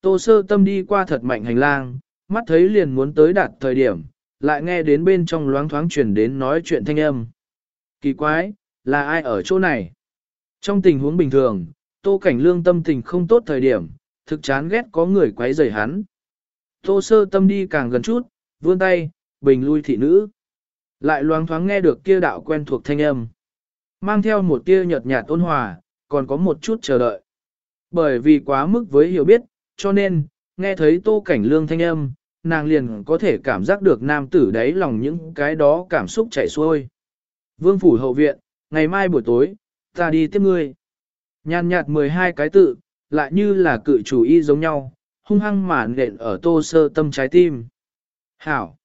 Tô sơ tâm đi qua thật mạnh hành lang, mắt thấy liền muốn tới đạt thời điểm, lại nghe đến bên trong loáng thoáng chuyển đến nói chuyện thanh âm. Kỳ quái, là ai ở chỗ này? Trong tình huống bình thường, tô cảnh lương tâm tình không tốt thời điểm, thực chán ghét có người quấy rầy hắn. Tô sơ tâm đi càng gần chút, vươn tay, bình lui thị nữ. Lại loáng thoáng nghe được kia đạo quen thuộc thanh âm. Mang theo một tia nhợt nhạt ôn hòa, còn có một chút chờ đợi. Bởi vì quá mức với hiểu biết, cho nên, nghe thấy tô cảnh lương thanh âm, nàng liền có thể cảm giác được nam tử đáy lòng những cái đó cảm xúc chảy xuôi. Vương phủ hậu viện, ngày mai buổi tối, ta đi tiếp ngươi. Nhàn nhạt 12 cái tự, lại như là cự chủ y giống nhau, hung hăng mản nện ở tô sơ tâm trái tim. Hảo!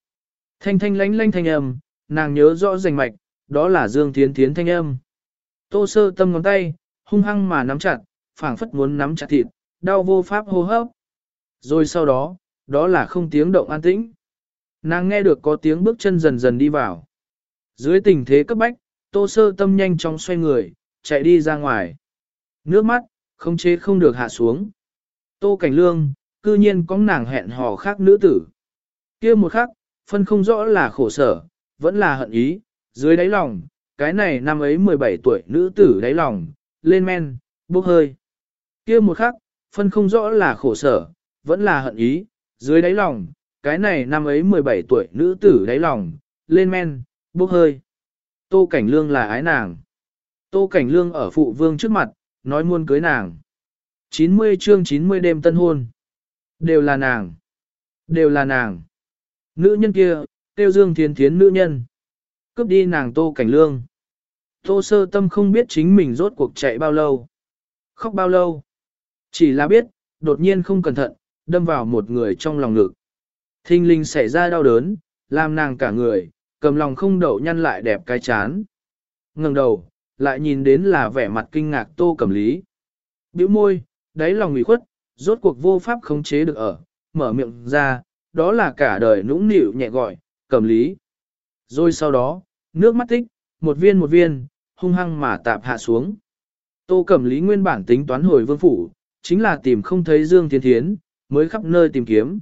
Thanh thanh lánh lánh thanh âm, nàng nhớ rõ rành mạch, đó là Dương Thiến Thiến thanh âm. Tô sơ tâm ngón tay, hung hăng mà nắm chặt, phảng phất muốn nắm chặt thịt, đau vô pháp hô hấp. Rồi sau đó, đó là không tiếng động an tĩnh. Nàng nghe được có tiếng bước chân dần dần đi vào. Dưới tình thế cấp bách, tô sơ tâm nhanh chóng xoay người, chạy đi ra ngoài. Nước mắt, không chế không được hạ xuống. Tô Cảnh Lương, cư nhiên có nàng hẹn hò khác nữ tử. kia một khắc, phân không rõ là khổ sở, vẫn là hận ý, dưới đáy lòng, cái này năm ấy 17 tuổi nữ tử đáy lòng, lên men, bốc hơi. kia một khắc, phân không rõ là khổ sở, vẫn là hận ý, dưới đáy lòng, cái này năm ấy 17 tuổi nữ tử đáy lòng, lên men, bốc hơi. Tô Cảnh Lương là ái nàng. Tô Cảnh Lương ở phụ vương trước mặt, nói muốn cưới nàng. 90 chương 90 đêm tân hôn. Đều là nàng. Đều là nàng. Nữ nhân kia, tiêu dương thiên thiến nữ nhân. Cướp đi nàng Tô Cảnh Lương. Tô sơ tâm không biết chính mình rốt cuộc chạy bao lâu. Khóc bao lâu. Chỉ là biết, đột nhiên không cẩn thận, đâm vào một người trong lòng ngực. Thinh linh xảy ra đau đớn, làm nàng cả người, cầm lòng không đậu nhăn lại đẹp cái chán. ngẩng đầu, lại nhìn đến là vẻ mặt kinh ngạc tô cẩm lý. bĩu môi, đáy lòng ủy khuất, rốt cuộc vô pháp khống chế được ở, mở miệng ra, đó là cả đời nũng nịu nhẹ gọi, cẩm lý. Rồi sau đó, nước mắt tích, một viên một viên, hung hăng mà tạp hạ xuống. Tô cẩm lý nguyên bản tính toán hồi vương phủ, chính là tìm không thấy Dương Thiên Thiến, mới khắp nơi tìm kiếm.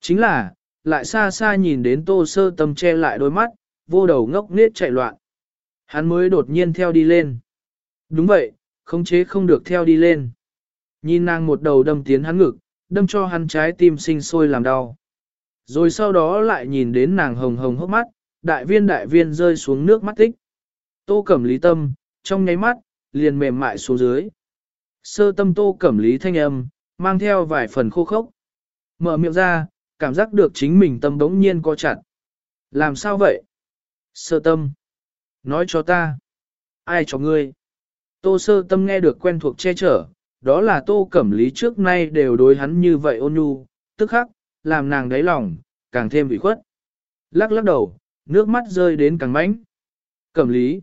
Chính là, lại xa xa nhìn đến tô sơ tâm che lại đôi mắt, vô đầu ngốc nết chạy loạn. Hắn mới đột nhiên theo đi lên. Đúng vậy, khống chế không được theo đi lên. Nhìn nàng một đầu đâm tiến hắn ngực, đâm cho hắn trái tim sinh sôi làm đau. Rồi sau đó lại nhìn đến nàng hồng hồng hốc mắt, đại viên đại viên rơi xuống nước mắt tích. Tô cẩm lý tâm, trong nháy mắt, liền mềm mại xuống dưới. Sơ tâm tô cẩm lý thanh âm, mang theo vài phần khô khốc. Mở miệng ra, cảm giác được chính mình tâm đống nhiên co chặt. Làm sao vậy? Sơ tâm. Nói cho ta. Ai cho ngươi? Tô sơ tâm nghe được quen thuộc che chở, đó là tô cẩm lý trước nay đều đối hắn như vậy ôn nhu, tức khắc, làm nàng đáy lòng, càng thêm bị khuất. Lắc lắc đầu, nước mắt rơi đến càng mánh. Cẩm lý.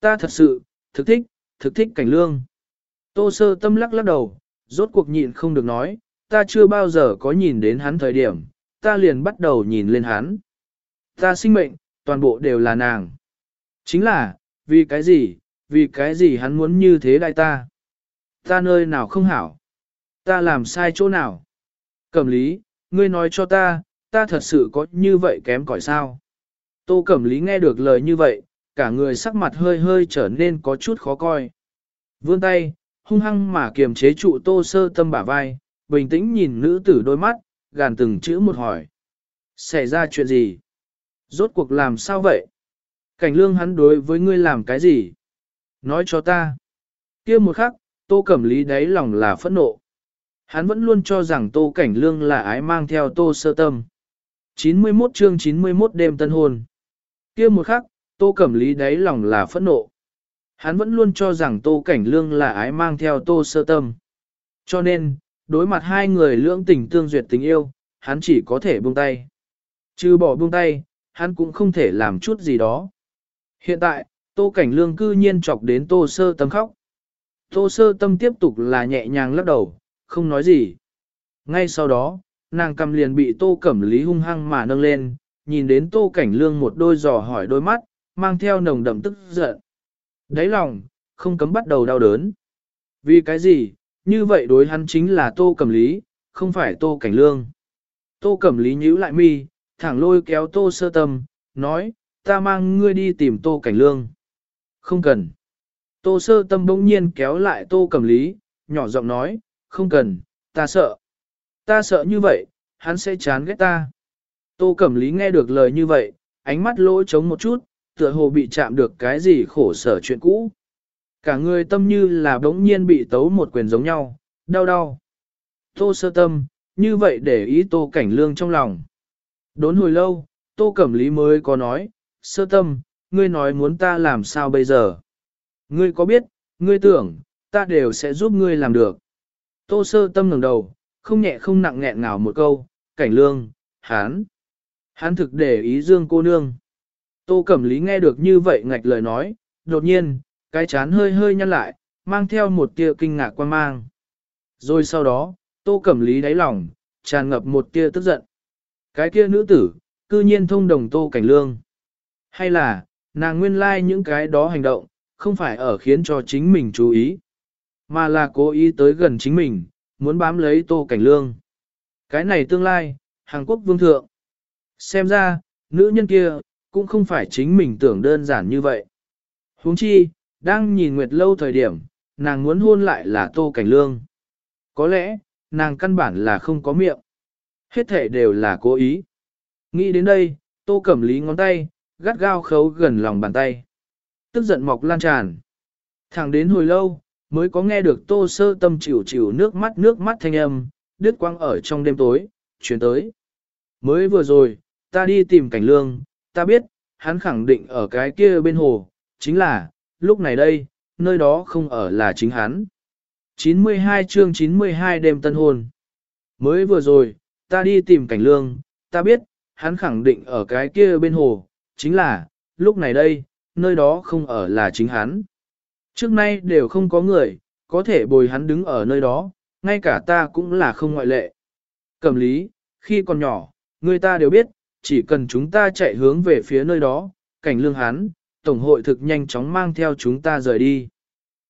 Ta thật sự, thực thích, thực thích cảnh lương. Tô sơ tâm lắc lắc đầu, rốt cuộc nhịn không được nói, ta chưa bao giờ có nhìn đến hắn thời điểm, ta liền bắt đầu nhìn lên hắn. Ta sinh mệnh, toàn bộ đều là nàng. Chính là, vì cái gì, vì cái gì hắn muốn như thế đại ta. Ta nơi nào không hảo. Ta làm sai chỗ nào. Cẩm lý, ngươi nói cho ta, ta thật sự có như vậy kém cỏi sao. Tô Cẩm Lý nghe được lời như vậy, cả người sắc mặt hơi hơi trở nên có chút khó coi. Vươn tay, hung hăng mà kiềm chế trụ tô sơ tâm bả vai, bình tĩnh nhìn nữ tử đôi mắt, gàn từng chữ một hỏi. Xảy ra chuyện gì? Rốt cuộc làm sao vậy? Cảnh lương hắn đối với ngươi làm cái gì? Nói cho ta. kia một khắc, tô cẩm lý đáy lòng là phẫn nộ. Hắn vẫn luôn cho rằng tô cảnh lương là ái mang theo tô sơ tâm. 91 chương 91 đêm tân hôn. kia một khắc, tô cẩm lý đáy lòng là phẫn nộ. Hắn vẫn luôn cho rằng Tô Cảnh Lương là ái mang theo Tô Sơ Tâm. Cho nên, đối mặt hai người lưỡng tình tương duyệt tình yêu, hắn chỉ có thể buông tay. Trừ bỏ buông tay, hắn cũng không thể làm chút gì đó. Hiện tại, Tô Cảnh Lương cư nhiên chọc đến Tô Sơ Tâm khóc. Tô Sơ Tâm tiếp tục là nhẹ nhàng lắc đầu, không nói gì. Ngay sau đó, nàng cầm liền bị Tô Cẩm Lý hung hăng mà nâng lên, nhìn đến Tô Cảnh Lương một đôi giò hỏi đôi mắt, mang theo nồng đậm tức giận. Đáy lòng, không cấm bắt đầu đau đớn. Vì cái gì, như vậy đối hắn chính là tô cầm lý, không phải tô cảnh lương. Tô cẩm lý nhíu lại mi, thẳng lôi kéo tô sơ tâm, nói, ta mang ngươi đi tìm tô cảnh lương. Không cần. Tô sơ tâm bỗng nhiên kéo lại tô cẩm lý, nhỏ giọng nói, không cần, ta sợ. Ta sợ như vậy, hắn sẽ chán ghét ta. Tô cẩm lý nghe được lời như vậy, ánh mắt lỗ trống một chút, tựa hồ bị chạm được cái gì khổ sở chuyện cũ. Cả người tâm như là bỗng nhiên bị tấu một quyền giống nhau, đau đau. Tô sơ tâm, như vậy để ý tô cảnh lương trong lòng. Đốn hồi lâu, tô cẩm lý mới có nói, sơ tâm, ngươi nói muốn ta làm sao bây giờ. Ngươi có biết, ngươi tưởng, ta đều sẽ giúp ngươi làm được. Tô sơ tâm ngẩng đầu, không nhẹ không nặng nghẹn ngào một câu, cảnh lương, hán. Hán thực để ý dương cô nương. Tô Cẩm Lý nghe được như vậy ngạch lời nói, đột nhiên, cái chán hơi hơi nhăn lại, mang theo một tia kinh ngạc quan mang. Rồi sau đó, Tô Cẩm Lý đáy lòng, tràn ngập một tia tức giận. Cái kia nữ tử, cư nhiên thông đồng Tô Cảnh Lương. Hay là, nàng nguyên lai like những cái đó hành động, không phải ở khiến cho chính mình chú ý, mà là cố ý tới gần chính mình, muốn bám lấy Tô Cảnh Lương. Cái này tương lai, Hàn Quốc vương thượng. Xem ra, nữ nhân kia, cũng không phải chính mình tưởng đơn giản như vậy. huống chi, đang nhìn Nguyệt Lâu thời điểm, nàng muốn hôn lại là Tô Cảnh Lương. Có lẽ, nàng căn bản là không có miệng. Hết thể đều là cố ý. Nghĩ đến đây, Tô Cẩm Lý ngón tay, gắt gao khấu gần lòng bàn tay. Tức giận mọc lan tràn. Thẳng đến hồi lâu, mới có nghe được Tô Sơ Tâm chịu chịu nước mắt nước mắt thanh âm, đứt quang ở trong đêm tối, chuyển tới. Mới vừa rồi, ta đi tìm cảnh lương, ta biết, hắn khẳng định ở cái kia bên hồ, chính là, lúc này đây, nơi đó không ở là chính hắn. 92 chương 92 đêm tân hôn. Mới vừa rồi, ta đi tìm cảnh lương, ta biết, hắn khẳng định ở cái kia bên hồ, chính là, lúc này đây, nơi đó không ở là chính hắn. Trước nay đều không có người, có thể bồi hắn đứng ở nơi đó, ngay cả ta cũng là không ngoại lệ. Cẩm lý, khi còn nhỏ, người ta đều biết, chỉ cần chúng ta chạy hướng về phía nơi đó, cảnh lương hắn, Tổng hội thực nhanh chóng mang theo chúng ta rời đi.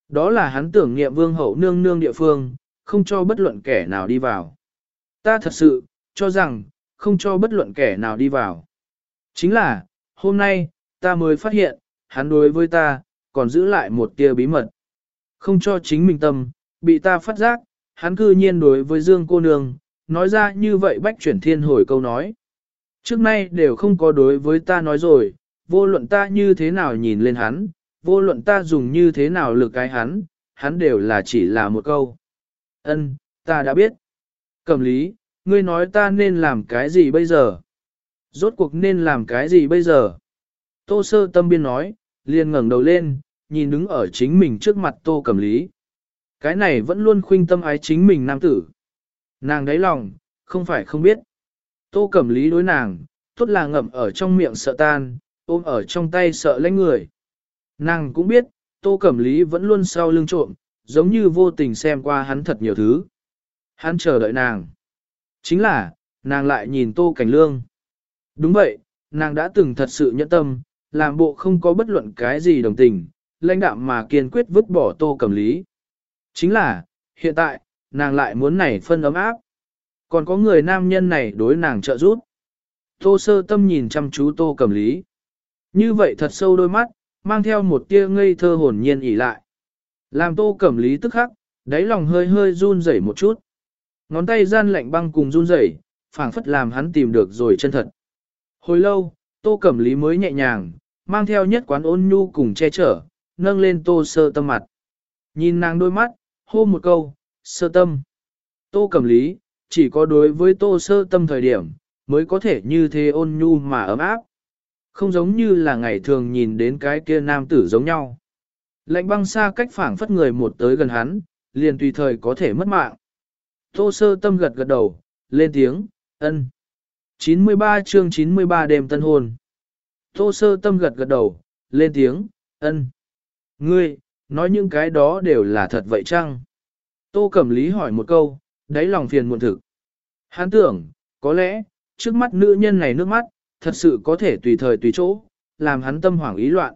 Đó là hắn tưởng nghiệm vương hậu nương nương địa phương, không cho bất luận kẻ nào đi vào. Ta thật sự, cho rằng, không cho bất luận kẻ nào đi vào. Chính là, hôm nay, ta mới phát hiện, hắn đối với ta, còn giữ lại một tia bí mật. Không cho chính mình tâm, bị ta phát giác, hắn cư nhiên đối với Dương cô nương, nói ra như vậy bách chuyển thiên hồi câu nói. Trước nay đều không có đối với ta nói rồi, vô luận ta như thế nào nhìn lên hắn, vô luận ta dùng như thế nào lực cái hắn, hắn đều là chỉ là một câu. Ân, ta đã biết. Cẩm lý, ngươi nói ta nên làm cái gì bây giờ? Rốt cuộc nên làm cái gì bây giờ? Tô sơ tâm biên nói, liền ngẩng đầu lên, nhìn đứng ở chính mình trước mặt tô cẩm lý. Cái này vẫn luôn khuynh tâm ái chính mình nam tử. Nàng đáy lòng, không phải không biết. Tô Cẩm Lý đối nàng, tốt là ngậm ở trong miệng sợ tan, ôm ở trong tay sợ lãnh người. Nàng cũng biết, Tô Cẩm Lý vẫn luôn sau lưng trộm, giống như vô tình xem qua hắn thật nhiều thứ. Hắn chờ đợi nàng. Chính là, nàng lại nhìn Tô Cảnh Lương. Đúng vậy, nàng đã từng thật sự nhẫn tâm, làm bộ không có bất luận cái gì đồng tình, lãnh đạm mà kiên quyết vứt bỏ Tô Cẩm Lý. Chính là, hiện tại, nàng lại muốn nảy phân ấm áp. Còn có người nam nhân này đối nàng trợ giúp. Tô sơ tâm nhìn chăm chú tô cầm lý. Như vậy thật sâu đôi mắt, mang theo một tia ngây thơ hồn nhiên ỉ lại. Làm tô cẩm lý tức khắc, đáy lòng hơi hơi run rẩy một chút. Ngón tay gian lạnh băng cùng run rẩy, phảng phất làm hắn tìm được rồi chân thật. Hồi lâu, tô cẩm lý mới nhẹ nhàng, mang theo nhất quán ôn nhu cùng che chở, nâng lên tô sơ tâm mặt. Nhìn nàng đôi mắt, hô một câu, sơ tâm. Tô cẩm lý, chỉ có đối với tô sơ tâm thời điểm, mới có thể như thế ôn nhu mà ấm áp. Không giống như là ngày thường nhìn đến cái kia nam tử giống nhau. Lạnh băng xa cách phảng phất người một tới gần hắn, liền tùy thời có thể mất mạng. Tô sơ tâm gật gật đầu, lên tiếng, ân. 93 chương 93 đêm tân hôn. Tô sơ tâm gật gật đầu, lên tiếng, ân. Ngươi, nói những cái đó đều là thật vậy chăng? Tô Cẩm Lý hỏi một câu, đáy lòng phiền muộn thực. Hắn tưởng, có lẽ, trước mắt nữ nhân này nước mắt, thật sự có thể tùy thời tùy chỗ, làm hắn tâm hoảng ý loạn.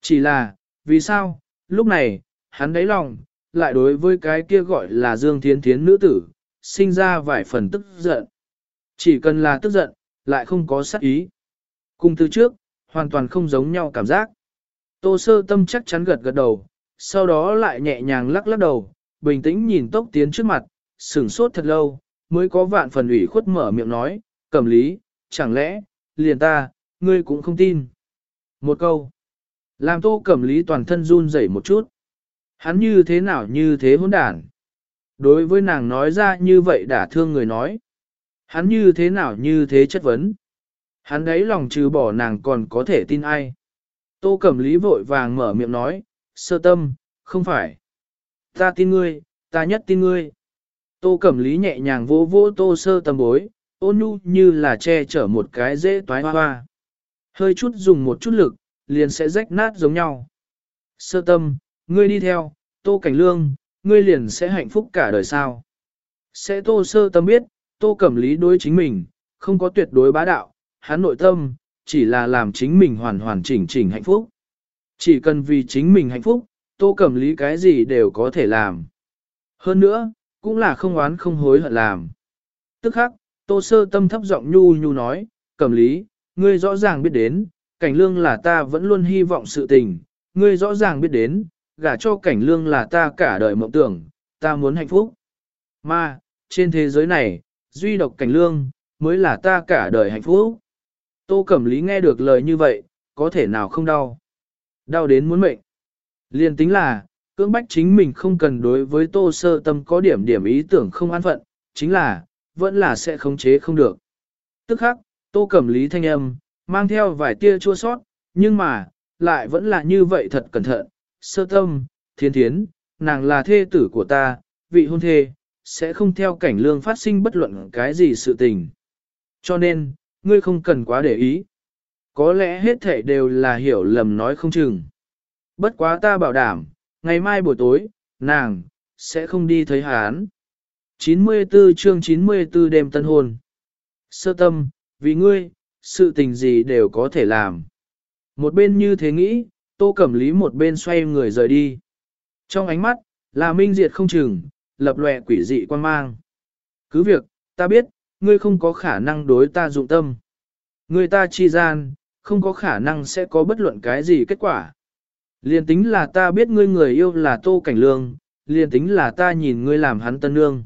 Chỉ là, vì sao, lúc này, hắn đáy lòng, lại đối với cái kia gọi là Dương Thiến Thiến nữ tử, sinh ra vài phần tức giận. Chỉ cần là tức giận, lại không có sát ý. Cùng từ trước, hoàn toàn không giống nhau cảm giác. Tô sơ tâm chắc chắn gật gật đầu, sau đó lại nhẹ nhàng lắc lắc đầu, bình tĩnh nhìn tốc tiến trước mặt, sửng sốt thật lâu, mới có vạn phần ủy khuất mở miệng nói, cẩm lý, chẳng lẽ, liền ta, ngươi cũng không tin. Một câu, làm tô cẩm lý toàn thân run rẩy một chút. Hắn như thế nào như thế hỗn đản. Đối với nàng nói ra như vậy đã thương người nói. Hắn như thế nào như thế chất vấn. Hắn đấy lòng trừ bỏ nàng còn có thể tin ai. Tô Cẩm Lý vội vàng mở miệng nói, sơ tâm, không phải. Ta tin ngươi, ta nhất tin ngươi. Tô Cẩm Lý nhẹ nhàng vỗ vỗ tô sơ tâm bối, ôn nhu như là che chở một cái dễ toái hoa hoa. Hơi chút dùng một chút lực, liền sẽ rách nát giống nhau. Sơ tâm, ngươi đi theo, tô cảnh lương, ngươi liền sẽ hạnh phúc cả đời sao. Sẽ tô sơ tâm biết, tô cẩm lý đối chính mình, không có tuyệt đối bá đạo, hắn nội tâm, chỉ là làm chính mình hoàn hoàn chỉnh chỉnh hạnh phúc. Chỉ cần vì chính mình hạnh phúc, tô cẩm lý cái gì đều có thể làm. Hơn nữa, cũng là không oán không hối hận làm. Tức khắc, tô sơ tâm thấp giọng nhu nhu nói, cẩm lý, ngươi rõ ràng biết đến, cảnh lương là ta vẫn luôn hy vọng sự tình, ngươi rõ ràng biết đến, gả cho cảnh lương là ta cả đời mộng tưởng, ta muốn hạnh phúc. Mà, trên thế giới này, duy độc cảnh lương, mới là ta cả đời hạnh phúc. Tô Cẩm Lý nghe được lời như vậy, có thể nào không đau. Đau đến muốn mệnh. Liên tính là, cưỡng bách chính mình không cần đối với Tô Sơ Tâm có điểm điểm ý tưởng không an phận, chính là, vẫn là sẽ khống chế không được. Tức khắc, Tô Cẩm Lý thanh âm, mang theo vài tia chua sót, nhưng mà, lại vẫn là như vậy thật cẩn thận. Sơ tâm, thiên thiến, nàng là thê tử của ta, vị hôn thê, sẽ không theo cảnh lương phát sinh bất luận cái gì sự tình. Cho nên, ngươi không cần quá để ý. Có lẽ hết thể đều là hiểu lầm nói không chừng. Bất quá ta bảo đảm, ngày mai buổi tối, nàng, sẽ không đi thấy hán. 94 chương 94 đêm tân hôn. Sơ tâm, vì ngươi, sự tình gì đều có thể làm. Một bên như thế nghĩ, tô cẩm lý một bên xoay người rời đi. Trong ánh mắt, là minh diệt không chừng, lập lòe quỷ dị quan mang. Cứ việc, ta biết, ngươi không có khả năng đối ta dụng tâm. Người ta chi gian, không có khả năng sẽ có bất luận cái gì kết quả. Liên tính là ta biết ngươi người yêu là tô cảnh lương, liên tính là ta nhìn ngươi làm hắn tân nương.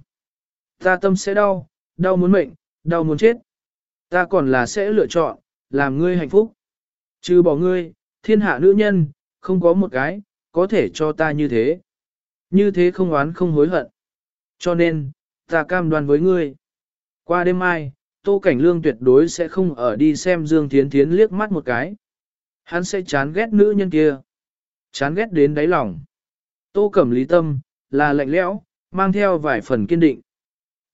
Ta tâm sẽ đau, đau muốn mệnh, đau muốn chết. Ta còn là sẽ lựa chọn, làm ngươi hạnh phúc. Chứ bỏ ngươi, thiên hạ nữ nhân, không có một cái, có thể cho ta như thế. Như thế không oán không hối hận. Cho nên, ta cam đoan với ngươi. Qua đêm mai, Tô Cảnh Lương tuyệt đối sẽ không ở đi xem Dương Thiến Thiến liếc mắt một cái. Hắn sẽ chán ghét nữ nhân kia. Chán ghét đến đáy lòng. Tô Cẩm Lý Tâm, là lạnh lẽo, mang theo vài phần kiên định.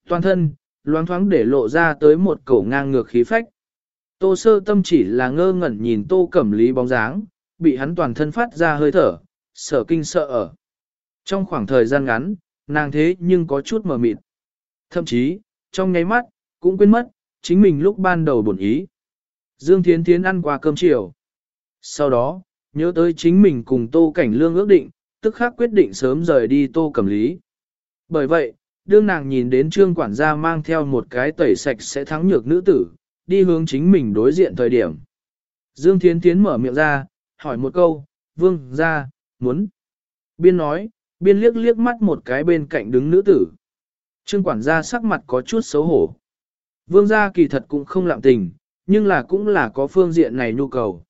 Toàn thân, loáng thoáng để lộ ra tới một cổ ngang ngược khí phách. Tô sơ tâm chỉ là ngơ ngẩn nhìn tô cẩm lý bóng dáng, bị hắn toàn thân phát ra hơi thở, sợ kinh sợ ở. Trong khoảng thời gian ngắn, nàng thế nhưng có chút mờ mịt. Thậm chí, trong nháy mắt, cũng quên mất, chính mình lúc ban đầu bổn ý. Dương Thiến Thiến ăn qua cơm chiều. Sau đó, nhớ tới chính mình cùng Tô Cảnh Lương ước định, tức khắc quyết định sớm rời đi Tô Cẩm Lý. Bởi vậy, đương nàng nhìn đến trương quản gia mang theo một cái tẩy sạch sẽ thắng nhược nữ tử, đi hướng chính mình đối diện thời điểm. Dương Thiến Thiến mở miệng ra, hỏi một câu, vương ra, muốn. Biên nói, biên liếc liếc mắt một cái bên cạnh đứng nữ tử. Trương quản gia sắc mặt có chút xấu hổ. Vương gia kỳ thật cũng không lạm tình, nhưng là cũng là có phương diện này nhu cầu.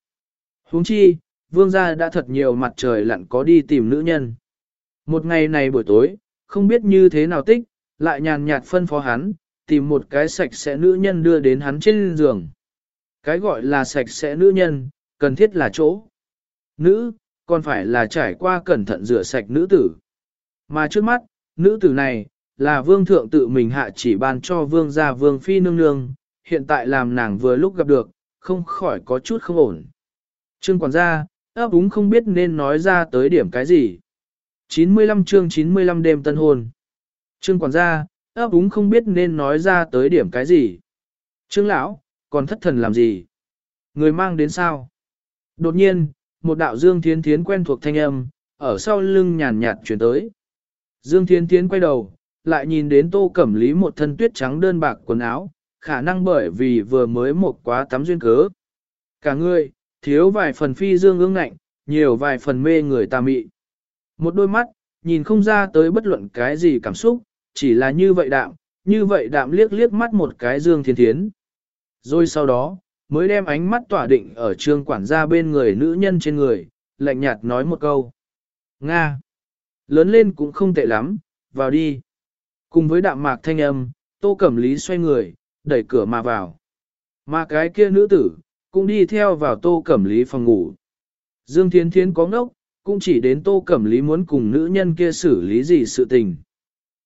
huống chi, vương gia đã thật nhiều mặt trời lặn có đi tìm nữ nhân. Một ngày này buổi tối, không biết như thế nào tích, lại nhàn nhạt phân phó hắn, tìm một cái sạch sẽ nữ nhân đưa đến hắn trên giường. Cái gọi là sạch sẽ nữ nhân, cần thiết là chỗ. Nữ, còn phải là trải qua cẩn thận rửa sạch nữ tử. Mà trước mắt, nữ tử này, là vương thượng tự mình hạ chỉ ban cho vương gia vương phi nương nương, hiện tại làm nàng vừa lúc gặp được, không khỏi có chút không ổn. Trương quản gia, ấp úng không biết nên nói ra tới điểm cái gì. 95 chương 95 đêm tân hôn. Trương quản gia, ấp úng không biết nên nói ra tới điểm cái gì. Trương lão, còn thất thần làm gì? Người mang đến sao? Đột nhiên, một đạo Dương Thiến Thiến quen thuộc thanh âm, ở sau lưng nhàn nhạt chuyển tới. Dương Thiến Thiến quay đầu, lại nhìn đến tô cẩm lý một thân tuyết trắng đơn bạc quần áo, khả năng bởi vì vừa mới một quá tắm duyên cớ. Cả người, thiếu vài phần phi dương ương ngạnh, nhiều vài phần mê người tà mị. Một đôi mắt, nhìn không ra tới bất luận cái gì cảm xúc, chỉ là như vậy đạm, như vậy đạm liếc liếc mắt một cái dương thiên thiến. Rồi sau đó, mới đem ánh mắt tỏa định ở trương quản gia bên người nữ nhân trên người, lạnh nhạt nói một câu. Nga! Lớn lên cũng không tệ lắm, vào đi. Cùng với đạm mạc thanh âm, tô cẩm lý xoay người, đẩy cửa mà vào. Mà cái kia nữ tử, cũng đi theo vào tô cẩm lý phòng ngủ. Dương Thiến Thiến có ngốc, cũng chỉ đến tô cẩm lý muốn cùng nữ nhân kia xử lý gì sự tình.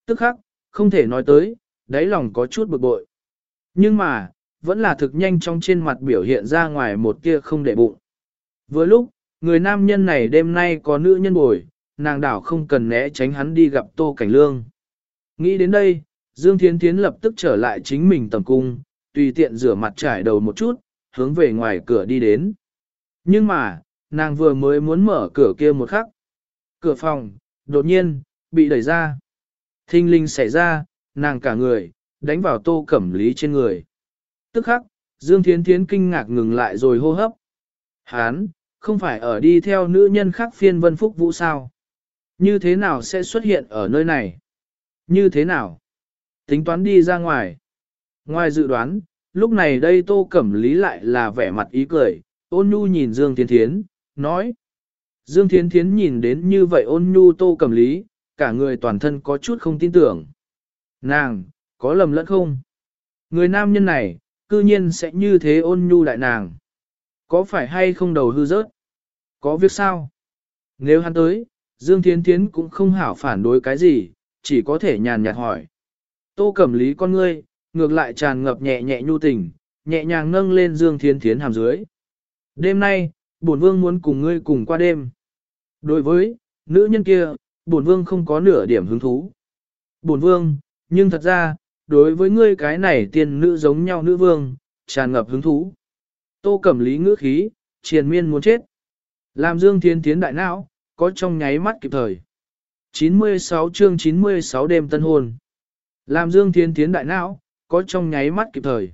Tức khắc, không thể nói tới, đáy lòng có chút bực bội. Nhưng mà, vẫn là thực nhanh trong trên mặt biểu hiện ra ngoài một kia không để bụng. Vừa lúc, người nam nhân này đêm nay có nữ nhân bồi, nàng đảo không cần né tránh hắn đi gặp Tô Cảnh Lương. Nghĩ đến đây, Dương Thiến Thiến lập tức trở lại chính mình tầm cung, tùy tiện rửa mặt trải đầu một chút, hướng về ngoài cửa đi đến. Nhưng mà, nàng vừa mới muốn mở cửa kia một khắc. Cửa phòng, đột nhiên, bị đẩy ra. Thinh linh xảy ra, nàng cả người, đánh vào tô cẩm lý trên người. Tức khắc, Dương Thiến Thiến kinh ngạc ngừng lại rồi hô hấp. Hán, không phải ở đi theo nữ nhân khác phiên vân phúc vũ sao? Như thế nào sẽ xuất hiện ở nơi này? Như thế nào? Tính toán đi ra ngoài. Ngoài dự đoán, lúc này đây Tô Cẩm Lý lại là vẻ mặt ý cười, ôn nhu nhìn Dương Thiên Thiến, nói. Dương Thiên Thiến nhìn đến như vậy ôn nhu Tô Cẩm Lý, cả người toàn thân có chút không tin tưởng. Nàng, có lầm lẫn không? Người nam nhân này, cư nhiên sẽ như thế ôn nhu đại nàng. Có phải hay không đầu hư rớt? Có việc sao? Nếu hắn tới, Dương Thiến Thiến cũng không hảo phản đối cái gì, chỉ có thể nhàn nhạt hỏi. Tô Cẩm Lý con ngươi, ngược lại tràn ngập nhẹ nhẹ nhu tình, nhẹ nhàng nâng lên Dương Thiến Thiến hàm dưới. Đêm nay, bổn vương muốn cùng ngươi cùng qua đêm. Đối với, nữ nhân kia, bổn vương không có nửa điểm hứng thú. Bổn vương, nhưng thật ra, đối với ngươi cái này tiên nữ giống nhau nữ vương, tràn ngập hứng thú. Tô Cẩm Lý ngữ khí, triền miên muốn chết. Làm Dương Thiên Thiến đại não, có trong nháy mắt kịp thời. 96 chương 96 đêm tân hôn. Làm Dương Thiên Thiến đại não, có trong nháy mắt kịp thời.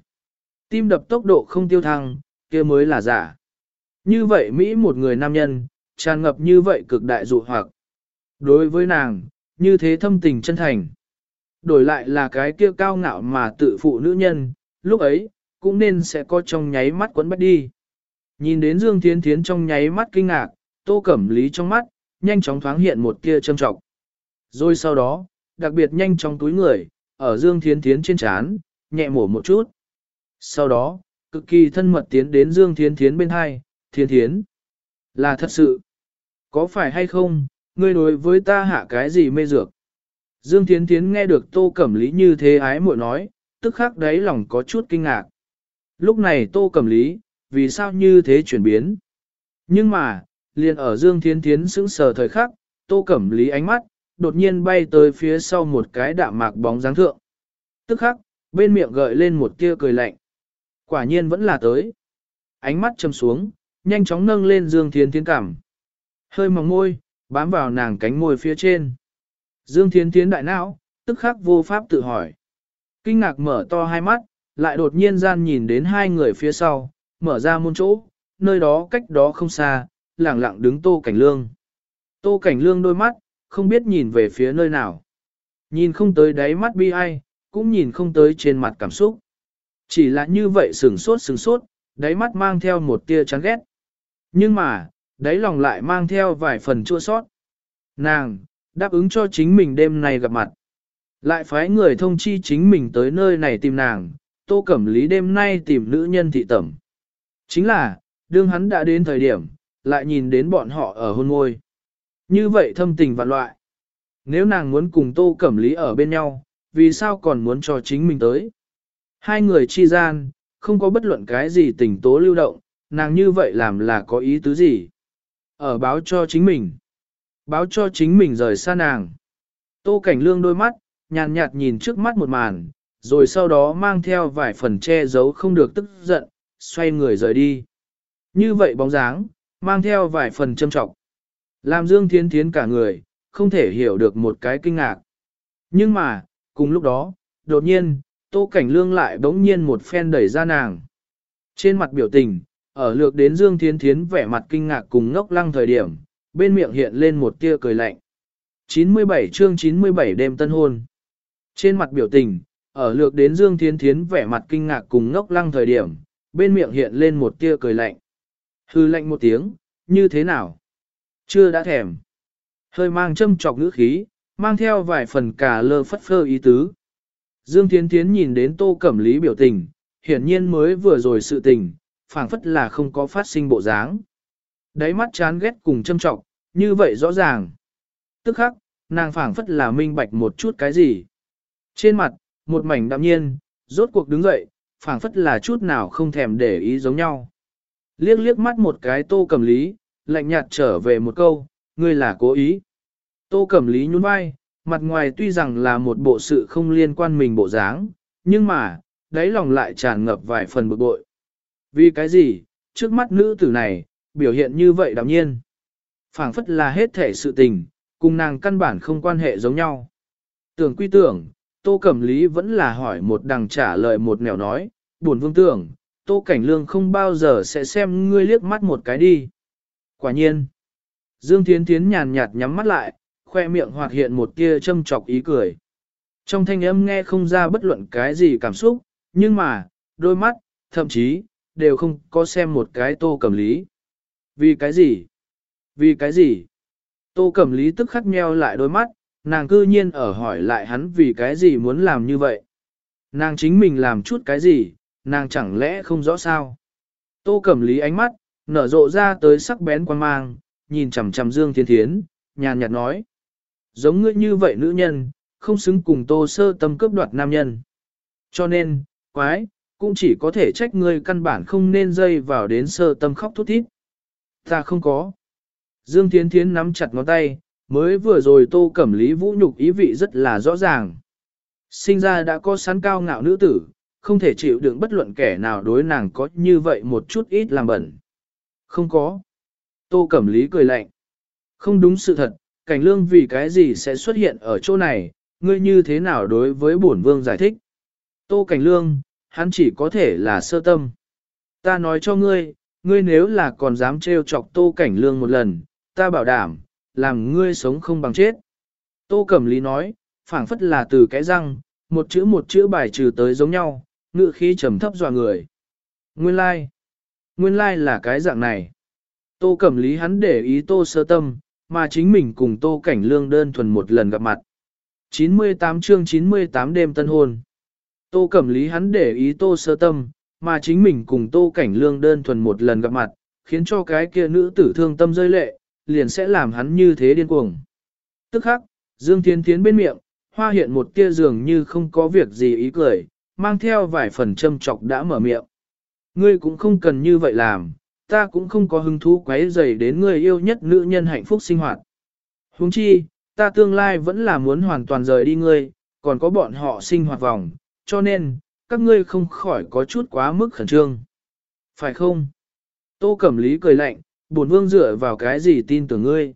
Tim đập tốc độ không tiêu thăng, kia mới là giả. Như vậy Mỹ một người nam nhân, tràn ngập như vậy cực đại dụ hoặc. Đối với nàng, như thế thâm tình chân thành. Đổi lại là cái kia cao ngạo mà tự phụ nữ nhân, lúc ấy, cũng nên sẽ có trong nháy mắt quấn bắt đi. Nhìn đến Dương Thiến Thiến trong nháy mắt kinh ngạc, tô cẩm lý trong mắt, nhanh chóng thoáng hiện một kia châm trọng. Rồi sau đó, đặc biệt nhanh trong túi người, ở Dương Thiến Thiến trên chán, nhẹ mổ một chút. Sau đó, cực kỳ thân mật tiến đến Dương Thiến Thiến bên hai, Thiến Thiến. Là thật sự. Có phải hay không, ngươi đối với ta hạ cái gì mê dược? Dương Thiến Thiến nghe được Tô Cẩm Lý như thế ái muội nói, tức khắc đáy lòng có chút kinh ngạc. Lúc này Tô Cẩm Lý, vì sao như thế chuyển biến? Nhưng mà, liền ở Dương Thiến Thiến sững sờ thời khắc, Tô Cẩm Lý ánh mắt, đột nhiên bay tới phía sau một cái đạm mạc bóng dáng thượng. Tức khắc, bên miệng gợi lên một tia cười lạnh. Quả nhiên vẫn là tới. Ánh mắt châm xuống, nhanh chóng nâng lên Dương Thiến Thiến cảm. Hơi mỏng môi, bám vào nàng cánh môi phía trên. Dương Thiến Thiến đại não, tức khắc vô pháp tự hỏi. Kinh ngạc mở to hai mắt, lại đột nhiên gian nhìn đến hai người phía sau, mở ra môn chỗ, nơi đó cách đó không xa, lẳng lặng đứng Tô Cảnh Lương. Tô Cảnh Lương đôi mắt, không biết nhìn về phía nơi nào. Nhìn không tới đáy mắt bi ai, cũng nhìn không tới trên mặt cảm xúc. Chỉ là như vậy sừng sốt sừng sốt, đáy mắt mang theo một tia chán ghét. Nhưng mà, đáy lòng lại mang theo vài phần chua sót. Nàng, đáp ứng cho chính mình đêm nay gặp mặt. Lại phái người thông chi chính mình tới nơi này tìm nàng, tô cẩm lý đêm nay tìm nữ nhân thị tẩm. Chính là, đương hắn đã đến thời điểm, lại nhìn đến bọn họ ở hôn môi. Như vậy thâm tình vạn loại. Nếu nàng muốn cùng tô cẩm lý ở bên nhau, vì sao còn muốn cho chính mình tới? Hai người chi gian, không có bất luận cái gì tình tố lưu động, nàng như vậy làm là có ý tứ gì? Ở báo cho chính mình. Báo cho chính mình rời xa nàng. Tô Cảnh Lương đôi mắt, nhàn nhạt nhìn trước mắt một màn, rồi sau đó mang theo vài phần che giấu không được tức giận, xoay người rời đi. Như vậy bóng dáng, mang theo vài phần châm trọng. Làm Dương Thiên Thiến cả người, không thể hiểu được một cái kinh ngạc. Nhưng mà, cùng lúc đó, đột nhiên, Tô Cảnh Lương lại bỗng nhiên một phen đẩy ra nàng. Trên mặt biểu tình, ở lược đến Dương Thiến Thiến vẻ mặt kinh ngạc cùng ngốc lăng thời điểm, bên miệng hiện lên một tia cười lạnh. 97 chương 97 đêm tân hôn. Trên mặt biểu tình, ở lược đến Dương Thiến Thiến vẻ mặt kinh ngạc cùng ngốc lăng thời điểm, bên miệng hiện lên một tia cười lạnh. Hư lạnh một tiếng, như thế nào? Chưa đã thèm. Hơi mang châm trọc ngữ khí, mang theo vài phần cả lơ phất phơ ý tứ. Dương Thiến Thiến nhìn đến tô cẩm lý biểu tình, hiển nhiên mới vừa rồi sự tình, phảng phất là không có phát sinh bộ dáng. Đáy mắt chán ghét cùng châm trọng, như vậy rõ ràng. Tức khắc, nàng phảng phất là minh bạch một chút cái gì. Trên mặt, một mảnh đạm nhiên, rốt cuộc đứng dậy, phảng phất là chút nào không thèm để ý giống nhau. Liếc liếc mắt một cái tô cẩm lý, lạnh nhạt trở về một câu, ngươi là cố ý. Tô Cẩm lý nhún vai, mặt ngoài tuy rằng là một bộ sự không liên quan mình bộ dáng, nhưng mà, đáy lòng lại tràn ngập vài phần bực bội. Vì cái gì, trước mắt nữ tử này, biểu hiện như vậy đạm nhiên. phảng phất là hết thể sự tình, cùng nàng căn bản không quan hệ giống nhau. Tưởng quy tưởng, Tô Cẩm Lý vẫn là hỏi một đằng trả lời một nẻo nói, buồn vương tưởng, Tô Cảnh Lương không bao giờ sẽ xem ngươi liếc mắt một cái đi. Quả nhiên, Dương Thiến Thiến nhàn nhạt nhắm mắt lại, khoe miệng hoạt hiện một tia châm chọc ý cười. Trong thanh âm nghe không ra bất luận cái gì cảm xúc, nhưng mà, đôi mắt, thậm chí, đều không có xem một cái tô cẩm lý. Vì cái gì? Vì cái gì? Tô cẩm lý tức khắc nheo lại đôi mắt, nàng cư nhiên ở hỏi lại hắn vì cái gì muốn làm như vậy. Nàng chính mình làm chút cái gì, nàng chẳng lẽ không rõ sao. Tô cẩm lý ánh mắt, nở rộ ra tới sắc bén quan mang, nhìn chằm chằm Dương Thiên Thiến, nhàn nhạt nói. Giống ngươi như vậy nữ nhân, không xứng cùng tô sơ tâm cướp đoạt nam nhân. Cho nên, quái, cũng chỉ có thể trách ngươi căn bản không nên dây vào đến sơ tâm khóc thút thít. Ta không có. Dương Thiến Thiến nắm chặt ngón tay, mới vừa rồi tô cẩm lý vũ nhục ý vị rất là rõ ràng. Sinh ra đã có sán cao ngạo nữ tử, không thể chịu đựng bất luận kẻ nào đối nàng có như vậy một chút ít làm bẩn. Không có. Tô Cẩm Lý cười lạnh. Không đúng sự thật, cảnh lương vì cái gì sẽ xuất hiện ở chỗ này, ngươi như thế nào đối với bổn vương giải thích. Tô Cảnh Lương, hắn chỉ có thể là sơ tâm. Ta nói cho ngươi, ngươi nếu là còn dám trêu chọc Tô Cảnh Lương một lần, ta bảo đảm, làm ngươi sống không bằng chết. Tô Cẩm Lý nói, phảng phất là từ cái răng, một chữ một chữ bài trừ tới giống nhau, ngựa khí trầm thấp dọa người. Nguyên lai, like nguyên lai like là cái dạng này. Tô Cẩm Lý hắn để ý Tô sơ tâm, mà chính mình cùng Tô Cảnh Lương đơn thuần một lần gặp mặt. 98 chương 98 đêm tân hôn. Tô Cẩm Lý hắn để ý Tô Sơ Tâm, mà chính mình cùng Tô Cảnh Lương đơn thuần một lần gặp mặt, khiến cho cái kia nữ tử thương tâm rơi lệ, liền sẽ làm hắn như thế điên cuồng. Tức khắc, Dương Thiên Thiến bên miệng, hoa hiện một tia dường như không có việc gì ý cười, mang theo vài phần châm chọc đã mở miệng. Ngươi cũng không cần như vậy làm, ta cũng không có hứng thú quấy rầy đến người yêu nhất nữ nhân hạnh phúc sinh hoạt. Huống chi, ta tương lai vẫn là muốn hoàn toàn rời đi ngươi, còn có bọn họ sinh hoạt vòng, cho nên, các ngươi không khỏi có chút quá mức khẩn trương. Phải không? Tô Cẩm Lý cười lạnh, bổn vương dựa vào cái gì tin tưởng ngươi?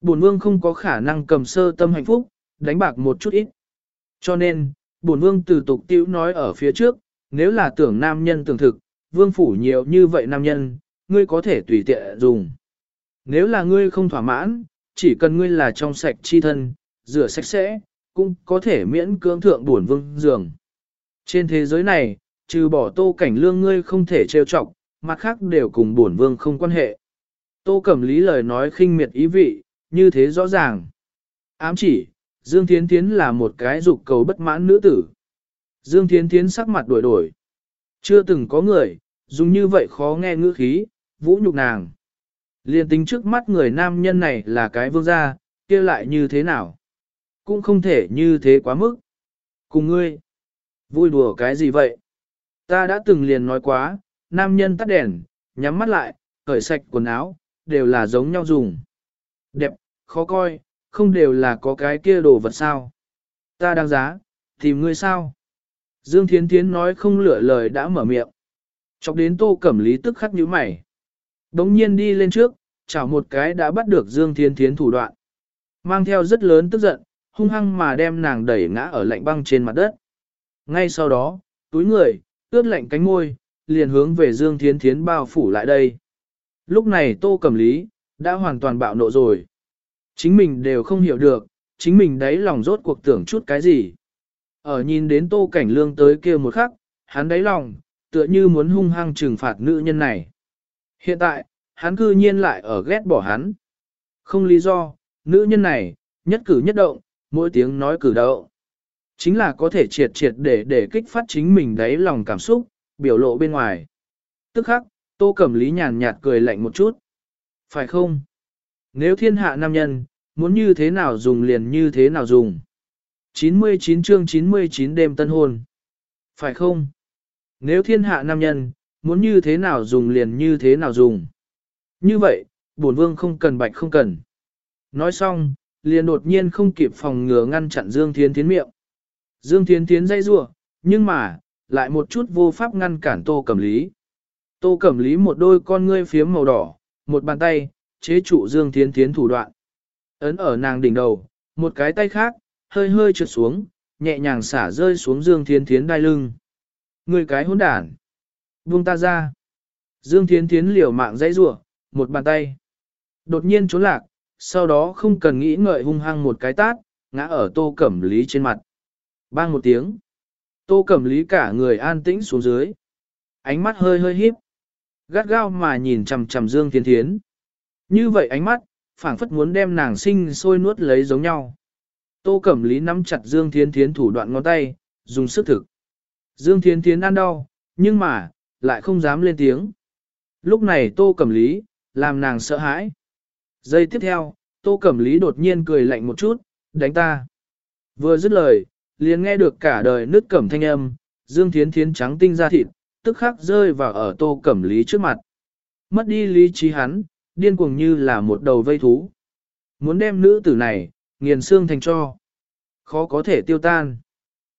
Bổn vương không có khả năng cầm sơ tâm hạnh phúc, đánh bạc một chút ít. Cho nên, bổn vương từ tục tiểu nói ở phía trước, nếu là tưởng nam nhân tưởng thực, vương phủ nhiều như vậy nam nhân, ngươi có thể tùy tiện dùng. Nếu là ngươi không thỏa mãn, chỉ cần ngươi là trong sạch chi thân, rửa sạch sẽ, cũng có thể miễn cưỡng thượng bổn vương giường. Trên thế giới này, trừ bỏ tô cảnh lương ngươi không thể trêu chọc, mặt khác đều cùng bổn vương không quan hệ. Tô Cẩm Lý lời nói khinh miệt ý vị, như thế rõ ràng. Ám chỉ, Dương Thiến Thiến là một cái dục cầu bất mãn nữ tử. Dương Thiến Thiến sắc mặt đổi đổi. Chưa từng có người, dùng như vậy khó nghe ngữ khí, vũ nhục nàng. Liên tính trước mắt người nam nhân này là cái vương gia, kia lại như thế nào? Cũng không thể như thế quá mức. Cùng ngươi, vui đùa cái gì vậy? Ta đã từng liền nói quá, nam nhân tắt đèn, nhắm mắt lại, cởi sạch quần áo, đều là giống nhau dùng. Đẹp, khó coi, không đều là có cái kia đồ vật sao. Ta đáng giá, tìm ngươi sao? Dương Thiến Thiến nói không lựa lời đã mở miệng. Chọc đến tô cẩm lý tức khắc nhíu mày. Đống nhiên đi lên trước, chảo một cái đã bắt được Dương Thiến Thiến thủ đoạn. Mang theo rất lớn tức giận, hung hăng mà đem nàng đẩy ngã ở lạnh băng trên mặt đất. Ngay sau đó, túi người, ướt lạnh cánh môi, liền hướng về Dương Thiến Thiến bao phủ lại đây. Lúc này Tô Cẩm Lý, đã hoàn toàn bạo nộ rồi. Chính mình đều không hiểu được, chính mình đấy lòng rốt cuộc tưởng chút cái gì. Ở nhìn đến Tô Cảnh Lương tới kia một khắc, hắn đáy lòng, tựa như muốn hung hăng trừng phạt nữ nhân này. Hiện tại, hắn cư nhiên lại ở ghét bỏ hắn. Không lý do, nữ nhân này, nhất cử nhất động, mỗi tiếng nói cử động. Chính là có thể triệt triệt để để kích phát chính mình đáy lòng cảm xúc, biểu lộ bên ngoài. Tức khắc, Tô Cẩm Lý nhàn nhạt cười lạnh một chút. Phải không? Nếu thiên hạ nam nhân, muốn như thế nào dùng liền như thế nào dùng. 99 chương 99 đêm tân hôn. Phải không? Nếu thiên hạ nam nhân, muốn như thế nào dùng liền như thế nào dùng. Như vậy, bổn vương không cần bạch không cần. Nói xong, liền đột nhiên không kịp phòng ngừa ngăn chặn Dương Thiên Thiến miệng. Dương Thiên Thiến dây rủa nhưng mà, lại một chút vô pháp ngăn cản Tô Cẩm Lý. Tô Cẩm Lý một đôi con ngươi phiếm màu đỏ, một bàn tay, chế trụ Dương Thiên Thiến thủ đoạn. Ấn ở nàng đỉnh đầu, một cái tay khác, hơi hơi trượt xuống, nhẹ nhàng xả rơi xuống Dương Thiên Thiến đai lưng. Người cái hỗn đản. Buông ta ra. Dương Thiên Thiến liều mạng dãy rủa, một bàn tay. Đột nhiên trốn lạc, sau đó không cần nghĩ ngợi hung hăng một cái tát, ngã ở tô cẩm lý trên mặt. Bang một tiếng. Tô cẩm lý cả người an tĩnh xuống dưới. Ánh mắt hơi hơi híp. Gắt gao mà nhìn chằm chằm Dương Thiên Thiến. Như vậy ánh mắt, phảng phất muốn đem nàng sinh sôi nuốt lấy giống nhau. Tô Cẩm Lý nắm chặt Dương Thiên Thiến thủ đoạn ngón tay, dùng sức thực. Dương Thiên Thiến ăn đau, nhưng mà, lại không dám lên tiếng. Lúc này Tô Cẩm Lý, làm nàng sợ hãi. Giây tiếp theo, Tô Cẩm Lý đột nhiên cười lạnh một chút, đánh ta. Vừa dứt lời, liền nghe được cả đời nứt cẩm thanh âm, Dương Thiến Thiến trắng tinh ra thịt, tức khắc rơi vào ở Tô Cẩm Lý trước mặt. Mất đi lý trí hắn, điên cuồng như là một đầu vây thú. Muốn đem nữ tử này, nghiền xương thành cho. Khó có thể tiêu tan.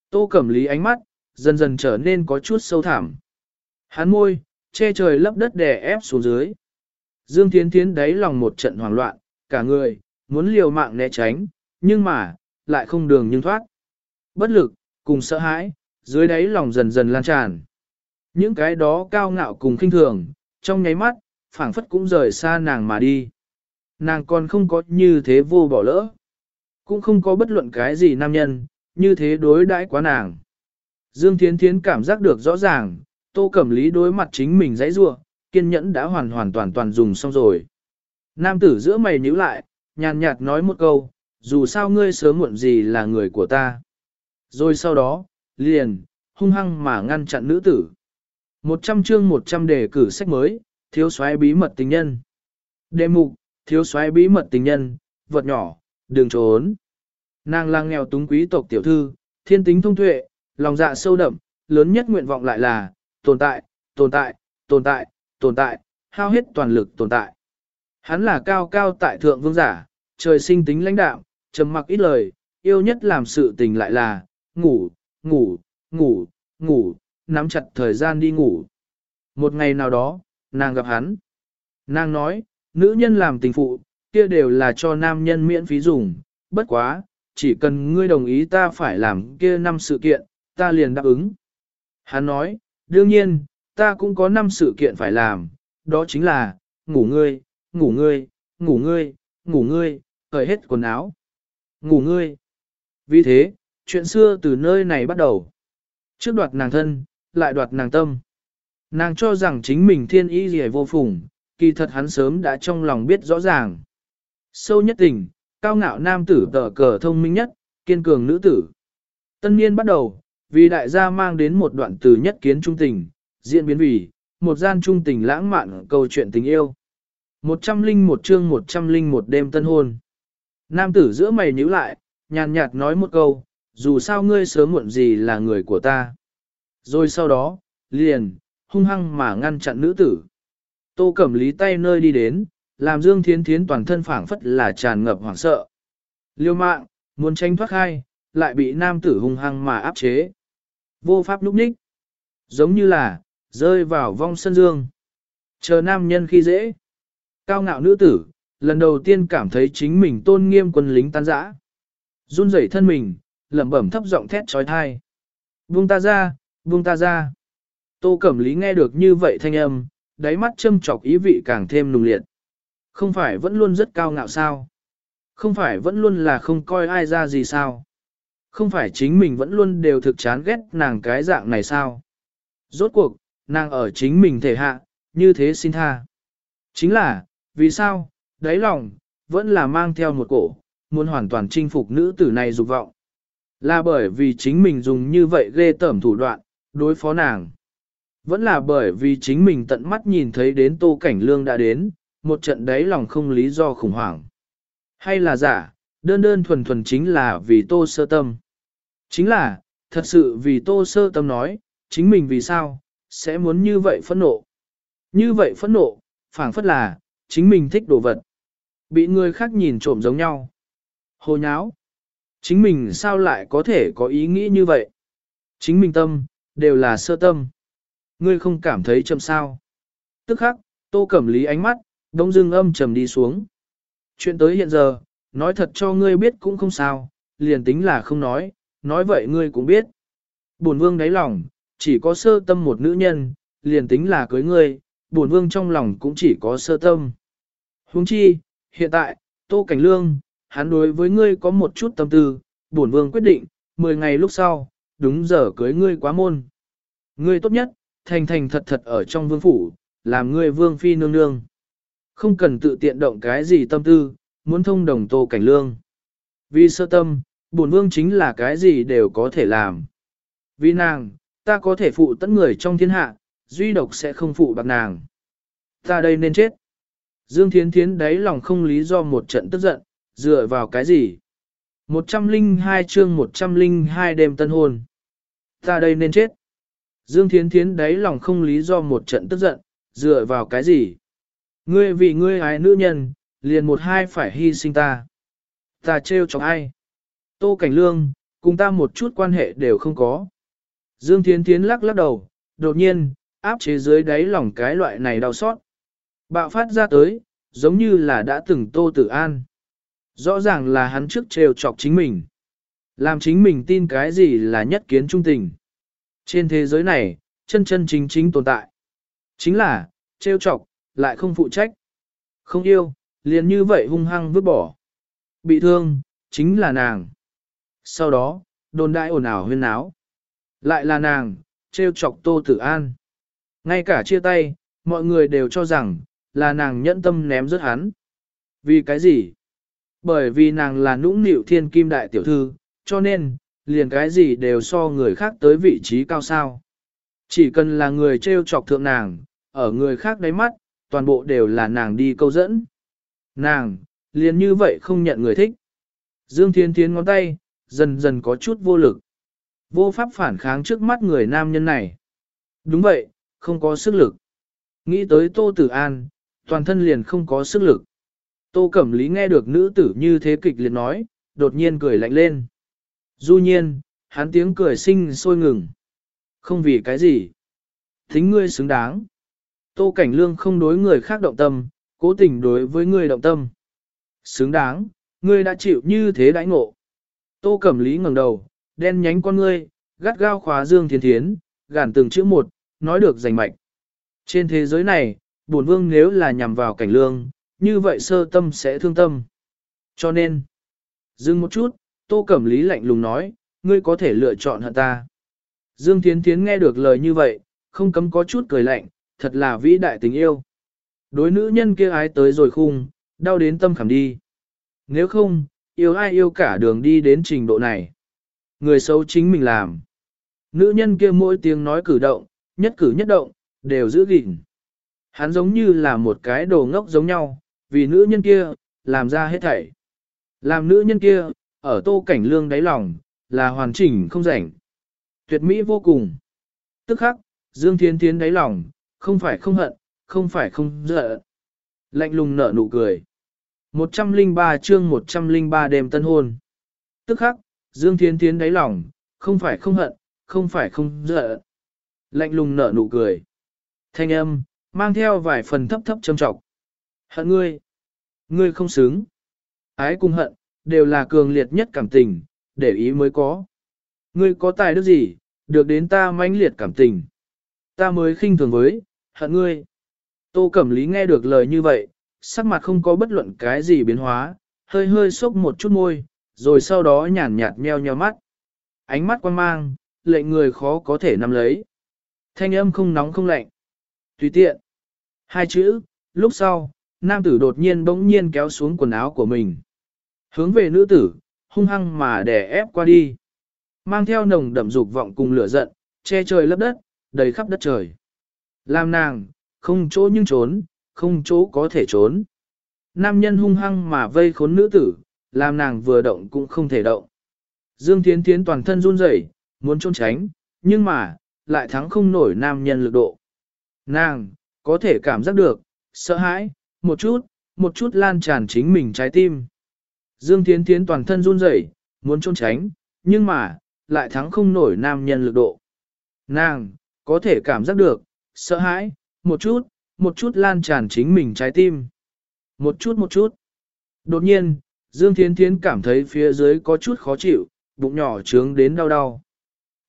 Tô Cẩm Lý ánh mắt, dần dần trở nên có chút sâu thẳm. Hắn môi, che trời lấp đất đè ép xuống dưới. Dương Thiến Thiến đáy lòng một trận hoảng loạn, cả người, muốn liều mạng né tránh, nhưng mà, lại không đường nhưng thoát. Bất lực, cùng sợ hãi, dưới đáy lòng dần dần lan tràn. Những cái đó cao ngạo cùng khinh thường, trong nháy mắt, phảng phất cũng rời xa nàng mà đi. Nàng còn không có như thế vô bỏ lỡ. Cũng không có bất luận cái gì nam nhân, như thế đối đãi quá nàng. Dương Thiến Thiến cảm giác được rõ ràng, Tô Cẩm Lý đối mặt chính mình dãy rua, kiên nhẫn đã hoàn hoàn toàn toàn dùng xong rồi. Nam tử giữa mày nhíu lại, nhàn nhạt nói một câu, dù sao ngươi sớm muộn gì là người của ta. Rồi sau đó, liền, hung hăng mà ngăn chặn nữ tử. Một trăm chương một trăm đề cử sách mới, thiếu soái bí mật tình nhân. Đề mục, thiếu soái bí mật tình nhân, vật nhỏ, đường trốn. Nàng lang nghèo túng quý tộc tiểu thư, thiên tính thông tuệ, lòng dạ sâu đậm, lớn nhất nguyện vọng lại là, tồn tại, tồn tại, tồn tại, tồn tại, hao hết toàn lực tồn tại. Hắn là cao cao tại thượng vương giả, trời sinh tính lãnh đạo, trầm mặc ít lời, yêu nhất làm sự tình lại là, ngủ, ngủ, ngủ, ngủ, nắm chặt thời gian đi ngủ. Một ngày nào đó, nàng gặp hắn. Nàng nói, nữ nhân làm tình phụ, kia đều là cho nam nhân miễn phí dùng, bất quá, chỉ cần ngươi đồng ý ta phải làm kia năm sự kiện, ta liền đáp ứng. Hắn nói, đương nhiên, ta cũng có năm sự kiện phải làm, đó chính là, ngủ ngươi, ngủ ngươi, ngủ ngươi, ngủ ngươi, cởi hết quần áo. Ngủ ngươi. Vì thế, chuyện xưa từ nơi này bắt đầu. Trước đoạt nàng thân, lại đoạt nàng tâm. Nàng cho rằng chính mình thiên ý gì vô phùng, kỳ thật hắn sớm đã trong lòng biết rõ ràng. Sâu nhất tình, cao ngạo nam tử tờ cờ thông minh nhất, kiên cường nữ tử. Tân niên bắt đầu, vì đại gia mang đến một đoạn từ nhất kiến trung tình, diễn biến vì, một gian trung tình lãng mạn câu chuyện tình yêu. Một trăm linh một chương một trăm linh một đêm tân hôn. Nam tử giữa mày nhíu lại, nhàn nhạt nói một câu, dù sao ngươi sớm muộn gì là người của ta. Rồi sau đó, liền, hung hăng mà ngăn chặn nữ tử. Tô Cẩm Lý tay nơi đi đến, làm Dương Thiến Thiến toàn thân phảng phất là tràn ngập hoảng sợ. Liêu mạng, muốn tranh thoát khai, lại bị nam tử hung hăng mà áp chế. Vô pháp núp ních. Giống như là, rơi vào vong sân dương. Chờ nam nhân khi dễ. Cao ngạo nữ tử, lần đầu tiên cảm thấy chính mình tôn nghiêm quân lính tan rã. Run rẩy thân mình, lẩm bẩm thấp giọng thét trói thai. Buông ta ra, buông ta ra. Tô Cẩm Lý nghe được như vậy thanh âm, đáy mắt châm chọc ý vị càng thêm nùng liệt. Không phải vẫn luôn rất cao ngạo sao? Không phải vẫn luôn là không coi ai ra gì sao? Không phải chính mình vẫn luôn đều thực chán ghét nàng cái dạng này sao? Rốt cuộc, nàng ở chính mình thể hạ, như thế xin tha. Chính là, vì sao, đáy lòng, vẫn là mang theo một cổ, muốn hoàn toàn chinh phục nữ tử này dục vọng. Là bởi vì chính mình dùng như vậy ghê tởm thủ đoạn, đối phó nàng. Vẫn là bởi vì chính mình tận mắt nhìn thấy đến tô cảnh lương đã đến, một trận đáy lòng không lý do khủng hoảng. Hay là giả, đơn đơn thuần thuần chính là vì tô sơ tâm. Chính là, thật sự vì tô sơ tâm nói, chính mình vì sao, sẽ muốn như vậy phẫn nộ. Như vậy phẫn nộ, phảng phất là, chính mình thích đồ vật. Bị người khác nhìn trộm giống nhau. Hồ nháo. Chính mình sao lại có thể có ý nghĩ như vậy? Chính mình tâm, đều là sơ tâm. Ngươi không cảm thấy châm sao. Tức khắc, tô cẩm lý ánh mắt, đông dưng âm trầm đi xuống. Chuyện tới hiện giờ, nói thật cho ngươi biết cũng không sao, liền tính là không nói, nói vậy ngươi cũng biết. Bổn vương đáy lòng, chỉ có sơ tâm một nữ nhân, liền tính là cưới ngươi, bổn vương trong lòng cũng chỉ có sơ tâm. Huống chi, hiện tại, Tô Cảnh Lương, hắn đối với ngươi có một chút tâm tư, bổn vương quyết định, 10 ngày lúc sau, đúng giờ cưới ngươi quá môn. Ngươi tốt nhất, thành thành thật thật ở trong vương phủ, làm ngươi vương phi nương nương. Không cần tự tiện động cái gì tâm tư, muốn thông đồng Tô Cảnh Lương. Vì sơ tâm, bổn vương chính là cái gì đều có thể làm. Vì nàng, ta có thể phụ tất người trong thiên hạ, duy độc sẽ không phụ bạc nàng. Ta đây nên chết. Dương Thiến Thiến đáy lòng không lý do một trận tức giận, dựa vào cái gì? 102 chương 102 đêm tân hôn. Ta đây nên chết. Dương Thiến Thiến đáy lòng không lý do một trận tức giận, dựa vào cái gì? Ngươi vì ngươi ái nữ nhân, liền một hai phải hy sinh ta. Ta trêu chọc ai? Tô Cảnh Lương, cùng ta một chút quan hệ đều không có. Dương Thiến Thiến lắc lắc đầu, đột nhiên, áp chế dưới đáy lòng cái loại này đau xót. Bạo phát ra tới, giống như là đã từng Tô Tử An. Rõ ràng là hắn trước trêu chọc chính mình. Làm chính mình tin cái gì là nhất kiến trung tình. Trên thế giới này, chân chân chính chính tồn tại. Chính là, trêu chọc, lại không phụ trách. Không yêu, liền như vậy hung hăng vứt bỏ. Bị thương, chính là nàng. Sau đó, đồn đại ồn ào huyên náo. Lại là nàng, trêu chọc Tô Tử An. Ngay cả chia tay, mọi người đều cho rằng, là nàng nhẫn tâm ném rớt hắn. Vì cái gì? Bởi vì nàng là nũng nịu thiên kim đại tiểu thư, cho nên, liền cái gì đều so người khác tới vị trí cao sao. Chỉ cần là người trêu chọc thượng nàng, ở người khác đáy mắt, toàn bộ đều là nàng đi câu dẫn. Nàng, liền như vậy không nhận người thích. Dương Thiên Thiến ngón tay, dần dần có chút vô lực. Vô pháp phản kháng trước mắt người nam nhân này. Đúng vậy, không có sức lực. Nghĩ tới Tô Tử An, toàn thân liền không có sức lực. Tô Cẩm Lý nghe được nữ tử như thế kịch liền nói, đột nhiên cười lạnh lên. Du nhiên, hắn tiếng cười sinh sôi ngừng. Không vì cái gì. Thính ngươi xứng đáng. Tô Cảnh Lương không đối người khác động tâm, cố tình đối với ngươi động tâm. Xứng đáng, ngươi đã chịu như thế đãi ngộ. Tô Cẩm Lý ngẩng đầu, đen nhánh con ngươi, gắt gao khóa Dương Thiên Thiến, gàn từng chữ một, nói được rành mạch. Trên thế giới này, bổn vương nếu là nhằm vào cảnh lương, như vậy sơ tâm sẽ thương tâm. Cho nên, dừng một chút, Tô Cẩm Lý lạnh lùng nói, ngươi có thể lựa chọn hận ta. Dương Thiến Thiến nghe được lời như vậy, không cấm có chút cười lạnh, thật là vĩ đại tình yêu. Đối nữ nhân kia ái tới rồi khung, đau đến tâm khảm đi. Nếu không, yêu ai yêu cả đường đi đến trình độ này. Người xấu chính mình làm. Nữ nhân kia mỗi tiếng nói cử động, nhất cử nhất động, đều giữ gìn. Hắn giống như là một cái đồ ngốc giống nhau, vì nữ nhân kia, làm ra hết thảy. Làm nữ nhân kia, ở tô cảnh lương đáy lòng, là hoàn chỉnh không rảnh. Tuyệt mỹ vô cùng. Tức khắc, Dương Thiên Thiên đáy lòng, không phải không hận, không phải không giận. Lạnh lùng nở nụ cười. 103 chương 103 đêm tân hôn. Tức khắc, Dương Thiên Thiến đáy lòng, không phải không hận, không phải không giận. Lạnh lùng nở nụ cười. Thanh âm, mang theo vài phần thấp thấp châm trọng. Hận ngươi. Ngươi không xứng. Ái cùng hận, đều là cường liệt nhất cảm tình, để ý mới có. Ngươi có tài đức gì, được đến ta mãnh liệt cảm tình. Ta mới khinh thường với, hận ngươi. Tô Cẩm Lý nghe được lời như vậy, sắc mặt không có bất luận cái gì biến hóa, hơi hơi sốc một chút môi, rồi sau đó nhàn nhạt meo nheo mắt. Ánh mắt quan mang, lệnh người khó có thể nắm lấy. Thanh âm không nóng không lạnh. Tùy tiện. Hai chữ, lúc sau, nam tử đột nhiên bỗng nhiên kéo xuống quần áo của mình. Hướng về nữ tử, hung hăng mà đè ép qua đi. Mang theo nồng đậm dục vọng cùng lửa giận, che trời lấp đất, đầy khắp đất trời. Làm nàng, không chỗ nhưng trốn, không chỗ có thể trốn. Nam nhân hung hăng mà vây khốn nữ tử, làm nàng vừa động cũng không thể động. Dương Thiến Thiến toàn thân run rẩy, muốn trốn tránh, nhưng mà, lại thắng không nổi nam nhân lực độ. Nàng, có thể cảm giác được, sợ hãi, một chút, một chút lan tràn chính mình trái tim. Dương Thiến Thiến toàn thân run rẩy, muốn trốn tránh, nhưng mà, lại thắng không nổi nam nhân lực độ. Nàng, có thể cảm giác được, sợ hãi, một chút, một chút lan tràn chính mình trái tim. Một chút một chút. Đột nhiên, Dương Thiến Thiến cảm thấy phía dưới có chút khó chịu, bụng nhỏ trướng đến đau đau.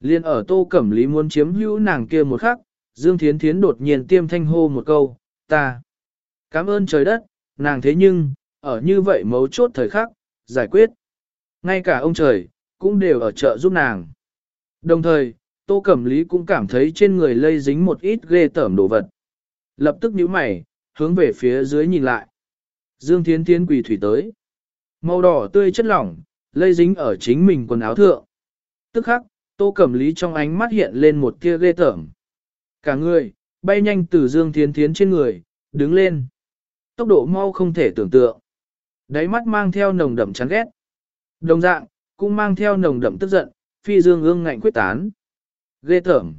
Liên ở tô cẩm lý muốn chiếm hữu nàng kia một khắc, Dương Thiến Thiến đột nhiên tiêm thanh hô một câu, ta. Cảm ơn trời đất, nàng thế nhưng, ở như vậy mấu chốt thời khắc, giải quyết. Ngay cả ông trời, cũng đều ở chợ giúp nàng. Đồng thời, Tô Cẩm Lý cũng cảm thấy trên người lây dính một ít ghê tởm đồ vật. Lập tức nhíu mày, hướng về phía dưới nhìn lại. Dương Thiến Thiến quỳ thủy tới. Màu đỏ tươi chất lỏng, lây dính ở chính mình quần áo thượng. Tức khắc, Tô Cẩm Lý trong ánh mắt hiện lên một tia ghê tởm. Cả người, bay nhanh từ Dương Thiến Thiến trên người, đứng lên. Tốc độ mau không thể tưởng tượng. Đáy mắt mang theo nồng đậm chán ghét. Đồng dạng, cũng mang theo nồng đậm tức giận, phi dương ương ngạnh quyết tán. Ghê tởm.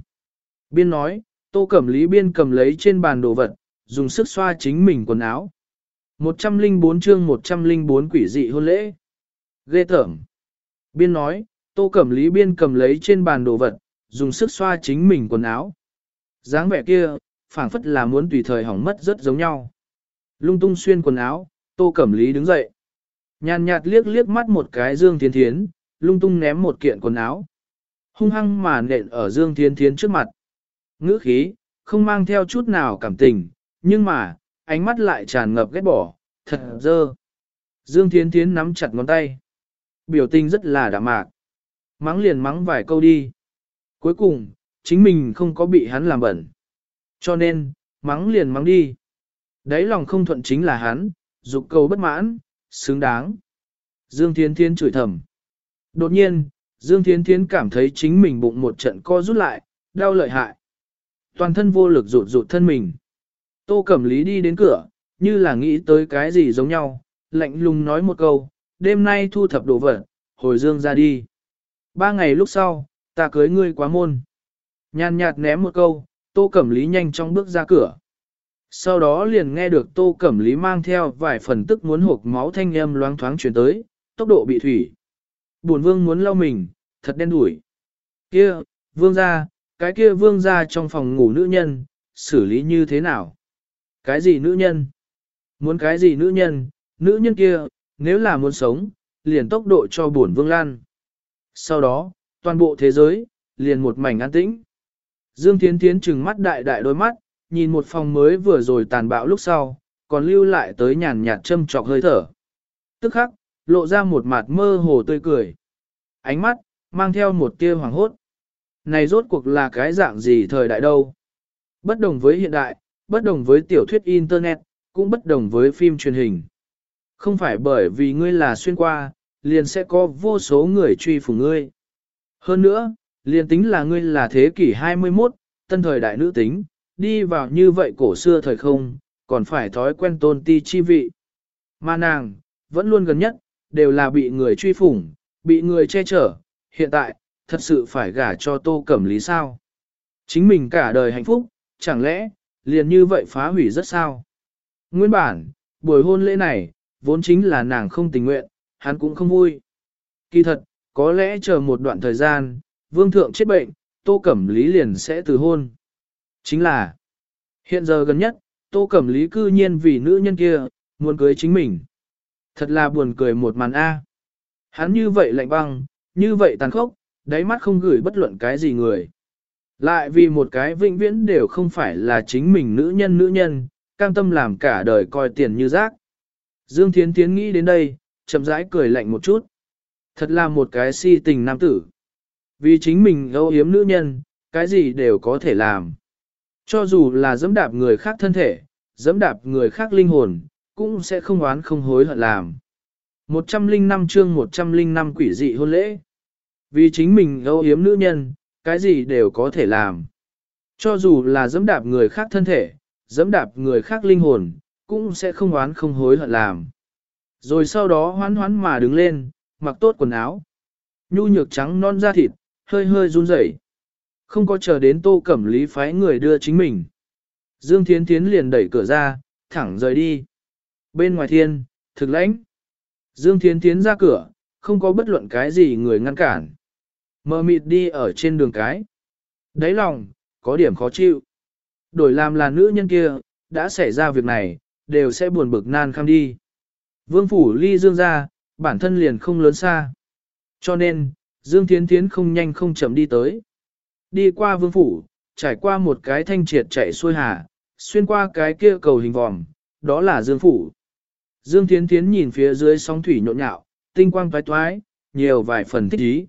Biên nói, Tô Cẩm Lý biên cầm lấy trên bàn đồ vật, dùng sức xoa chính mình quần áo. 104 chương 104 quỷ dị hôn lễ. Ghê tởm. Biên nói, Tô Cẩm Lý biên cầm lấy trên bàn đồ vật, dùng sức xoa chính mình quần áo. dáng vẻ kia, phảng phất là muốn tùy thời hỏng mất rất giống nhau. Lung tung xuyên quần áo, Tô Cẩm Lý đứng dậy. Nhàn nhạt liếc liếc mắt một cái Dương Thiên Thiến, lung tung ném một kiện quần áo. Hung hăng mà nện ở Dương Thiên Thiến trước mặt. Ngữ khí, không mang theo chút nào cảm tình, nhưng mà, ánh mắt lại tràn ngập ghét bỏ, thật dơ. Dương Thiên Thiến nắm chặt ngón tay. Biểu tình rất là đạm mạc. Mắng liền mắng vài câu đi. Cuối cùng, chính mình không có bị hắn làm bẩn. Cho nên, mắng liền mắng đi. Đấy lòng không thuận chính là hắn, dục cầu bất mãn, xứng đáng. Dương Thiên Thiên chửi thầm. Đột nhiên, Dương Thiến Thiến cảm thấy chính mình bụng một trận co rút lại, đau lợi hại. Toàn thân vô lực rụt rụt thân mình. Tô Cẩm Lý đi đến cửa, như là nghĩ tới cái gì giống nhau, lạnh lùng nói một câu, đêm nay thu thập đồ vật, hồi Dương ra đi. Ba ngày lúc sau, ta cưới ngươi quá môn. Nhàn nhạt ném một câu, Tô Cẩm Lý nhanh chóng bước ra cửa. Sau đó liền nghe được Tô Cẩm Lý mang theo vài phần tức muốn hộp máu thanh âm loáng thoáng chuyển tới, tốc độ bị thủy. Bổn vương muốn lau mình, thật đen đủi. Kia, vương gia, cái kia vương gia trong phòng ngủ nữ nhân, xử lý như thế nào? Cái gì nữ nhân? Muốn cái gì nữ nhân? Nữ nhân kia, nếu là muốn sống, liền tốc độ cho bổn vương lan. Sau đó, toàn bộ thế giới, liền một mảnh an tĩnh. Dương Thiến Thiến trừng mắt đại đại đôi mắt, nhìn một phòng mới vừa rồi tàn bạo lúc sau, còn lưu lại tới nhàn nhạt châm trọc hơi thở. Tức khắc, lộ ra một mặt mơ hồ tươi cười. Ánh mắt, mang theo một tia hoàng hốt. Này rốt cuộc là cái dạng gì thời đại đâu? Bất đồng với hiện đại, bất đồng với tiểu thuyết Internet, cũng bất đồng với phim truyền hình. Không phải bởi vì ngươi là xuyên qua, liền sẽ có vô số người truy phủ ngươi. Hơn nữa, liền tính là ngươi là thế kỷ 21, tân thời đại nữ tính, đi vào như vậy cổ xưa thời không, còn phải thói quen tôn ti chi vị. Mà nàng, vẫn luôn gần nhất, đều là bị người truy phủng, bị người che chở, hiện tại, thật sự phải gả cho tô cẩm lý sao. Chính mình cả đời hạnh phúc, chẳng lẽ, liền như vậy phá hủy rất sao. Nguyên bản, buổi hôn lễ này, vốn chính là nàng không tình nguyện, hắn cũng không vui. Kỳ thật, có lẽ chờ một đoạn thời gian, vương thượng chết bệnh, tô cẩm lý liền sẽ từ hôn. Chính là, hiện giờ gần nhất, Tô Cẩm Lý cư nhiên vì nữ nhân kia, muốn cưới chính mình. Thật là buồn cười một màn A. Hắn như vậy lạnh băng, như vậy tàn khốc, đáy mắt không gửi bất luận cái gì người. Lại vì một cái vĩnh viễn đều không phải là chính mình nữ nhân nữ nhân, cam tâm làm cả đời coi tiền như rác. Dương Thiến Thiến nghĩ đến đây, chậm rãi cười lạnh một chút. Thật là một cái si tình nam tử. Vì chính mình âu yếm nữ nhân, cái gì đều có thể làm. Cho dù là dẫm đạp người khác thân thể, dẫm đạp người khác linh hồn, cũng sẽ không oán không hối hận làm. 105 chương 105 quỷ dị hôn lễ. Vì chính mình âu yếm nữ nhân, cái gì đều có thể làm. Cho dù là dẫm đạp người khác thân thể, dẫm đạp người khác linh hồn, cũng sẽ không oán không hối hận làm. Rồi sau đó hoán hoán mà đứng lên, mặc tốt quần áo. Nhu nhược trắng non da thịt, hơi hơi run rẩy. Không có chờ đến tô cẩm lý phái người đưa chính mình. Dương Thiến Thiến liền đẩy cửa ra, thẳng rời đi. Bên ngoài thiên, thực lãnh. Dương Thiến Thiến ra cửa, không có bất luận cái gì người ngăn cản. Mờ mịt đi ở trên đường cái. Đấy lòng, có điểm khó chịu. Đổi làm là nữ nhân kia, đã xảy ra việc này, đều sẽ buồn bực nan khăm đi. Vương phủ ly dương ra, bản thân liền không lớn xa. Cho nên, Dương Thiến Thiến không nhanh không chậm đi tới. Đi qua vương phủ, trải qua một cái thanh triệt chạy xuôi hà, xuyên qua cái kia cầu hình vòm, đó là Dương phủ. Dương Thiến Thiến nhìn phía dưới sóng thủy nhộn nhạo, tinh quang toái toái, nhiều vài phần thích ý.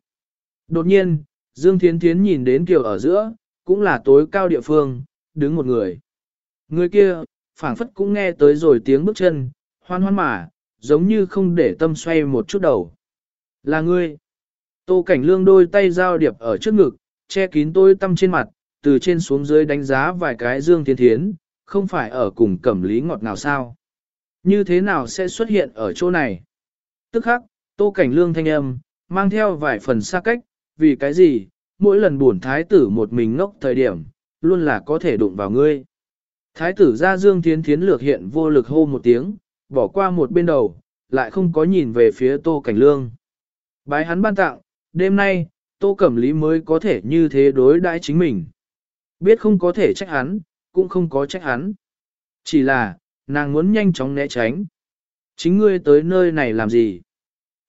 Đột nhiên, Dương Thiến Thiến nhìn đến kiều ở giữa, cũng là tối cao địa phương, đứng một người. Người kia, phảng phất cũng nghe tới rồi tiếng bước chân, hoan hoan mà, giống như không để tâm xoay một chút đầu. Là ngươi. Tô Cảnh Lương đôi tay giao điệp ở trước ngực, che kín tôi tâm trên mặt, từ trên xuống dưới đánh giá vài cái Dương Thiên Thiến, không phải ở cùng cẩm lý ngọt nào sao. Như thế nào sẽ xuất hiện ở chỗ này? Tức khắc, Tô Cảnh Lương thanh âm, mang theo vài phần xa cách, vì cái gì, mỗi lần buồn thái tử một mình ngốc thời điểm, luôn là có thể đụng vào ngươi. Thái tử ra Dương Thiến Thiến lược hiện vô lực hô một tiếng, bỏ qua một bên đầu, lại không có nhìn về phía Tô Cảnh Lương. Bái hắn ban tặng, đêm nay, Tô Cẩm Lý mới có thể như thế đối đãi chính mình. Biết không có thể trách hắn, cũng không có trách hắn. Chỉ là, nàng muốn nhanh chóng né tránh. Chính ngươi tới nơi này làm gì?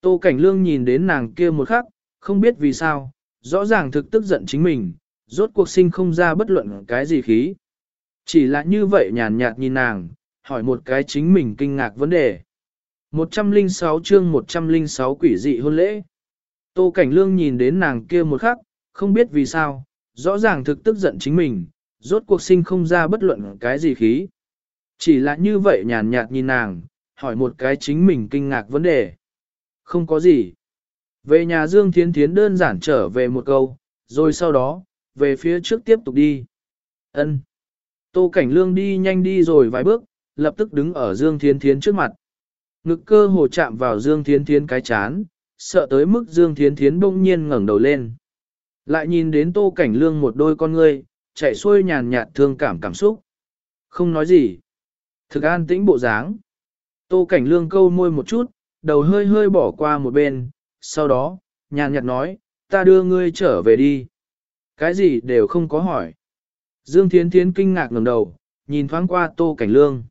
Tô Cảnh Lương nhìn đến nàng kia một khắc, không biết vì sao, rõ ràng thực tức giận chính mình, rốt cuộc sinh không ra bất luận cái gì khí. Chỉ là như vậy nhàn nhạt nhìn nàng, hỏi một cái chính mình kinh ngạc vấn đề. 106 chương 106 quỷ dị hôn lễ. Tô Cảnh Lương nhìn đến nàng kia một khắc, không biết vì sao, rõ ràng thực tức giận chính mình, rốt cuộc sinh không ra bất luận cái gì khí. Chỉ là như vậy nhàn nhạt nhìn nàng, hỏi một cái chính mình kinh ngạc vấn đề. Không có gì. Về nhà Dương Thiến Thiến đơn giản trở về một câu, rồi sau đó, về phía trước tiếp tục đi. Ân. Tô Cảnh Lương đi nhanh đi rồi vài bước, lập tức đứng ở Dương Thiến Thiến trước mặt. Ngực cơ hồ chạm vào Dương Thiến Thiến cái chán, sợ tới mức Dương Thiến Thiến bỗng nhiên ngẩng đầu lên. Lại nhìn đến Tô Cảnh Lương một đôi con ngươi, chạy xuôi nhàn nhạt thương cảm cảm xúc. Không nói gì. Thực an tĩnh bộ dáng. Tô Cảnh Lương câu môi một chút, đầu hơi hơi bỏ qua một bên, sau đó, nhàn nhạt nói, ta đưa ngươi trở về đi. Cái gì đều không có hỏi. Dương Thiến Thiến kinh ngạc ngẩng đầu, nhìn thoáng qua Tô Cảnh Lương.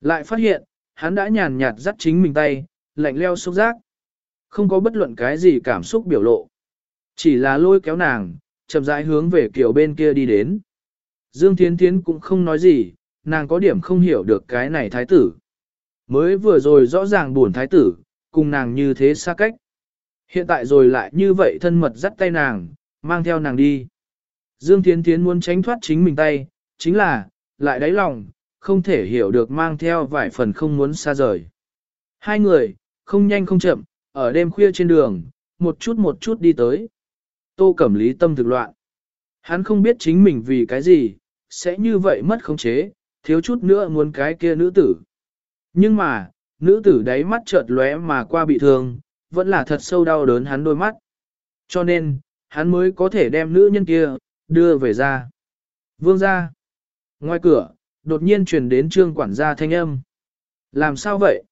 Lại phát hiện, hắn đã nhàn nhạt dắt chính mình tay, lạnh leo xúc giác. Không có bất luận cái gì cảm xúc biểu lộ. Chỉ là lôi kéo nàng, chậm rãi hướng về kiểu bên kia đi đến. Dương Thiến Thiến cũng không nói gì, nàng có điểm không hiểu được cái này thái tử. Mới vừa rồi rõ ràng buồn thái tử, cùng nàng như thế xa cách. Hiện tại rồi lại như vậy thân mật dắt tay nàng, mang theo nàng đi. Dương Thiến Thiến muốn tránh thoát chính mình tay, chính là, lại đáy lòng, không thể hiểu được mang theo vài phần không muốn xa rời. Hai người, không nhanh không chậm, ở đêm khuya trên đường, một chút một chút đi tới. Tô Cẩm Lý tâm thực loạn. Hắn không biết chính mình vì cái gì, sẽ như vậy mất khống chế, thiếu chút nữa muốn cái kia nữ tử. Nhưng mà, nữ tử đáy mắt chợt lóe mà qua bị thương, vẫn là thật sâu đau đớn hắn đôi mắt. Cho nên, hắn mới có thể đem nữ nhân kia, đưa về ra. Vương ra. Ngoài cửa, đột nhiên truyền đến trương quản gia thanh âm. Làm sao vậy?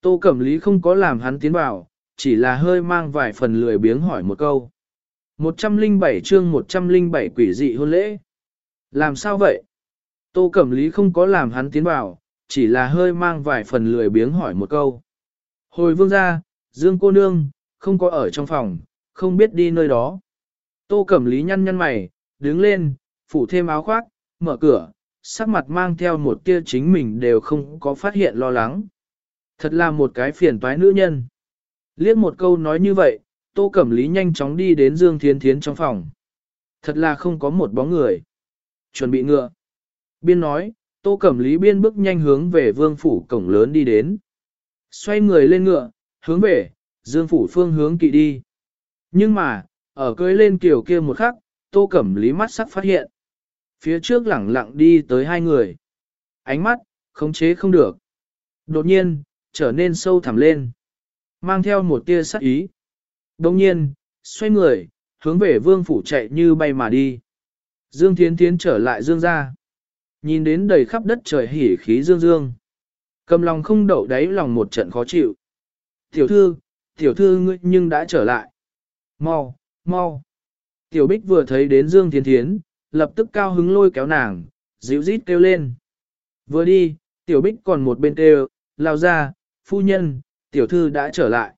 Tô Cẩm Lý không có làm hắn tiến vào, chỉ là hơi mang vài phần lười biếng hỏi một câu. 107 chương 107 quỷ dị hôn lễ. Làm sao vậy? Tô Cẩm Lý không có làm hắn tiến vào, chỉ là hơi mang vài phần lười biếng hỏi một câu. Hồi vương ra, Dương cô nương, không có ở trong phòng, không biết đi nơi đó. Tô Cẩm Lý nhăn nhăn mày, đứng lên, phủ thêm áo khoác, mở cửa, sắc mặt mang theo một tia chính mình đều không có phát hiện lo lắng. Thật là một cái phiền toái nữ nhân. Liếc một câu nói như vậy, Tô Cẩm Lý nhanh chóng đi đến Dương Thiên Thiến trong phòng. Thật là không có một bóng người. Chuẩn bị ngựa. Biên nói, Tô Cẩm Lý biên bước nhanh hướng về vương phủ cổng lớn đi đến. Xoay người lên ngựa, hướng về, Dương phủ phương hướng kỵ đi. Nhưng mà, ở cưới lên kiểu kia một khắc, Tô Cẩm Lý mắt sắc phát hiện. Phía trước lẳng lặng đi tới hai người. Ánh mắt, khống chế không được. Đột nhiên, trở nên sâu thẳm lên. Mang theo một tia sắc ý. Đồng nhiên, xoay người, hướng về vương phủ chạy như bay mà đi. Dương Thiến Thiến trở lại dương ra. Nhìn đến đầy khắp đất trời hỉ khí dương dương. Cầm lòng không đậu đáy lòng một trận khó chịu. Tiểu thư, tiểu thư ngươi nhưng đã trở lại. Mau, mau. Tiểu Bích vừa thấy đến Dương Thiến Thiến, lập tức cao hứng lôi kéo nàng, dịu rít kêu lên. Vừa đi, Tiểu Bích còn một bên kêu, lao ra, phu nhân, tiểu thư đã trở lại.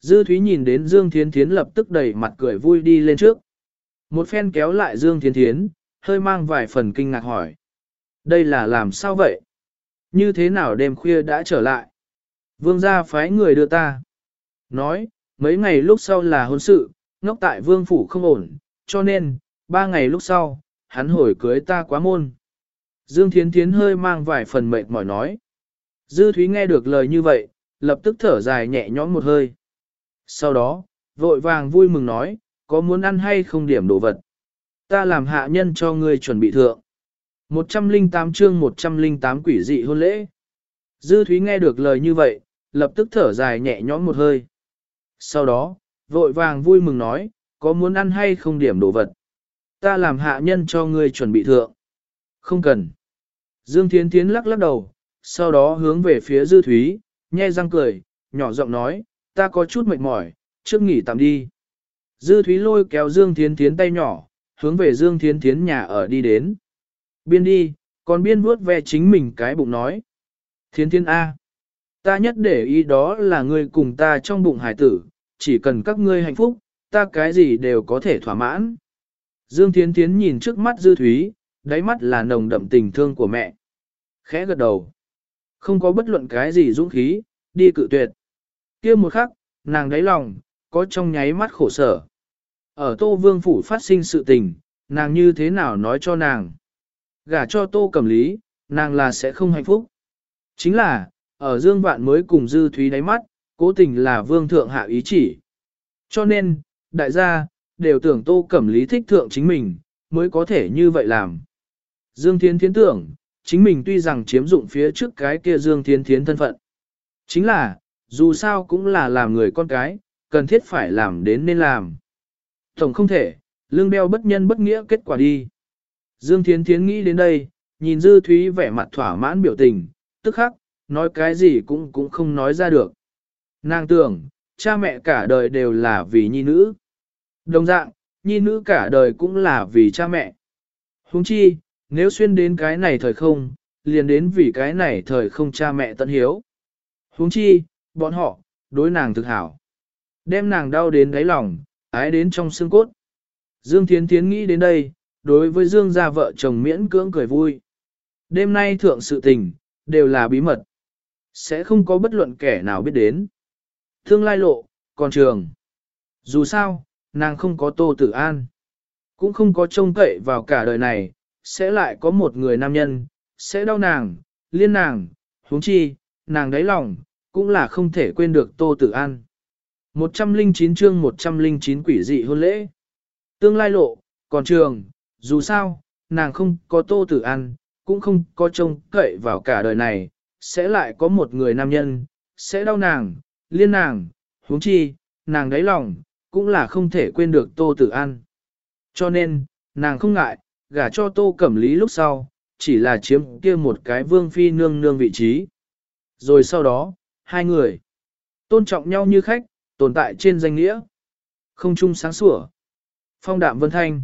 Dư Thúy nhìn đến Dương Thiến Thiến lập tức đẩy mặt cười vui đi lên trước. Một phen kéo lại Dương Thiến Thiến, hơi mang vài phần kinh ngạc hỏi. Đây là làm sao vậy? Như thế nào đêm khuya đã trở lại? Vương gia phái người đưa ta. Nói, mấy ngày lúc sau là hôn sự, ngốc tại vương phủ không ổn, cho nên, ba ngày lúc sau, hắn hồi cưới ta quá môn. Dương Thiến Thiến hơi mang vài phần mệt mỏi nói. Dư Thúy nghe được lời như vậy, lập tức thở dài nhẹ nhõm một hơi. Sau đó, vội vàng vui mừng nói, có muốn ăn hay không điểm đồ vật. Ta làm hạ nhân cho ngươi chuẩn bị thượng. 108 chương 108 quỷ dị hôn lễ. Dư Thúy nghe được lời như vậy, lập tức thở dài nhẹ nhõm một hơi. Sau đó, vội vàng vui mừng nói, có muốn ăn hay không điểm đồ vật. Ta làm hạ nhân cho ngươi chuẩn bị thượng. Không cần. Dương Thiến Thiến lắc lắc đầu, sau đó hướng về phía Dư Thúy, nhe răng cười, nhỏ giọng nói, ta có chút mệt mỏi, trước nghỉ tạm đi. Dư Thúy lôi kéo Dương Thiến Thiến tay nhỏ, hướng về Dương Thiến Thiến nhà ở đi đến. Biên đi, còn biên vuốt ve chính mình cái bụng nói. Thiến Thiên A. Ta nhất để ý đó là ngươi cùng ta trong bụng hải tử, chỉ cần các ngươi hạnh phúc, ta cái gì đều có thể thỏa mãn. Dương Thiến Thiến nhìn trước mắt Dư Thúy, đáy mắt là nồng đậm tình thương của mẹ. Khẽ gật đầu. Không có bất luận cái gì dũng khí, đi cự tuyệt. kia một khắc, nàng đáy lòng, có trong nháy mắt khổ sở. Ở Tô Vương Phủ phát sinh sự tình, nàng như thế nào nói cho nàng. Gả cho Tô Cẩm Lý, nàng là sẽ không hạnh phúc. Chính là, ở Dương Vạn mới cùng Dư Thúy đáy mắt, cố tình là Vương Thượng hạ ý chỉ. Cho nên, đại gia, đều tưởng Tô Cẩm Lý thích thượng chính mình, mới có thể như vậy làm. Dương Thiên Thiến tưởng, chính mình tuy rằng chiếm dụng phía trước cái kia Dương Thiên Thiến thân phận. Chính là, dù sao cũng là làm người con cái, cần thiết phải làm đến nên làm. Tổng không thể, lương đeo bất nhân bất nghĩa kết quả đi. Dương Thiến Thiến nghĩ đến đây, nhìn Dư Thúy vẻ mặt thỏa mãn biểu tình, tức khắc, nói cái gì cũng cũng không nói ra được. Nàng tưởng, cha mẹ cả đời đều là vì nhi nữ. Đồng dạng, nhi nữ cả đời cũng là vì cha mẹ. Huống chi, nếu xuyên đến cái này thời không, liền đến vì cái này thời không cha mẹ tận hiếu. Huống chi, bọn họ, đối nàng thực hảo. Đem nàng đau đến đáy lòng, ái đến trong xương cốt. Dương Thiến Thiến nghĩ đến đây, đối với Dương gia vợ chồng miễn cưỡng cười vui. Đêm nay thượng sự tình, đều là bí mật. Sẽ không có bất luận kẻ nào biết đến. Thương lai lộ, còn trường. Dù sao, nàng không có tô tử an. Cũng không có trông cậy vào cả đời này, sẽ lại có một người nam nhân, sẽ đau nàng, liên nàng, huống chi, nàng đáy lòng, cũng là không thể quên được tô tử an. 109 chương 109 quỷ dị hôn lễ. Tương lai lộ, còn trường, dù sao, nàng không có tô tử an, cũng không có trông cậy vào cả đời này, sẽ lại có một người nam nhân, sẽ đau nàng, liên nàng, huống chi, nàng đáy lòng, cũng là không thể quên được tô tử an. Cho nên, nàng không ngại, gả cho tô cẩm lý lúc sau, chỉ là chiếm kia một cái vương phi nương nương vị trí. Rồi sau đó, hai người, tôn trọng nhau như khách, tồn tại trên danh nghĩa. Không chung sáng sủa. Phong đạm vân thanh.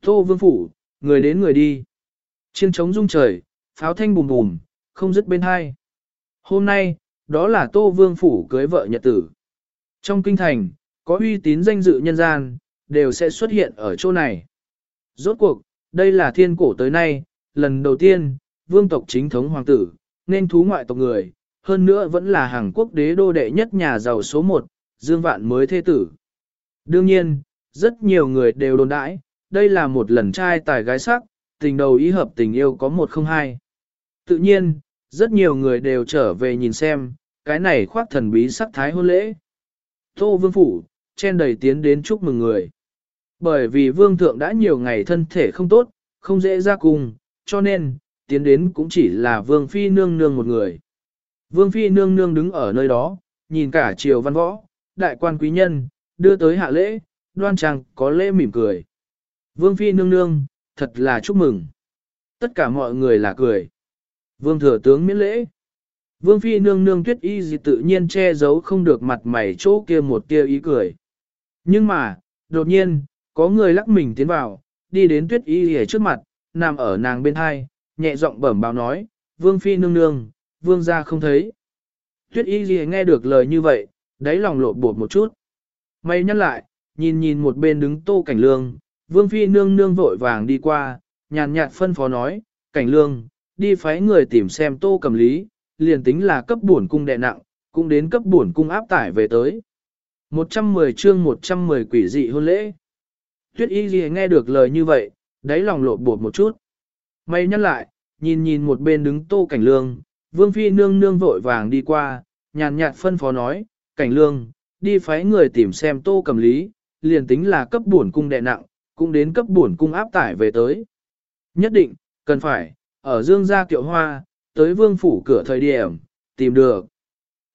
Tô vương phủ, người đến người đi. Chiêng trống rung trời, pháo thanh bùm bùm, không dứt bên hai. Hôm nay, đó là tô vương phủ cưới vợ nhật tử. Trong kinh thành, có uy tín danh dự nhân gian, đều sẽ xuất hiện ở chỗ này. Rốt cuộc, đây là thiên cổ tới nay, lần đầu tiên, vương tộc chính thống hoàng tử, nên thú ngoại tộc người, hơn nữa vẫn là hàng quốc đế đô đệ nhất nhà giàu số 1, Dương Vạn mới thế tử. Đương nhiên, rất nhiều người đều đồn đãi, đây là một lần trai tài gái sắc, tình đầu ý hợp tình yêu có một không hai. Tự nhiên, rất nhiều người đều trở về nhìn xem, cái này khoác thần bí sắc thái hôn lễ. Tô Vương Phủ, chen đầy tiến đến chúc mừng người. Bởi vì Vương Thượng đã nhiều ngày thân thể không tốt, không dễ ra cùng, cho nên, tiến đến cũng chỉ là Vương Phi nương nương một người. Vương Phi nương nương đứng ở nơi đó, nhìn cả triều văn võ, đại quan quý nhân, đưa tới hạ lễ, đoan trang có lễ mỉm cười. Vương Phi nương nương, thật là chúc mừng. Tất cả mọi người là cười. Vương thừa tướng miễn lễ. Vương Phi nương nương tuyết y gì tự nhiên che giấu không được mặt mày chỗ kia một tia ý cười. Nhưng mà, đột nhiên, có người lắc mình tiến vào, đi đến tuyết y gì trước mặt, nằm ở nàng bên hai, nhẹ giọng bẩm báo nói, Vương Phi nương nương, Vương ra không thấy. Tuyết y gì nghe được lời như vậy, đáy lòng lộ bột một chút. May nhắc lại, nhìn nhìn một bên đứng tô cảnh lương, Vương Phi nương nương vội vàng đi qua, nhàn nhạt phân phó nói, cảnh lương, đi phái người tìm xem tô cầm lý, liền tính là cấp bổn cung đệ nặng, cũng đến cấp bổn cung áp tải về tới. 110 chương 110 quỷ dị hôn lễ. Tuyết y gì nghe được lời như vậy, đáy lòng lộ bột một chút. May nhắc lại, nhìn nhìn một bên đứng tô cảnh lương, vương phi nương nương vội vàng đi qua, nhàn nhạt phân phó nói, cảnh lương, đi phái người tìm xem tô cầm lý, liền tính là cấp bổn cung đệ nặng, cũng đến cấp bổn cung áp tải về tới. Nhất định, cần phải, ở dương gia kiệu hoa, tới vương phủ cửa thời điểm, tìm được.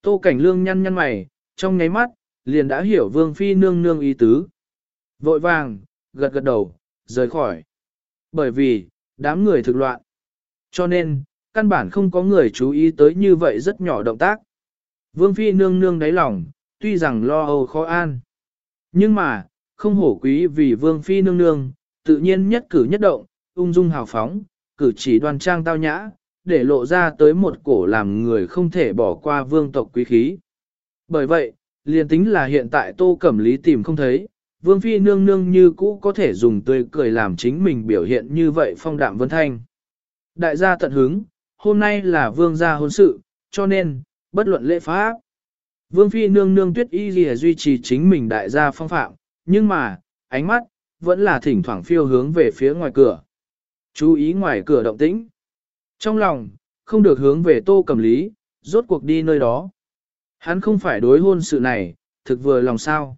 Tô cảnh lương nhăn nhăn mày, trong nháy mắt, liền đã hiểu vương phi nương nương ý tứ. Vội vàng, gật gật đầu, rời khỏi. Bởi vì, đám người thực loạn. Cho nên, căn bản không có người chú ý tới như vậy rất nhỏ động tác. Vương phi nương nương đáy lòng, tuy rằng lo âu khó an. Nhưng mà, không hổ quý vì vương phi nương nương, tự nhiên nhất cử nhất động, ung dung hào phóng, cử chỉ đoan trang tao nhã, để lộ ra tới một cổ làm người không thể bỏ qua vương tộc quý khí. Bởi vậy, liền tính là hiện tại tô cẩm lý tìm không thấy, vương phi nương nương như cũ có thể dùng tươi cười làm chính mình biểu hiện như vậy phong đạm vân thanh. Đại gia tận hứng, hôm nay là vương gia hôn sự, cho nên, bất luận lễ pháp. Vương phi nương nương tuyết y gì duy trì chính mình đại gia phong phạm, nhưng mà, ánh mắt, vẫn là thỉnh thoảng phiêu hướng về phía ngoài cửa. Chú ý ngoài cửa động tĩnh. Trong lòng, không được hướng về tô cầm lý, rốt cuộc đi nơi đó. Hắn không phải đối hôn sự này, thực vừa lòng sao.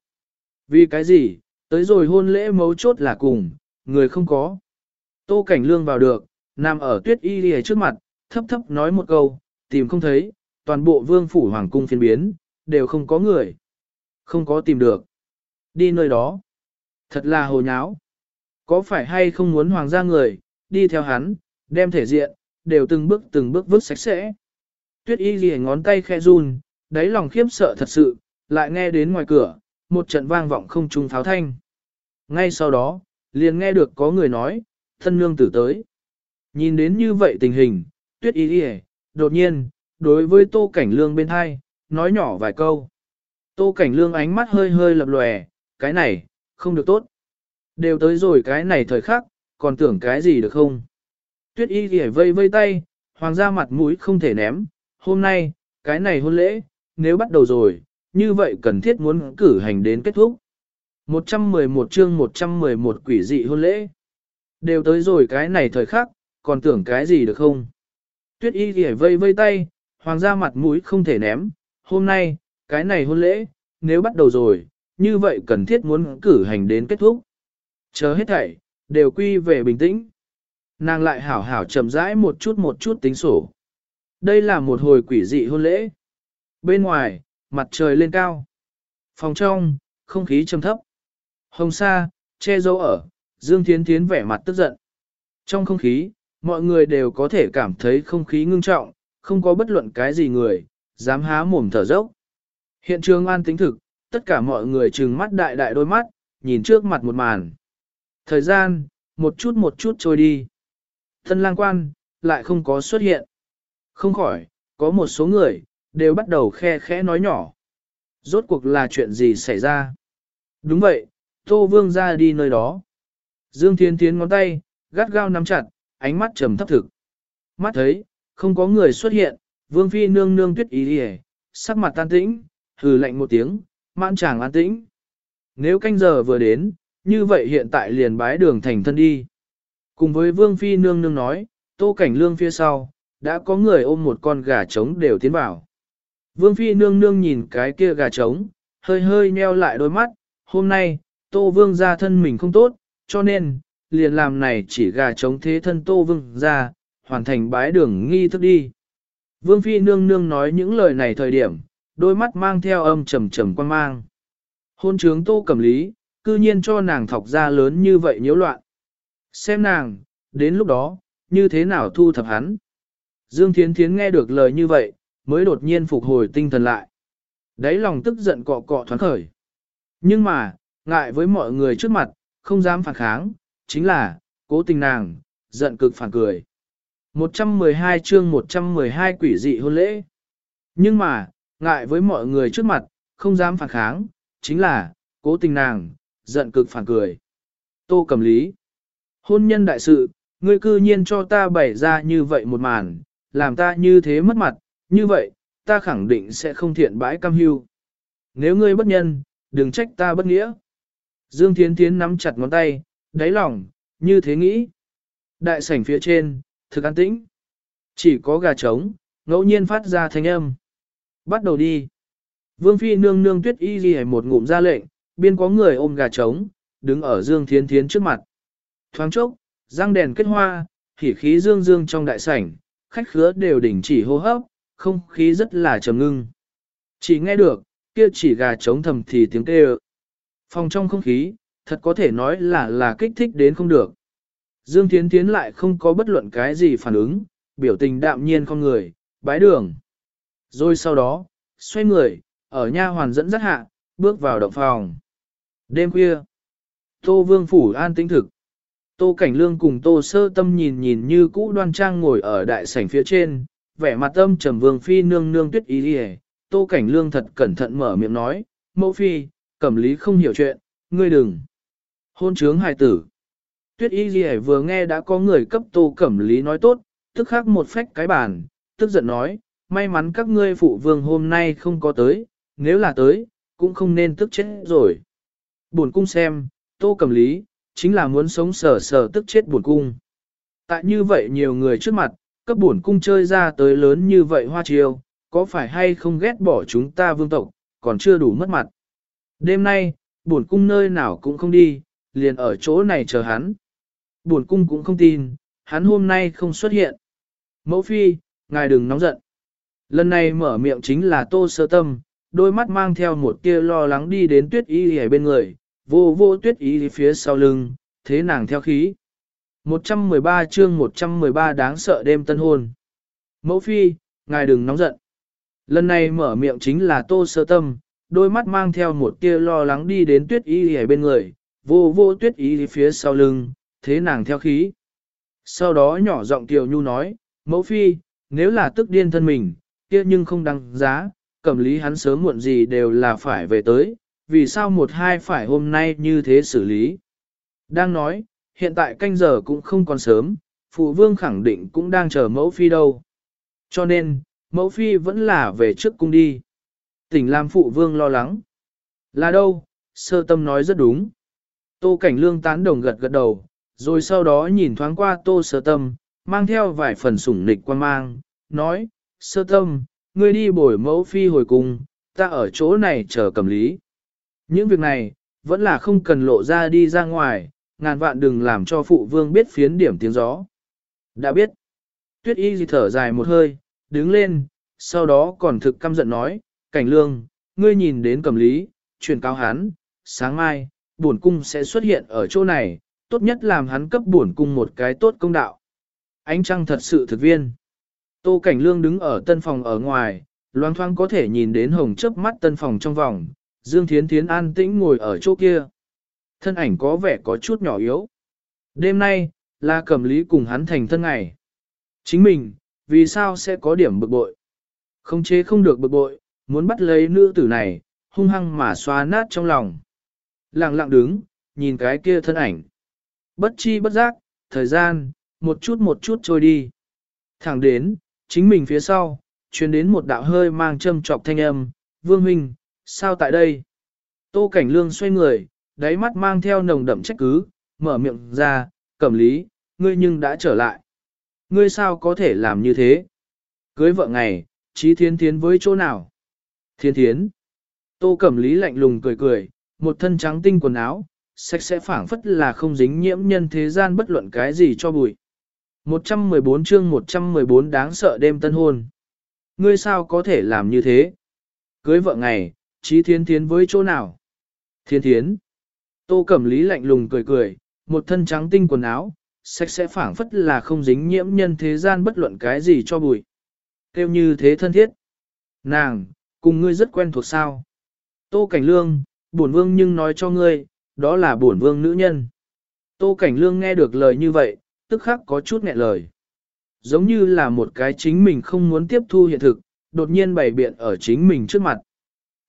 Vì cái gì, tới rồi hôn lễ mấu chốt là cùng, người không có. Tô cảnh lương vào được, nằm ở tuyết y lìa trước mặt, thấp thấp nói một câu, tìm không thấy, toàn bộ vương phủ hoàng cung phiên biến, đều không có người. Không có tìm được. Đi nơi đó. Thật là hồ nháo. Có phải hay không muốn hoàng gia người, đi theo hắn, đem thể diện, đều từng bước từng bước vứt sạch sẽ. Tuyết y ghi ngón tay khe run, đáy lòng khiếp sợ thật sự, lại nghe đến ngoài cửa, một trận vang vọng không trung pháo thanh. Ngay sau đó, liền nghe được có người nói, thân nương tử tới. Nhìn đến như vậy tình hình, tuyết y ghi đột nhiên, đối với tô cảnh lương bên hai, nói nhỏ vài câu. Tô cảnh lương ánh mắt hơi hơi lập lòe, cái này, không được tốt. Đều tới rồi cái này thời khắc, còn tưởng cái gì được không? Tuyết y ghề vây vây tay, hoàng gia mặt mũi không thể ném, hôm nay, cái này hôn lễ, nếu bắt đầu rồi, như vậy cần thiết muốn cử hành đến kết thúc. 111 chương 111 quỷ dị hôn lễ. Đều tới rồi cái này thời khắc, còn tưởng cái gì được không? Tuyết y ghề vây vây tay, hoàng gia mặt mũi không thể ném, hôm nay, cái này hôn lễ, nếu bắt đầu rồi, như vậy cần thiết muốn cử hành đến kết thúc. Chờ hết thảy, đều quy về bình tĩnh. Nàng lại hảo hảo chậm rãi một chút một chút tính sổ. Đây là một hồi quỷ dị hôn lễ. Bên ngoài, mặt trời lên cao. Phòng trong, không khí trầm thấp. Hồng sa, che dấu ở, Dương Thiến Thiến vẻ mặt tức giận. Trong không khí, mọi người đều có thể cảm thấy không khí ngưng trọng, không có bất luận cái gì người, dám há mồm thở dốc. Hiện trường an tính thực, tất cả mọi người trừng mắt đại đại đôi mắt, nhìn trước mặt một màn. Thời gian, một chút một chút trôi đi. Thân lang quan, lại không có xuất hiện. Không khỏi, có một số người, đều bắt đầu khe khẽ nói nhỏ. Rốt cuộc là chuyện gì xảy ra? Đúng vậy, Tô Vương ra đi nơi đó. Dương Thiên Thiến ngón tay, gắt gao nắm chặt, ánh mắt trầm thấp thực. Mắt thấy, không có người xuất hiện, Vương Phi nương nương tuyết ý hề, sắc mặt tan tĩnh, hừ lạnh một tiếng, mãn chàng an tĩnh. Nếu canh giờ vừa đến, như vậy hiện tại liền bái đường thành thân đi. Cùng với Vương Phi nương nương nói, tô cảnh lương phía sau, đã có người ôm một con gà trống đều tiến vào. Vương Phi nương nương nhìn cái kia gà trống, hơi hơi nheo lại đôi mắt, hôm nay, Tô Vương ra thân mình không tốt, cho nên, liền làm này chỉ gà trống thế thân Tô Vương ra, hoàn thành bái đường nghi thức đi. Vương Phi nương nương nói những lời này thời điểm, đôi mắt mang theo âm trầm trầm quan mang. Hôn trướng Tô Cẩm Lý, cư nhiên cho nàng thọc ra lớn như vậy nhiễu loạn. Xem nàng, đến lúc đó, như thế nào thu thập hắn. Dương Thiến Thiến nghe được lời như vậy, mới đột nhiên phục hồi tinh thần lại. Đấy lòng tức giận cọ cọ thoáng khởi. Nhưng mà, ngại với mọi người trước mặt, không dám phản kháng, chính là, cố tình nàng, giận cực phản cười. 112 chương 112 quỷ dị hôn lễ. Nhưng mà, ngại với mọi người trước mặt, không dám phản kháng, chính là, cố tình nàng, giận cực phản cười. Tô cầm lý. Hôn nhân đại sự, ngươi cư nhiên cho ta bày ra như vậy một màn, làm ta như thế mất mặt, như vậy, ta khẳng định sẽ không thiện bãi cam hưu. Nếu ngươi bất nhân, đừng trách ta bất nghĩa. Dương Thiến Thiến nắm chặt ngón tay, đáy lòng, như thế nghĩ. Đại sảnh phía trên, thực an tĩnh. Chỉ có gà trống, ngẫu nhiên phát ra thanh âm. Bắt đầu đi. Vương Phi nương nương tuyết y ghi một ngụm ra lệnh, biên có người ôm gà trống, đứng ở Dương Thiến Thiến trước mặt. Thoáng chốc, răng đèn kết hoa, hỉ khí dương dương trong đại sảnh, khách khứa đều đình chỉ hô hấp, không khí rất là trầm ngưng. Chỉ nghe được, kia chỉ gà trống thầm thì tiếng kêu. Phòng trong không khí, thật có thể nói là là kích thích đến không được. Dương Thiến Thiến lại không có bất luận cái gì phản ứng, biểu tình đạm nhiên con người, bái đường. Rồi sau đó, xoay người, ở nha hoàn dẫn dắt hạ, bước vào động phòng. Đêm khuya, Tô Vương Phủ an tĩnh thực. Tô Cảnh Lương cùng Tô Sơ Tâm nhìn nhìn như cũ đoan trang ngồi ở đại sảnh phía trên, vẻ mặt âm trầm Vương Phi nương nương tuyết ý đi Tô Cảnh Lương thật cẩn thận mở miệng nói, mẫu Phi, cẩm lý không hiểu chuyện, ngươi đừng. Hôn trướng hài tử. Tuyết y ghi vừa nghe đã có người cấp tô cẩm lý nói tốt, tức khắc một phách cái bàn, tức giận nói, may mắn các ngươi phụ vương hôm nay không có tới, nếu là tới, cũng không nên tức chết rồi. Buồn cung xem, tô cầm lý, chính là muốn sống sờ sờ tức chết buồn cung. Tại như vậy nhiều người trước mặt, cấp buồn cung chơi ra tới lớn như vậy hoa chiêu, có phải hay không ghét bỏ chúng ta vương tộc, còn chưa đủ mất mặt. Đêm nay, buồn cung nơi nào cũng không đi, liền ở chỗ này chờ hắn. Buồn cung cũng không tin, hắn hôm nay không xuất hiện. Mẫu phi, ngài đừng nóng giận. Lần này mở miệng chính là tô sơ tâm, đôi mắt mang theo một tia lo lắng đi đến tuyết y ở bên người, vô vô tuyết y phía sau lưng, thế nàng theo khí. 113 chương 113 đáng sợ đêm tân hôn. Mẫu phi, ngài đừng nóng giận. Lần này mở miệng chính là tô sơ tâm, đôi mắt mang theo một tia lo lắng đi đến tuyết y ở bên người, vô vô tuyết y phía sau lưng, thế nàng theo khí. Sau đó nhỏ giọng tiểu nhu nói, mẫu phi, nếu là tức điên thân mình, kia nhưng không đăng giá, cẩm lý hắn sớm muộn gì đều là phải về tới, vì sao một hai phải hôm nay như thế xử lý. Đang nói, hiện tại canh giờ cũng không còn sớm, phụ vương khẳng định cũng đang chờ mẫu phi đâu. Cho nên, mẫu phi vẫn là về trước cung đi. Tỉnh làm phụ vương lo lắng. Là đâu, sơ tâm nói rất đúng. Tô cảnh lương tán đồng gật gật đầu, rồi sau đó nhìn thoáng qua tô sơ tâm, mang theo vài phần sủng nịch quan mang, nói, sơ tâm, ngươi đi bồi mẫu phi hồi cung, ta ở chỗ này chờ cầm lý. Những việc này, vẫn là không cần lộ ra đi ra ngoài, ngàn vạn đừng làm cho phụ vương biết phiến điểm tiếng gió. Đã biết, tuyết y gì thở dài một hơi, đứng lên, sau đó còn thực căm giận nói, cảnh lương, ngươi nhìn đến cầm lý, truyền cao hắn, sáng mai, bổn cung sẽ xuất hiện ở chỗ này, tốt nhất làm hắn cấp bổn cung một cái tốt công đạo. Ánh trăng thật sự thực viên. Tô Cảnh Lương đứng ở tân phòng ở ngoài, loang thoáng có thể nhìn đến hồng chớp mắt tân phòng trong vòng, Dương Thiến Thiến an tĩnh ngồi ở chỗ kia. Thân ảnh có vẻ có chút nhỏ yếu. Đêm nay, là cẩm lý cùng hắn thành thân ngày. Chính mình, vì sao sẽ có điểm bực bội? Không chế không được bực bội, muốn bắt lấy nữ tử này, hung hăng mà xóa nát trong lòng. Lặng lặng đứng, nhìn cái kia thân ảnh. Bất chi bất giác, thời gian, một chút một chút trôi đi. Thẳng đến, chính mình phía sau, truyền đến một đạo hơi mang châm trọc thanh âm, vương huynh, sao tại đây? Tô Cảnh Lương xoay người, đáy mắt mang theo nồng đậm trách cứ, mở miệng ra, cẩm lý, ngươi nhưng đã trở lại. Ngươi sao có thể làm như thế? Cưới vợ ngày, trí thiên thiến với chỗ nào? Thiên thiến. Tô cẩm lý lạnh lùng cười cười, một thân trắng tinh quần áo, sạch sẽ phảng phất là không dính nhiễm nhân thế gian bất luận cái gì cho bụi. 114 chương 114 đáng sợ đêm tân hôn. Ngươi sao có thể làm như thế? Cưới vợ ngày, trí Thiên thiến với chỗ nào? Thiên thiến. Tô Cẩm Lý lạnh lùng cười cười, một thân trắng tinh quần áo, sạch sẽ phảng phất là không dính nhiễm nhân thế gian bất luận cái gì cho bụi. Kêu như thế thân thiết. Nàng, cùng ngươi rất quen thuộc sao. Tô Cảnh Lương, bổn vương nhưng nói cho ngươi, đó là bổn vương nữ nhân. Tô Cảnh Lương nghe được lời như vậy, tức khắc có chút nghẹn lời. Giống như là một cái chính mình không muốn tiếp thu hiện thực, đột nhiên bày biện ở chính mình trước mặt.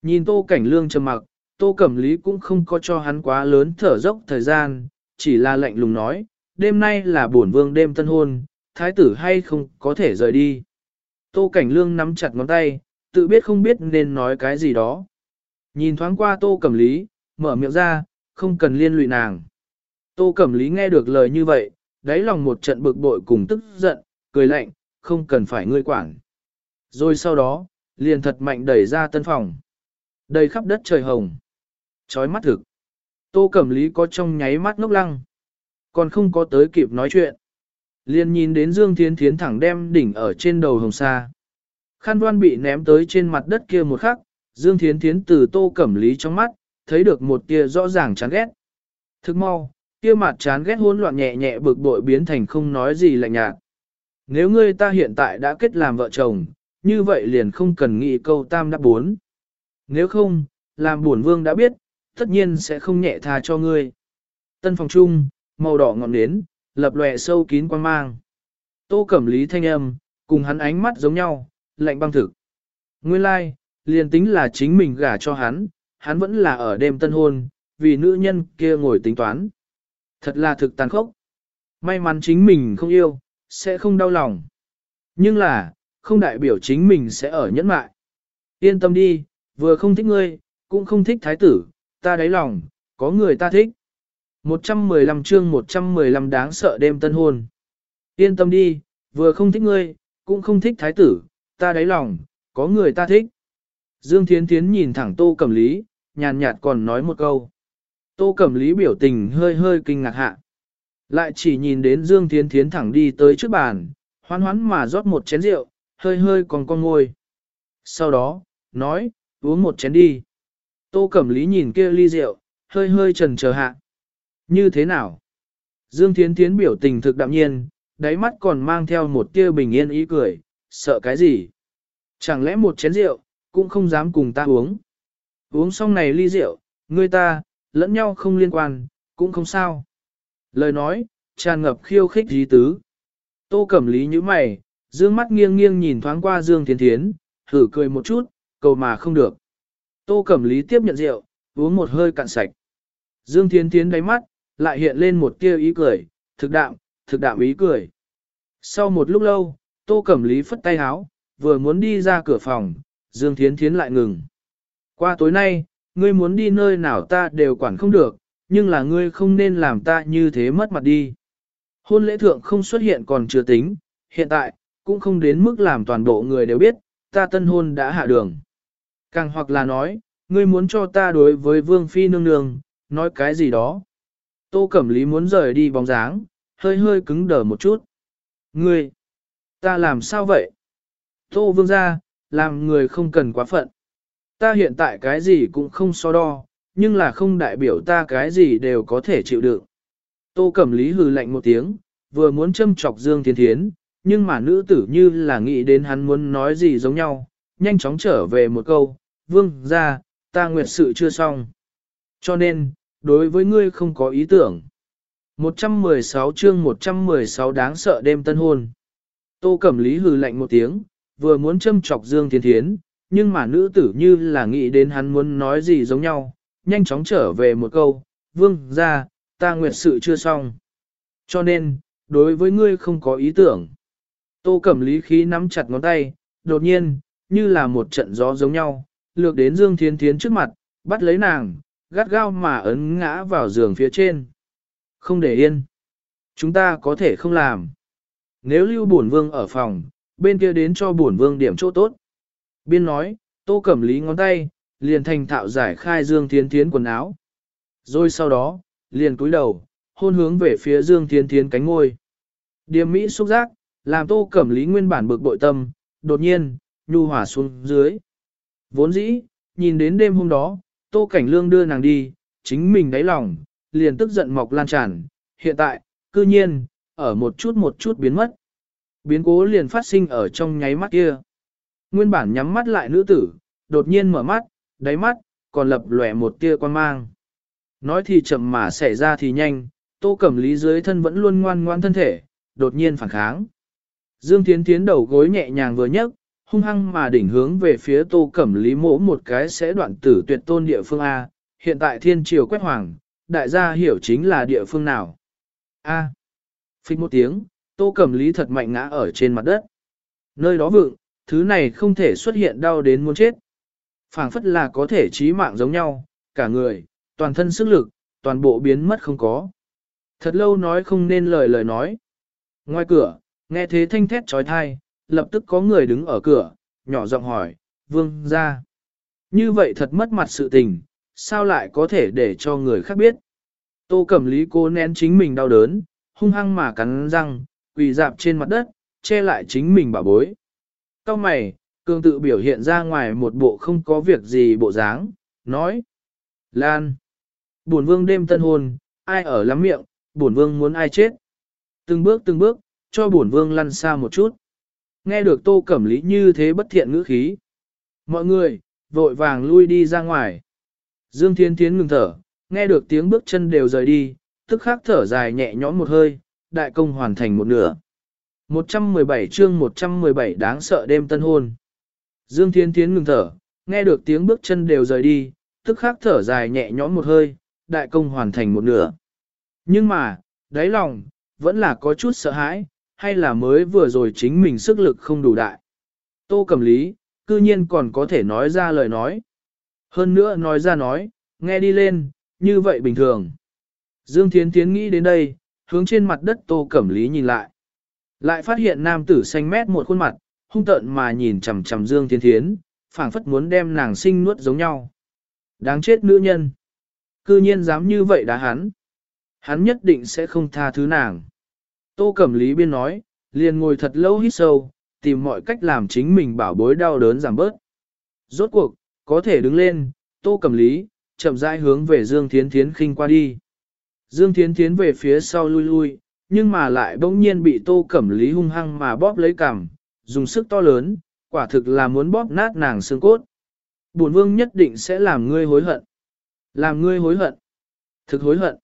Nhìn Tô Cảnh Lương trầm mặc, Tô Cẩm Lý cũng không có cho hắn quá lớn thở dốc thời gian, chỉ là lạnh lùng nói, đêm nay là bổn vương đêm tân hôn, thái tử hay không có thể rời đi. Tô Cảnh Lương nắm chặt ngón tay, tự biết không biết nên nói cái gì đó. Nhìn thoáng qua Tô Cẩm Lý, mở miệng ra, không cần liên lụy nàng. Tô Cẩm Lý nghe được lời như vậy, đáy lòng một trận bực bội cùng tức giận, cười lạnh, không cần phải ngươi quản. Rồi sau đó, liền thật mạnh đẩy ra tân phòng. Đầy khắp đất trời hồng. Chói mắt thực. Tô Cẩm Lý có trong nháy mắt ngốc lăng. Còn không có tới kịp nói chuyện. Liền nhìn đến Dương Thiến Thiến thẳng đem đỉnh ở trên đầu hồng sa. Khăn đoan bị ném tới trên mặt đất kia một khắc, Dương Thiến Thiến từ Tô Cẩm Lý trong mắt, thấy được một tia rõ ràng chán ghét. Thức mau, kia mặt chán ghét hỗn loạn nhẹ nhẹ bực bội biến thành không nói gì lạnh nhạt. Nếu ngươi ta hiện tại đã kết làm vợ chồng, như vậy liền không cần nghĩ câu tam đáp bốn. Nếu không, làm buồn vương đã biết, tất nhiên sẽ không nhẹ tha cho ngươi. Tân phòng trung, màu đỏ ngọn nến, lập lòe sâu kín quan mang. Tô Cẩm Lý thanh âm, cùng hắn ánh mắt giống nhau, lạnh băng thực. Nguyên lai, like, liền tính là chính mình gả cho hắn, hắn vẫn là ở đêm tân hôn, vì nữ nhân kia ngồi tính toán. Thật là thực tàn khốc. May mắn chính mình không yêu, sẽ không đau lòng. Nhưng là, không đại biểu chính mình sẽ ở nhẫn mại. Yên tâm đi, vừa không thích ngươi, cũng không thích thái tử, ta đáy lòng, có người ta thích. 115 chương 115 đáng sợ đêm tân hôn. Yên tâm đi, vừa không thích ngươi, cũng không thích thái tử, ta đáy lòng, có người ta thích. Dương Thiến Thiến nhìn thẳng Tô Cẩm Lý, nhàn nhạt còn nói một câu. Tô Cẩm Lý biểu tình hơi hơi kinh ngạc hạ. Lại chỉ nhìn đến Dương Thiến Thiến thẳng đi tới trước bàn, hoán hoán mà rót một chén rượu, hơi hơi còn con ngôi. Sau đó, nói, uống một chén đi. Tô Cẩm Lý nhìn kia ly rượu, hơi hơi trần chờ hạ. Như thế nào? Dương Thiến Thiến biểu tình thực đạm nhiên, đáy mắt còn mang theo một tia bình yên ý cười, sợ cái gì? Chẳng lẽ một chén rượu, cũng không dám cùng ta uống. Uống xong này ly rượu, người ta, lẫn nhau không liên quan, cũng không sao. Lời nói, tràn ngập khiêu khích dí tứ. Tô Cẩm Lý như mày, dương mắt nghiêng nghiêng nhìn thoáng qua Dương Thiến Thiến, thử cười một chút, cầu mà không được. Tô Cẩm Lý tiếp nhận rượu, uống một hơi cạn sạch. Dương Thiến Thiến đáy mắt, lại hiện lên một tia ý cười, thực đạm, thực đạm ý cười. Sau một lúc lâu, Tô Cẩm Lý phất tay háo, vừa muốn đi ra cửa phòng, Dương Thiến Thiến lại ngừng. Qua tối nay, ngươi muốn đi nơi nào ta đều quản không được, nhưng là ngươi không nên làm ta như thế mất mặt đi. Hôn lễ thượng không xuất hiện còn chưa tính, hiện tại, cũng không đến mức làm toàn bộ người đều biết, ta tân hôn đã hạ đường. Càng hoặc là nói, ngươi muốn cho ta đối với Vương Phi nương nương, nói cái gì đó. Tô Cẩm Lý muốn rời đi bóng dáng, hơi hơi cứng đờ một chút. Ngươi, ta làm sao vậy? Tô Vương ra, làm người không cần quá phận. Ta hiện tại cái gì cũng không so đo, nhưng là không đại biểu ta cái gì đều có thể chịu đựng. Tô Cẩm Lý hừ lạnh một tiếng, vừa muốn châm chọc Dương Thiên Thiến, nhưng mà nữ tử như là nghĩ đến hắn muốn nói gì giống nhau, nhanh chóng trở về một câu, vương ra, ta nguyệt sự chưa xong. Cho nên, đối với ngươi không có ý tưởng. 116 chương 116 đáng sợ đêm tân hôn. Tô Cẩm Lý hừ lạnh một tiếng, vừa muốn châm chọc Dương Thiên Thiến, nhưng mà nữ tử như là nghĩ đến hắn muốn nói gì giống nhau, nhanh chóng trở về một câu, vương ra, ta nguyệt sự chưa xong. Cho nên, đối với ngươi không có ý tưởng. Tô Cẩm Lý khí nắm chặt ngón tay, đột nhiên, như là một trận gió giống nhau, lược đến Dương Thiến Thiến trước mặt, bắt lấy nàng, gắt gao mà ấn ngã vào giường phía trên. Không để yên. Chúng ta có thể không làm. Nếu lưu bổn vương ở phòng, bên kia đến cho bổn vương điểm chỗ tốt. Biên nói, tô cẩm lý ngón tay, liền thành thạo giải khai Dương Thiến Thiến quần áo. Rồi sau đó, liền cúi đầu, hôn hướng về phía Dương Thiến Thiến cánh ngôi. Điềm Mỹ xúc giác, làm tô cẩm lý nguyên bản bực bội tâm, đột nhiên, nhu hỏa xuống dưới. Vốn dĩ, nhìn đến đêm hôm đó, tô cảnh lương đưa nàng đi, chính mình đáy lòng, liền tức giận mọc lan tràn, hiện tại, cư nhiên, ở một chút một chút biến mất. Biến cố liền phát sinh ở trong nháy mắt kia. Nguyên bản nhắm mắt lại nữ tử, đột nhiên mở mắt, đáy mắt, còn lập lòe một tia quan mang. Nói thì chậm mà xảy ra thì nhanh, tô cẩm lý dưới thân vẫn luôn ngoan ngoan thân thể, đột nhiên phản kháng. Dương tiến tiến đầu gối nhẹ nhàng vừa nhấc, hung hăng mà đỉnh hướng về phía tô cẩm lý mỗ một cái sẽ đoạn tử tuyệt tôn địa phương A, hiện tại thiên triều quét hoàng, đại gia hiểu chính là địa phương nào. A. Phích một tiếng, tô cẩm lý thật mạnh ngã ở trên mặt đất. Nơi đó vượng, thứ này không thể xuất hiện đau đến muốn chết. phảng phất là có thể chí mạng giống nhau, cả người, toàn thân sức lực, toàn bộ biến mất không có. Thật lâu nói không nên lời lời nói. Ngoài cửa, nghe thế thanh thét trói thai, lập tức có người đứng ở cửa, nhỏ giọng hỏi, vương ra. Như vậy thật mất mặt sự tình, sao lại có thể để cho người khác biết. Tô Cẩm Lý cố nén chính mình đau đớn, hung hăng mà cắn răng, quỳ dạp trên mặt đất, che lại chính mình bảo bối. Cao mày, cường tự biểu hiện ra ngoài một bộ không có việc gì bộ dáng, nói. Lan. Bổn vương đêm tân hôn, ai ở lắm miệng, bổn vương muốn ai chết. Từng bước từng bước, cho bổn vương lăn xa một chút. Nghe được tô cẩm lý như thế bất thiện ngữ khí. Mọi người, vội vàng lui đi ra ngoài. Dương Thiên Thiến ngừng thở, nghe được tiếng bước chân đều rời đi, tức khắc thở dài nhẹ nhõm một hơi, đại công hoàn thành một nửa. 117 chương 117 đáng sợ đêm tân hôn. Dương Thiên Thiến ngừng thở, nghe được tiếng bước chân đều rời đi, tức khắc thở dài nhẹ nhõm một hơi, đại công hoàn thành một nửa. Nhưng mà, đáy lòng, vẫn là có chút sợ hãi, hay là mới vừa rồi chính mình sức lực không đủ đại. Tô Cẩm Lý, cư nhiên còn có thể nói ra lời nói. Hơn nữa nói ra nói, nghe đi lên, như vậy bình thường. Dương Thiến Thiến nghĩ đến đây, hướng trên mặt đất Tô Cẩm Lý nhìn lại. Lại phát hiện nam tử xanh mét một khuôn mặt, hung tợn mà nhìn chằm chằm Dương Thiến Thiến, phảng phất muốn đem nàng sinh nuốt giống nhau. Đáng chết nữ nhân. Cư nhiên dám như vậy đã hắn. Hắn nhất định sẽ không tha thứ nàng. Tô Cẩm Lý biên nói, liền ngồi thật lâu hít sâu, tìm mọi cách làm chính mình bảo bối đau đớn giảm bớt. Rốt cuộc, có thể đứng lên, Tô Cẩm Lý, chậm rãi hướng về Dương Thiến Thiến khinh qua đi. Dương Thiến Thiến về phía sau lui lui, nhưng mà lại bỗng nhiên bị Tô Cẩm Lý hung hăng mà bóp lấy cằm, dùng sức to lớn, quả thực là muốn bóp nát nàng xương cốt. Bổn vương nhất định sẽ làm ngươi hối hận. Làm ngươi hối hận. Thực hối hận.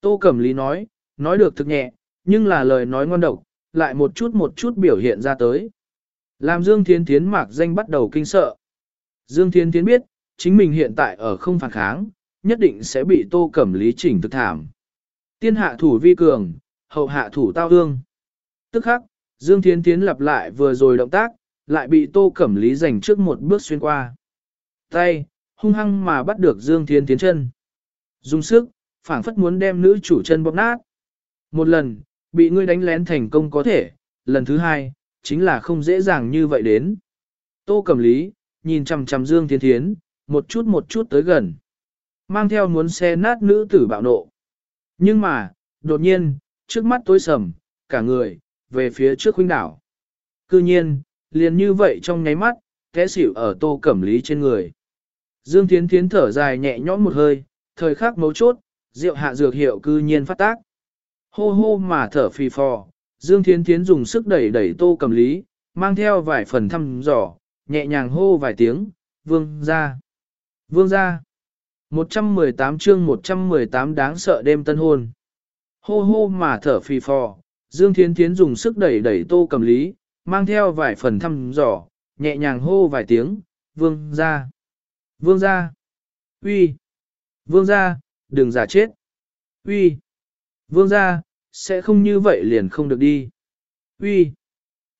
Tô Cẩm Lý nói, nói được thực nhẹ, nhưng là lời nói ngon độc, lại một chút một chút biểu hiện ra tới. Làm Dương thiên Thiến mạc danh bắt đầu kinh sợ. Dương thiên Thiến biết, chính mình hiện tại ở không phản kháng, nhất định sẽ bị Tô Cẩm Lý chỉnh thực thảm. Tiên hạ thủ vi cường, hậu hạ thủ tao hương Tức khắc, Dương Thiến Thiến lặp lại vừa rồi động tác, lại bị Tô Cẩm Lý giành trước một bước xuyên qua. Tay, hung hăng mà bắt được Dương Thiến Thiến chân. Dùng sức, phảng phất muốn đem nữ chủ chân bóp nát. Một lần, bị ngươi đánh lén thành công có thể, lần thứ hai, chính là không dễ dàng như vậy đến. Tô Cẩm Lý, nhìn chằm chằm Dương Thiến Thiến, một chút một chút tới gần. Mang theo muốn xe nát nữ tử bạo nộ. Nhưng mà, đột nhiên, trước mắt tối sầm, cả người, về phía trước huynh đảo. Cư nhiên, liền như vậy trong nháy mắt, té xỉu ở tô cẩm lý trên người. Dương Thiến Thiến thở dài nhẹ nhõm một hơi, thời khắc mấu chốt, rượu hạ dược hiệu cư nhiên phát tác. Hô hô mà thở phì phò, Dương Thiến Thiến dùng sức đẩy đẩy tô cẩm lý, mang theo vài phần thăm dò, nhẹ nhàng hô vài tiếng, vương ra. Vương ra. 118 chương 118 đáng sợ đêm tân hôn. Hô hô mà thở phì phò, Dương Thiến Thiến dùng sức đẩy đẩy tô cầm lý, mang theo vài phần thăm dò, nhẹ nhàng hô vài tiếng, vương ra. Vương ra. Uy. Vương ra, đừng giả chết. Uy. Vương ra, sẽ không như vậy liền không được đi. Uy.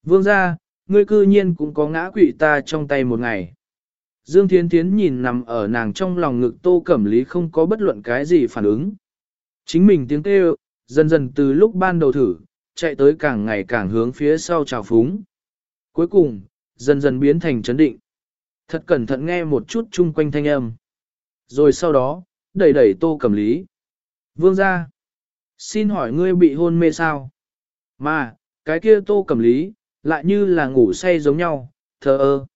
Vương ra, ngươi cư nhiên cũng có ngã quỵ ta trong tay một ngày. Dương Thiến Thiến nhìn nằm ở nàng trong lòng ngực tô cẩm lý không có bất luận cái gì phản ứng. Chính mình tiếng kêu, dần dần từ lúc ban đầu thử, chạy tới càng ngày càng hướng phía sau trào phúng. Cuối cùng, dần dần biến thành chấn định. Thật cẩn thận nghe một chút chung quanh thanh âm. Rồi sau đó, đẩy đẩy tô cầm lý. Vương ra. Xin hỏi ngươi bị hôn mê sao? Mà, cái kia tô cầm lý, lại như là ngủ say giống nhau, thờ ơ.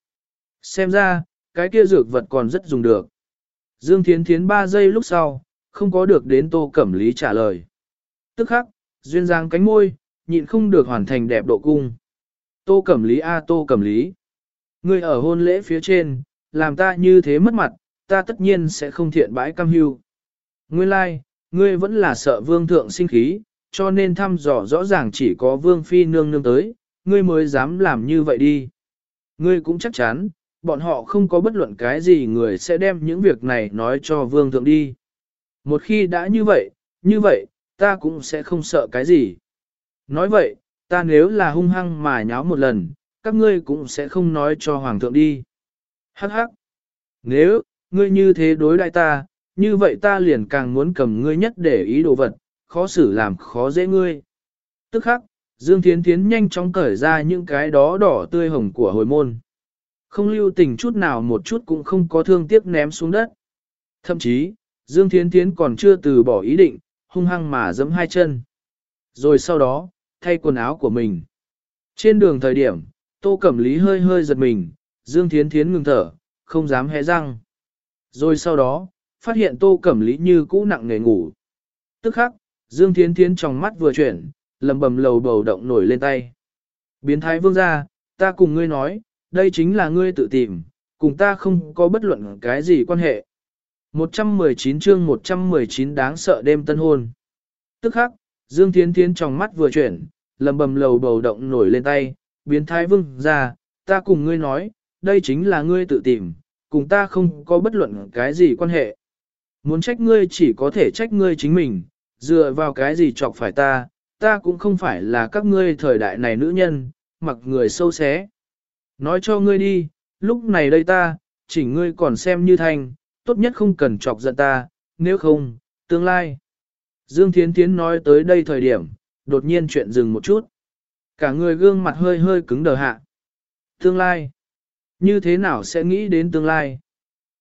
Xem ra, cái kia dược vật còn rất dùng được. Dương Thiến Thiến 3 giây lúc sau, không có được đến tô cẩm lý trả lời. Tức khắc, duyên dáng cánh môi, nhịn không được hoàn thành đẹp độ cung. Tô cẩm lý a tô cẩm lý. Ngươi ở hôn lễ phía trên, làm ta như thế mất mặt, ta tất nhiên sẽ không thiện bãi cam hưu. Nguyên lai, like, ngươi vẫn là sợ vương thượng sinh khí, cho nên thăm dò rõ ràng chỉ có vương phi nương nương tới, ngươi mới dám làm như vậy đi. Ngươi cũng chắc chắn, bọn họ không có bất luận cái gì người sẽ đem những việc này nói cho vương thượng đi. Một khi đã như vậy, như vậy, ta cũng sẽ không sợ cái gì. Nói vậy, ta nếu là hung hăng mà nháo một lần, các ngươi cũng sẽ không nói cho hoàng thượng đi. Hắc hắc. Nếu, ngươi như thế đối đại ta, như vậy ta liền càng muốn cầm ngươi nhất để ý đồ vật, khó xử làm khó dễ ngươi. Tức khắc, Dương Thiến Thiến nhanh chóng cởi ra những cái đó đỏ tươi hồng của hồi môn. Không lưu tình chút nào một chút cũng không có thương tiếc ném xuống đất. Thậm chí, Dương Thiến Thiến còn chưa từ bỏ ý định, hung hăng mà giẫm hai chân. Rồi sau đó, thay quần áo của mình. Trên đường thời điểm, Tô Cẩm Lý hơi hơi giật mình, Dương Thiến Thiến ngừng thở, không dám hé răng. Rồi sau đó, phát hiện Tô Cẩm Lý như cũ nặng nề ngủ. Tức khắc, Dương Thiến Thiến trong mắt vừa chuyển, lầm bầm lầu bầu động nổi lên tay. Biến thái vương ra, ta cùng ngươi nói, đây chính là ngươi tự tìm, cùng ta không có bất luận cái gì quan hệ. 119 chương 119 đáng sợ đêm tân hôn. Tức khắc, Dương Thiến Thiến trong mắt vừa chuyển, lầm bầm lầu bầu động nổi lên tay, biến thái vương ra, ta cùng ngươi nói, đây chính là ngươi tự tìm, cùng ta không có bất luận cái gì quan hệ. Muốn trách ngươi chỉ có thể trách ngươi chính mình, dựa vào cái gì chọc phải ta, ta cũng không phải là các ngươi thời đại này nữ nhân, mặc người sâu xé. Nói cho ngươi đi, lúc này đây ta, chỉ ngươi còn xem như thanh, tốt nhất không cần chọc giận ta, nếu không, tương lai. Dương Thiến Thiến nói tới đây thời điểm, đột nhiên chuyện dừng một chút. Cả người gương mặt hơi hơi cứng đờ hạ. Tương lai. Như thế nào sẽ nghĩ đến tương lai?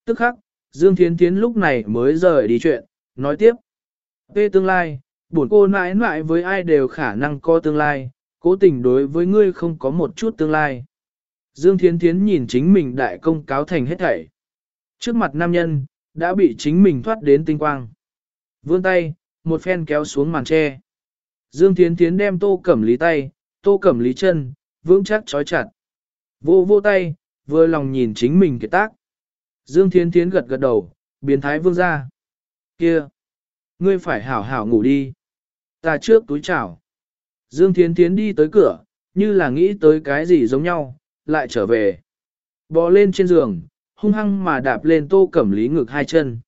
Tức khắc, Dương Thiến Thiến lúc này mới rời đi chuyện, nói tiếp. Về tương lai, buồn cô mãi mãi với ai đều khả năng có tương lai, cố tình đối với ngươi không có một chút tương lai. Dương Thiến Thiến nhìn chính mình đại công cáo thành hết thảy. Trước mặt nam nhân, đã bị chính mình thoát đến tinh quang. Vươn tay, một phen kéo xuống màn tre. Dương Thiến Thiến đem tô cẩm lý tay, tô cẩm lý chân, vững chắc trói chặt. Vô vô tay, vừa lòng nhìn chính mình kiệt tác. Dương Thiến Thiến gật gật đầu, biến thái vương ra. Kia! Ngươi phải hảo hảo ngủ đi. Ta trước túi chảo. Dương Thiến Thiến đi tới cửa, như là nghĩ tới cái gì giống nhau, lại trở về. Bò lên trên giường, hung hăng mà đạp lên tô cẩm lý ngực hai chân.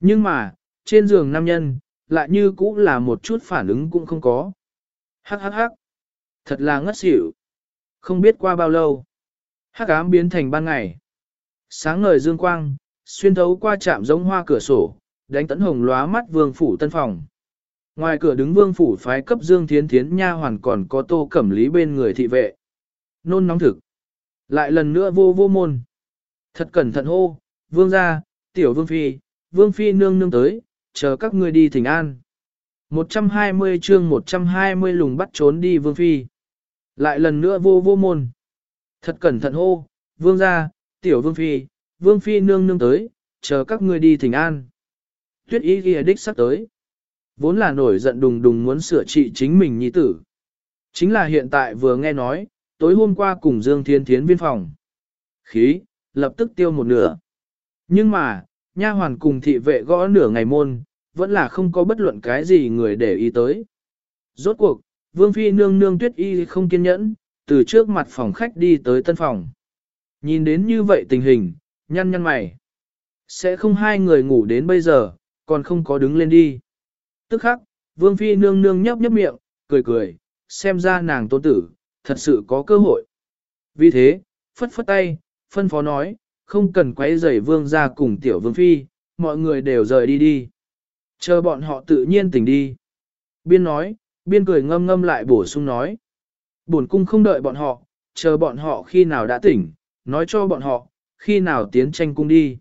Nhưng mà, trên giường nam nhân, lại như cũng là một chút phản ứng cũng không có. Hắc hắc hắc. Thật là ngất xỉu. Không biết qua bao lâu. Hắc ám biến thành ban ngày. Sáng ngời dương quang, xuyên thấu qua chạm giống hoa cửa sổ, đánh tấn hồng lóa mắt vương phủ tân phòng. Ngoài cửa đứng vương phủ phái cấp dương thiến thiến nha hoàn còn có tô cẩm lý bên người thị vệ. Nôn nóng thực. Lại lần nữa vô vô môn. Thật cẩn thận hô, vương gia, tiểu vương phi, vương phi nương nương tới, chờ các ngươi đi thỉnh an. 120 chương 120 lùng bắt trốn đi vương phi. Lại lần nữa vô vô môn. Thật cẩn thận hô, vương gia, tiểu vương phi, vương phi nương nương tới, chờ các ngươi đi thỉnh an. Tuyết ý ghi đích sắp tới. Vốn là nổi giận đùng đùng muốn sửa trị chính mình nhi tử. Chính là hiện tại vừa nghe nói, tối hôm qua cùng Dương Thiên Thiến viên phòng. Khí, lập tức tiêu một nửa. Nhưng mà, nha hoàn cùng thị vệ gõ nửa ngày môn, vẫn là không có bất luận cái gì người để ý tới. Rốt cuộc, Vương Phi nương nương tuyết y không kiên nhẫn, từ trước mặt phòng khách đi tới tân phòng. Nhìn đến như vậy tình hình, nhăn nhăn mày. Sẽ không hai người ngủ đến bây giờ, còn không có đứng lên đi. Tức khắc, Vương Phi nương nương nhấp nhấp miệng, cười cười, xem ra nàng tôn tử, thật sự có cơ hội. Vì thế, phất phất tay, phân phó nói, không cần quấy rầy Vương ra cùng tiểu Vương Phi, mọi người đều rời đi đi. Chờ bọn họ tự nhiên tỉnh đi. Biên nói, biên cười ngâm ngâm lại bổ sung nói. Bổn cung không đợi bọn họ, chờ bọn họ khi nào đã tỉnh, nói cho bọn họ, khi nào tiến tranh cung đi.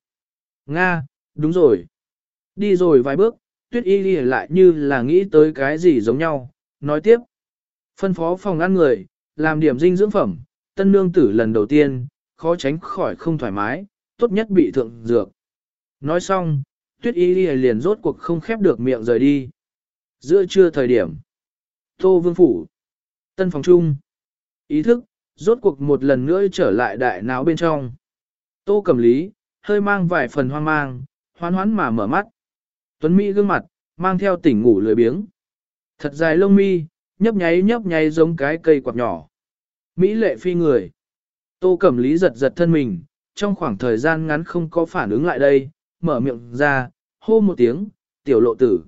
Nga, đúng rồi. Đi rồi vài bước, tuyết y đi lại như là nghĩ tới cái gì giống nhau, nói tiếp. Phân phó phòng ăn người, làm điểm dinh dưỡng phẩm, tân nương tử lần đầu tiên, khó tránh khỏi không thoải mái, tốt nhất bị thượng dược. Nói xong, tuyết y đi liền rốt cuộc không khép được miệng rời đi. Giữa trưa thời điểm, Tô Vương Phủ, Tân Phòng Trung, ý thức, rốt cuộc một lần nữa trở lại đại não bên trong. Tô Cẩm Lý, hơi mang vài phần hoang mang, hoán hoán mà mở mắt. Tuấn Mỹ gương mặt, mang theo tỉnh ngủ lười biếng. Thật dài lông mi, nhấp nháy nhấp nháy giống cái cây quạt nhỏ. Mỹ lệ phi người. Tô Cẩm Lý giật giật thân mình, trong khoảng thời gian ngắn không có phản ứng lại đây, mở miệng ra, hô một tiếng, tiểu lộ tử.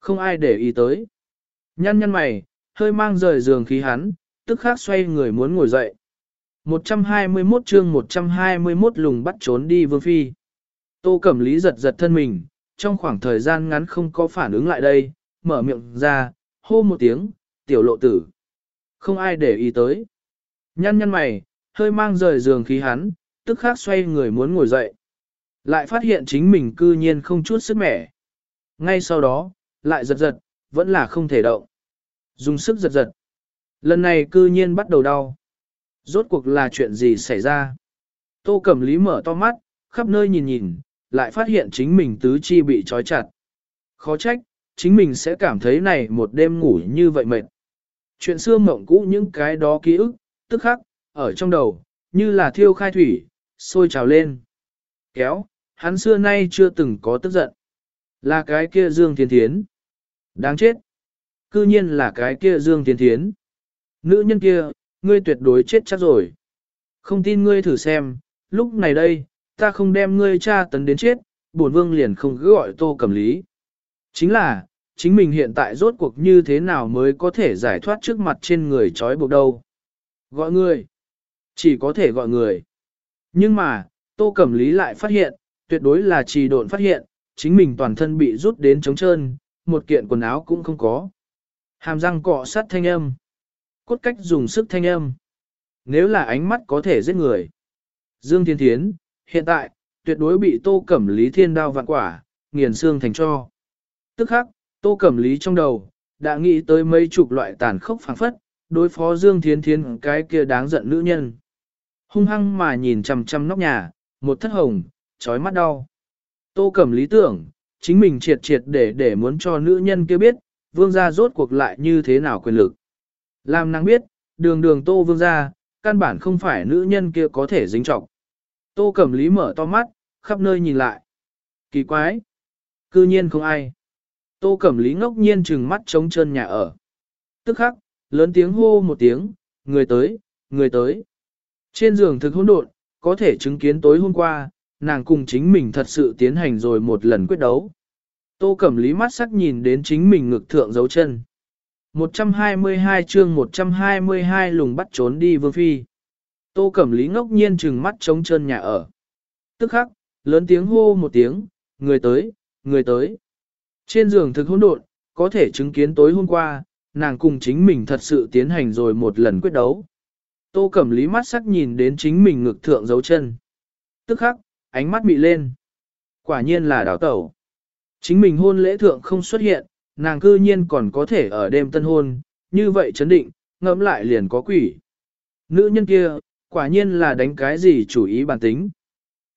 Không ai để ý tới. Nhăn nhăn mày, hơi mang rời giường khí hắn, tức khắc xoay người muốn ngồi dậy. 121 chương 121 lùng bắt trốn đi vương phi. Tô Cẩm Lý giật giật thân mình, trong khoảng thời gian ngắn không có phản ứng lại đây, mở miệng ra, hô một tiếng, tiểu lộ tử. Không ai để ý tới. Nhăn nhăn mày, hơi mang rời giường khí hắn, tức khắc xoay người muốn ngồi dậy. Lại phát hiện chính mình cư nhiên không chút sức mẻ. Ngay sau đó, lại giật giật, vẫn là không thể động. Dùng sức giật giật. Lần này cư nhiên bắt đầu đau. Rốt cuộc là chuyện gì xảy ra? Tô Cẩm Lý mở to mắt, khắp nơi nhìn nhìn, lại phát hiện chính mình tứ chi bị trói chặt. Khó trách, chính mình sẽ cảm thấy này một đêm ngủ như vậy mệt. Chuyện xưa mộng cũ những cái đó ký ức, tức khắc, ở trong đầu, như là thiêu khai thủy, sôi trào lên. Kéo, hắn xưa nay chưa từng có tức giận. Là cái kia Dương Thiên Thiến. Đáng chết. Cư nhiên là cái kia Dương Thiên Thiến. Nữ nhân kia, ngươi tuyệt đối chết chắc rồi. Không tin ngươi thử xem, lúc này đây, ta không đem ngươi tra tấn đến chết, bổn vương liền không cứ gọi tô cầm lý. Chính là, chính mình hiện tại rốt cuộc như thế nào mới có thể giải thoát trước mặt trên người trói buộc đâu. Gọi người. Chỉ có thể gọi người. Nhưng mà, tô cẩm lý lại phát hiện, tuyệt đối là trì độn phát hiện, chính mình toàn thân bị rút đến trống trơn, một kiện quần áo cũng không có. Hàm răng cọ sắt thanh âm. Cốt cách dùng sức thanh âm. Nếu là ánh mắt có thể giết người. Dương Thiên Thiến, hiện tại, tuyệt đối bị tô cẩm lý thiên đao vạn quả, nghiền xương thành cho. Tức khắc, tô cẩm lý trong đầu, đã nghĩ tới mấy chục loại tàn khốc phản phất, đối phó Dương Thiên Thiến cái kia đáng giận nữ nhân. Hung hăng mà nhìn chằm chằm nóc nhà, một thất hồng, trói mắt đau. Tô cẩm lý tưởng, chính mình triệt triệt để để muốn cho nữ nhân kia biết, vương gia rốt cuộc lại như thế nào quyền lực. Làm nàng biết, đường đường tô vương gia, căn bản không phải nữ nhân kia có thể dính trọng. Tô Cẩm Lý mở to mắt, khắp nơi nhìn lại. Kỳ quái! Cư nhiên không ai. Tô Cẩm Lý ngốc nhiên trừng mắt trống chân nhà ở. Tức khắc, lớn tiếng hô một tiếng, người tới, người tới. Trên giường thực hỗn độn, có thể chứng kiến tối hôm qua, nàng cùng chính mình thật sự tiến hành rồi một lần quyết đấu. Tô Cẩm Lý mắt sắc nhìn đến chính mình ngực thượng dấu chân. 122 chương 122 lùng bắt trốn đi vương phi. Tô Cẩm Lý ngốc nhiên trừng mắt trống chân nhà ở. Tức khắc, lớn tiếng hô một tiếng, người tới, người tới. Trên giường thực hỗn độn, có thể chứng kiến tối hôm qua, nàng cùng chính mình thật sự tiến hành rồi một lần quyết đấu. Tô Cẩm Lý mắt sắc nhìn đến chính mình ngực thượng dấu chân. Tức khắc, ánh mắt bị lên. Quả nhiên là đảo tẩu. Chính mình hôn lễ thượng không xuất hiện, nàng cư nhiên còn có thể ở đêm tân hôn, như vậy chấn định, ngẫm lại liền có quỷ. Nữ nhân kia, quả nhiên là đánh cái gì chủ ý bản tính.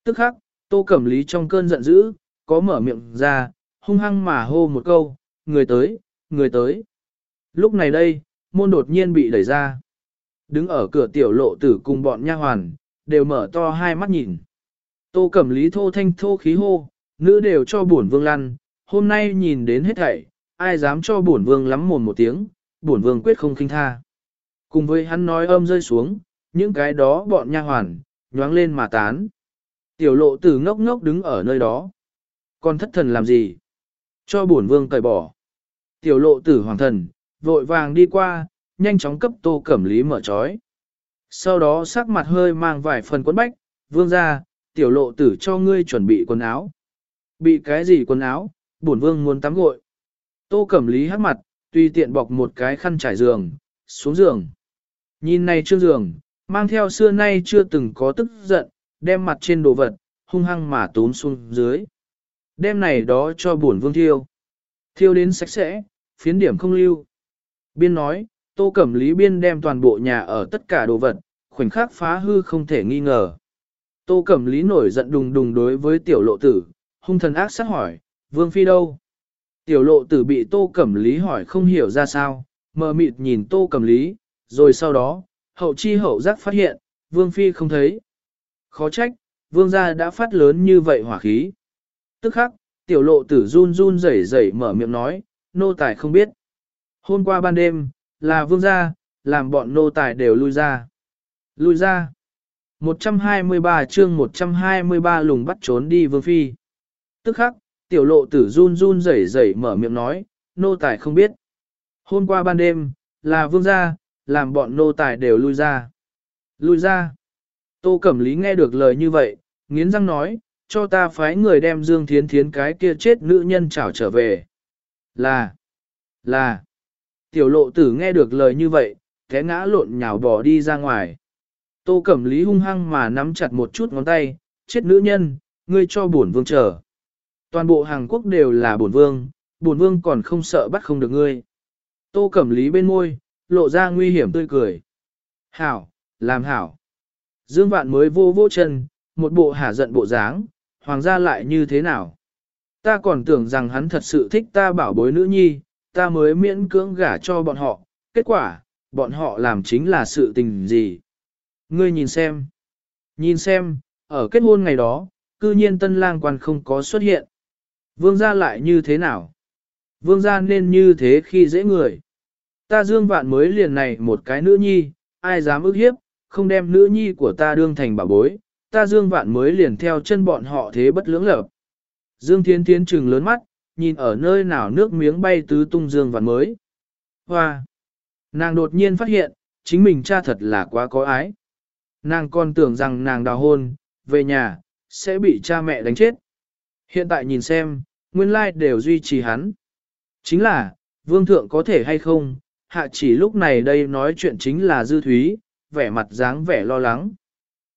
Tức khắc, tô cẩm lý trong cơn giận dữ, có mở miệng ra, hung hăng mà hô một câu, người tới, người tới. Lúc này đây, môn đột nhiên bị đẩy ra. Đứng ở cửa tiểu lộ tử cùng bọn nha hoàn, đều mở to hai mắt nhìn. Tô cẩm lý thô thanh thô khí hô, nữ đều cho bổn vương lăn, hôm nay nhìn đến hết thảy, ai dám cho bổn vương lắm mồm một tiếng, bổn vương quyết không khinh tha. Cùng với hắn nói âm rơi xuống, những cái đó bọn nha hoàn, nhoáng lên mà tán. Tiểu lộ tử ngốc ngốc đứng ở nơi đó. Con thất thần làm gì? Cho bổn vương cởi bỏ. Tiểu lộ tử hoàng thần, vội vàng đi qua, nhanh chóng cấp tô cẩm lý mở trói. Sau đó sắc mặt hơi mang vài phần quấn bách, vương ra, tiểu lộ tử cho ngươi chuẩn bị quần áo. Bị cái gì quần áo, bổn vương muốn tắm gội. Tô cẩm lý hát mặt, tùy tiện bọc một cái khăn trải giường, xuống giường. Nhìn này trương giường, mang theo xưa nay chưa từng có tức giận, đem mặt trên đồ vật, hung hăng mà tốn xuống dưới. Đem này đó cho bổn vương thiêu. Thiêu đến sạch sẽ, phiến điểm không lưu. Biên nói, tô cẩm lý biên đem toàn bộ nhà ở tất cả đồ vật, khoảnh khắc phá hư không thể nghi ngờ. Tô cẩm lý nổi giận đùng đùng đối với tiểu lộ tử, hung thần ác sát hỏi, vương phi đâu? Tiểu lộ tử bị tô cẩm lý hỏi không hiểu ra sao, mờ mịt nhìn tô cẩm lý, rồi sau đó, hậu chi hậu giác phát hiện, vương phi không thấy. Khó trách, vương gia đã phát lớn như vậy hỏa khí. Tức khắc, tiểu lộ tử run run rẩy rẩy mở miệng nói, nô tài không biết. Hôm qua ban đêm, là vương gia, làm bọn nô tài đều lui ra. Lui ra. 123 chương 123 lùng bắt trốn đi vương phi. Tức khắc, tiểu lộ tử run run rẩy rẩy mở miệng nói, nô tài không biết. Hôm qua ban đêm, là vương gia, làm bọn nô tài đều lui ra. Lui ra. Tô Cẩm Lý nghe được lời như vậy, nghiến răng nói, cho ta phái người đem Dương Thiến Thiến cái kia chết nữ nhân trảo trở về. Là, là, tiểu lộ tử nghe được lời như vậy, té ngã lộn nhào bỏ đi ra ngoài. Tô Cẩm Lý hung hăng mà nắm chặt một chút ngón tay, chết nữ nhân, ngươi cho bổn vương chờ. Toàn bộ Hàn Quốc đều là bổn vương, bổn vương còn không sợ bắt không được ngươi. Tô Cẩm Lý bên môi, lộ ra nguy hiểm tươi cười. Hảo, làm hảo. Dương Vạn mới vô vô chân, một bộ hả giận bộ dáng, hoàng gia lại như thế nào? Ta còn tưởng rằng hắn thật sự thích ta bảo bối nữ nhi, ta mới miễn cưỡng gả cho bọn họ, kết quả, bọn họ làm chính là sự tình gì? Ngươi nhìn xem, nhìn xem, ở kết hôn ngày đó, cư nhiên tân lang quan không có xuất hiện. Vương gia lại như thế nào? Vương gia nên như thế khi dễ người. Ta dương vạn mới liền này một cái nữ nhi, ai dám ức hiếp, không đem nữ nhi của ta đương thành bảo bối, ta dương vạn mới liền theo chân bọn họ thế bất lưỡng lập. Dương Thiên Thiến trừng lớn mắt, nhìn ở nơi nào nước miếng bay tứ tung dương vạn mới. Hoa! Nàng đột nhiên phát hiện, chính mình cha thật là quá có ái. Nàng còn tưởng rằng nàng đào hôn, về nhà, sẽ bị cha mẹ đánh chết. Hiện tại nhìn xem, nguyên lai đều duy trì hắn. Chính là, vương thượng có thể hay không, hạ chỉ lúc này đây nói chuyện chính là dư thúy, vẻ mặt dáng vẻ lo lắng.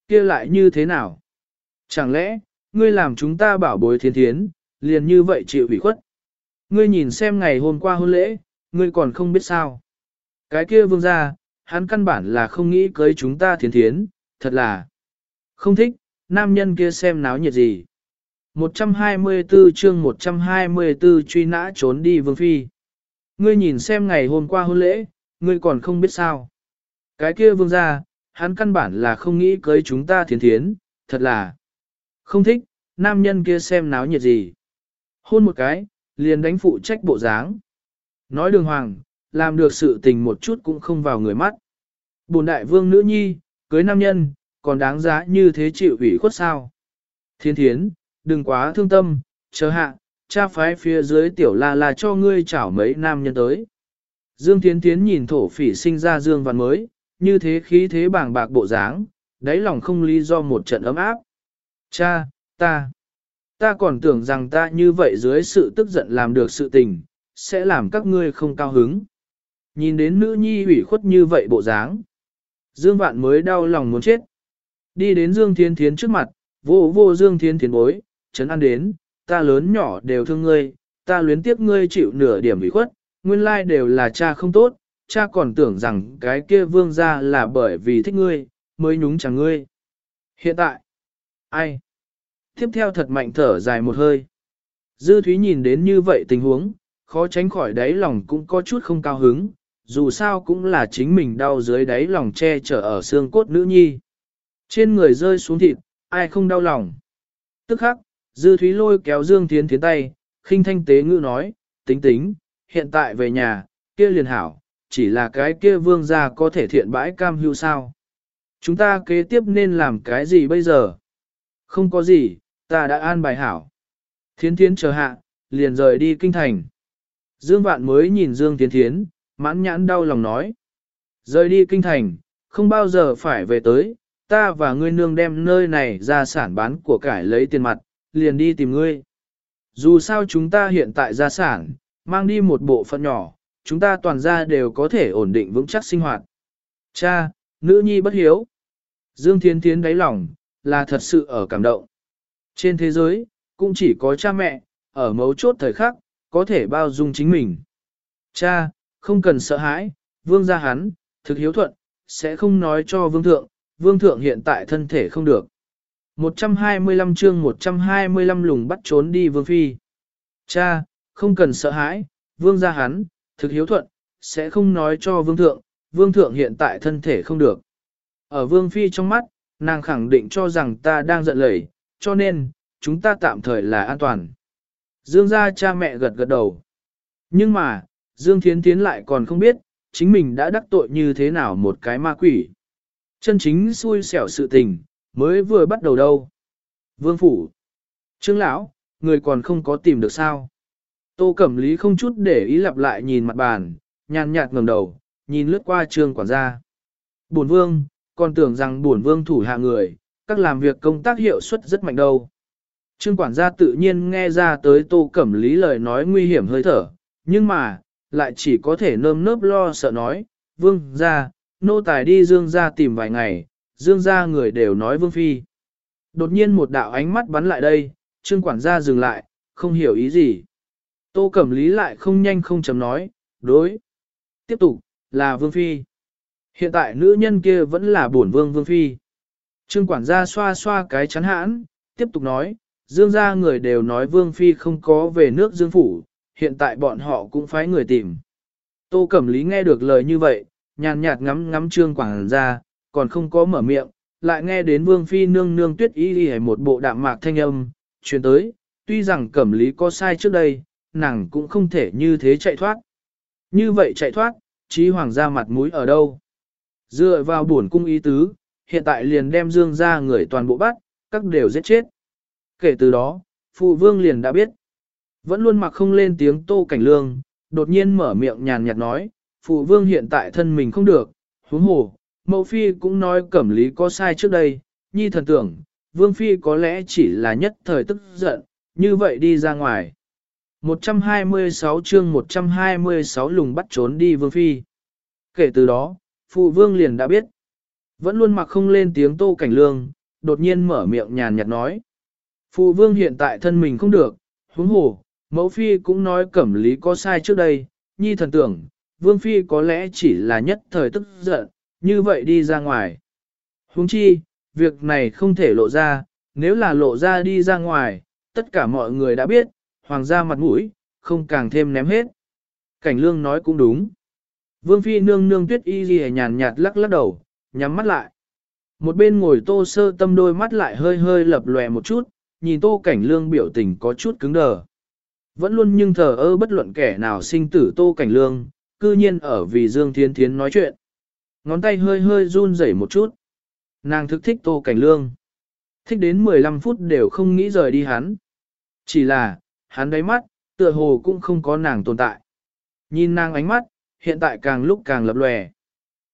kia lại như thế nào? Chẳng lẽ, ngươi làm chúng ta bảo bối thiên thiến, liền như vậy chịu ủy khuất? Ngươi nhìn xem ngày hôm qua hôn lễ, ngươi còn không biết sao. Cái kia vương gia, hắn căn bản là không nghĩ cưới chúng ta thiến thiến, thật là không thích, nam nhân kia xem náo nhiệt gì. 124 chương 124 truy nã trốn đi vương phi. Ngươi nhìn xem ngày hôm qua hôn lễ, ngươi còn không biết sao. Cái kia vương gia, hắn căn bản là không nghĩ cưới chúng ta thiến thiến, thật là không thích, nam nhân kia xem náo nhiệt gì. Hôn một cái, liền đánh phụ trách bộ dáng. Nói đường hoàng, làm được sự tình một chút cũng không vào người mắt. Bồn đại vương nữ nhi, cưới nam nhân, còn đáng giá như thế chịu ủy khuất sao. Thiên thiến, đừng quá thương tâm, chờ hạ, cha phái phía dưới tiểu la là cho ngươi chảo mấy nam nhân tới. Dương Thiến Thiến nhìn thổ phỉ sinh ra Dương Văn mới, như thế khí thế bàng bạc bộ dáng, đáy lòng không lý do một trận ấm áp. Cha, ta, ta còn tưởng rằng ta như vậy dưới sự tức giận làm được sự tình, sẽ làm các ngươi không cao hứng. Nhìn đến nữ nhi ủy khuất như vậy bộ dáng, Dương Vạn mới đau lòng muốn chết. Đi đến Dương Thiên Thiến trước mặt, vô vô Dương Thiên Thiến bối, chấn an đến, ta lớn nhỏ đều thương ngươi, ta luyến tiếc ngươi chịu nửa điểm ủy khuất, nguyên lai đều là cha không tốt, cha còn tưởng rằng cái kia vương gia là bởi vì thích ngươi, mới nhúng chẳng ngươi. Hiện tại, ai? Tiếp theo thật mạnh thở dài một hơi. Dư Thúy nhìn đến như vậy tình huống, khó tránh khỏi đáy lòng cũng có chút không cao hứng, dù sao cũng là chính mình đau dưới đáy lòng che chở ở xương cốt nữ nhi. Trên người rơi xuống thịt, ai không đau lòng. Tức khắc, Dư Thúy lôi kéo Dương Thiến Thiến tay, khinh thanh tế ngữ nói, tính tính, hiện tại về nhà, kia liền hảo, chỉ là cái kia vương gia có thể thiện bãi cam hưu sao. Chúng ta kế tiếp nên làm cái gì bây giờ? Không có gì, ta đã an bài hảo. Thiến thiến chờ hạ, liền rời đi kinh thành. Dương Vạn mới nhìn Dương Thiến Thiến, mãn nhãn đau lòng nói. Rời đi kinh thành, không bao giờ phải về tới, ta và ngươi nương đem nơi này ra sản bán của cải lấy tiền mặt, liền đi tìm ngươi. Dù sao chúng ta hiện tại gia sản, mang đi một bộ phận nhỏ, chúng ta toàn ra đều có thể ổn định vững chắc sinh hoạt. Cha, nữ nhi bất hiếu. Dương Thiến Thiến đáy lòng, là thật sự ở cảm động. Trên thế giới, cũng chỉ có cha mẹ, ở mấu chốt thời khắc, có thể bao dung chính mình. Cha, không cần sợ hãi, vương gia hắn, thực hiếu thuận, sẽ không nói cho vương thượng, vương thượng hiện tại thân thể không được. 125 chương 125 lùng bắt trốn đi vương phi. Cha, không cần sợ hãi, vương gia hắn, thực hiếu thuận, sẽ không nói cho vương thượng, vương thượng hiện tại thân thể không được. Ở vương phi trong mắt, nàng khẳng định cho rằng ta đang giận lẩy, cho nên, chúng ta tạm thời là an toàn. Dương gia cha mẹ gật gật đầu. Nhưng mà, Dương Thiến Thiến lại còn không biết, chính mình đã đắc tội như thế nào một cái ma quỷ. Chân chính xui xẻo sự tình, mới vừa bắt đầu đâu. Vương Phủ. Trương Lão, người còn không có tìm được sao. Tô Cẩm Lý không chút để ý lặp lại nhìn mặt bàn, nhàn nhạt ngẩng đầu, nhìn lướt qua trương quản gia. Bổn vương, còn tưởng rằng bổn vương thủ hạ người, các làm việc công tác hiệu suất rất mạnh đâu. Trương quản gia tự nhiên nghe ra tới Tô Cẩm Lý lời nói nguy hiểm hơi thở, nhưng mà, lại chỉ có thể nơm nớp lo sợ nói, vương ra, nô tài đi dương ra tìm vài ngày, dương ra người đều nói vương phi. Đột nhiên một đạo ánh mắt bắn lại đây, trương quản gia dừng lại, không hiểu ý gì. Tô Cẩm Lý lại không nhanh không chấm nói, đối. Tiếp tục, là vương phi. Hiện tại nữ nhân kia vẫn là bổn vương vương phi. Trương quản gia xoa xoa cái chắn hãn, tiếp tục nói, dương gia người đều nói vương phi không có về nước dương phủ, hiện tại bọn họ cũng phải người tìm. Tô Cẩm Lý nghe được lời như vậy, nhàn nhạt ngắm ngắm trương Quản Gia, còn không có mở miệng, lại nghe đến vương phi nương nương tuyết y đi một bộ đạm mạc thanh âm, truyền tới, tuy rằng Cẩm Lý có sai trước đây, nàng cũng không thể như thế chạy thoát. Như vậy chạy thoát, trí hoàng gia mặt mũi ở đâu? Dựa vào buồn cung ý tứ, hiện tại liền đem dương ra người toàn bộ bắt, các đều giết chết. Kể từ đó, phụ vương liền đã biết. Vẫn luôn mặc không lên tiếng tô cảnh lương, đột nhiên mở miệng nhàn nhạt nói, phụ vương hiện tại thân mình không được, huống hồ, mẫu phi cũng nói cẩm lý có sai trước đây, nhi thần tưởng, vương phi có lẽ chỉ là nhất thời tức giận, như vậy đi ra ngoài. 126 chương 126 lùng bắt trốn đi vương phi. Kể từ đó, phụ vương liền đã biết. Vẫn luôn mặc không lên tiếng tô cảnh lương, đột nhiên mở miệng nhàn nhạt nói. Phụ vương hiện tại thân mình không được, huống hồ, mẫu phi cũng nói cẩm lý có sai trước đây, nhi thần tưởng, vương phi có lẽ chỉ là nhất thời tức giận, như vậy đi ra ngoài. Huống chi, việc này không thể lộ ra, nếu là lộ ra đi ra ngoài, tất cả mọi người đã biết, hoàng gia mặt mũi, không càng thêm ném hết. Cảnh lương nói cũng đúng. Vương phi nương nương tuyết y ghi nhàn nhạt lắc lắc đầu, nhắm mắt lại. Một bên ngồi tô sơ tâm đôi mắt lại hơi hơi lập lòe một chút, nhìn tô cảnh lương biểu tình có chút cứng đờ. Vẫn luôn nhưng thờ ơ bất luận kẻ nào sinh tử tô cảnh lương, cư nhiên ở vì Dương Thiên Thiến nói chuyện. Ngón tay hơi hơi run rẩy một chút. Nàng thức thích tô cảnh lương. Thích đến 15 phút đều không nghĩ rời đi hắn. Chỉ là, hắn đáy mắt, tựa hồ cũng không có nàng tồn tại. Nhìn nàng ánh mắt, hiện tại càng lúc càng lập lòe.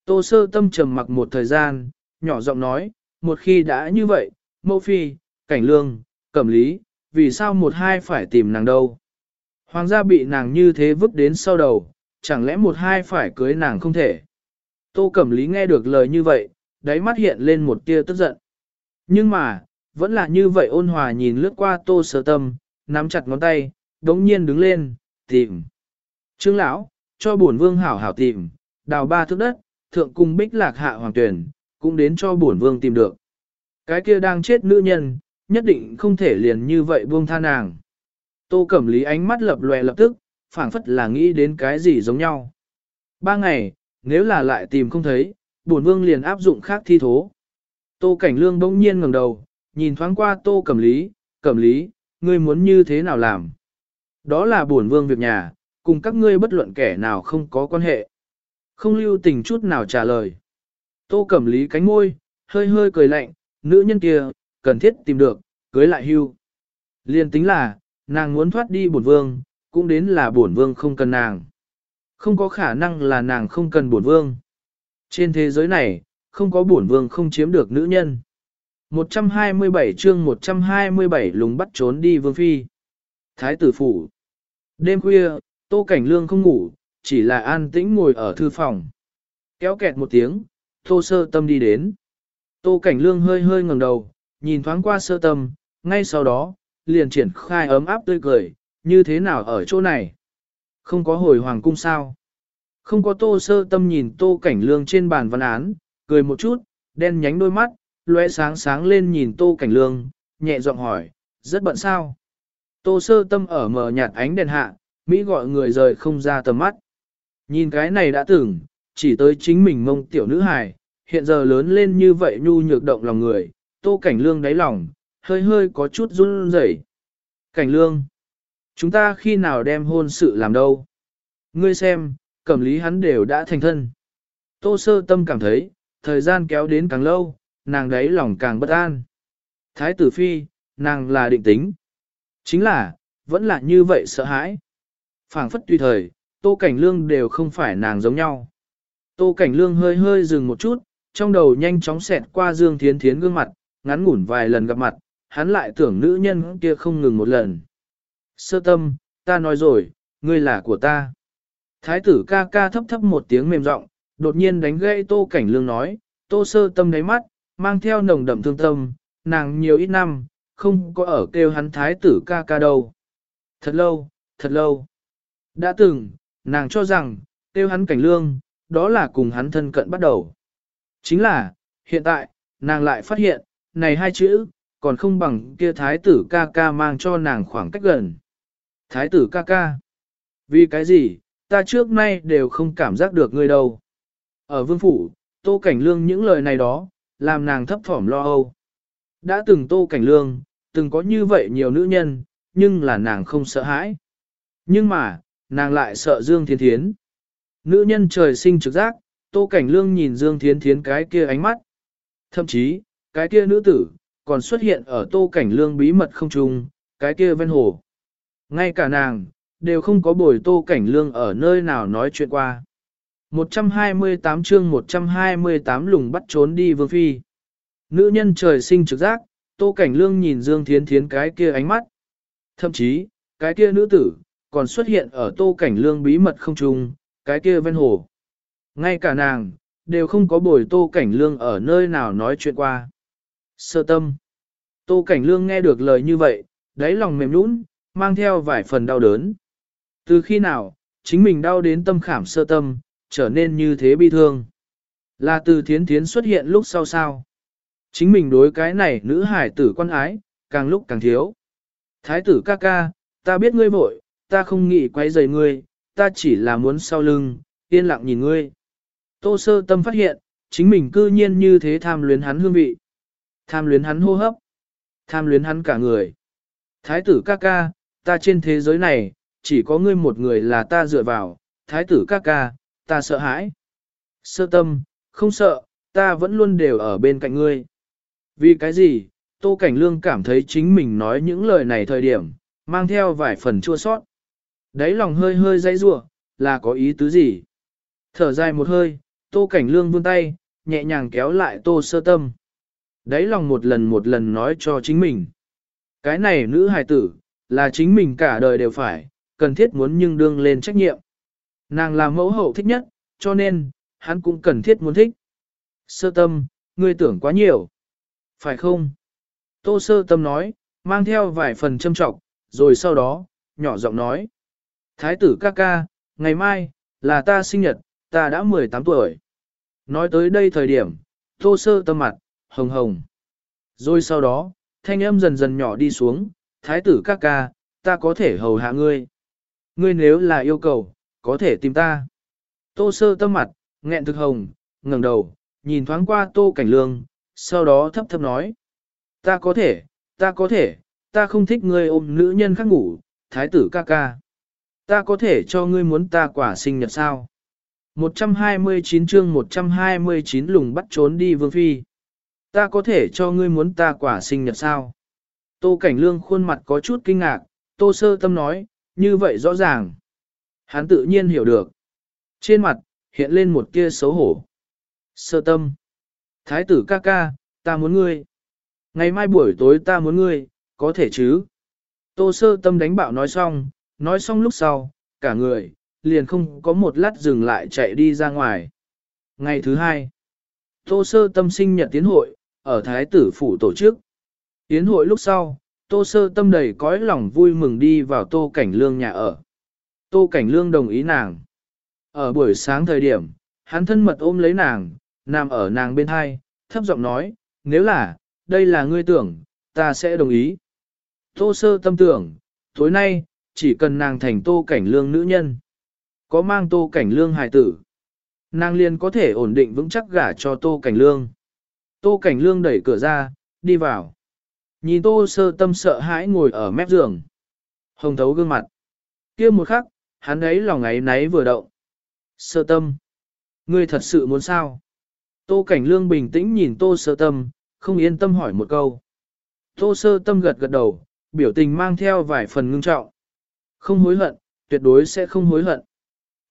Tô sơ tâm trầm mặc một thời gian, nhỏ giọng nói, một khi đã như vậy, mẫu phi, cảnh lương, cẩm lý, vì sao một hai phải tìm nàng đâu? Hoàng gia bị nàng như thế vứt đến sau đầu, chẳng lẽ một hai phải cưới nàng không thể? Tô cẩm lý nghe được lời như vậy, đáy mắt hiện lên một tia tức giận. Nhưng mà, vẫn là như vậy ôn hòa nhìn lướt qua tô sơ tâm, nắm chặt ngón tay, đống nhiên đứng lên, tìm. Trương lão, cho bổn vương hảo hảo tìm, đào ba thước đất, thượng cung bích lạc hạ hoàng tuyển, cũng đến cho bổn vương tìm được. Cái kia đang chết nữ nhân, nhất định không thể liền như vậy buông tha nàng. Tô Cẩm Lý ánh mắt lập lòe lập tức, phảng phất là nghĩ đến cái gì giống nhau. Ba ngày, nếu là lại tìm không thấy, bổn vương liền áp dụng khác thi thố. Tô Cảnh Lương bỗng nhiên ngẩng đầu, nhìn thoáng qua Tô Cẩm Lý, Cẩm Lý, ngươi muốn như thế nào làm? Đó là bổn vương việc nhà, cùng các ngươi bất luận kẻ nào không có quan hệ. Không lưu tình chút nào trả lời. Tô Cẩm Lý cánh môi, hơi hơi cười lạnh, nữ nhân kia, cần thiết tìm được, cưới lại hưu. Liên tính là, nàng muốn thoát đi bổn vương, cũng đến là bổn vương không cần nàng. Không có khả năng là nàng không cần bổn vương. Trên thế giới này, không có bổn vương không chiếm được nữ nhân. 127 chương 127 lùng bắt trốn đi vương phi. Thái tử phủ. Đêm khuya, tô cảnh lương không ngủ, chỉ là an tĩnh ngồi ở thư phòng. Kéo kẹt một tiếng, tô sơ tâm đi đến. Tô cảnh lương hơi hơi ngẩng đầu, nhìn thoáng qua sơ tâm, ngay sau đó, liền triển khai ấm áp tươi cười, như thế nào ở chỗ này? Không có hồi hoàng cung sao? Không có tô sơ tâm nhìn tô cảnh lương trên bàn văn án, cười một chút, đen nhánh đôi mắt, lóe sáng sáng lên nhìn tô cảnh lương, nhẹ giọng hỏi, rất bận sao? Tô sơ tâm ở mờ nhạt ánh đèn hạ, Mỹ gọi người rời không ra tầm mắt. Nhìn cái này đã tưởng, chỉ tới chính mình mông tiểu nữ hài, hiện giờ lớn lên như vậy nhu nhược động lòng người, tô cảnh lương đáy lòng, hơi hơi có chút run rẩy. Cảnh lương, chúng ta khi nào đem hôn sự làm đâu? Ngươi xem, cẩm lý hắn đều đã thành thân. Tô sơ tâm cảm thấy, thời gian kéo đến càng lâu, nàng đáy lòng càng bất an. Thái tử phi, nàng là định tính. Chính là, vẫn là như vậy sợ hãi. phảng phất tùy thời, tô cảnh lương đều không phải nàng giống nhau. Tô cảnh lương hơi hơi dừng một chút, trong đầu nhanh chóng xẹt qua Dương Thiến Thiến gương mặt, ngắn ngủn vài lần gặp mặt, hắn lại tưởng nữ nhân kia không ngừng một lần. Sơ tâm, ta nói rồi, ngươi là của ta. Thái tử ca ca thấp thấp một tiếng mềm giọng, đột nhiên đánh gãy tô cảnh lương nói, tô sơ tâm đáy mắt, mang theo nồng đậm thương tâm, nàng nhiều ít năm, không có ở kêu hắn thái tử ca ca đâu. Thật lâu, thật lâu. Đã từng, nàng cho rằng, tiêu hắn cảnh lương, đó là cùng hắn thân cận bắt đầu. Chính là, hiện tại, nàng lại phát hiện, này hai chữ, còn không bằng kia thái tử ca ca mang cho nàng khoảng cách gần. Thái tử ca ca. Vì cái gì, ta trước nay đều không cảm giác được ngươi đâu. Ở vương phủ, tô cảnh lương những lời này đó, làm nàng thấp thỏm lo âu. Đã từng tô cảnh lương, từng có như vậy nhiều nữ nhân, nhưng là nàng không sợ hãi. Nhưng mà, nàng lại sợ Dương Thiên Thiến. Nữ nhân trời sinh trực giác, tô cảnh lương nhìn Dương Thiên Thiến cái kia ánh mắt. Thậm chí, cái kia nữ tử, còn xuất hiện ở tô cảnh lương bí mật không trùng, cái kia ven hồ. Ngay cả nàng, đều không có bồi tô cảnh lương ở nơi nào nói chuyện qua. 128 chương 128 lùng bắt trốn đi vương phi. Nữ nhân trời sinh trực giác, tô cảnh lương nhìn Dương Thiến Thiến cái kia ánh mắt. Thậm chí, cái kia nữ tử, còn xuất hiện ở tô cảnh lương bí mật không trùng, cái kia ven hồ. Ngay cả nàng, đều không có bồi tô cảnh lương ở nơi nào nói chuyện qua. Sơ tâm. Tô cảnh lương nghe được lời như vậy, đáy lòng mềm nũng, mang theo vài phần đau đớn. Từ khi nào, chính mình đau đến tâm khảm sơ tâm, trở nên như thế bi thương. Là từ thiến thiến xuất hiện lúc sau sao. Chính mình đối cái này nữ hải tử quan ái, càng lúc càng thiếu. Thái tử ca ca, ta biết ngươi vội, ta không nghĩ quấy rầy ngươi, ta chỉ là muốn sau lưng, yên lặng nhìn ngươi. Tô sơ tâm phát hiện, chính mình cư nhiên như thế tham luyến hắn hương vị. Tham luyến hắn hô hấp. Tham luyến hắn cả người. Thái tử ca ca, ta trên thế giới này, chỉ có ngươi một người là ta dựa vào. Thái tử ca ca, ta sợ hãi. Sơ tâm, không sợ, ta vẫn luôn đều ở bên cạnh ngươi. Vì cái gì, Tô Cảnh Lương cảm thấy chính mình nói những lời này thời điểm, mang theo vài phần chua sót. Đấy lòng hơi hơi dãy rủa là có ý tứ gì? Thở dài một hơi, Tô Cảnh Lương vươn tay, nhẹ nhàng kéo lại Tô Sơ Tâm. Đấy lòng một lần một lần nói cho chính mình. Cái này nữ hài tử, là chính mình cả đời đều phải, cần thiết muốn nhưng đương lên trách nhiệm. Nàng là mẫu hậu thích nhất, cho nên, hắn cũng cần thiết muốn thích. Sơ tâm, ngươi tưởng quá nhiều. Phải không? Tô sơ tâm nói, mang theo vài phần châm trọng, rồi sau đó, nhỏ giọng nói. Thái tử ca ca, ngày mai, là ta sinh nhật, ta đã 18 tuổi. Nói tới đây thời điểm, tô sơ tâm mặt, hồng hồng. Rồi sau đó, thanh âm dần dần nhỏ đi xuống, thái tử ca ca, ta có thể hầu hạ ngươi. Ngươi nếu là yêu cầu, có thể tìm ta. Tô sơ tâm mặt, nghẹn thực hồng, ngẩng đầu, nhìn thoáng qua tô cảnh lương, sau đó thấp thấp nói. Ta có thể, ta có thể, ta không thích ngươi ôm nữ nhân khác ngủ, thái tử ca ca. Ta có thể cho ngươi muốn ta quả sinh nhật sao? 129 chương 129 lùng bắt trốn đi vương phi. Ta có thể cho ngươi muốn ta quả sinh nhật sao? Tô Cảnh Lương khuôn mặt có chút kinh ngạc, Tô Sơ Tâm nói, như vậy rõ ràng. Hắn tự nhiên hiểu được. Trên mặt, hiện lên một tia xấu hổ. Sơ Tâm. Thái tử ca ca, ta muốn ngươi. Ngày mai buổi tối ta muốn ngươi, có thể chứ? Tô Sơ Tâm đánh bạo nói xong, nói xong lúc sau, cả người, liền không có một lát dừng lại chạy đi ra ngoài. Ngày thứ hai, Tô Sơ Tâm sinh nhật tiến hội, ở Thái tử phủ tổ chức. Tiến hội lúc sau, Tô Sơ Tâm đầy cõi lòng vui mừng đi vào Tô Cảnh Lương nhà ở. Tô Cảnh Lương đồng ý nàng. Ở buổi sáng thời điểm, hắn thân mật ôm lấy nàng, nằm ở nàng bên hai, thấp giọng nói, nếu là, đây là ngươi tưởng, ta sẽ đồng ý. Tô Sơ Tâm tưởng, tối nay, chỉ cần nàng thành Tô Cảnh Lương nữ nhân. Có mang Tô Cảnh Lương hài tử. Nàng liền có thể ổn định vững chắc gả cho Tô Cảnh Lương. Tô Cảnh Lương đẩy cửa ra, đi vào. Nhìn Tô Sơ Tâm sợ hãi ngồi ở mép giường. Hồng thấu gương mặt. kia một khắc, hắn ấy lòng ấy náy vừa động. Sơ Tâm. Ngươi thật sự muốn sao? Tô Cảnh Lương bình tĩnh nhìn Tô Sơ Tâm, không yên tâm hỏi một câu. Tô Sơ Tâm gật gật đầu, biểu tình mang theo vài phần ngưng trọng. Không hối hận, tuyệt đối sẽ không hối hận.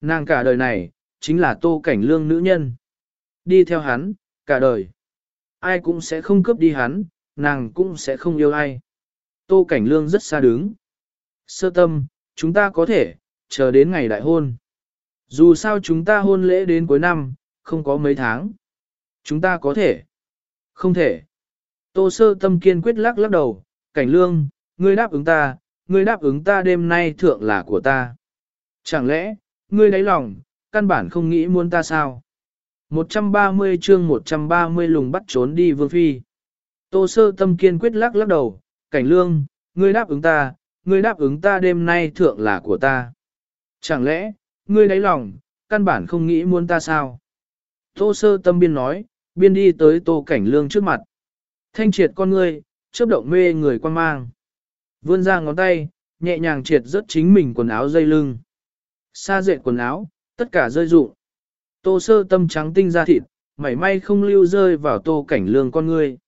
Nàng cả đời này, chính là Tô Cảnh Lương nữ nhân. Đi theo hắn, cả đời. Ai cũng sẽ không cướp đi hắn, nàng cũng sẽ không yêu ai. Tô Cảnh Lương rất xa đứng. Sơ tâm, chúng ta có thể, chờ đến ngày đại hôn. Dù sao chúng ta hôn lễ đến cuối năm, không có mấy tháng. Chúng ta có thể. Không thể. Tô sơ tâm kiên quyết lắc lắc đầu, cảnh lương, ngươi đáp ứng ta, ngươi đáp ứng ta đêm nay thượng là của ta. Chẳng lẽ, ngươi đáy lòng, căn bản không nghĩ muốn ta sao? 130 chương 130 lùng bắt trốn đi vương phi. Tô sơ tâm kiên quyết lắc lắc đầu, cảnh lương, ngươi đáp ứng ta, ngươi đáp ứng ta đêm nay thượng là của ta. Chẳng lẽ, ngươi đáy lòng, căn bản không nghĩ muốn ta sao? Tô sơ tâm biên nói, biên đi tới tô cảnh lương trước mặt. Thanh triệt con ngươi, chớp động mê người quan mang. Vươn ra ngón tay, nhẹ nhàng triệt rất chính mình quần áo dây lưng. Sa dệt quần áo, tất cả rơi rụng. Tô sơ tâm trắng tinh ra thịt, mảy may không lưu rơi vào tô cảnh lương con ngươi.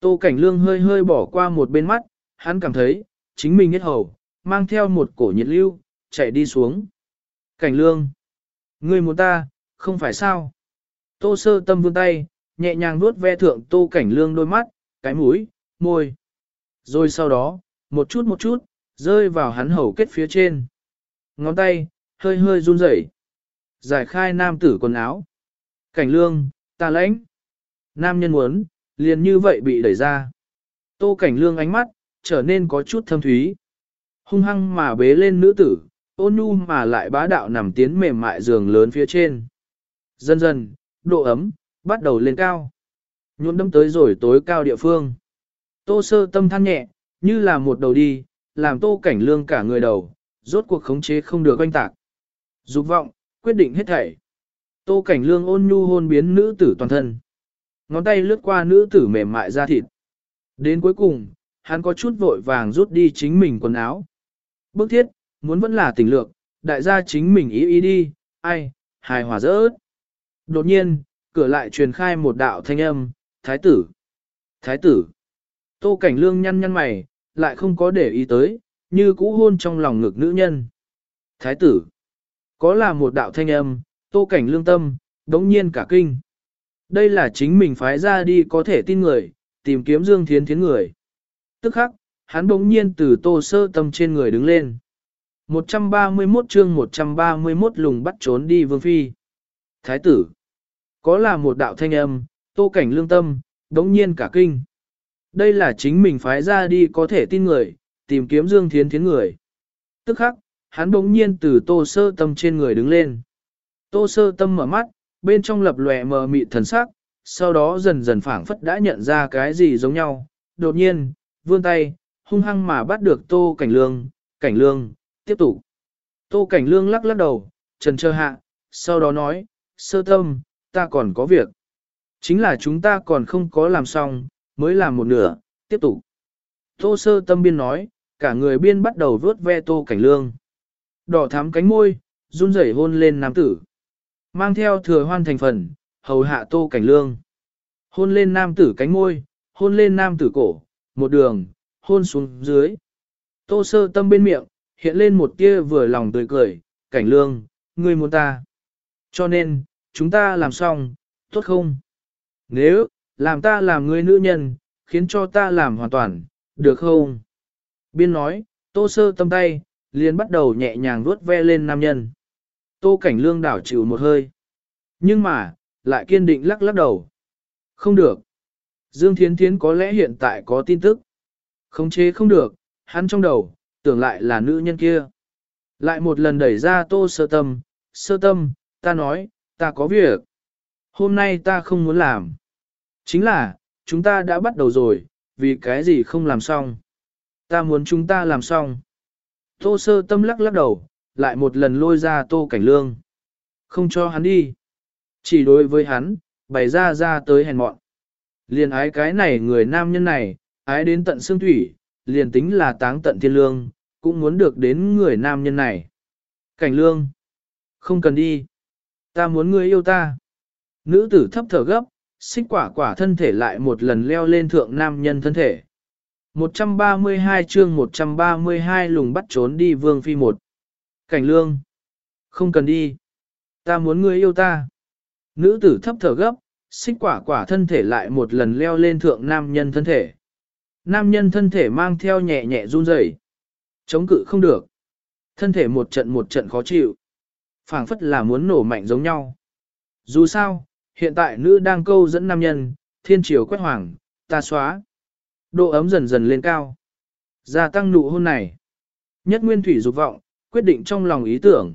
Tô cảnh lương hơi hơi bỏ qua một bên mắt, hắn cảm thấy, chính mình hết hầu, mang theo một cổ nhiệt lưu, chạy đi xuống. Cảnh lương, ngươi muốn ta, không phải sao? Tô sơ tâm vươn tay, nhẹ nhàng nuốt ve thượng tô cảnh lương đôi mắt, cái mũi, môi. Rồi sau đó, một chút một chút, rơi vào hắn hầu kết phía trên. Ngón tay, hơi hơi run rẩy. Giải khai nam tử quần áo. Cảnh lương, ta lãnh. Nam nhân muốn, liền như vậy bị đẩy ra. Tô cảnh lương ánh mắt, trở nên có chút thâm thúy. Hung hăng mà bế lên nữ tử, ôn nhu mà lại bá đạo nằm tiến mềm mại giường lớn phía trên. Dần dần, độ ấm, bắt đầu lên cao. Nhuộm đâm tới rồi tối cao địa phương. Tô sơ tâm than nhẹ, như là một đầu đi, làm tô cảnh lương cả người đầu, rốt cuộc khống chế không được oanh tạc. Dục vọng, quyết định hết thảy. Tô cảnh lương ôn nhu hôn biến nữ tử toàn thân. Ngón tay lướt qua nữ tử mềm mại ra thịt. Đến cuối cùng, hắn có chút vội vàng rút đi chính mình quần áo. Bước thiết, muốn vẫn là tình lược, đại gia chính mình ý ý đi, ai, hài hòa dỡ Đột nhiên, cửa lại truyền khai một đạo thanh âm, thái tử. Thái tử. Tô cảnh lương nhăn nhăn mày, lại không có để ý tới, như cũ hôn trong lòng ngực nữ nhân. Thái tử. Có là một đạo thanh âm, tô cảnh lương tâm, đống nhiên cả kinh. Đây là chính mình phái ra đi có thể tin người, tìm kiếm Dương Thiến Thiến người. Tức khắc, hắn đống nhiên từ tô sơ tâm trên người đứng lên. 131 chương 131 lùng bắt trốn đi vương phi. Thái tử. Có là một đạo thanh âm, tô cảnh lương tâm, đống nhiên cả kinh. Đây là chính mình phái ra đi có thể tin người, tìm kiếm Dương Thiến Thiến người. Tức khắc, hắn đống nhiên từ tô sơ tâm trên người đứng lên. Tô sơ tâm mở mắt, bên trong lập lòe mờ mịt thần sắc, sau đó dần dần phảng phất đã nhận ra cái gì giống nhau. Đột nhiên, vươn tay, hung hăng mà bắt được tô cảnh lương, cảnh lương, tiếp tục. Tô cảnh lương lắc lắc đầu, trần trơ hạ, sau đó nói, sơ tâm, ta còn có việc. Chính là chúng ta còn không có làm xong, mới làm một nửa, tiếp tục. Tô sơ tâm biên nói, cả người biên bắt đầu vớt ve tô cảnh lương. Đỏ thắm cánh môi, run rẩy hôn lên nam tử. Mang theo thừa hoan thành phần, hầu hạ tô cảnh lương. Hôn lên nam tử cánh môi, hôn lên nam tử cổ, một đường, hôn xuống dưới. Tô sơ tâm bên miệng, hiện lên một tia vừa lòng tươi cười, cảnh lương, ngươi muốn ta. Cho nên, chúng ta làm xong, tốt không? Nếu, làm ta làm người nữ nhân, khiến cho ta làm hoàn toàn, được không? Biên nói, tô sơ tâm tay, liền bắt đầu nhẹ nhàng vuốt ve lên nam nhân. Tô cảnh lương đảo chịu một hơi. Nhưng mà, lại kiên định lắc lắc đầu. Không được. Dương Thiến Thiến có lẽ hiện tại có tin tức. Không chế không được, hắn trong đầu, tưởng lại là nữ nhân kia. Lại một lần đẩy ra tô sơ tâm, sơ tâm, ta nói, ta có việc. Hôm nay ta không muốn làm. Chính là, chúng ta đã bắt đầu rồi, vì cái gì không làm xong. Ta muốn chúng ta làm xong. Tô sơ tâm lắc lắc đầu, lại một lần lôi ra tô cảnh lương. Không cho hắn đi. Chỉ đối với hắn, bày ra ra tới hèn mọn. Liền ái cái này người nam nhân này, ái đến tận xương thủy, liền tính là táng tận thiên lương, cũng muốn được đến người nam nhân này. Cảnh lương. Không cần đi. Ta muốn người yêu ta. Nữ tử thấp thở gấp, xích quả quả thân thể lại một lần leo lên thượng nam nhân thân thể. 132 chương 132 lùng bắt trốn đi vương phi một. Cảnh lương. Không cần đi. Ta muốn ngươi yêu ta. Nữ tử thấp thở gấp, xích quả quả thân thể lại một lần leo lên thượng nam nhân thân thể. Nam nhân thân thể mang theo nhẹ nhẹ run rẩy, Chống cự không được. Thân thể một trận một trận khó chịu. phảng phất là muốn nổ mạnh giống nhau. Dù sao, hiện tại nữ đang câu dẫn nam nhân, thiên triều quét hoàng, ta xóa. Độ ấm dần dần lên cao. Gia tăng nụ hôn này. Nhất nguyên thủy dục vọng, quyết định trong lòng ý tưởng.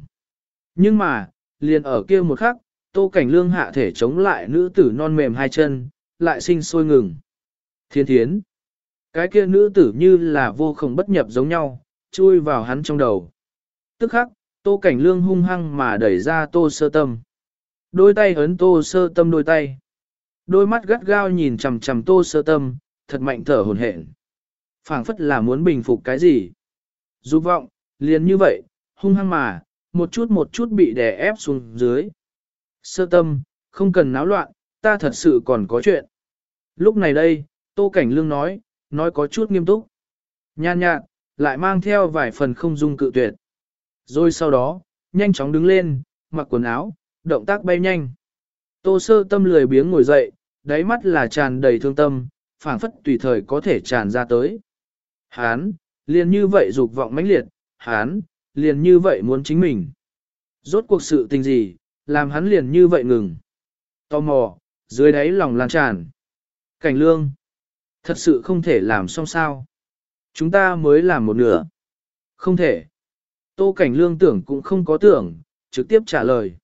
Nhưng mà, liền ở kia một khắc, tô cảnh lương hạ thể chống lại nữ tử non mềm hai chân, lại sinh sôi ngừng. Thiên thiến. Cái kia nữ tử như là vô không bất nhập giống nhau, chui vào hắn trong đầu. Tức khắc, tô cảnh lương hung hăng mà đẩy ra tô sơ tâm. Đôi tay ấn tô sơ tâm đôi tay. Đôi mắt gắt gao nhìn chằm chằm tô sơ tâm, thật mạnh thở hồn hển. phảng phất là muốn bình phục cái gì. Dục vọng, liền như vậy, hung hăng mà, một chút một chút bị đè ép xuống dưới. Sơ tâm, không cần náo loạn, ta thật sự còn có chuyện. Lúc này đây, Tô Cảnh Lương nói, nói có chút nghiêm túc. Nhan nhạt, lại mang theo vài phần không dung cự tuyệt. Rồi sau đó, nhanh chóng đứng lên, mặc quần áo, động tác bay nhanh. Tô sơ tâm lười biếng ngồi dậy, đáy mắt là tràn đầy thương tâm, phảng phất tùy thời có thể tràn ra tới. Hán, liền như vậy dục vọng mãnh liệt, hán, liền như vậy muốn chính mình. Rốt cuộc sự tình gì, làm hắn liền như vậy ngừng. Tò mò, dưới đáy lòng lan tràn. Cảnh lương, thật sự không thể làm xong sao. Chúng ta mới làm một nửa. Không thể. Tô cảnh lương tưởng cũng không có tưởng, trực tiếp trả lời.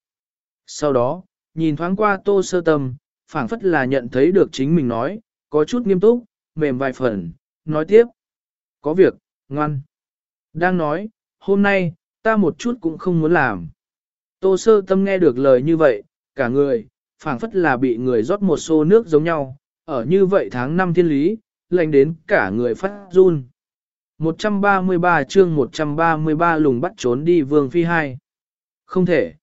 Sau đó, nhìn thoáng qua tô sơ tâm, phảng phất là nhận thấy được chính mình nói, có chút nghiêm túc, mềm vài phần, nói tiếp. Có việc, ngoan. Đang nói, hôm nay, ta một chút cũng không muốn làm. Tô sơ tâm nghe được lời như vậy, cả người, phảng phất là bị người rót một xô nước giống nhau, ở như vậy tháng năm thiên lý, lạnh đến cả người phát run. 133 chương 133 lùng bắt trốn đi vương phi hai. Không thể.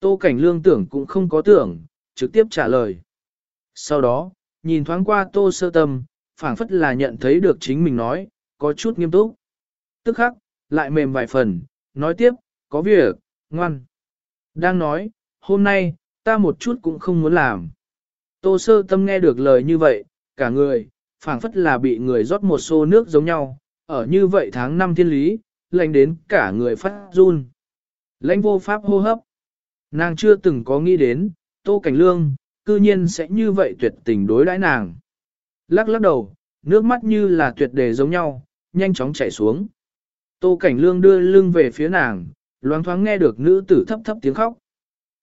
Tô cảnh lương tưởng cũng không có tưởng, trực tiếp trả lời. Sau đó, nhìn thoáng qua tô sơ tâm, phảng phất là nhận thấy được chính mình nói, có chút nghiêm túc. Tức khắc, lại mềm vài phần, nói tiếp, có việc, ngoan. Đang nói, hôm nay, ta một chút cũng không muốn làm. Tô sơ tâm nghe được lời như vậy, cả người, phảng phất là bị người rót một xô nước giống nhau, ở như vậy tháng năm thiên lý, lạnh đến cả người phát run. Lãnh vô pháp hô hấp. Nàng chưa từng có nghĩ đến, tô cảnh lương, cư nhiên sẽ như vậy tuyệt tình đối đãi nàng. Lắc lắc đầu, nước mắt như là tuyệt đề giống nhau, nhanh chóng chảy xuống. Tô cảnh lương đưa lưng về phía nàng, loáng thoáng nghe được nữ tử thấp thấp tiếng khóc.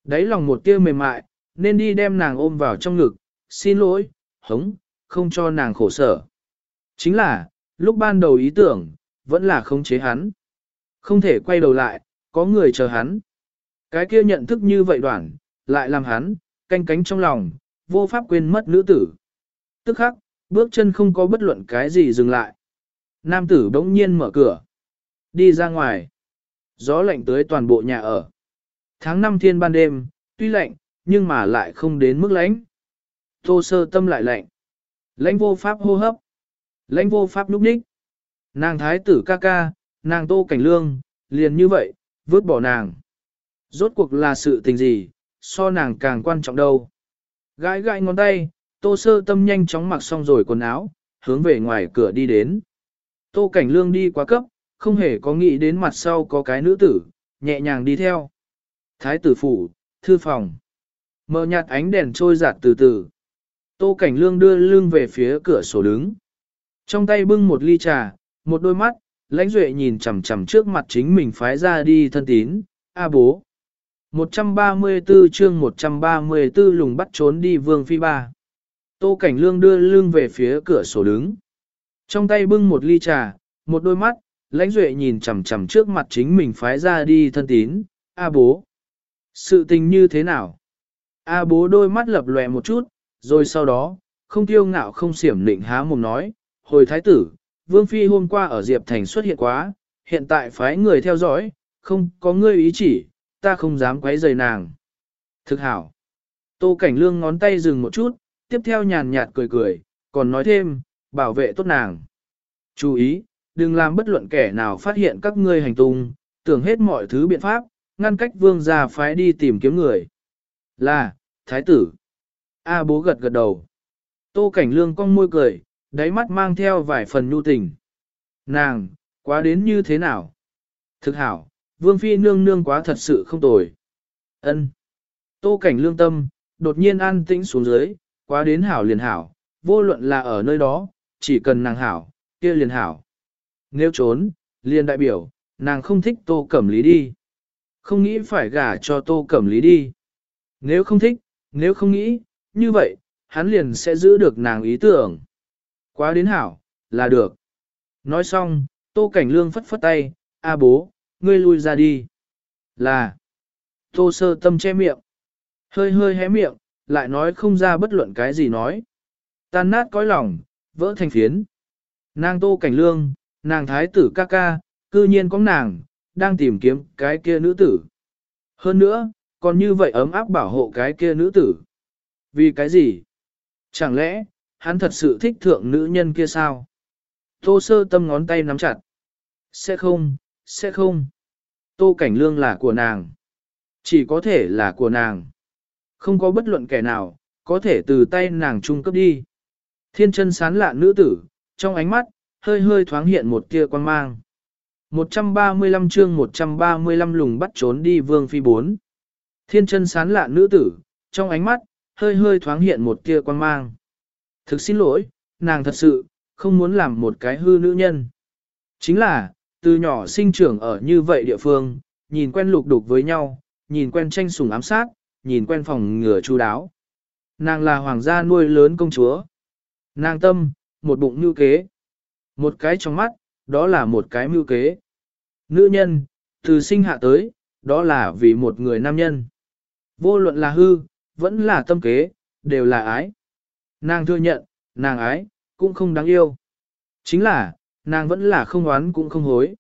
Đấy lòng một tia mềm mại, nên đi đem nàng ôm vào trong ngực, xin lỗi, hống, không cho nàng khổ sở. Chính là, lúc ban đầu ý tưởng, vẫn là không chế hắn. Không thể quay đầu lại, có người chờ hắn. Cái kia nhận thức như vậy đoạn, lại làm hắn, canh cánh trong lòng, vô pháp quên mất nữ tử. Tức khắc, bước chân không có bất luận cái gì dừng lại. Nam tử bỗng nhiên mở cửa. Đi ra ngoài. Gió lạnh tới toàn bộ nhà ở. Tháng năm thiên ban đêm, tuy lạnh, nhưng mà lại không đến mức lạnh. Tô sơ tâm lại lạnh. Lãnh vô pháp hô hấp. Lãnh vô pháp núp ních. Nàng thái tử ca ca, nàng tô cảnh lương, liền như vậy, vứt bỏ nàng. Rốt cuộc là sự tình gì, so nàng càng quan trọng đâu. Gãi gãi ngón tay, tô sơ tâm nhanh chóng mặc xong rồi quần áo, hướng về ngoài cửa đi đến. Tô cảnh lương đi quá cấp, không hề có nghĩ đến mặt sau có cái nữ tử, nhẹ nhàng đi theo. Thái tử phủ, thư phòng. Mở nhạt ánh đèn trôi giạt từ từ. Tô cảnh lương đưa lưng về phía cửa sổ đứng. Trong tay bưng một ly trà, một đôi mắt, lãnh duệ nhìn chằm chằm trước mặt chính mình phái ra đi thân tín, a bố. 134 chương 134 lùng bắt trốn đi vương phi ba. Tô Cảnh Lương đưa lưng về phía cửa sổ đứng. Trong tay bưng một ly trà, một đôi mắt, lãnh duệ nhìn chằm chằm trước mặt chính mình phái ra đi thân tín, A bố. Sự tình như thế nào? A bố đôi mắt lập lòe một chút, rồi sau đó, không tiêu ngạo không xiểm định há mồm nói, hồi thái tử, Vương Phi hôm qua ở Diệp Thành xuất hiện quá, hiện tại phái người theo dõi, không có ngươi ý chỉ, ta không dám quấy rầy nàng. Thực hảo. Tô Cảnh Lương ngón tay dừng một chút, tiếp theo nhàn nhạt cười cười, còn nói thêm, bảo vệ tốt nàng. Chú ý, đừng làm bất luận kẻ nào phát hiện các ngươi hành tung, tưởng hết mọi thứ biện pháp, ngăn cách vương gia phái đi tìm kiếm người. Là, thái tử. A bố gật gật đầu. Tô Cảnh Lương cong môi cười, đáy mắt mang theo vài phần nhu tình. Nàng, quá đến như thế nào? Thực hảo, Vương Phi nương nương quá thật sự không tồi. Ân. Tô cảnh lương tâm, đột nhiên an tĩnh xuống dưới, quá đến hảo liền hảo, vô luận là ở nơi đó, chỉ cần nàng hảo, kia liền hảo. Nếu trốn, liền đại biểu, nàng không thích tô cẩm lý đi. Không nghĩ phải gả cho tô cẩm lý đi. Nếu không thích, nếu không nghĩ, như vậy, hắn liền sẽ giữ được nàng ý tưởng. Quá đến hảo, là được. Nói xong, tô cảnh lương phất phất tay, a bố, ngươi lui ra đi. Là, tô sơ tâm che miệng, hơi hơi hé miệng, lại nói không ra bất luận cái gì nói. Tan nát cõi lòng, vỡ thành phiến. Nàng tô cảnh lương, nàng thái tử ca ca, cư nhiên có nàng, đang tìm kiếm cái kia nữ tử. Hơn nữa, còn như vậy ấm áp bảo hộ cái kia nữ tử. Vì cái gì? Chẳng lẽ, hắn thật sự thích thượng nữ nhân kia sao? Tô sơ tâm ngón tay nắm chặt. Sẽ không, sẽ không. Tô Cảnh Lương là của nàng. Chỉ có thể là của nàng. Không có bất luận kẻ nào, có thể từ tay nàng trung cấp đi. Thiên chân sán lạ nữ tử, trong ánh mắt, hơi hơi thoáng hiện một tia quan mang. 135 chương 135 lùng bắt trốn đi vương phi 4. Thiên chân sán lạ nữ tử, trong ánh mắt, hơi hơi thoáng hiện một tia quan mang. Thực xin lỗi, nàng thật sự, không muốn làm một cái hư nữ nhân. Chính là, từ nhỏ sinh trưởng ở như vậy địa phương, nhìn quen lục đục với nhau, nhìn quen tranh sủng ám sát, nhìn quen phòng ngừa chu đáo. Nàng là hoàng gia nuôi lớn công chúa. Nàng tâm, một bụng mưu kế. Một cái trong mắt, đó là một cái mưu kế. Nữ nhân, từ sinh hạ tới, đó là vì một người nam nhân. Vô luận là hư, vẫn là tâm kế, đều là ái. Nàng thừa nhận, nàng ái, cũng không đáng yêu. Chính là, nàng vẫn là không oán cũng không hối.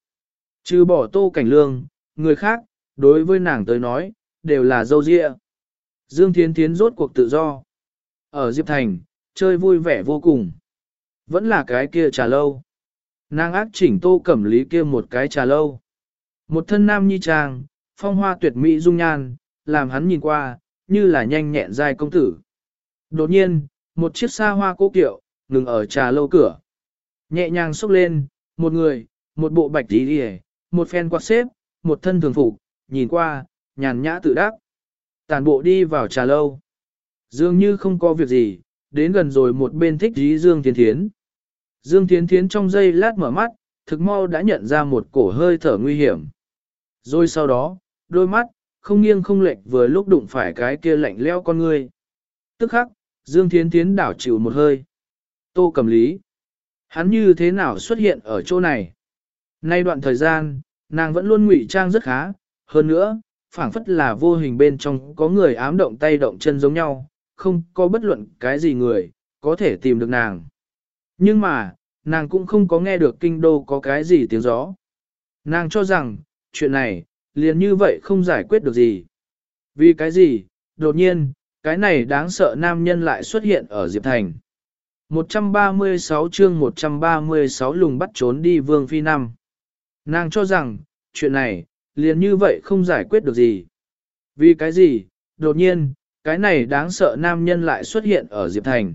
Trừ bỏ tô cảnh lương, người khác, đối với nàng tới nói, đều là dâu dịa. Dương Thiến Thiến rốt cuộc tự do. Ở Diệp Thành, chơi vui vẻ vô cùng. Vẫn là cái kia trà lâu. Nàng ác chỉnh tô cẩm lý kia một cái trà lâu. Một thân nam nhi trang, phong hoa tuyệt mỹ dung nhan, làm hắn nhìn qua, như là nhanh nhẹn dai công tử. Đột nhiên, một chiếc xa hoa cố kiệu, ngừng ở trà lâu cửa. Nhẹ nhàng xúc lên, một người, một bộ bạch tí đi một phen quạt xếp, một thân thường phục, nhìn qua, nhàn nhã tự đắc. Tàn bộ đi vào trà lâu. Dường như không có việc gì, đến gần rồi một bên thích dí Dương Thiến Thiến. Dương Thiến Thiến trong giây lát mở mắt, thực mau đã nhận ra một cổ hơi thở nguy hiểm. Rồi sau đó, đôi mắt, không nghiêng không lệch vừa lúc đụng phải cái kia lạnh leo con người. Tức khắc, Dương Thiến Thiến đảo chịu một hơi. Tô cầm lý. Hắn như thế nào xuất hiện ở chỗ này? Nay đoạn thời gian, nàng vẫn luôn ngụy trang rất khá, hơn nữa, phảng phất là vô hình bên trong có người ám động tay động chân giống nhau, không có bất luận cái gì người, có thể tìm được nàng. Nhưng mà, nàng cũng không có nghe được kinh đô có cái gì tiếng gió. Nàng cho rằng, chuyện này, liền như vậy không giải quyết được gì. Vì cái gì, đột nhiên, cái này đáng sợ nam nhân lại xuất hiện ở Diệp Thành. 136 chương 136 lùng bắt trốn đi Vương Phi năm. Nàng cho rằng, chuyện này, liền như vậy không giải quyết được gì. Vì cái gì, đột nhiên, cái này đáng sợ nam nhân lại xuất hiện ở Diệp Thành.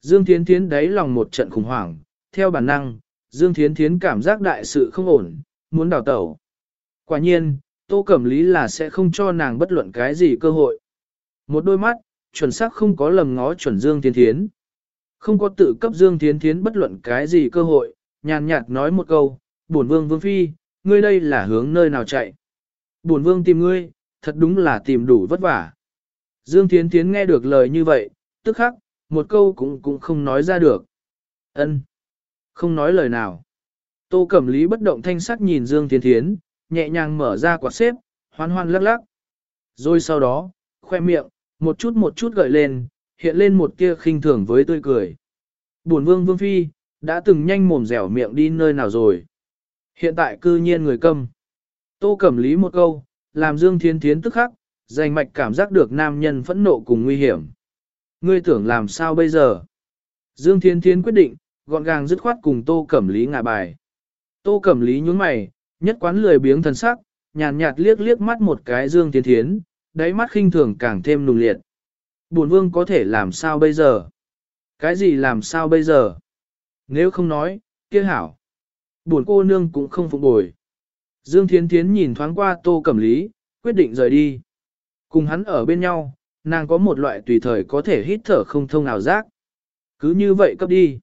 Dương Thiến Thiến đáy lòng một trận khủng hoảng, theo bản năng, Dương Thiến Thiến cảm giác đại sự không ổn, muốn đào tẩu. Quả nhiên, Tô Cẩm Lý là sẽ không cho nàng bất luận cái gì cơ hội. Một đôi mắt, chuẩn xác không có lầm ngó chuẩn Dương Thiến Thiến. Không có tự cấp Dương Thiến Thiến bất luận cái gì cơ hội, nhàn nhạt nói một câu, bổn vương vương phi, ngươi đây là hướng nơi nào chạy. Bổn vương tìm ngươi, thật đúng là tìm đủ vất vả. Dương Thiến Thiến nghe được lời như vậy, tức khắc, một câu cũng cũng không nói ra được. Ân, Không nói lời nào. Tô Cẩm Lý bất động thanh sắc nhìn Dương Thiến Thiến, nhẹ nhàng mở ra quạt xếp, hoan hoan lắc lắc. Rồi sau đó, khoe miệng, một chút một chút gợi lên, hiện lên một tia khinh thường với tươi cười. buồn vương vương phi, đã từng nhanh mồm dẻo miệng đi nơi nào rồi. Hiện tại cư nhiên người câm. Tô Cẩm Lý một câu, làm Dương Thiên Thiến tức khắc, dành mạch cảm giác được nam nhân phẫn nộ cùng nguy hiểm. Ngươi tưởng làm sao bây giờ? Dương Thiên Thiến quyết định, gọn gàng dứt khoát cùng Tô Cẩm Lý ngả bài. Tô Cẩm Lý nhún mày, nhất quán lười biếng thần sắc, nhàn nhạt, liếc liếc mắt một cái Dương Thiên Thiến, đáy mắt khinh thường càng thêm nùng liệt. Bổn vương có thể làm sao bây giờ? Cái gì làm sao bây giờ? Nếu không nói, kia hảo. Bổn cô nương cũng không phục bồi. Dương Thiến Thiến nhìn thoáng qua Tô Cẩm Lý, quyết định rời đi. Cùng hắn ở bên nhau, nàng có một loại tùy thời có thể hít thở không thông nào giác. Cứ như vậy cấp đi.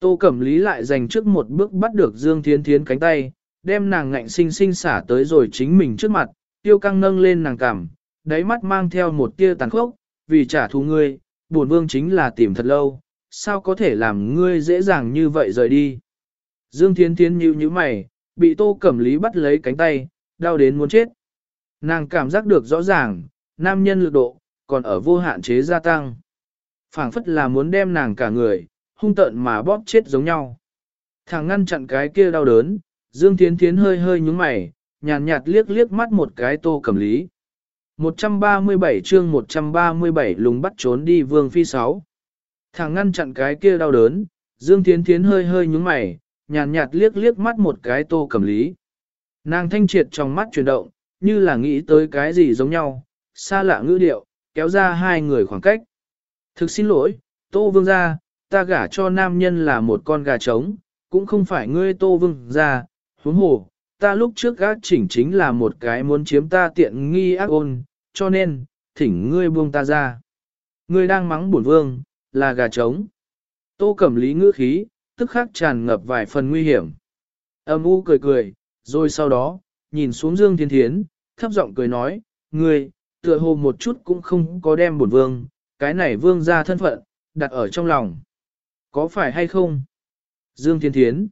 Tô Cẩm Lý lại dành trước một bước bắt được Dương Thiến Thiến cánh tay, đem nàng ngạnh sinh sinh xả tới rồi chính mình trước mặt, tiêu căng nâng lên nàng cằm, đáy mắt mang theo một tia tàn khốc, vì trả thù ngươi, buồn vương chính là tìm thật lâu, sao có thể làm ngươi dễ dàng như vậy rời đi. Dương Thiến Thiến nhíu nhíu mày, bị Tô Cẩm Lý bắt lấy cánh tay, đau đến muốn chết. Nàng cảm giác được rõ ràng, nam nhân lực độ, còn ở vô hạn chế gia tăng. phảng phất là muốn đem nàng cả người, hung tợn mà bóp chết giống nhau. Thằng ngăn chặn cái kia đau đớn, Dương Thiến Thiến hơi hơi nhúng mày, nhàn nhạt, liếc liếc mắt một cái Tô Cẩm Lý. 137 chương 137 lùng bắt trốn đi vương phi sáu. Thằng ngăn chặn cái kia đau đớn, Dương Thiến Thiến hơi hơi nhúng mày, nhàn nhạt, liếc liếc mắt một cái tô cầm lý. Nàng thanh triệt trong mắt chuyển động, như là nghĩ tới cái gì giống nhau, xa lạ ngữ điệu, kéo ra hai người khoảng cách. Thực xin lỗi, tô vương gia, ta gả cho nam nhân là một con gà trống, cũng không phải ngươi tô vương gia, huống hồ, ta lúc trước gác chỉnh chính là một cái muốn chiếm ta tiện nghi ác ôn, cho nên, thỉnh ngươi buông ta ra. Ngươi đang mắng bổn vương, là gà trống. Tô cẩm lý ngữ khí, tức khắc tràn ngập vài phần nguy hiểm. Âm u cười cười, rồi sau đó, nhìn xuống Dương Thiên Thiến, thấp giọng cười nói, ngươi, tựa hồ một chút cũng không có đem bổn vương, cái này vương ra thân phận, đặt ở trong lòng. Có phải hay không? Dương Thiên Thiến.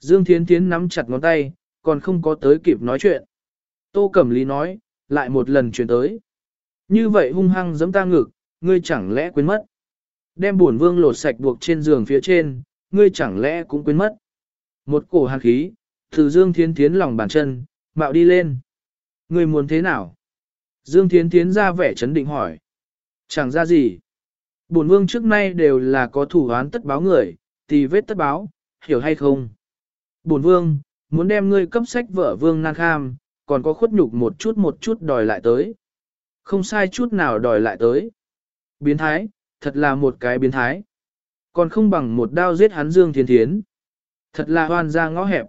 Dương Thiên Thiến nắm chặt ngón tay, còn không có tới kịp nói chuyện. Tô Cẩm Lý nói, lại một lần chuyển tới. Như vậy hung hăng giẫm ta ngực, ngươi chẳng lẽ quên mất. Đem buồn vương lột sạch buộc trên giường phía trên, ngươi chẳng lẽ cũng quên mất. Một cổ hàn khí, từ Dương Thiến Thiến lòng bàn chân, bạo đi lên. Ngươi muốn thế nào? Dương Thiến Thiến ra vẻ chấn định hỏi. Chẳng ra gì. Bổn vương trước nay đều là có thủ án tất báo người, thì vết tất báo, hiểu hay không? Bổn vương, muốn đem ngươi cấp sách vợ vương nan kham, còn có khuất nhục một chút một chút đòi lại tới. Không sai chút nào đòi lại tới. Biến thái, thật là một cái biến thái. Còn không bằng một đao giết hắn Dương Thiên Thiến. Thật là hoan ra ngõ hẹp.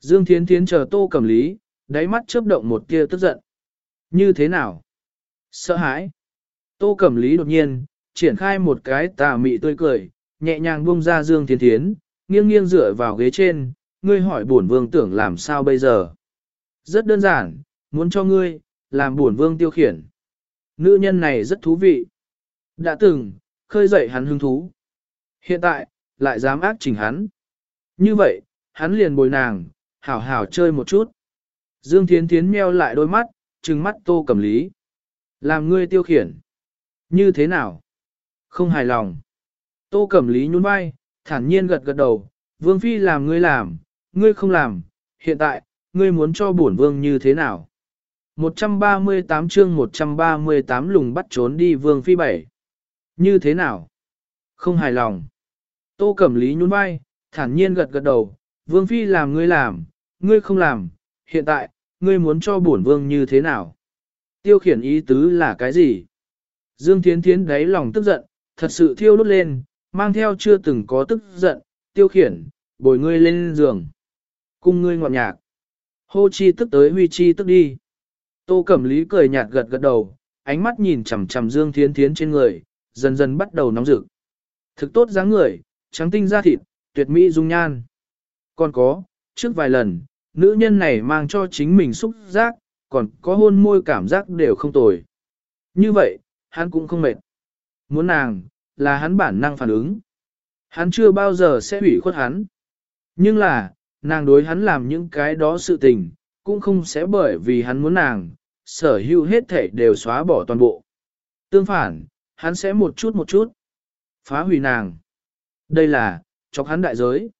Dương Thiên Thiến chờ tô cầm lý, đáy mắt chớp động một tia tức giận. Như thế nào? Sợ hãi. Tô Cẩm Lý đột nhiên, triển khai một cái tà mị tươi cười, nhẹ nhàng buông ra Dương Thiên Thiến, nghiêng nghiêng dựa vào ghế trên, ngươi hỏi bổn vương tưởng làm sao bây giờ. Rất đơn giản, muốn cho ngươi, làm bổn vương tiêu khiển. Nữ nhân này rất thú vị. Đã từng, khơi dậy hắn hứng thú. Hiện tại, lại dám ác chỉnh hắn. Như vậy, hắn liền bồi nàng, hảo hảo chơi một chút. Dương Thiến Thiến meo lại đôi mắt, trừng mắt tô cầm lý. Làm ngươi tiêu khiển. Như thế nào? Không hài lòng. Tô cẩm lý nhún vai, thản nhiên gật gật đầu, vương phi làm ngươi làm, ngươi không làm, hiện tại, ngươi muốn cho bổn vương như thế nào? 138 chương 138 lùng bắt trốn đi vương phi bảy. Như thế nào? Không hài lòng. Tô Cẩm Lý nhún vai, thản nhiên gật gật đầu, vương phi làm ngươi làm, ngươi không làm, hiện tại, ngươi muốn cho bổn vương như thế nào? Tiêu khiển ý tứ là cái gì? Dương Thiến Thiến đáy lòng tức giận, thật sự thiêu đốt lên, mang theo chưa từng có tức giận, tiêu khiển, bồi ngươi lên giường. Cung ngươi ngọt nhạc. Hô chi tức tới huy chi tức đi. Tô Cẩm Lý cười nhạt gật gật đầu, ánh mắt nhìn chằm chằm Dương Thiến Thiến trên người, dần dần bắt đầu nóng rực. Thực tốt dáng người, trắng tinh da thịt, tuyệt mỹ dung nhan. Còn có, trước vài lần, nữ nhân này mang cho chính mình xúc giác, còn có hôn môi cảm giác đều không tồi. Như vậy, hắn cũng không mệt. Muốn nàng, là hắn bản năng phản ứng. Hắn chưa bao giờ sẽ hủy khuất hắn. Nhưng là, nàng đối hắn làm những cái đó sự tình, cũng không sẽ bởi vì hắn muốn nàng, sở hữu hết thể đều xóa bỏ toàn bộ. Tương phản, hắn sẽ một chút một chút, phá hủy nàng. Đây là, chọc hắn đại giới.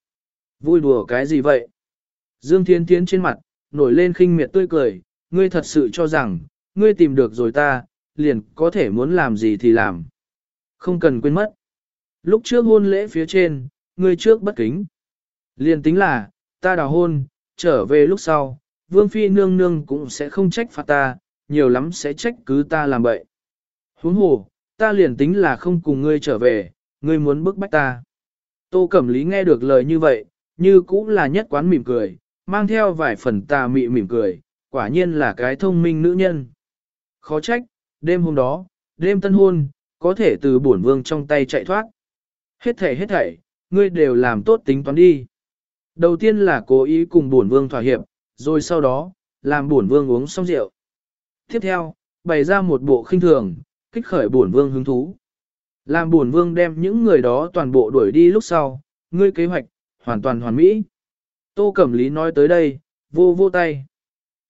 Vui đùa cái gì vậy? Dương Thiên Thiến trên mặt, nổi lên khinh miệt tươi cười, ngươi thật sự cho rằng, ngươi tìm được rồi ta, liền có thể muốn làm gì thì làm. Không cần quên mất. Lúc trước hôn lễ phía trên, ngươi trước bất kính. Liền tính là, ta đào hôn, trở về lúc sau, Vương Phi nương nương cũng sẽ không trách phạt ta, nhiều lắm sẽ trách cứ ta làm bậy. Huống hồ, ta liền tính là không cùng ngươi trở về, ngươi muốn bức bách ta. Tô Cẩm Lý nghe được lời như vậy, như cũng là nhất quán mỉm cười, mang theo vài phần tà mị mỉm cười, quả nhiên là cái thông minh nữ nhân. Khó trách, đêm hôm đó, đêm tân hôn, có thể từ bổn vương trong tay chạy thoát. Hết thảy hết thảy, ngươi đều làm tốt tính toán đi. Đầu tiên là cố ý cùng bổn vương thỏa hiệp, rồi sau đó, làm bổn vương uống xong rượu. Tiếp theo, bày ra một bộ khinh thường, kích khởi bổn vương hứng thú. Làm bổn vương đem những người đó toàn bộ đuổi đi lúc sau, ngươi kế hoạch, hoàn toàn hoàn mỹ. Tô Cẩm Lý nói tới đây, vô vô tay.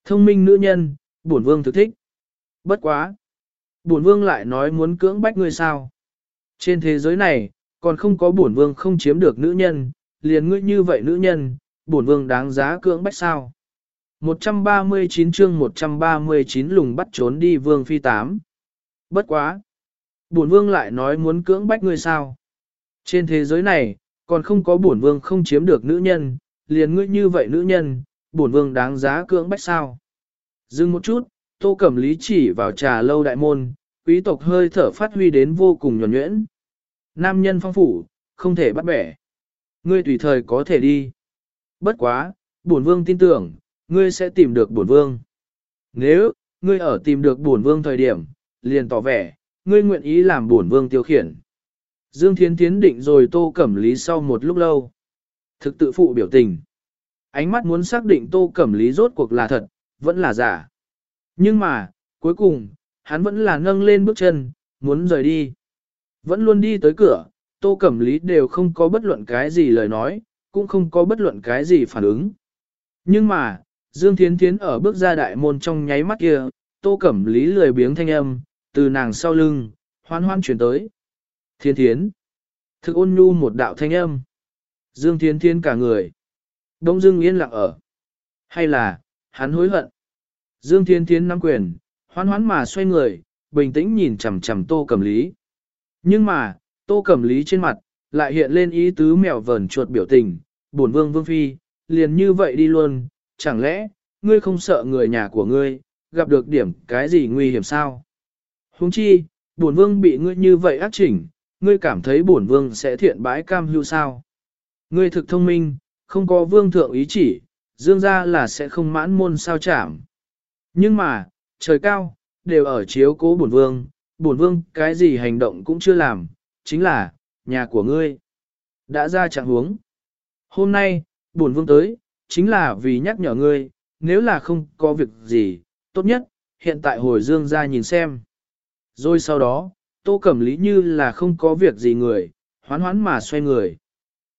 Thông minh nữ nhân, bổn vương thực thích. Bất quá. Bổn vương lại nói muốn cưỡng bách ngươi sao. Trên thế giới này, còn không có bổn vương không chiếm được nữ nhân, liền ngươi như vậy nữ nhân, bổn vương đáng giá cưỡng bách sao. 139 chương 139 lùng bắt trốn đi vương phi tám. Bất quá. Bổn vương lại nói muốn cưỡng bách ngươi sao. Trên thế giới này, còn không có bổn vương không chiếm được nữ nhân, liền ngươi như vậy nữ nhân, bổn vương đáng giá cưỡng bách sao. Dừng một chút, tô cẩm lý chỉ vào trà lâu đại môn, quý tộc hơi thở phát huy đến vô cùng nhuẩn nhuyễn. Nam nhân phong phủ, không thể bắt bẻ. Ngươi tùy thời có thể đi. Bất quá, bổn vương tin tưởng, ngươi sẽ tìm được bổn vương. Nếu, ngươi ở tìm được bổn vương thời điểm, liền tỏ vẻ, ngươi nguyện ý làm bổn vương tiêu khiển. Dương Thiến Thiến định rồi tô cẩm lý sau một lúc lâu. Thực tự phụ biểu tình. Ánh mắt muốn xác định tô cẩm lý rốt cuộc là thật, vẫn là giả. Nhưng mà, cuối cùng, hắn vẫn là nâng lên bước chân, muốn rời đi. Vẫn luôn đi tới cửa, tô cẩm lý đều không có bất luận cái gì lời nói, cũng không có bất luận cái gì phản ứng. Nhưng mà, Dương Thiến Thiến ở bước ra đại môn trong nháy mắt kia, tô cẩm lý lười biếng thanh âm, từ nàng sau lưng, hoan hoan chuyển tới. Thiên Thiến. Thực ôn nhu một đạo thanh âm. Dương Thiên Thiên cả người. Đông Dương yên lặng ở. Hay là, hắn hối hận. Dương Thiên Thiên nắm quyền, hoan hoán mà xoay người, bình tĩnh nhìn chằm chằm tô cẩm lý. Nhưng mà, tô cẩm lý trên mặt, lại hiện lên ý tứ mèo vờn chuột biểu tình, buồn vương vương phi, liền như vậy đi luôn, chẳng lẽ, ngươi không sợ người nhà của ngươi, gặp được điểm cái gì nguy hiểm sao? Huống chi, buồn vương bị ngươi như vậy ác chỉnh, ngươi cảm thấy buồn vương sẽ thiện bãi cam hưu sao? Ngươi thực thông minh, không có vương thượng ý chỉ, dương ra là sẽ không mãn môn sao chảm. Nhưng mà, trời cao, đều ở chiếu cố bổn vương, bổn vương cái gì hành động cũng chưa làm, chính là, nhà của ngươi. Đã ra trạng huống. Hôm nay, bổn vương tới, chính là vì nhắc nhở ngươi, nếu là không có việc gì, tốt nhất, hiện tại hồi dương ra nhìn xem. Rồi sau đó, tô cẩm lý như là không có việc gì người, hoán hoán mà xoay người.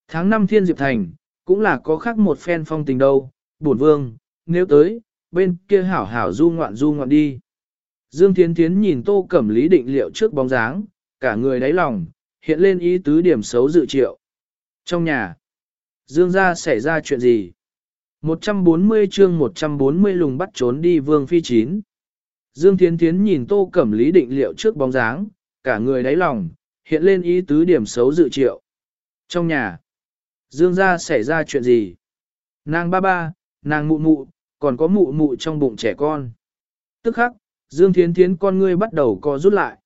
Tháng năm thiên diệp thành, cũng là có khác một phen phong tình đâu, bổn vương, nếu tới, bên kia hảo hảo du ngoạn du ngoạn đi. Dương Thiến Thiến nhìn tô cẩm lý định liệu trước bóng dáng, cả người đáy lòng, hiện lên ý tứ điểm xấu dự triệu. Trong nhà, Dương gia xảy ra chuyện gì? 140 chương 140 lùng bắt trốn đi vương phi chín. Dương Thiến Thiến nhìn Tô Cẩm Lý định liệu trước bóng dáng, cả người đáy lòng, hiện lên ý tứ điểm xấu dự triệu. Trong nhà, Dương gia xảy ra chuyện gì? Nàng ba ba, nàng mụ mụ, còn có mụ mụ trong bụng trẻ con. Tức khắc, Dương Thiến Thiến con ngươi bắt đầu co rút lại.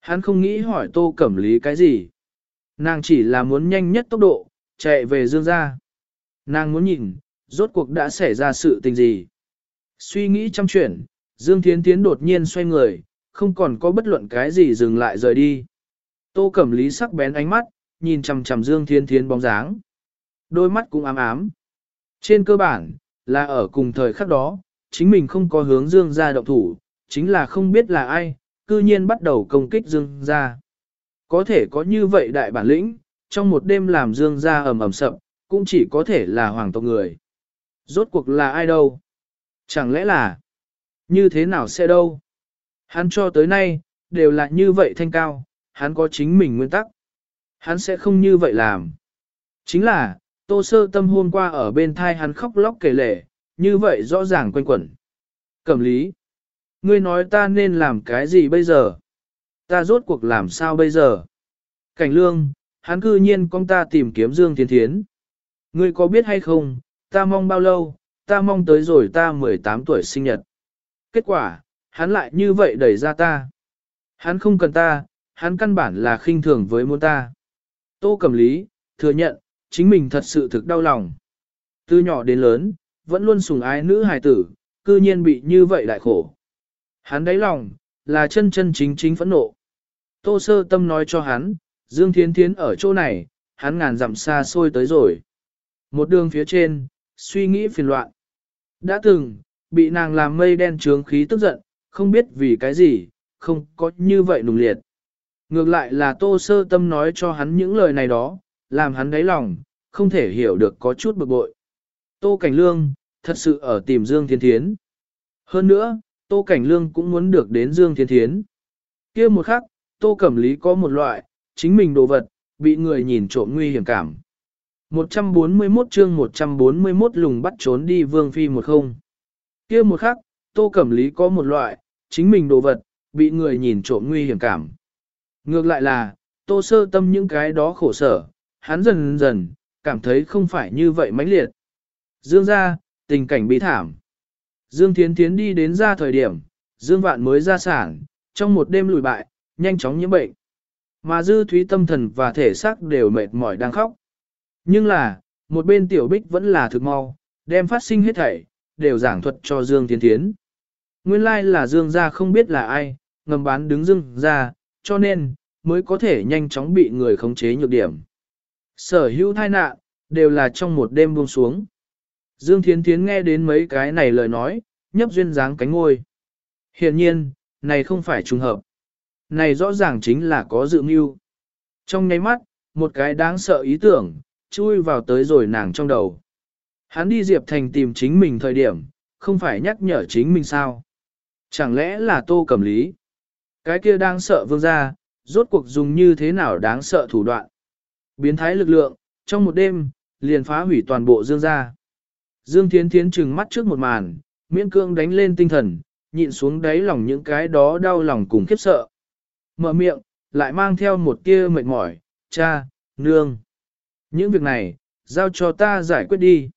Hắn không nghĩ hỏi Tô Cẩm Lý cái gì. Nàng chỉ là muốn nhanh nhất tốc độ, chạy về Dương gia. Nàng muốn nhìn, rốt cuộc đã xảy ra sự tình gì. Suy nghĩ trong chuyện, Dương Thiến Thiến đột nhiên xoay người, không còn có bất luận cái gì dừng lại rời đi. Tô Cẩm Lý sắc bén ánh mắt, nhìn chằm chằm Dương Thiến Thiến bóng dáng. Đôi mắt cũng ám ám. Trên cơ bản, là ở cùng thời khắc đó, chính mình không có hướng Dương ra động thủ, chính là không biết là ai, cư nhiên bắt đầu công kích Dương Gia, Có thể có như vậy đại bản lĩnh, trong một đêm làm Dương Gia ầm ầm sập, cũng chỉ có thể là hoàng tộc người. Rốt cuộc là ai đâu? Chẳng lẽ là như thế nào sẽ đâu? Hắn cho tới nay, đều là như vậy thanh cao, hắn có chính mình nguyên tắc. Hắn sẽ không như vậy làm. Chính là, tô sơ tâm hôm qua ở bên thai hắn khóc lóc kể lể, như vậy rõ ràng quanh quẩn. Cẩm lý. Ngươi nói ta nên làm cái gì bây giờ? Ta rốt cuộc làm sao bây giờ? Cảnh lương, hắn cư nhiên con ta tìm kiếm Dương Thiên Thiến. Ngươi có biết hay không, ta mong bao lâu, ta mong tới rồi ta 18 tuổi sinh nhật. Kết quả, hắn lại như vậy đẩy ra ta. Hắn không cần ta, hắn căn bản là khinh thường với muốn ta. Tô Cẩm Lý, thừa nhận, chính mình thật sự thực đau lòng. Từ nhỏ đến lớn, vẫn luôn sùng ái nữ hài tử, cư nhiên bị như vậy đại khổ. Hắn đáy lòng, là chân chân chính chính phẫn nộ. Tô Sơ Tâm nói cho hắn, Dương Thiến Thiến ở chỗ này, hắn ngàn dặm xa xôi tới rồi. Một đường phía trên, suy nghĩ phiền loạn. Đã từng, bị nàng làm mây đen trướng khí tức giận, không biết vì cái gì, không có như vậy nùng liệt. Ngược lại là tô sơ tâm nói cho hắn những lời này đó, làm hắn đáy lòng, không thể hiểu được có chút bực bội. Tô Cảnh Lương, thật sự ở tìm Dương Thiên Thiến. Hơn nữa, Tô Cảnh Lương cũng muốn được đến Dương Thiên Thiến. kia một khắc, Tô Cẩm Lý có một loại, chính mình đồ vật, bị người nhìn trộm nguy hiểm cảm. 141 chương 141 lùng bắt trốn đi Vương Phi một không. kia một khắc, Tô Cẩm Lý có một loại, chính mình đồ vật, bị người nhìn trộm nguy hiểm cảm. Ngược lại là, Tô Sơ Tâm những cái đó khổ sở, hắn dần dần, cảm thấy không phải như vậy mãnh liệt. Dương ra, tình cảnh bí thảm. Dương Thiến Thiến đi đến ra thời điểm, Dương Vạn mới ra sản, trong một đêm lùi bại, nhanh chóng nhiễm bệnh. Mà Dư Thúy tâm thần và thể xác đều mệt mỏi đang khóc. Nhưng là, một bên tiểu bích vẫn là thực mau, đem phát sinh hết thảy, đều giảng thuật cho Dương Thiến Thiến. Nguyên lai là Dương gia không biết là ai, ngầm bán đứng Dương gia, cho nên, mới có thể nhanh chóng bị người khống chế nhược điểm. Sở hữu thai nạn, đều là trong một đêm buông xuống. Dương Thiến Thiến nghe đến mấy cái này lời nói, nhấp duyên dáng cánh ngôi. Hiện nhiên, này không phải trùng hợp. Này rõ ràng chính là có dự mưu. Trong nháy mắt, một cái đáng sợ ý tưởng, chui vào tới rồi nàng trong đầu. Hắn đi Diệp Thành tìm chính mình thời điểm, không phải nhắc nhở chính mình sao. Chẳng lẽ là tô cầm lý? Cái kia đang sợ vương gia, rốt cuộc dùng như thế nào đáng sợ thủ đoạn. Biến thái lực lượng, trong một đêm, liền phá hủy toàn bộ dương gia. Dương Thiến Thiến trừng mắt trước một màn, miễn cương đánh lên tinh thần, nhịn xuống đáy lòng những cái đó đau lòng cùng khiếp sợ. Mở miệng, lại mang theo một tia mệt mỏi, cha, nương. Những việc này, giao cho ta giải quyết đi.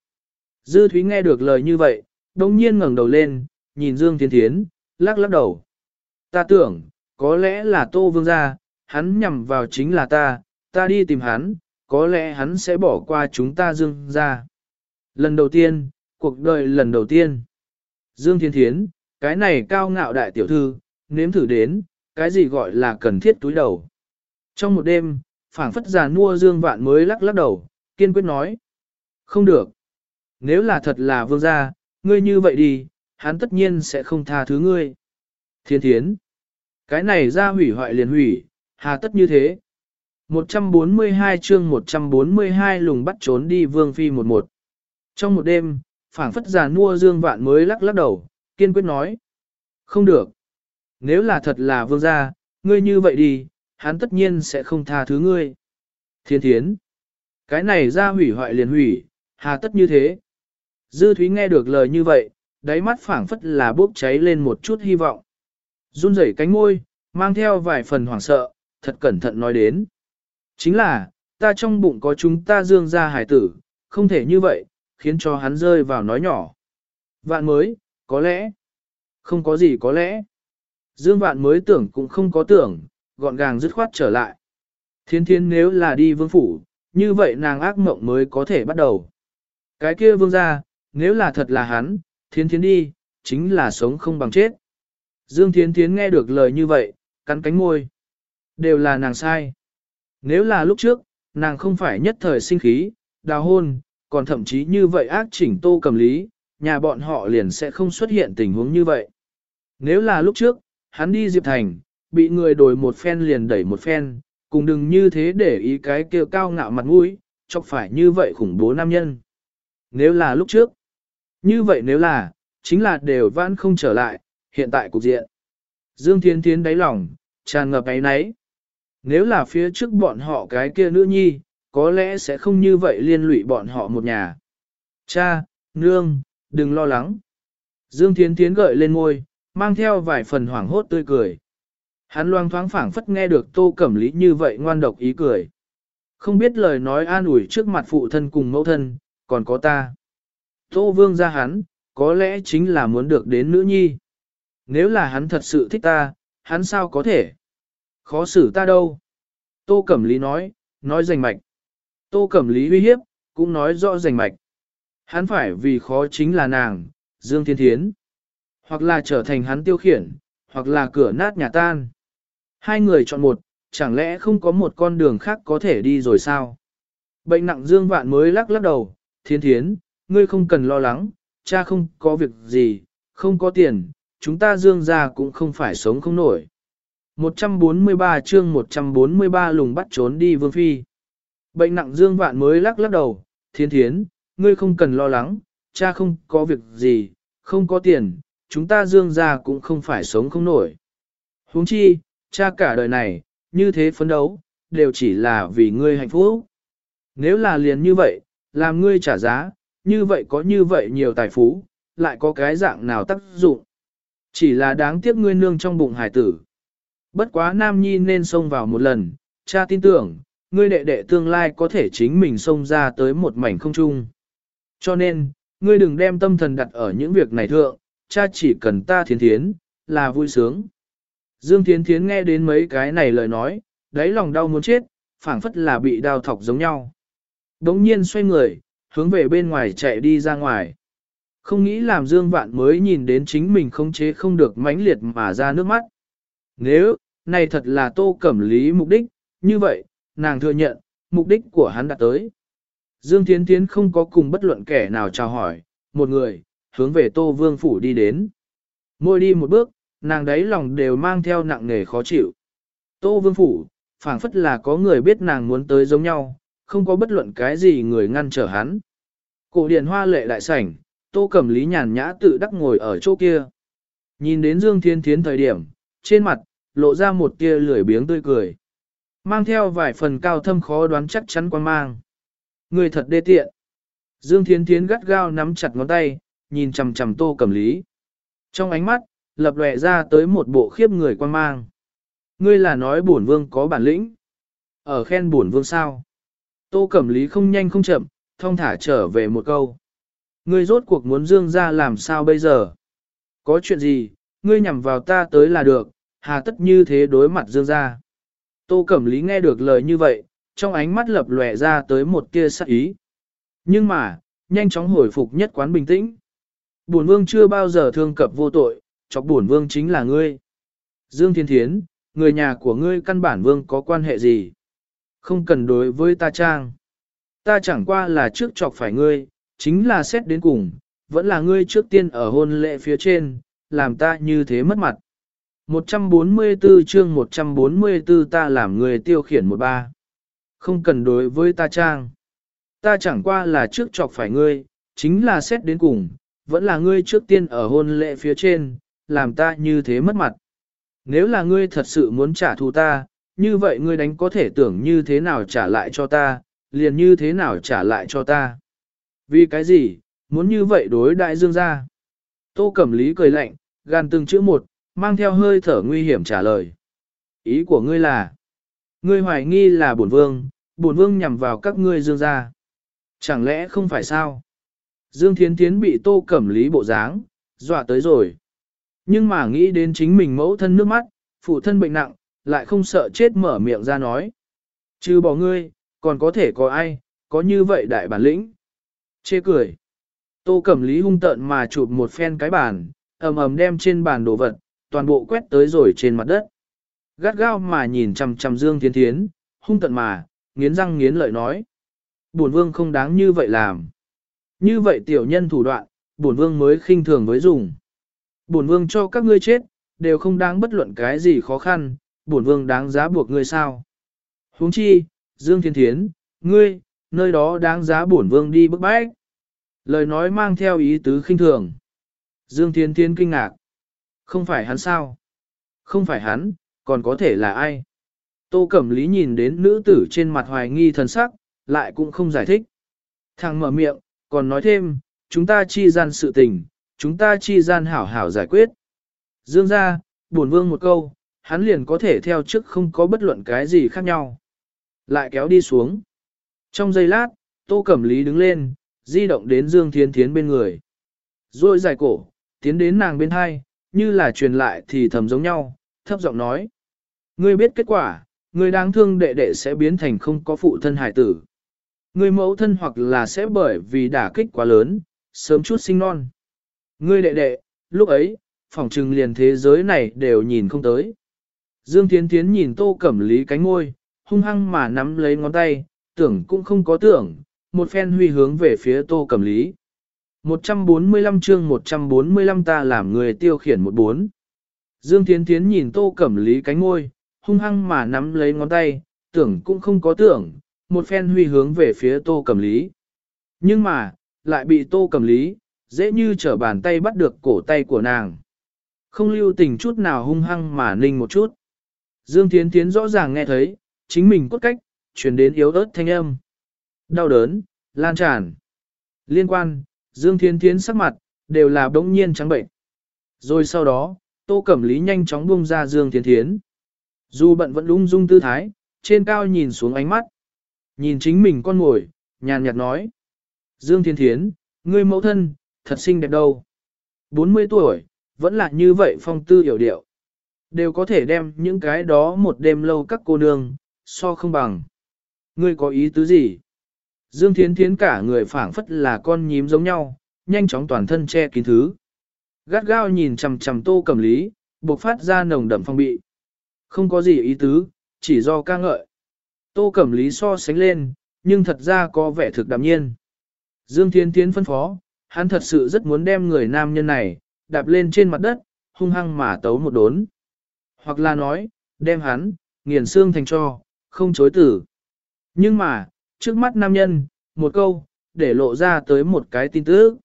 Dư Thúy nghe được lời như vậy, đồng nhiên ngẩng đầu lên, nhìn Dương Thiên Thiến, lắc lắc đầu. Ta tưởng, có lẽ là Tô Vương gia, hắn nhằm vào chính là ta, ta đi tìm hắn, có lẽ hắn sẽ bỏ qua chúng ta Dương gia. Lần đầu tiên, cuộc đời lần đầu tiên. Dương Thiên Thiến, cái này cao ngạo đại tiểu thư, nếm thử đến, cái gì gọi là cần thiết túi đầu. Trong một đêm, phảng phất già nua Dương Vạn mới lắc lắc đầu, kiên quyết nói. Không được. Nếu là thật là vương gia, ngươi như vậy đi, hắn tất nhiên sẽ không tha thứ ngươi. Thiên thiến. Cái này ra hủy hoại liền hủy, hà tất như thế. 142 chương 142 lùng bắt trốn đi vương phi một một. Trong một đêm, phảng phất già nua Dương Vạn mới lắc lắc đầu, kiên quyết nói. Không được. Nếu là thật là vương gia, ngươi như vậy đi, hắn tất nhiên sẽ không tha thứ ngươi. Thiên thiến. Cái này ra hủy hoại liền hủy, hà tất như thế. Dư Thúy nghe được lời như vậy, đáy mắt phảng phất là bốc cháy lên một chút hy vọng. Run rẩy cánh môi, mang theo vài phần hoảng sợ, thật cẩn thận nói đến. Chính là, ta trong bụng có chúng ta dương ra hải tử, không thể như vậy, khiến cho hắn rơi vào nói nhỏ. Vạn mới, có lẽ, không có gì có lẽ. Dương vạn mới tưởng cũng không có tưởng, gọn gàng dứt khoát trở lại. Thiên thiên nếu là đi vương phủ, như vậy nàng ác mộng mới có thể bắt đầu. Cái kia vương ra, nếu là thật là hắn, thiên thiên đi, chính là sống không bằng chết. Dương Thiến Thiến nghe được lời như vậy, cắn cánh môi. Đều là nàng sai. Nếu là lúc trước, nàng không phải nhất thời sinh khí, đào hôn, còn thậm chí như vậy ác chỉnh tô cầm lý, nhà bọn họ liền sẽ không xuất hiện tình huống như vậy. Nếu là lúc trước, hắn đi Diệp Thành, bị người đổi một phen liền đẩy một phen, cùng đừng như thế để ý cái kêu cao ngạo mặt mũi, chọc phải như vậy khủng bố nam nhân. Nếu là lúc trước, như vậy nếu là, chính là đều vãn không trở lại, hiện tại cục diện. Dương Thiên Thiến đáy lòng, tràn ngập ấy nấy. Nếu là phía trước bọn họ cái kia nữ nhi, có lẽ sẽ không như vậy liên lụy bọn họ một nhà. Cha, nương, đừng lo lắng. Dương Thiến Thiến gợi lên môi, mang theo vài phần hoảng hốt tươi cười. Hắn loang thoáng phảng phất nghe được tô cẩm lý như vậy ngoan độc ý cười. Không biết lời nói an ủi trước mặt phụ thân cùng mẫu thân, còn có ta. Tô vương ra hắn, có lẽ chính là muốn được đến nữ nhi. Nếu là hắn thật sự thích ta, hắn sao có thể? Khó xử ta đâu? Tô Cẩm Lý nói, nói rành mạch. Tô Cẩm Lý uy hiếp, cũng nói rõ rành mạch. Hắn phải vì khó chính là nàng, Dương Thiên Thiến. Hoặc là trở thành hắn tiêu khiển, hoặc là cửa nát nhà tan. Hai người chọn một, chẳng lẽ không có một con đường khác có thể đi rồi sao? Bệnh nặng Dương Vạn mới lắc lắc đầu, Thiên Thiến, ngươi không cần lo lắng, cha không có việc gì, không có tiền, chúng ta Dương ra cũng không phải sống không nổi. 143 chương 143 lùng bắt trốn đi Vương Phi. Bệnh nặng Dương Vạn mới lắc lắc đầu, Thiên Thiến, ngươi không cần lo lắng, cha không có việc gì, không có tiền, chúng ta Dương ra cũng không phải sống không nổi. huống chi, cha cả đời này, như thế phấn đấu, đều chỉ là vì ngươi hạnh phúc. Nếu là liền như vậy, làm ngươi trả giá, như vậy có như vậy nhiều tài phú, lại có cái dạng nào tác dụng. Chỉ là đáng tiếc ngươi nương trong bụng hải tử. Bất quá Nam Nhi nên xông vào một lần, cha tin tưởng, ngươi đệ đệ tương lai có thể chính mình xông ra tới một mảnh không trung, Cho nên, ngươi đừng đem tâm thần đặt ở những việc này thượng, cha chỉ cần ta thiến thiến, là vui sướng. Dương Thiến Thiến nghe đến mấy cái này lời nói, đáy lòng đau muốn chết, phảng phất là bị đau thọc giống nhau. Đống nhiên xoay người, hướng về bên ngoài chạy đi ra ngoài. Không nghĩ làm Dương Vạn mới nhìn đến chính mình không chế không được mãnh liệt mà ra nước mắt. Nếu, này thật là tô cẩm lý mục đích, như vậy, nàng thừa nhận, mục đích của hắn đã tới. Dương Thiến Thiến không có cùng bất luận kẻ nào chào hỏi, một người, hướng về Tô Vương Phủ đi đến. Môi đi một bước, nàng đấy lòng đều mang theo nặng nề khó chịu. Tô Vương Phủ, phảng phất là có người biết nàng muốn tới giống nhau, không có bất luận cái gì người ngăn trở hắn. Cổ điển hoa lệ đại sảnh, Tô Cẩm Lý nhàn nhã tự đắc ngồi ở chỗ kia. Nhìn đến Dương Thiên Thiến thời điểm, trên mặt, lộ ra một tia lười biếng tươi cười. Mang theo vài phần cao thâm khó đoán chắc chắn quan mang. Người thật đê tiện. Dương Thiến Thiến gắt gao nắm chặt ngón tay, nhìn chằm chằm Tô Cẩm Lý. Trong ánh mắt, lập lòe ra tới một bộ khiếp người quan mang. Ngươi là nói bổn vương có bản lĩnh. Ở khen bổn vương sao? Tô Cẩm Lý không nhanh không chậm, thong thả trở về một câu. Ngươi rốt cuộc muốn dương ra làm sao bây giờ? Có chuyện gì, ngươi nhằm vào ta tới là được, hà tất như thế đối mặt dương ra. Tô Cẩm Lý nghe được lời như vậy, trong ánh mắt lập lòe ra tới một tia sắc ý. Nhưng mà, nhanh chóng hồi phục nhất quán bình tĩnh. Bổn vương chưa bao giờ thương cập vô tội, chọc bổn vương chính là ngươi. Dương Thiên Thiến, người nhà của ngươi căn bản vương có quan hệ gì? Không cần đối với ta trang. Ta chẳng qua là trước chọc phải ngươi, chính là xét đến cùng, vẫn là ngươi trước tiên ở hôn lệ phía trên, làm ta như thế mất mặt. 144 chương 144 ta làm người tiêu khiển một ba. Không cần đối với ta trang. Ta chẳng qua là trước chọc phải ngươi, chính là xét đến cùng, vẫn là ngươi trước tiên ở hôn lệ phía trên, làm ta như thế mất mặt. Nếu là ngươi thật sự muốn trả thù ta, như vậy ngươi đánh có thể tưởng như thế nào trả lại cho ta, liền như thế nào trả lại cho ta. Vì cái gì, muốn như vậy đối đại dương gia, Tô Cẩm Lý cười lạnh, gan từng chữ một, mang theo hơi thở nguy hiểm trả lời. Ý của ngươi là, ngươi hoài nghi là bổn vương, bổn vương nhằm vào các ngươi dương gia. Chẳng lẽ không phải sao? Dương Thiến Thiến bị tô cẩm lý bộ dáng, dọa tới rồi. Nhưng mà nghĩ đến chính mình mẫu thân nước mắt, phụ thân bệnh nặng, lại không sợ chết mở miệng ra nói. Chứ bỏ ngươi, còn có thể có ai, có như vậy đại bản lĩnh. Chê cười. Tô Cẩm Lý hung tợn mà chụp một phen cái bàn, ầm ầm đem trên bàn đồ vật, toàn bộ quét tới rồi trên mặt đất. Gắt gao mà nhìn chằm chằm Dương Thiến Thiến, hung tận mà, nghiến răng nghiến lợi nói. Bổn vương không đáng như vậy làm. Như vậy tiểu nhân thủ đoạn, bổn vương mới khinh thường với dùng. Bổn vương cho các ngươi chết, đều không đáng bất luận cái gì khó khăn, bổn vương đáng giá buộc ngươi sao. huống chi, Dương Thiên Thiến, ngươi, nơi đó đáng giá bổn vương đi bức bách. Lời nói mang theo ý tứ khinh thường. Dương Thiên Thiên kinh ngạc. Không phải hắn sao? Không phải hắn, còn có thể là ai? Tô Cẩm Lý nhìn đến nữ tử trên mặt hoài nghi thần sắc, lại cũng không giải thích. Thằng mở miệng, còn nói thêm, chúng ta chi gian sự tình, chúng ta chi gian hảo hảo giải quyết. Dương ra, buồn vương một câu, hắn liền có thể theo trước không có bất luận cái gì khác nhau. Lại kéo đi xuống. Trong giây lát, Tô Cẩm Lý đứng lên, di động đến Dương Thiên Thiến bên người. Rồi giải cổ, tiến đến nàng bên hai, như là truyền lại thì thầm giống nhau, thấp giọng nói. Ngươi biết kết quả, ngươi đáng thương đệ đệ sẽ biến thành không có phụ thân hải tử. Ngươi mẫu thân hoặc là sẽ bởi vì đả kích quá lớn, sớm chút sinh non. Ngươi đệ đệ, lúc ấy, phỏng trừng liền thế giới này đều nhìn không tới. Dương Thiến Thiến nhìn Tô Cẩm Lý cánh ngôi, hung hăng mà nắm lấy ngón tay, tưởng cũng không có tưởng, một phen huy hướng về phía Tô Cẩm Lý. 145 chương 145 ta làm người tiêu khiển một bốn. Dương Thiến Thiến nhìn Tô Cẩm Lý cánh ngôi, hung hăng mà nắm lấy ngón tay, tưởng cũng không có tưởng, một phen huy hướng về phía Tô Cẩm Lý. Nhưng mà, lại bị Tô Cẩm Lý, dễ như trở bàn tay bắt được cổ tay của nàng. Không lưu tình chút nào hung hăng mà ninh một chút. Dương Thiến Thiến rõ ràng nghe thấy, chính mình cốt cách, truyền đến yếu ớt thanh âm. Đau đớn, lan tràn. Liên quan, Dương Thiến Thiến sắc mặt, đều là đống nhiên trắng bệnh. Rồi sau đó, Tô Cẩm Lý nhanh chóng buông ra Dương Thiến Thiến. Dù bận vẫn lung dung tư thái, trên cao nhìn xuống ánh mắt. Nhìn chính mình con ngồi, nhàn nhạt nói. Dương Thiên Thiến, ngươi mẫu thân, thật xinh đẹp đâu. 40 tuổi, vẫn là như vậy phong tư hiểu điệu. Đều có thể đem những cái đó một đêm lâu các cô nương, so không bằng. Ngươi có ý tứ gì? Dương Thiến Thiến cả người phảng phất là con nhím giống nhau, nhanh chóng toàn thân che kín thứ. Gắt gao nhìn chằm chằm tô cầm lý, buộc phát ra nồng đậm phong bị. Không có gì ý tứ, chỉ do ca ngợi. Tô Cẩm Lý so sánh lên, nhưng thật ra có vẻ thực đạm nhiên. Dương Thiên Thiến phân phó, hắn thật sự rất muốn đem người nam nhân này, đạp lên trên mặt đất, hung hăng mà tấu một đốn. Hoặc là nói, đem hắn, nghiền xương thành cho, không chối tử. Nhưng mà, trước mắt nam nhân, một câu, để lộ ra tới một cái tin tức.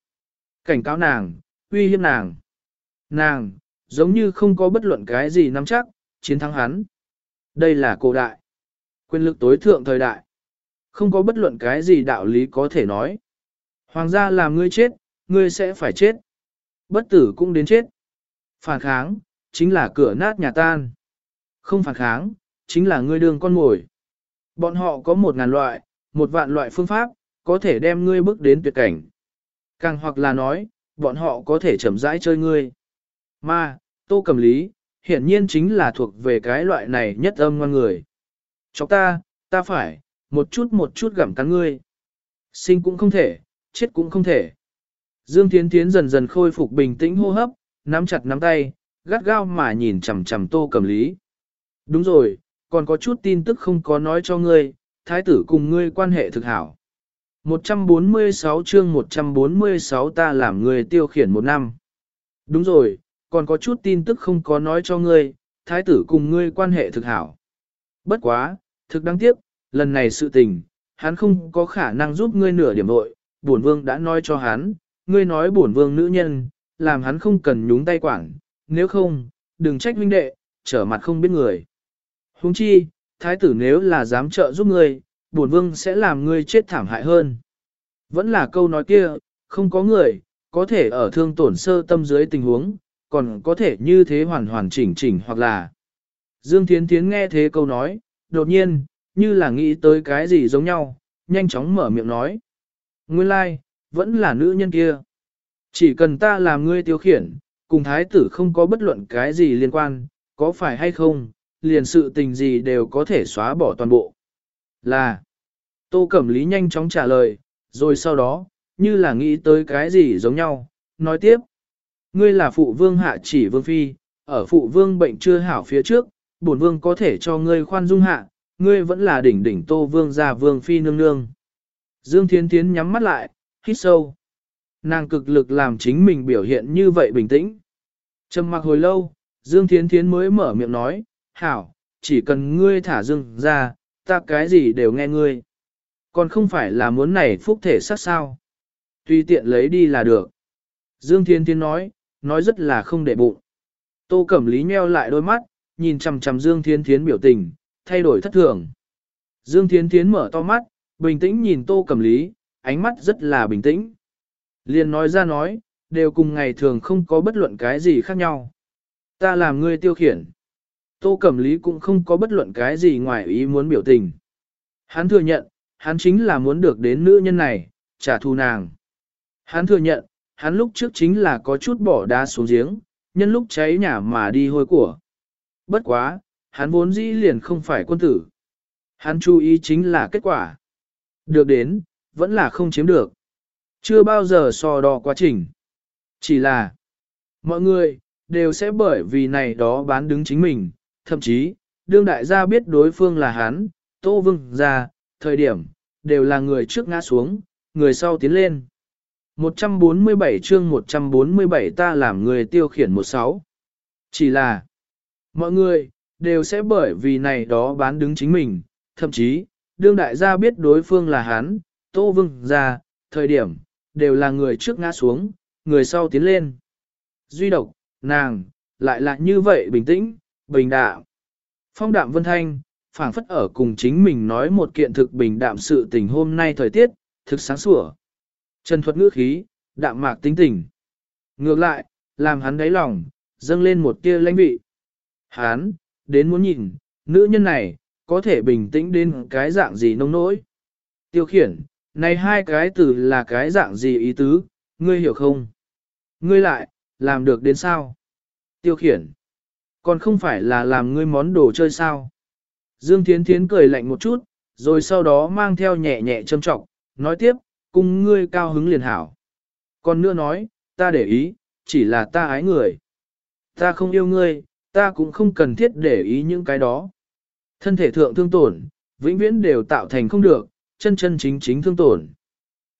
Cảnh cáo nàng, uy hiếp nàng. Nàng, giống như không có bất luận cái gì nắm chắc, chiến thắng hắn. Đây là cổ đại. Quyền lực tối thượng thời đại. Không có bất luận cái gì đạo lý có thể nói. Hoàng gia làm ngươi chết, ngươi sẽ phải chết. Bất tử cũng đến chết. Phản kháng, chính là cửa nát nhà tan. Không phản kháng, chính là ngươi đường con mồi. Bọn họ có một ngàn loại, một vạn loại phương pháp, có thể đem ngươi bước đến tuyệt cảnh. Càng hoặc là nói, bọn họ có thể chậm rãi chơi ngươi. Mà, tô cầm lý, hiển nhiên chính là thuộc về cái loại này nhất âm ngoan người. Chọc ta, ta phải, một chút một chút gặm cắn ngươi. Sinh cũng không thể, chết cũng không thể. Dương Thiến Thiến dần dần khôi phục bình tĩnh hô hấp, nắm chặt nắm tay, gắt gao mà nhìn chằm chằm tô cầm lý. Đúng rồi, còn có chút tin tức không có nói cho ngươi, thái tử cùng ngươi quan hệ thực hảo. 146 chương 146 ta làm người tiêu khiển một năm. Đúng rồi, còn có chút tin tức không có nói cho ngươi, thái tử cùng ngươi quan hệ thực hảo. Bất quá, thực đáng tiếc, lần này sự tình, hắn không có khả năng giúp ngươi nửa điểm nội, bổn vương đã nói cho hắn, ngươi nói bổn vương nữ nhân, làm hắn không cần nhúng tay quản, nếu không, đừng trách huynh đệ, trở mặt không biết người. Huống chi, thái tử nếu là dám trợ giúp ngươi, bổn vương sẽ làm ngươi chết thảm hại hơn. Vẫn là câu nói kia, không có người, có thể ở thương tổn sơ tâm dưới tình huống, còn có thể như thế hoàn hoàn chỉnh chỉnh hoặc là. Dương Thiến Thiến nghe thế câu nói, đột nhiên, như là nghĩ tới cái gì giống nhau, nhanh chóng mở miệng nói. Nguyên lai, like, vẫn là nữ nhân kia. Chỉ cần ta làm ngươi tiêu khiển, cùng thái tử không có bất luận cái gì liên quan, có phải hay không, liền sự tình gì đều có thể xóa bỏ toàn bộ. Là, Tô Cẩm Lý nhanh chóng trả lời, rồi sau đó, như là nghĩ tới cái gì giống nhau, nói tiếp. Ngươi là phụ vương hạ chỉ vương phi, ở phụ vương bệnh chưa hảo phía trước, bổn vương có thể cho ngươi khoan dung hạ, ngươi vẫn là đỉnh đỉnh tô vương gia vương phi nương nương. Dương Thiến Thiến nhắm mắt lại, hít sâu. Nàng cực lực làm chính mình biểu hiện như vậy bình tĩnh. Trầm mặc hồi lâu, Dương Thiến Thiến mới mở miệng nói, hảo, chỉ cần ngươi thả Dương ra, ta cái gì đều nghe ngươi. Còn không phải là muốn này phúc thể sát sao. Tùy tiện lấy đi là được. Dương Thiên Thiên nói, nói rất là không để bụng. Tô Cẩm Lý nheo lại đôi mắt, nhìn chằm chằm Dương Thiên Thiến biểu tình, thay đổi thất thường. Dương Thiên Thiến mở to mắt, bình tĩnh nhìn Tô Cẩm Lý, ánh mắt rất là bình tĩnh. Liền nói ra nói, đều cùng ngày thường không có bất luận cái gì khác nhau. Ta làm ngươi tiêu khiển. Tô Cẩm Lý cũng không có bất luận cái gì ngoài ý muốn biểu tình. Hắn thừa nhận, hắn chính là muốn được đến nữ nhân này, trả thù nàng. Hắn thừa nhận, hắn lúc trước chính là có chút bỏ đá xuống giếng, nhân lúc cháy nhà mà đi hôi của. Bất quá, hắn vốn dĩ liền không phải quân tử. Hắn chú ý chính là kết quả. Được đến, vẫn là không chiếm được. Chưa bao giờ so đo quá trình. Chỉ là, mọi người, đều sẽ bởi vì này đó bán đứng chính mình, thậm chí, đương đại gia biết đối phương là hắn, tô vương gia, thời điểm, đều là người trước ngã xuống, người sau tiến lên. 147 chương 147 ta làm người tiêu khiển 16. Chỉ là, mọi người, đều sẽ bởi vì này đó bán đứng chính mình, thậm chí, đương đại gia biết đối phương là hắn, tô vương gia, thời điểm, đều là người trước ngã xuống, người sau tiến lên. Duy độc, nàng, lại là như vậy bình tĩnh, bình đạm. Phong đạm vân thanh, phảng phất ở cùng chính mình nói một kiện thực bình đạm sự tình hôm nay thời tiết, thực sáng sủa. Trần thuật ngữ khí, đạm mạc tính tình. Ngược lại, làm hắn đáy lòng, dâng lên một tia lãnh vị. Hắn, đến muốn nhìn, nữ nhân này, có thể bình tĩnh đến cái dạng gì nông nỗi. Tiêu khiển, này hai cái từ là cái dạng gì ý tứ, ngươi hiểu không? Ngươi lại, làm được đến sao? Tiêu khiển. Còn không phải là làm ngươi món đồ chơi sao? Dương Thiến Thiến cười lạnh một chút, rồi sau đó mang theo nhẹ nhẹ châm trọng, nói tiếp, cùng ngươi cao hứng liền hảo. Còn nữa nói, ta để ý, chỉ là ta ái người. Ta không yêu ngươi, ta cũng không cần thiết để ý những cái đó. Thân thể thượng thương tổn, vĩnh viễn đều tạo thành không được, chân chân chính chính thương tổn.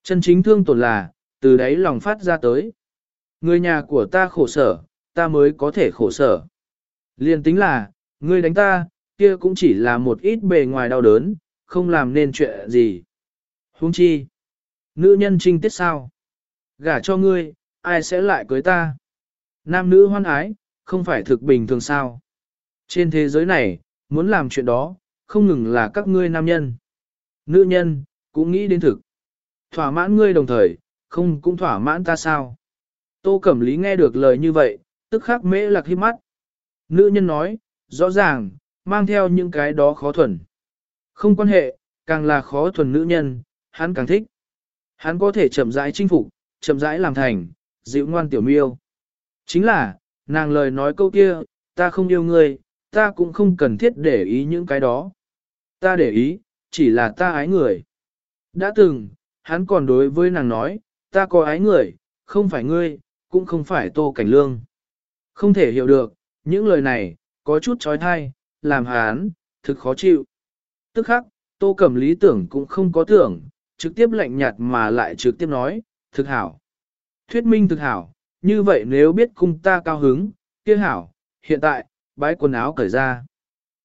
Chân chính thương tổn là, từ đấy lòng phát ra tới. Người nhà của ta khổ sở, ta mới có thể khổ sở. Liên tính là, ngươi đánh ta, kia cũng chỉ là một ít bề ngoài đau đớn, không làm nên chuyện gì. Huống chi, nữ nhân trinh tiết sao? Gả cho ngươi, ai sẽ lại cưới ta? Nam nữ hoan ái, không phải thực bình thường sao? Trên thế giới này, muốn làm chuyện đó, không ngừng là các ngươi nam nhân. Nữ nhân, cũng nghĩ đến thực. Thỏa mãn ngươi đồng thời, không cũng thỏa mãn ta sao? Tô Cẩm Lý nghe được lời như vậy, tức khắc mễ lạc hiếp mắt. Nữ nhân nói, rõ ràng, mang theo những cái đó khó thuần. Không quan hệ, càng là khó thuần nữ nhân, hắn càng thích. Hắn có thể chậm rãi chinh phục, chậm rãi làm thành, dịu ngoan tiểu miêu. Chính là, nàng lời nói câu kia, ta không yêu ngươi, ta cũng không cần thiết để ý những cái đó. Ta để ý, chỉ là ta ái người. Đã từng, hắn còn đối với nàng nói, ta có ái người, không phải ngươi, cũng không phải tô cảnh lương. Không thể hiểu được, những lời này, có chút trói thai, làm hán thực khó chịu. Tức khắc, tô cẩm lý tưởng cũng không có tưởng, trực tiếp lạnh nhạt mà lại trực tiếp nói, thực hảo. Thuyết minh thực hảo, như vậy nếu biết cung ta cao hứng, kia hảo, hiện tại, bãi quần áo cởi ra.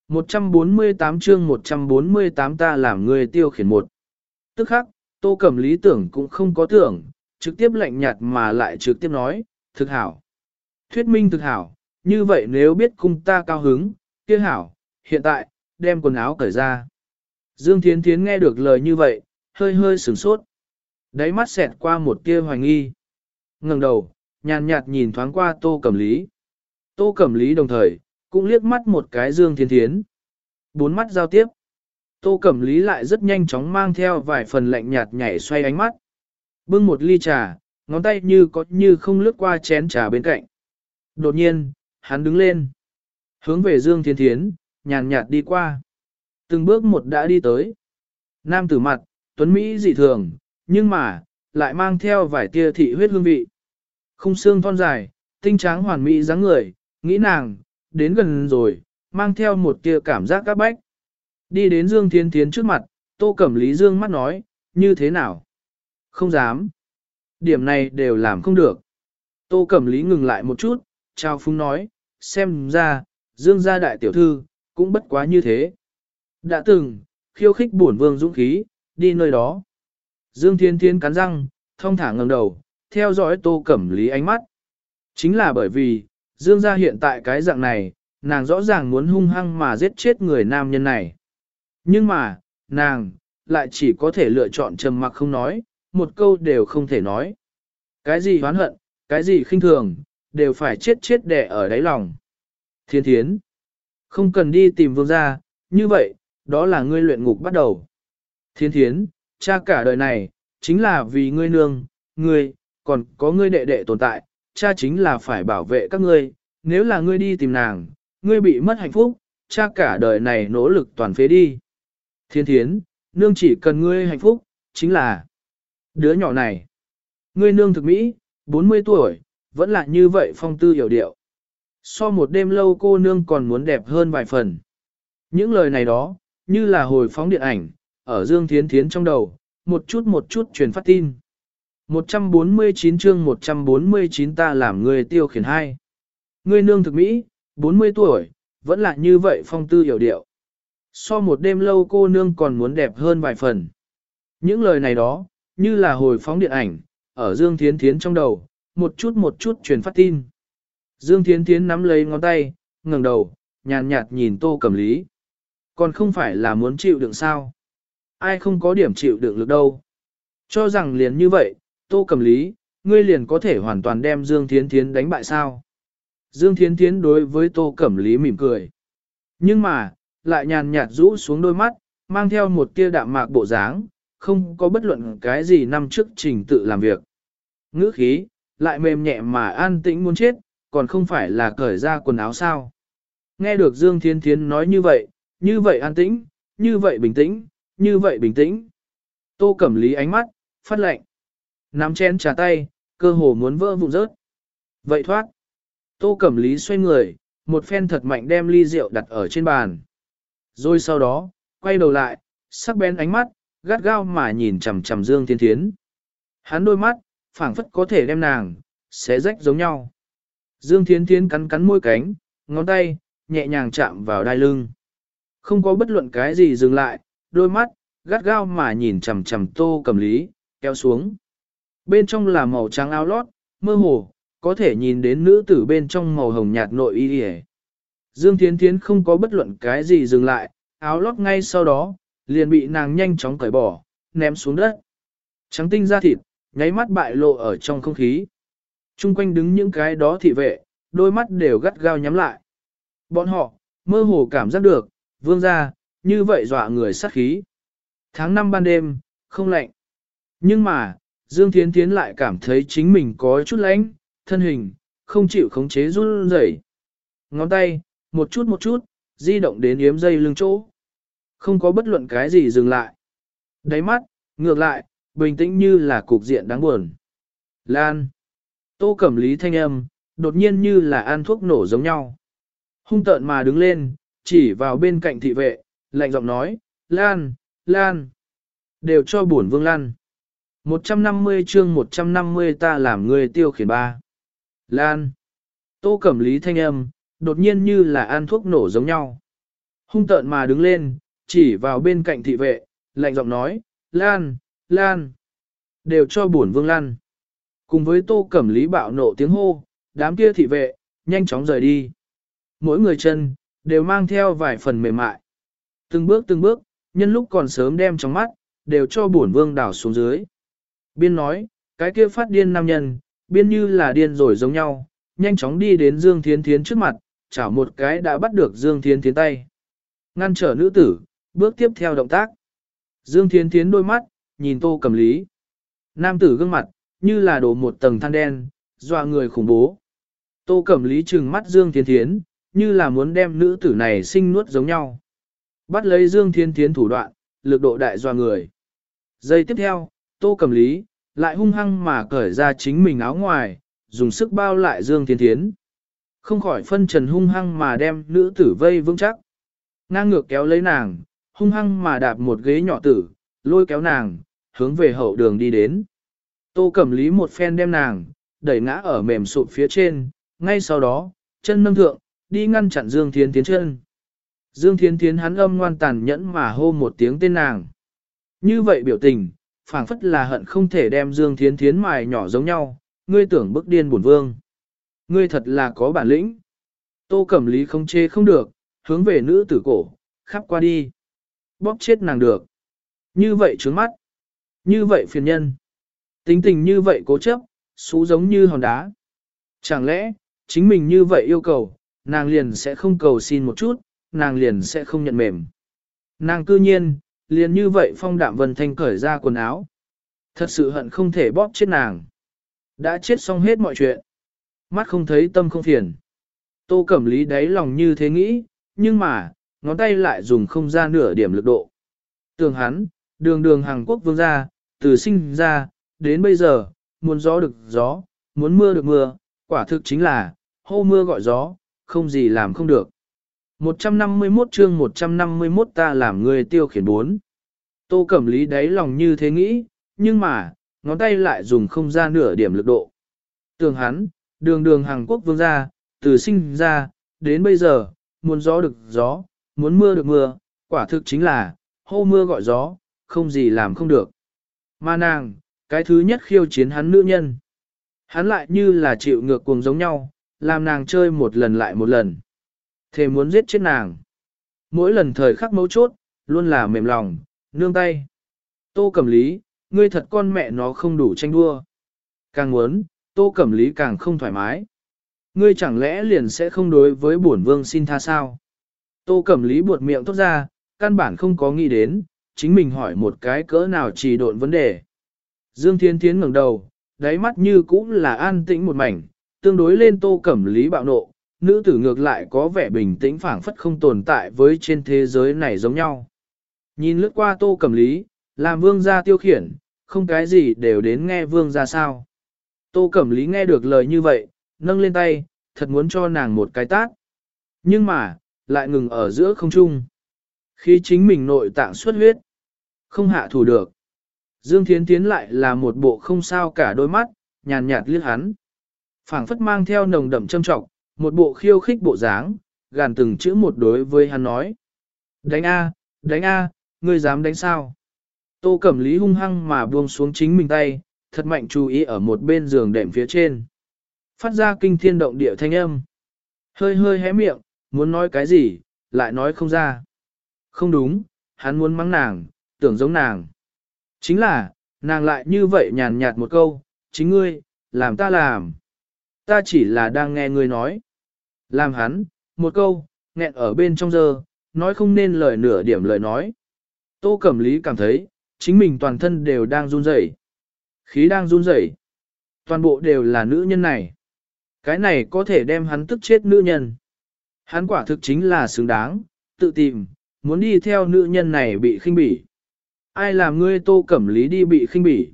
148 chương 148 ta làm người tiêu khiển một. Tức khắc, tô cẩm lý tưởng cũng không có tưởng, trực tiếp lạnh nhạt mà lại trực tiếp nói, thực hảo. Thuyết minh thực hảo, như vậy nếu biết cung ta cao hứng, kia hảo, hiện tại, đem quần áo cởi ra. Dương Thiến Thiến nghe được lời như vậy, hơi hơi sửng sốt. Đáy mắt xẹt qua một tia hoài nghi. ngẩng đầu, nhàn nhạt nhìn thoáng qua tô cẩm lý. Tô Cẩm Lý đồng thời, cũng liếc mắt một cái Dương Thiên Thiến. Bốn mắt giao tiếp. Tô Cẩm Lý lại rất nhanh chóng mang theo vài phần lạnh nhạt nhảy xoay ánh mắt. Bưng một ly trà, ngón tay như có như không lướt qua chén trà bên cạnh. Đột nhiên, hắn đứng lên. Hướng về Dương Thiên Thiến, nhàn nhạt đi qua. Từng bước một đã đi tới. Nam tử mặt, tuấn Mỹ dị thường, nhưng mà, lại mang theo vài tia thị huyết hương vị. Khung xương thon dài, tinh tráng hoàn mỹ dáng người, nghĩ nàng, đến gần rồi, mang theo một tia cảm giác các bách. Đi đến Dương Thiên Thiến trước mặt, Tô Cẩm Lý Dương mắt nói, như thế nào? Không dám. Điểm này đều làm không được. Tô Cẩm Lý ngừng lại một chút, trao phúng nói, xem ra, Dương gia đại tiểu thư, cũng bất quá như thế. Đã từng, khiêu khích bổn vương dũng khí, đi nơi đó. Dương Thiên Thiên cắn răng, thông thả ngẩng đầu, theo dõi Tô Cẩm Lý ánh mắt. Chính là bởi vì, Dương gia hiện tại cái dạng này, nàng rõ ràng muốn hung hăng mà giết chết người nam nhân này. Nhưng mà, nàng, lại chỉ có thể lựa chọn trầm mặc không nói, một câu đều không thể nói. Cái gì hoán hận, cái gì khinh thường, đều phải chết chết đẻ ở đáy lòng. Thiên thiến, không cần đi tìm vương gia, như vậy, đó là ngươi luyện ngục bắt đầu. Thiên thiến, cha cả đời này, chính là vì ngươi nương, ngươi, còn có ngươi đệ đệ tồn tại, cha chính là phải bảo vệ các ngươi, nếu là ngươi đi tìm nàng, ngươi bị mất hạnh phúc, cha cả đời này nỗ lực toàn phế đi. Thiên thiến, nương chỉ cần ngươi hạnh phúc, chính là đứa nhỏ này. Ngươi nương thực mỹ, 40 tuổi, vẫn là như vậy phong tư hiểu điệu. So một đêm lâu cô nương còn muốn đẹp hơn vài phần. Những lời này đó, như là hồi phóng điện ảnh, ở Dương Thiến Thiến trong đầu, một chút một chút truyền phát tin. 149 chương 149 ta làm người tiêu khiển hai. Ngươi nương thực Mỹ, 40 tuổi, vẫn là như vậy phong tư hiểu điệu. So một đêm lâu cô nương còn muốn đẹp hơn vài phần. Những lời này đó, như là hồi phóng điện ảnh, ở Dương Thiến Thiến trong đầu, một chút một chút truyền phát tin. Dương Thiến Thiến nắm lấy ngón tay, ngẩng đầu, nhàn nhạt nhìn Tô Cẩm Lý. Còn không phải là muốn chịu đựng sao? Ai không có điểm chịu đựng lực đâu? Cho rằng liền như vậy, Tô Cẩm Lý, ngươi liền có thể hoàn toàn đem Dương Thiến Thiến đánh bại sao? Dương Thiến Thiến đối với Tô Cẩm Lý mỉm cười. Nhưng mà, lại nhàn nhạt rũ xuống đôi mắt, mang theo một tia đạm mạc bộ dáng, không có bất luận cái gì năm trước trình tự làm việc. Ngữ khí, lại mềm nhẹ mà an tĩnh muốn chết, còn không phải là cởi ra quần áo sao. Nghe được Dương Thiên Thiến nói như vậy, như vậy an tĩnh, như vậy bình tĩnh, như vậy bình tĩnh. Tô Cẩm Lý ánh mắt, phát lệnh. Nắm chén trà tay, cơ hồ muốn vỡ vụn rớt. Vậy thoát. Tô Cẩm Lý xoay người, một phen thật mạnh đem ly rượu đặt ở trên bàn. Rồi sau đó, quay đầu lại, sắc bén ánh mắt, gắt gao mà nhìn chằm chằm Dương Thiên Thiến. Hắn đôi mắt, phảng phất có thể đem nàng, xé rách giống nhau. Dương Thiến Thiến cắn cắn môi cánh, ngón tay, nhẹ nhàng chạm vào đai lưng. Không có bất luận cái gì dừng lại, đôi mắt, gắt gao mà nhìn chằm chằm tô cầm lý, kéo xuống. Bên trong là màu trắng áo lót, mơ hồ, có thể nhìn đến nữ tử bên trong màu hồng nhạt nội y hề. Dương Thiến Thiến không có bất luận cái gì dừng lại, áo lót ngay sau đó, liền bị nàng nhanh chóng cởi bỏ, ném xuống đất. Trắng tinh da thịt, nháy mắt bại lộ ở trong không khí. Trung quanh đứng những cái đó thị vệ, đôi mắt đều gắt gao nhắm lại. Bọn họ, mơ hồ cảm giác được, vương ra, như vậy dọa người sát khí. Tháng 5 ban đêm, không lạnh. Nhưng mà, Dương Thiến Thiến lại cảm thấy chính mình có chút lạnh, thân hình, không chịu khống chế run rẩy. Ngón tay, một chút một chút, di động đến yếm dây lưng chỗ. Không có bất luận cái gì dừng lại. Đáy mắt, ngược lại, bình tĩnh như là cục diện đáng buồn. Lan. Tô Cẩm Lý thanh âm, đột nhiên như là ăn thuốc nổ giống nhau. Hung tợn mà đứng lên, chỉ vào bên cạnh thị vệ, lạnh giọng nói, Lan, Lan. Đều cho bổn vương Lan. 150 chương 150 ta làm người tiêu khiển ba. Lan. Tô Cẩm Lý thanh âm, đột nhiên như là ăn thuốc nổ giống nhau. Hung tợn mà đứng lên, chỉ vào bên cạnh thị vệ, lạnh giọng nói, Lan, Lan. Đều cho bổn vương Lan. Cùng với tô cẩm lý bạo nộ tiếng hô, đám kia thị vệ, nhanh chóng rời đi. Mỗi người chân, đều mang theo vài phần mềm mại. Từng bước từng bước, nhân lúc còn sớm đem trong mắt, đều cho bổn vương đảo xuống dưới. Biên nói, cái kia phát điên nam nhân, biên như là điên rồi giống nhau, nhanh chóng đi đến Dương Thiến Thiến trước mặt, chảo một cái đã bắt được Dương Thiến Thiến tay. Ngăn trở nữ tử, bước tiếp theo động tác. Dương Thiến Thiến đôi mắt, nhìn tô cầm lý. Nam tử gương mặt, như là đổ một tầng than đen, dọa người khủng bố. Tô Cẩm Lý trừng mắt Dương Thiên Thiến, như là muốn đem nữ tử này sinh nuốt giống nhau. Bắt lấy Dương Thiên Thiến thủ đoạn, lực độ đại dọa người. Giây tiếp theo, Tô Cẩm Lý, lại hung hăng mà cởi ra chính mình áo ngoài, dùng sức bao lại Dương Thiên Thiến. Không khỏi phân trần hung hăng mà đem nữ tử vây vững chắc. Ngang ngược kéo lấy nàng, hung hăng mà đạp một ghế nhỏ tử, lôi kéo nàng, hướng về hậu đường đi đến. Tô Cẩm Lý một phen đem nàng, đẩy ngã ở mềm sụp phía trên, ngay sau đó, chân nâng thượng, đi ngăn chặn Dương Thiên Tiến chân. Dương Thiên Tiến hắn âm ngoan tàn nhẫn mà hô một tiếng tên nàng. Như vậy biểu tình, phảng phất là hận không thể đem Dương Thiên Thiến mài nhỏ giống nhau, ngươi tưởng bức điên bổn vương. Ngươi thật là có bản lĩnh. Tô Cẩm Lý không chê không được, hướng về nữ tử cổ, khắp qua đi. Bóp chết nàng được. Như vậy trướng mắt. Như vậy phiền nhân. Tính tình như vậy cố chấp, xú giống như hòn đá. Chẳng lẽ, chính mình như vậy yêu cầu, nàng liền sẽ không cầu xin một chút, nàng liền sẽ không nhận mềm. Nàng cư nhiên, liền như vậy phong đạm vân thanh cởi ra quần áo. Thật sự hận không thể bóp chết nàng. Đã chết xong hết mọi chuyện. Mắt không thấy tâm không phiền. Tô Cẩm Lý đáy lòng như thế nghĩ, nhưng mà, ngón tay lại dùng không ra nửa điểm lực độ. Tường hắn, đường đường Hàn Quốc vương gia, từ sinh ra, đến bây giờ, muốn gió được gió, muốn mưa được mưa, quả thực chính là, hô mưa gọi gió, không gì làm không được. 151 chương 151 ta làm người tiêu khiển bốn. Tô Cẩm Lý đáy lòng như thế nghĩ, nhưng mà, ngón tay lại dùng không ra nửa điểm lực độ. Tường hắn, đường đường Hàn Quốc vương gia, từ sinh ra, đến bây giờ, muốn gió được gió, muốn mưa được mưa, quả thực chính là, hô mưa gọi gió, không gì làm không được. Mà nàng, cái thứ nhất khiêu chiến hắn nữ nhân. Hắn lại như là chịu ngược cuồng giống nhau, làm nàng chơi một lần lại một lần. Thề muốn giết chết nàng. Mỗi lần thời khắc mấu chốt, luôn là mềm lòng, nương tay. Tô Cẩm Lý, ngươi thật con mẹ nó không đủ tranh đua. Càng muốn, Tô Cẩm Lý càng không thoải mái. Ngươi chẳng lẽ liền sẽ không đối với bổn vương xin tha sao? Tô Cẩm Lý buột miệng tốt ra, căn bản không có nghĩ đến, chính mình hỏi một cái cỡ nào chỉ độn vấn đề. Dương Thiên Thiến ngẩng đầu, đáy mắt như cũng là an tĩnh một mảnh, tương đối lên tô cẩm lý bạo nộ, nữ tử ngược lại có vẻ bình tĩnh phảng phất không tồn tại với trên thế giới này giống nhau. Nhìn lướt qua tô cẩm lý, làm vương gia tiêu khiển, không cái gì đều đến nghe vương gia sao. Tô cẩm lý nghe được lời như vậy, nâng lên tay, thật muốn cho nàng một cái tát. Nhưng mà, lại ngừng ở giữa không trung. Khi chính mình nội tạng xuất huyết, không hạ thủ được. Dương Thiến Tiến lại là một bộ không sao cả đôi mắt, nhàn nhạt liếc hắn. phảng phất mang theo nồng đậm châm trọng, một bộ khiêu khích bộ dáng, gàn từng chữ một đối với hắn nói. Đánh A, đánh A, ngươi dám đánh sao? Tô Cẩm Lý hung hăng mà buông xuống chính mình tay, thật mạnh chú ý ở một bên giường đệm phía trên. Phát ra kinh thiên động địa thanh âm. Hơi hơi hé miệng, muốn nói cái gì, lại nói không ra. Không đúng, hắn muốn mắng nàng, tưởng giống nàng. Chính là, nàng lại như vậy nhàn nhạt một câu, chính ngươi, làm ta làm. Ta chỉ là đang nghe ngươi nói. Làm hắn, một câu, nghẹn ở bên trong giờ, nói không nên lời nửa điểm lời nói. Tô Cẩm Lý cảm thấy, chính mình toàn thân đều đang run rẩy, Khí đang run rẩy, Toàn bộ đều là nữ nhân này. Cái này có thể đem hắn tức chết nữ nhân. Hắn quả thực chính là xứng đáng, tự tìm, muốn đi theo nữ nhân này bị khinh bỉ. Ai làm ngươi tô cẩm lý đi bị khinh bỉ?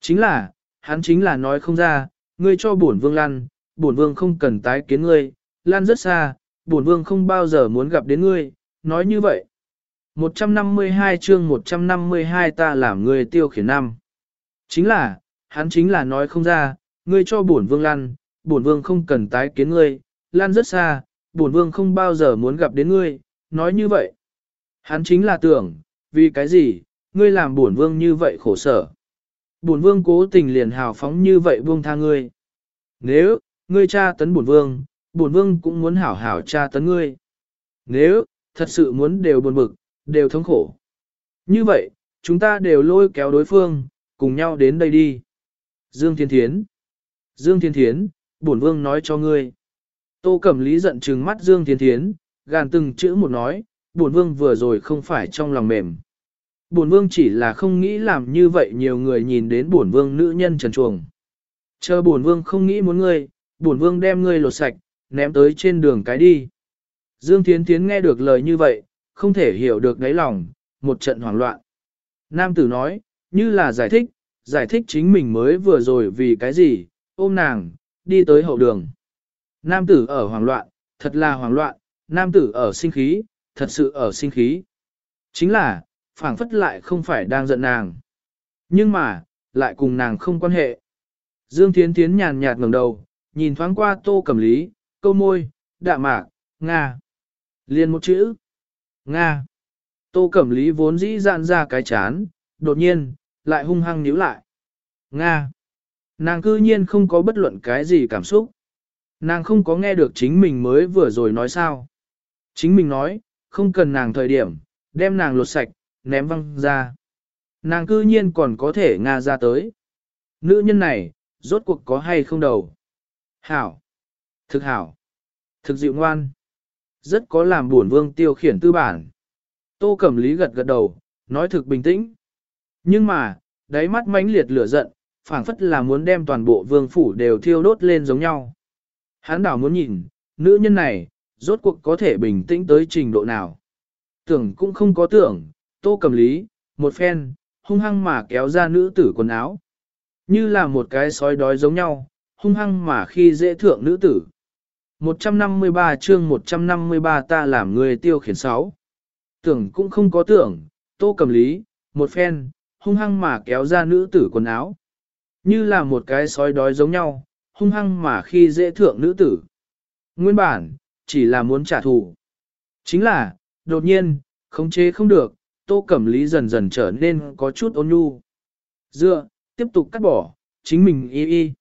Chính là, hắn chính là nói không ra, ngươi cho bổn vương lăn, bổn vương không cần tái kiến ngươi, lan rất xa, bổn vương không bao giờ muốn gặp đến ngươi, nói như vậy. 152 chương 152 ta làm ngươi tiêu khiển năm. Chính là, hắn chính là nói không ra, ngươi cho bổn vương lăn, bổn vương không cần tái kiến ngươi, lan rất xa, bổn vương không bao giờ muốn gặp đến ngươi, nói như vậy. Hắn chính là tưởng, vì cái gì, Ngươi làm bổn vương như vậy khổ sở. Bổn vương cố tình liền hào phóng như vậy buông tha ngươi. Nếu, ngươi tra tấn bổn vương, bổn vương cũng muốn hảo hảo tra tấn ngươi. Nếu, thật sự muốn đều buồn bực, đều thống khổ. Như vậy, chúng ta đều lôi kéo đối phương, cùng nhau đến đây đi. Dương Thiên Thiến Dương Thiên Thiến, bổn vương nói cho ngươi. Tô Cẩm Lý giận trừng mắt Dương Thiên Thiến, gàn từng chữ một nói, bổn vương vừa rồi không phải trong lòng mềm. Bổn vương chỉ là không nghĩ làm như vậy nhiều người nhìn đến bổn vương nữ nhân trần chuồng. Chờ bổn vương không nghĩ muốn ngươi, bổn vương đem ngươi lột sạch, ném tới trên đường cái đi. Dương Thiến Thiến nghe được lời như vậy, không thể hiểu được đáy lòng, một trận hoảng loạn. Nam tử nói, như là giải thích, giải thích chính mình mới vừa rồi vì cái gì, ôm nàng, đi tới hậu đường. Nam tử ở hoảng loạn, thật là hoảng loạn, nam tử ở sinh khí, thật sự ở sinh khí. Chính là, phảng phất lại không phải đang giận nàng. Nhưng mà, lại cùng nàng không quan hệ. Dương Thiến Thiến nhàn nhạt ngẩng đầu, nhìn thoáng qua tô cầm lý, câu môi, đạ mạc, Nga. Liên một chữ. Nga. Tô cẩm lý vốn dĩ dạn ra cái chán, đột nhiên, lại hung hăng nhíu lại. Nga. Nàng cư nhiên không có bất luận cái gì cảm xúc. Nàng không có nghe được chính mình mới vừa rồi nói sao. Chính mình nói, không cần nàng thời điểm, đem nàng lột sạch, ném văng ra. Nàng cư nhiên còn có thể Nga ra tới. Nữ nhân này, rốt cuộc có hay không đầu. Hảo. Thực hảo. Thực dịu ngoan. Rất có làm buồn vương tiêu khiển tư bản. Tô Cẩm Lý gật gật đầu, nói thực bình tĩnh. Nhưng mà, đáy mắt mãnh liệt lửa giận, phảng phất là muốn đem toàn bộ vương phủ đều thiêu đốt lên giống nhau. Hán đảo muốn nhìn, nữ nhân này, rốt cuộc có thể bình tĩnh tới trình độ nào. Tưởng cũng không có tưởng, tô cầm lý, một phen, hung hăng mà kéo ra nữ tử quần áo. Như là một cái sói đói giống nhau, hung hăng mà khi dễ thượng nữ tử. 153 chương 153 ta làm người tiêu khiển sáu. Tưởng cũng không có tưởng, tô cầm lý, một phen, hung hăng mà kéo ra nữ tử quần áo. Như là một cái sói đói giống nhau, hung hăng mà khi dễ thượng nữ tử. Nguyên bản, chỉ là muốn trả thù. Chính là, đột nhiên, khống chế không được, tô cẩm lý dần dần trở nên có chút ôn nhu. Dựa, tiếp tục cắt bỏ, chính mình y y.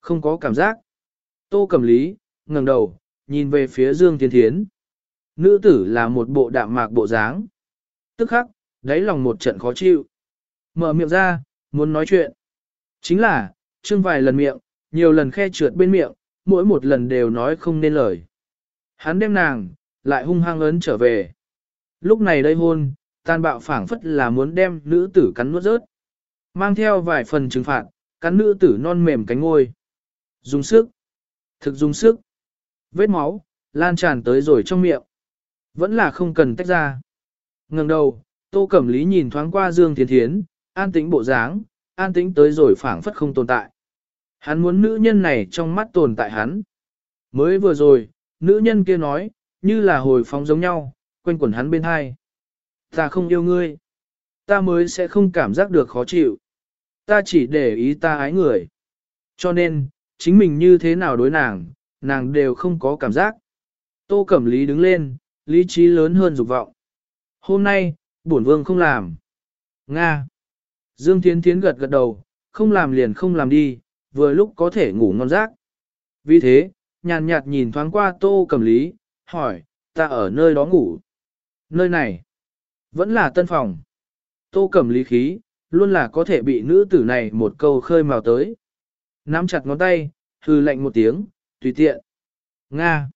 Không có cảm giác. Tô cẩm lý, ngẩng đầu, nhìn về phía Dương Thiên Thiến. Nữ tử là một bộ đạm mạc bộ dáng. Tức khắc, đáy lòng một trận khó chịu. Mở miệng ra, muốn nói chuyện. Chính là, trương vài lần miệng, nhiều lần khe trượt bên miệng, mỗi một lần đều nói không nên lời. Hắn đem nàng, lại hung hăng ấn trở về. Lúc này đây hôn, tàn bạo phảng phất là muốn đem nữ tử cắn nuốt rớt. Mang theo vài phần trừng phạt, cắn nữ tử non mềm cánh ngôi. Dùng sức. Thực dùng sức. Vết máu, lan tràn tới rồi trong miệng. Vẫn là không cần tách ra. ngẩng đầu, tô cẩm lý nhìn thoáng qua Dương Thiến Thiến, an tĩnh bộ dáng, an tĩnh tới rồi phảng phất không tồn tại. Hắn muốn nữ nhân này trong mắt tồn tại hắn. Mới vừa rồi, nữ nhân kia nói, như là hồi phóng giống nhau, quanh quẩn hắn bên hai. Ta không yêu ngươi. Ta mới sẽ không cảm giác được khó chịu. Ta chỉ để ý ta ái người. Cho nên, chính mình như thế nào đối nàng, nàng đều không có cảm giác. Tô Cẩm Lý đứng lên, lý trí lớn hơn dục vọng. Hôm nay, bổn vương không làm. Nga. Dương Thiến Thiến gật gật đầu, không làm liền không làm đi, vừa lúc có thể ngủ ngon giấc. Vì thế, nhàn nhạt nhìn thoáng qua Tô Cẩm Lý, hỏi, ta ở nơi đó ngủ. Nơi này, vẫn là tân phòng. Tô Cẩm Lý khí, luôn là có thể bị nữ tử này một câu khơi mào tới. Nắm chặt ngón tay, hư lạnh một tiếng, tùy tiện. Nga.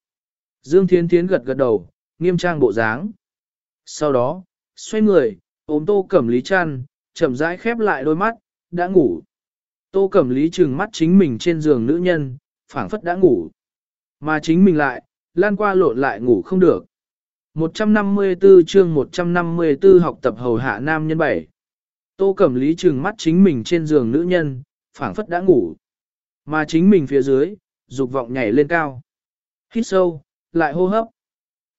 Dương Thiên Thiến gật gật đầu, nghiêm trang bộ dáng. Sau đó, xoay người, ôm Tô Cẩm Lý chăn, chậm rãi khép lại đôi mắt, đã ngủ. Tô Cẩm Lý trừng mắt chính mình trên giường nữ nhân, phảng phất đã ngủ. Mà chính mình lại, lan qua lộn lại ngủ không được. 154 chương 154 học tập hầu hạ nam nhân 7. Tô Cẩm Lý trừng mắt chính mình trên giường nữ nhân, phảng phất đã ngủ. Mà chính mình phía dưới, dục vọng nhảy lên cao. Hít sâu, lại hô hấp.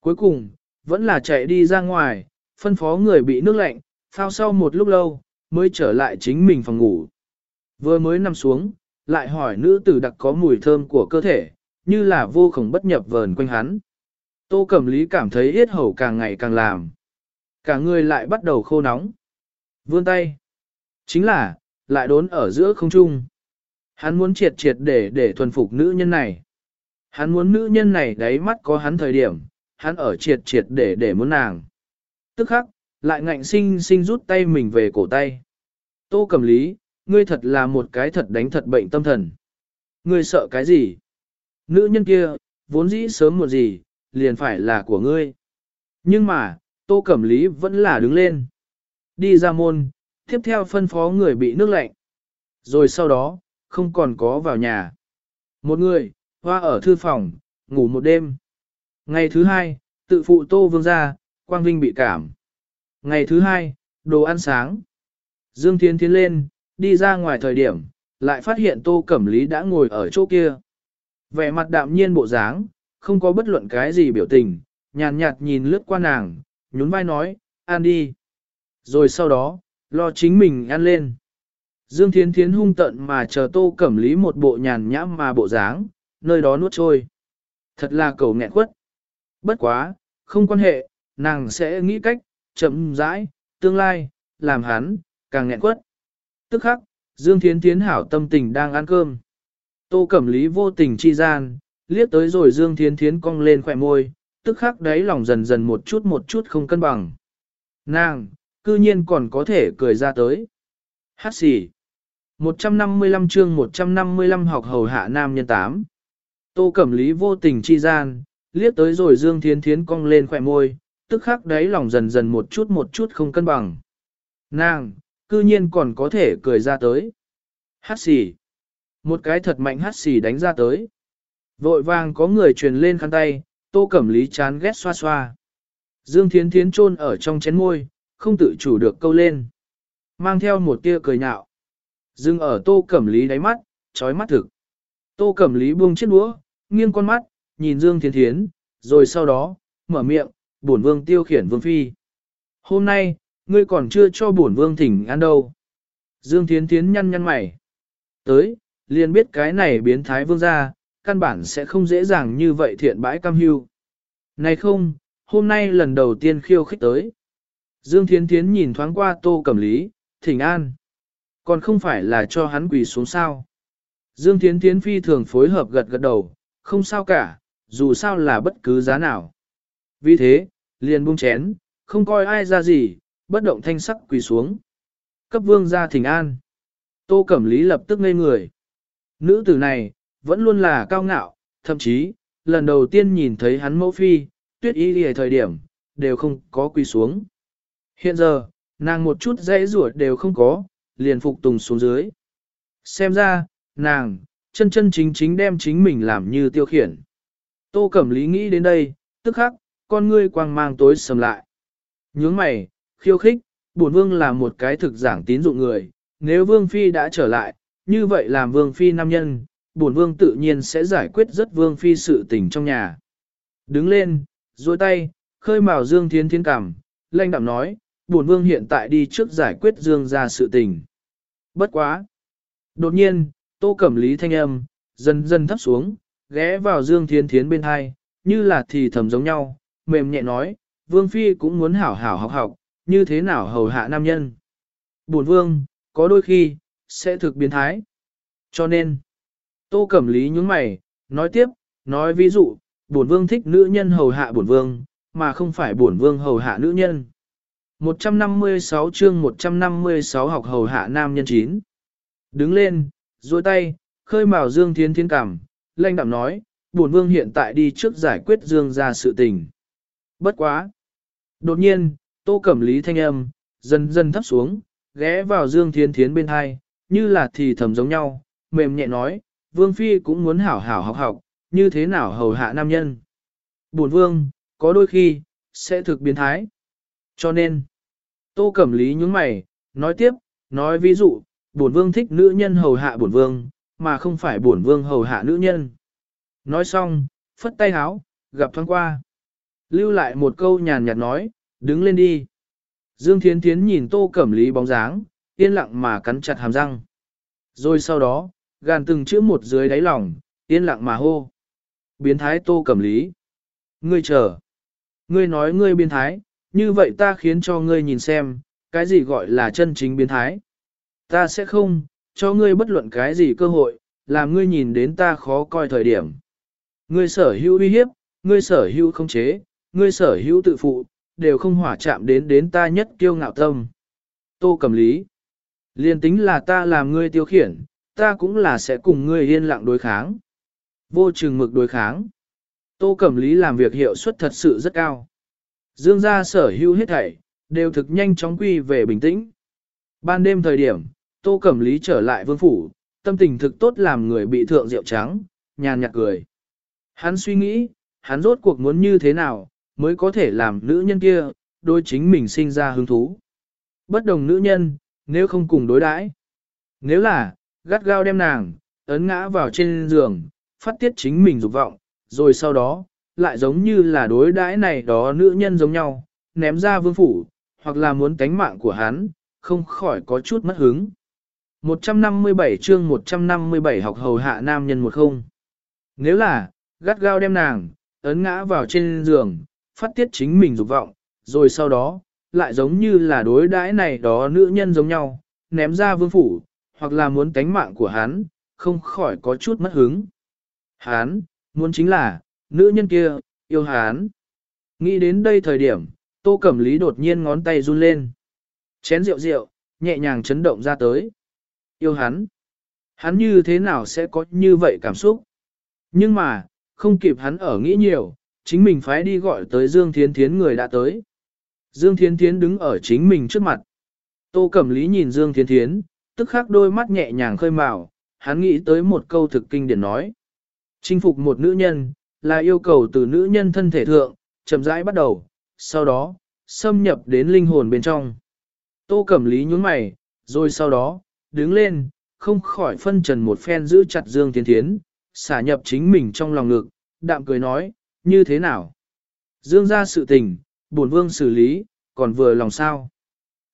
Cuối cùng, vẫn là chạy đi ra ngoài, phân phó người bị nước lạnh, phao sau một lúc lâu, mới trở lại chính mình phòng ngủ. Vừa mới nằm xuống, lại hỏi nữ tử đặc có mùi thơm của cơ thể, như là vô khổng bất nhập vờn quanh hắn. Tô Cẩm Lý cảm thấy yết hầu càng ngày càng làm. Cả người lại bắt đầu khô nóng. Vươn tay. Chính là, lại đốn ở giữa không trung. Hắn muốn triệt triệt để để thuần phục nữ nhân này. Hắn muốn nữ nhân này đáy mắt có hắn thời điểm, hắn ở triệt triệt để để muốn nàng. Tức khắc, lại ngạnh sinh sinh rút tay mình về cổ tay. Tô cầm lý, ngươi thật là một cái thật đánh thật bệnh tâm thần. Ngươi sợ cái gì? Nữ nhân kia, vốn dĩ sớm một gì, liền phải là của ngươi. Nhưng mà, Tô Cẩm Lý vẫn là đứng lên. Đi ra môn, tiếp theo phân phó người bị nước lạnh. Rồi sau đó, không còn có vào nhà. Một người, hoa ở thư phòng, ngủ một đêm. Ngày thứ hai, tự phụ Tô Vương ra, Quang Vinh bị cảm. Ngày thứ hai, đồ ăn sáng. Dương Thiên tiến lên, đi ra ngoài thời điểm, lại phát hiện Tô Cẩm Lý đã ngồi ở chỗ kia. Vẻ mặt đạm nhiên bộ dáng, không có bất luận cái gì biểu tình, nhàn nhạt, nhìn lướt qua nàng, nhún vai nói, ăn đi. Rồi sau đó, lo chính mình ăn lên. Dương Thiến Thiến hung tận mà chờ Tô Cẩm Lý một bộ nhàn nhãm mà bộ dáng, nơi đó nuốt trôi. Thật là cầu nghẹn quất. Bất quá, không quan hệ, nàng sẽ nghĩ cách, chậm rãi, tương lai, làm hắn, càng nghẹn quất. Tức khắc, Dương Thiến Thiến hảo tâm tình đang ăn cơm. Tô Cẩm Lý vô tình chi gian, liếc tới rồi Dương Thiến Thiến cong lên khỏe môi, tức khắc đấy lòng dần dần một chút một chút không cân bằng. Nàng, cư nhiên còn có thể cười ra tới. Hát xỉ. 155 chương 155 học hầu hạ nam nhân 8. Tô Cẩm Lý vô tình chi gian, liếc tới rồi Dương Thiến Thiến cong lên khỏe môi, tức khắc đấy lòng dần dần một chút một chút không cân bằng. Nàng, cư nhiên còn có thể cười ra tới. Hát xỉ. Một cái thật mạnh hát xì đánh ra tới. Vội vàng có người truyền lên khăn tay, tô cẩm lý chán ghét xoa xoa. Dương Thiến Thiến chôn ở trong chén môi, không tự chủ được câu lên. Mang theo một tia cười nhạo. Dương ở tô cẩm lý đáy mắt, trói mắt thực. Tô cẩm lý buông chiếc đũa, nghiêng con mắt, nhìn Dương Thiến Thiến, rồi sau đó, mở miệng, bổn vương tiêu khiển vương phi. Hôm nay, ngươi còn chưa cho bổn vương thỉnh ăn đâu. Dương Thiến Thiến nhăn nhăn mày. Tới, liền biết cái này biến thái vương gia căn bản sẽ không dễ dàng như vậy thiện bãi cam hưu. Này không, hôm nay lần đầu tiên khiêu khích tới. Dương Thiến Thiến nhìn thoáng qua tô cẩm lý, thỉnh an. Còn không phải là cho hắn quỳ xuống sao. Dương Thiến Thiến phi thường phối hợp gật gật đầu, không sao cả, dù sao là bất cứ giá nào. Vì thế, liền buông chén, không coi ai ra gì, bất động thanh sắc quỳ xuống. Cấp vương ra thỉnh an. Tô Cẩm Lý lập tức ngây người. Nữ tử này, vẫn luôn là cao ngạo, thậm chí, lần đầu tiên nhìn thấy hắn mẫu phi, tuyết y lìa thời điểm, đều không có quỳ xuống. Hiện giờ, nàng một chút dãy ruột đều không có, liền phục tùng xuống dưới. Xem ra, nàng, chân chân chính chính đem chính mình làm như tiêu khiển. Tô Cẩm Lý nghĩ đến đây, tức khắc, con ngươi quang mang tối sầm lại. Nhướng mày, khiêu khích, bổn vương là một cái thực giảng tín dụng người, nếu vương phi đã trở lại, như vậy làm vương phi nam nhân, bổn vương tự nhiên sẽ giải quyết rất vương phi sự tình trong nhà. Đứng lên, duỗi tay, khơi mào Dương thiến Thiên cảm, lanh đạm nói, bổn vương hiện tại đi trước giải quyết Dương ra sự tình. Bất quá. Đột nhiên, tô cẩm lý thanh âm, dần dần thấp xuống, ghé vào Dương thiến Thiến bên hai, như là thì thầm giống nhau, mềm nhẹ nói, vương phi cũng muốn hảo hảo học học, như thế nào hầu hạ nam nhân. Bổn vương, có đôi khi, sẽ thực biến thái. Cho nên, Tô Cẩm Lý nhúng mày, nói tiếp, nói ví dụ, bổn vương thích nữ nhân hầu hạ bổn vương, mà không phải bổn vương hầu hạ nữ nhân. 156 chương 156 học hầu hạ nam nhân 9. Đứng lên, duỗi tay, khơi mào Dương Thiên Thiên cảm, lanh đạm nói, bổn vương hiện tại đi trước giải quyết Dương ra sự tình. Bất quá. Đột nhiên, Tô Cẩm Lý thanh âm, dần dần thấp xuống, ghé vào Dương Thiên Thiến bên hai, như là thì thầm giống nhau, mềm nhẹ nói, Vương Phi cũng muốn hảo hảo học học, như thế nào hầu hạ nam nhân. Bổn Vương, có đôi khi, sẽ thực biến thái. Cho nên, Tô Cẩm Lý nhúng mày, nói tiếp, nói ví dụ, bổn Vương thích nữ nhân hầu hạ bổn Vương, mà không phải bổn Vương hầu hạ nữ nhân. Nói xong, phất tay háo, gặp thoáng qua. Lưu lại một câu nhàn nhạt nói, đứng lên đi. Dương Thiến Thiến nhìn Tô Cẩm Lý bóng dáng, yên lặng mà cắn chặt hàm răng. Rồi sau đó, gàn từng chữ một dưới đáy lòng, yên lặng mà hô. Biến thái Tô Cẩm Lý. Ngươi chờ. Ngươi nói ngươi biến thái, như vậy ta khiến cho ngươi nhìn xem, cái gì gọi là chân chính biến thái. Ta sẽ không, cho ngươi bất luận cái gì cơ hội, làm ngươi nhìn đến ta khó coi thời điểm. Ngươi sở hữu uy hiếp, ngươi sở hữu không chế, ngươi sở hữu tự phụ, đều không hỏa chạm đến đến ta nhất kiêu ngạo tâm. Tô cầm lý. Liên tính là ta làm ngươi tiêu khiển, ta cũng là sẽ cùng ngươi yên lặng đối kháng. Vô chừng mực đối kháng. Tô Cẩm Lý làm việc hiệu suất thật sự rất cao. Dương gia sở hữu hết thảy, đều thực nhanh chóng quy về bình tĩnh. Ban đêm thời điểm, Tô Cẩm Lý trở lại vương phủ, tâm tình thực tốt làm người bị thượng rượu trắng, nhàn nhạt cười. Hắn suy nghĩ, hắn rốt cuộc muốn như thế nào, mới có thể làm nữ nhân kia, đôi chính mình sinh ra hứng thú. Bất đồng nữ nhân, nếu không cùng đối đãi, Nếu là, gắt gao đem nàng, ấn ngã vào trên giường, phát tiết chính mình dục vọng, rồi sau đó, lại giống như là đối đãi này đó nữ nhân giống nhau, ném ra vương phủ, hoặc là muốn tánh mạng của hắn, không khỏi có chút mất hứng. 157 chương 157 học hầu hạ nam nhân một không. Nếu là, gắt gao đem nàng, ấn ngã vào trên giường, phát tiết chính mình dục vọng, rồi sau đó, lại giống như là đối đãi này đó nữ nhân giống nhau, ném ra vương phủ, hoặc là muốn tánh mạng của hắn, không khỏi có chút mất hứng. Hắn, muốn chính là, nữ nhân kia, yêu hắn. Nghĩ đến đây thời điểm, tô cẩm lý đột nhiên ngón tay run lên. Chén rượu rượu, nhẹ nhàng chấn động ra tới. Yêu hắn. Hắn như thế nào sẽ có như vậy cảm xúc? Nhưng mà, không kịp hắn ở nghĩ nhiều, chính mình phải đi gọi tới Dương Thiến Thiến người đã tới. Dương Thiến Thiến đứng ở chính mình trước mặt. Tô Cẩm Lý nhìn Dương Thiến Thiến, tức khắc đôi mắt nhẹ nhàng khơi mào, hắn nghĩ tới một câu thực kinh điển nói. Chinh phục một nữ nhân, là yêu cầu từ nữ nhân thân thể thượng, chậm rãi bắt đầu, sau đó, xâm nhập đến linh hồn bên trong. Tô Cẩm Lý nhún mày, rồi sau đó, đứng lên, không khỏi phân trần một phen giữ chặt Dương Thiến Thiến, xả nhập chính mình trong lòng ngực, đạm cười nói, như thế nào? Dương ra sự tình, bổn vương xử lý, còn vừa lòng sao?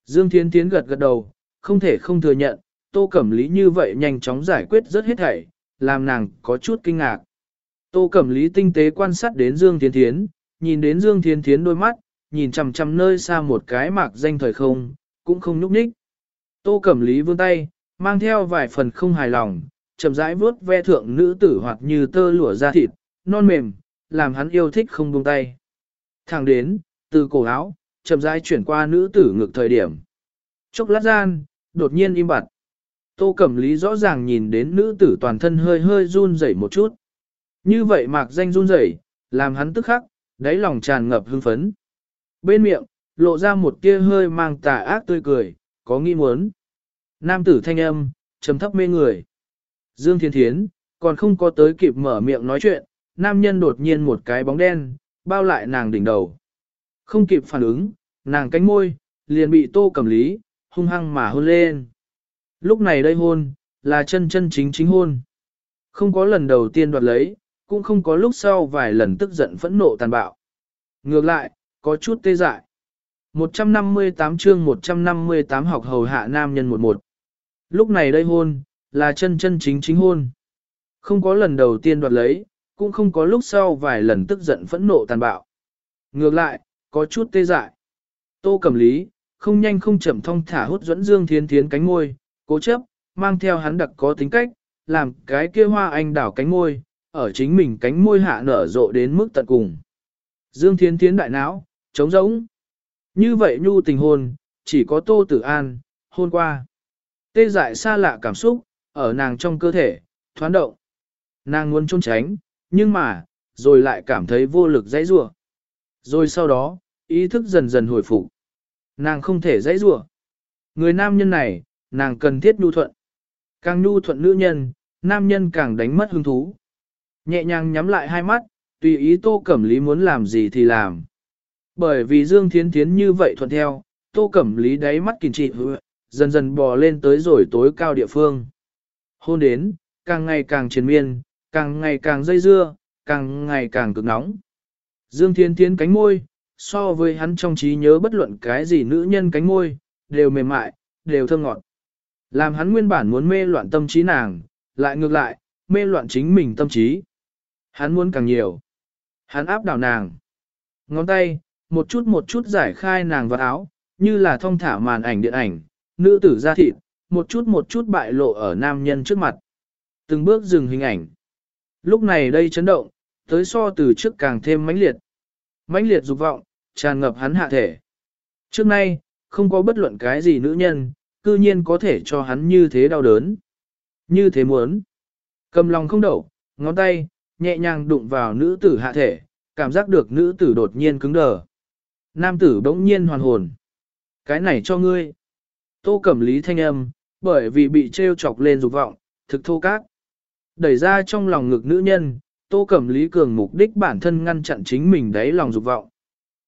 Dương Thiến Thiến gật gật đầu, không thể không thừa nhận, Tô Cẩm Lý như vậy nhanh chóng giải quyết rất hết thảy, làm nàng có chút kinh ngạc. Tô Cẩm Lý tinh tế quan sát đến Dương Thiến Thiến, nhìn đến Dương Thiến Thiến đôi mắt, nhìn chằm chằm nơi xa một cái mạc danh thời không, cũng không nhúc nhích. Tô Cẩm Lý vươn tay, mang theo vài phần không hài lòng, chậm rãi vuốt ve thượng nữ tử hoặc như tơ lụa da thịt, non mềm, làm hắn yêu thích không buông tay. Thẳng đến, từ cổ áo, chậm rãi chuyển qua nữ tử ngực thời điểm. Chốc lát gian, đột nhiên im bặt. Tô Cẩm Lý rõ ràng nhìn đến nữ tử toàn thân hơi hơi run rẩy một chút. Như vậy mạc danh run rẩy, làm hắn tức khắc, đáy lòng tràn ngập hưng phấn. Bên miệng, lộ ra một tia hơi mang tà ác tươi cười, có nghi muốn. Nam tử thanh âm, trầm thấp mê người. Dương Thiên Thiến, còn không có tới kịp mở miệng nói chuyện, nam nhân đột nhiên một cái bóng đen, bao lại nàng đỉnh đầu. Không kịp phản ứng, nàng cánh môi, liền bị tô cầm lý, hung hăng mà hôn lên. Lúc này đây hôn, là chân chân chính chính hôn. Không có lần đầu tiên đoạt lấy, cũng không có lúc sau vài lần tức giận phẫn nộ tàn bạo. Ngược lại, có chút tê dại. 158 chương 158 học hầu hạ nam nhân 11. Lúc này đây hôn, là chân chân chính chính hôn. Không có lần đầu tiên đoạt lấy, cũng không có lúc sau vài lần tức giận phẫn nộ tàn bạo. Ngược lại, có chút tê dại. Tô Cẩm Lý, không nhanh không chậm thong thả hút dẫn Dương Thiên Thiến cánh môi, cố chấp, mang theo hắn đặc có tính cách, làm cái kia hoa anh đảo cánh môi, ở chính mình cánh môi hạ nở rộ đến mức tận cùng. Dương Thiên Thiến đại não, trống rỗng. Như vậy nhu tình hôn, chỉ có Tô Tử An, hôn qua. Tê dại xa lạ cảm xúc, ở nàng trong cơ thể, thoáng động. Nàng muốn trốn tránh, nhưng mà, rồi lại cảm thấy vô lực dãy rủa. Rồi sau đó, ý thức dần dần hồi phục. Nàng không thể dãy rủa. Người nam nhân này, nàng cần thiết nhu thuận. Càng nhu thuận nữ nhân, nam nhân càng đánh mất hứng thú. Nhẹ nhàng nhắm lại hai mắt, tùy ý Tô Cẩm Lý muốn làm gì thì làm. Bởi vì Dương Thiến Thiến như vậy thuận theo, Tô Cẩm Lý đáy mắt kìm trị dần dần bò lên tới rồi tối cao địa phương. Hôn đến, càng ngày càng triền miên, càng ngày càng dây dưa, càng ngày càng cực nóng. Dương Thiên Thiến cánh môi, so với hắn trong trí nhớ bất luận cái gì nữ nhân cánh môi, đều mềm mại, đều thơm ngọt. Làm hắn nguyên bản muốn mê loạn tâm trí nàng, lại ngược lại, mê loạn chính mình tâm trí. Hắn muốn càng nhiều. Hắn áp đảo nàng. Ngón tay, một chút một chút giải khai nàng vào áo, như là thông thả màn ảnh điện ảnh, nữ tử ra thịt, một chút một chút bại lộ ở nam nhân trước mặt. Từng bước dừng hình ảnh. Lúc này đây chấn động, tới so từ trước càng thêm mãnh liệt. mãnh liệt dục vọng, tràn ngập hắn hạ thể. Trước nay, không có bất luận cái gì nữ nhân, cư nhiên có thể cho hắn như thế đau đớn. Như thế muốn. Cầm lòng không đậu, ngón tay, nhẹ nhàng đụng vào nữ tử hạ thể, cảm giác được nữ tử đột nhiên cứng đờ. Nam tử bỗng nhiên hoàn hồn. Cái này cho ngươi. Tô Cẩm Lý thanh âm, bởi vì bị trêu chọc lên dục vọng, thực thô cát. Đẩy ra trong lòng ngực nữ nhân, Tô Cẩm Lý cường mục đích bản thân ngăn chặn chính mình đấy lòng dục vọng.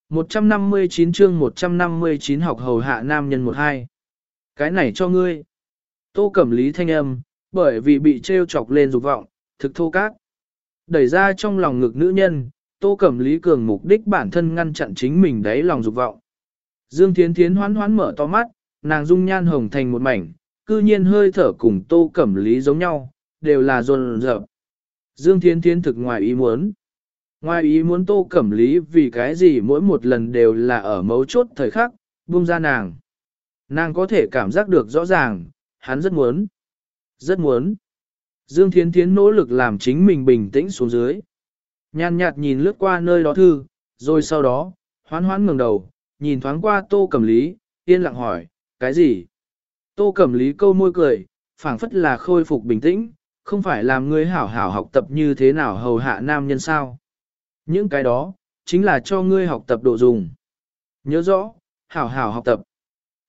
159 chương 159 học hầu hạ nam nhân 12. Cái này cho ngươi. Tô Cẩm Lý thanh âm, bởi vì bị trêu chọc lên dục vọng, thực thô cát. Đẩy ra trong lòng ngực nữ nhân, Tô Cẩm Lý cường mục đích bản thân ngăn chặn chính mình đấy lòng dục vọng. Dương Thiến Thiến hoán hoán mở to mắt, nàng dung nhan hồng thành một mảnh, cư nhiên hơi thở cùng Tô Cẩm Lý giống nhau, đều là rồn rợp. Dương Thiến Thiến thực ngoài ý muốn. Ngoài ý muốn Tô Cẩm Lý vì cái gì mỗi một lần đều là ở mấu chốt thời khắc, buông ra nàng. Nàng có thể cảm giác được rõ ràng, hắn rất muốn. Rất muốn. Dương Thiến Thiến nỗ lực làm chính mình bình tĩnh xuống dưới. Nhàn nhạt nhìn lướt qua nơi đó thư, rồi sau đó, hoán hoán ngẩng đầu, nhìn thoáng qua Tô Cẩm Lý, yên lặng hỏi, cái gì? Tô Cẩm Lý câu môi cười, phảng phất là khôi phục bình tĩnh, không phải làm ngươi hảo hảo học tập như thế nào hầu hạ nam nhân sao. Những cái đó, chính là cho ngươi học tập độ dùng. Nhớ rõ, hảo hảo học tập.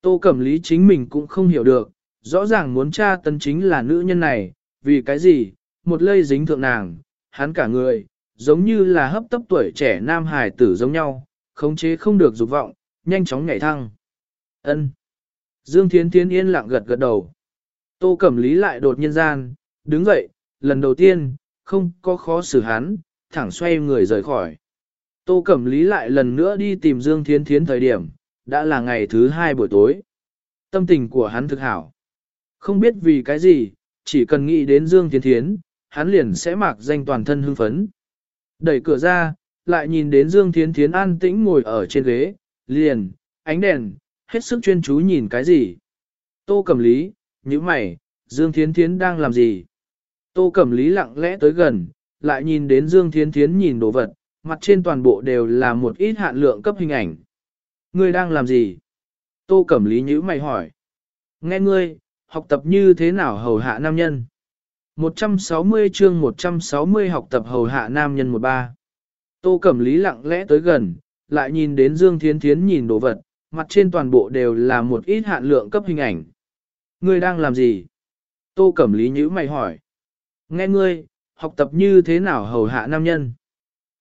Tô Cẩm Lý chính mình cũng không hiểu được, rõ ràng muốn tra tấn chính là nữ nhân này, vì cái gì, một lây dính thượng nàng, hắn cả người, giống như là hấp tấp tuổi trẻ nam hài tử giống nhau, khống chế không được dục vọng, nhanh chóng nhảy thăng. Ân. Dương Thiến Thiến yên lặng gật gật đầu. Tô Cẩm Lý lại đột nhiên gian, đứng dậy, lần đầu tiên, không có khó xử hắn, thẳng xoay người rời khỏi. Tô Cẩm Lý lại lần nữa đi tìm Dương Thiến Thiến thời điểm, đã là ngày thứ hai buổi tối. Tâm tình của hắn thực hảo. Không biết vì cái gì, chỉ cần nghĩ đến Dương Thiến Thiến, hắn liền sẽ mặc danh toàn thân hưng phấn. Đẩy cửa ra, lại nhìn đến Dương Thiến Thiến an tĩnh ngồi ở trên ghế, liền, ánh đèn, hết sức chuyên chú nhìn cái gì. Tô Cẩm Lý, như mày, Dương Thiến Thiến đang làm gì? Tô Cẩm Lý lặng lẽ tới gần, lại nhìn đến Dương Thiến Thiến nhìn đồ vật, mặt trên toàn bộ đều là một ít hạn lượng cấp hình ảnh. Ngươi đang làm gì? Tô Cẩm Lý nhữ mày hỏi. Nghe ngươi, học tập như thế nào hầu hạ nam nhân? 160 chương 160 học tập hầu hạ nam nhân 13. Tô Cẩm Lý lặng lẽ tới gần, lại nhìn đến Dương Thiến Thiến nhìn đồ vật, mặt trên toàn bộ đều là một ít hạn lượng cấp hình ảnh. Ngươi đang làm gì? Tô Cẩm Lý nhữ mày hỏi. Nghe ngươi, học tập như thế nào hầu hạ nam nhân?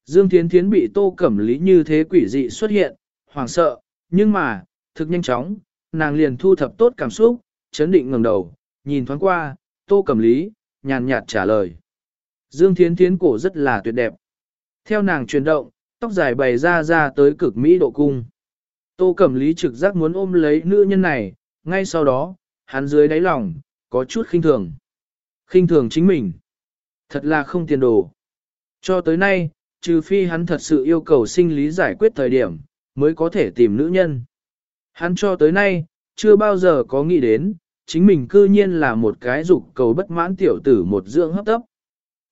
Dương Thiến Thiến bị Tô Cẩm Lý như thế quỷ dị xuất hiện, hoảng sợ, nhưng mà, thực nhanh chóng, nàng liền thu thập tốt cảm xúc, chấn định ngẩng đầu, nhìn thoáng qua, Tô Cẩm Lý, nhàn nhạt trả lời. Dương Thiến Thiến cổ rất là tuyệt đẹp. Theo nàng chuyển động, tóc dài bày ra ra tới cực mỹ độ cung. Tô Cẩm Lý trực giác muốn ôm lấy nữ nhân này, ngay sau đó, hắn dưới đáy lòng, có chút khinh thường. khinh thường chính mình. Thật là không tiền đồ. Cho tới nay, trừ phi hắn thật sự yêu cầu sinh lý giải quyết thời điểm, mới có thể tìm nữ nhân. Hắn cho tới nay, chưa bao giờ có nghĩ đến, chính mình cư nhiên là một cái dục cầu bất mãn tiểu tử một dưỡng hấp tấp.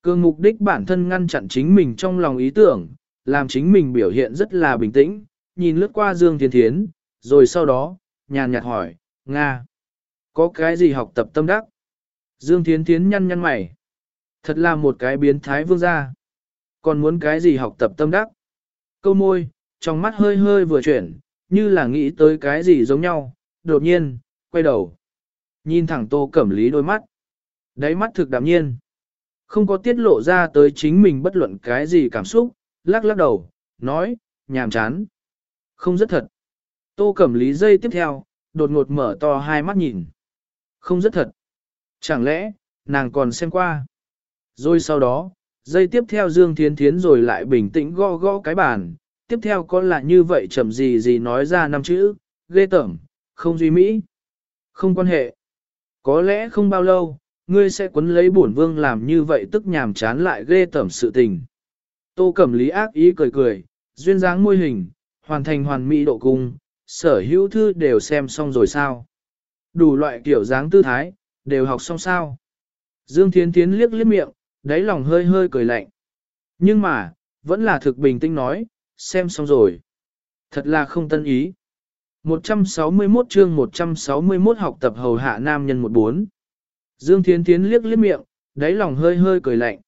Cương mục đích bản thân ngăn chặn chính mình trong lòng ý tưởng, làm chính mình biểu hiện rất là bình tĩnh, nhìn lướt qua Dương Thiên Thiến, rồi sau đó, nhàn nhạt hỏi, Nga, có cái gì học tập tâm đắc? Dương Thiên Thiến nhăn nhăn mày. Thật là một cái biến thái vương gia. Còn muốn cái gì học tập tâm đắc? Câu môi, trong mắt hơi hơi vừa chuyển, như là nghĩ tới cái gì giống nhau, đột nhiên, quay đầu. Nhìn thẳng tô cẩm lý đôi mắt. Đáy mắt thực đạm nhiên. Không có tiết lộ ra tới chính mình bất luận cái gì cảm xúc, lắc lắc đầu, nói, nhàm chán. Không rất thật. Tô cẩm lý dây tiếp theo, đột ngột mở to hai mắt nhìn. Không rất thật. Chẳng lẽ, nàng còn xem qua. Rồi sau đó, dây tiếp theo Dương Thiến Thiến rồi lại bình tĩnh gõ gõ cái bàn. Tiếp theo có là như vậy chậm gì gì nói ra năm chữ, ghê tởm, không duy mỹ. Không quan hệ. Có lẽ không bao lâu, ngươi sẽ quấn lấy bổn vương làm như vậy tức nhàm chán lại ghê tởm sự tình. Tô Cẩm Lý ác ý cười cười, duyên dáng môi hình, hoàn thành hoàn mỹ độ cung, sở hữu thư đều xem xong rồi sao. Đủ loại kiểu dáng tư thái, đều học xong sao. Dương Thiến Thiến liếc liếc miệng, đáy lòng hơi hơi cười lạnh. Nhưng mà, vẫn là thực bình tĩnh nói, xem xong rồi. Thật là không tân ý. 161 chương 161 học tập hầu hạ nam nhân 14. Dương Thiến Thiến liếc liếc miệng, đáy lòng hơi hơi cười lạnh.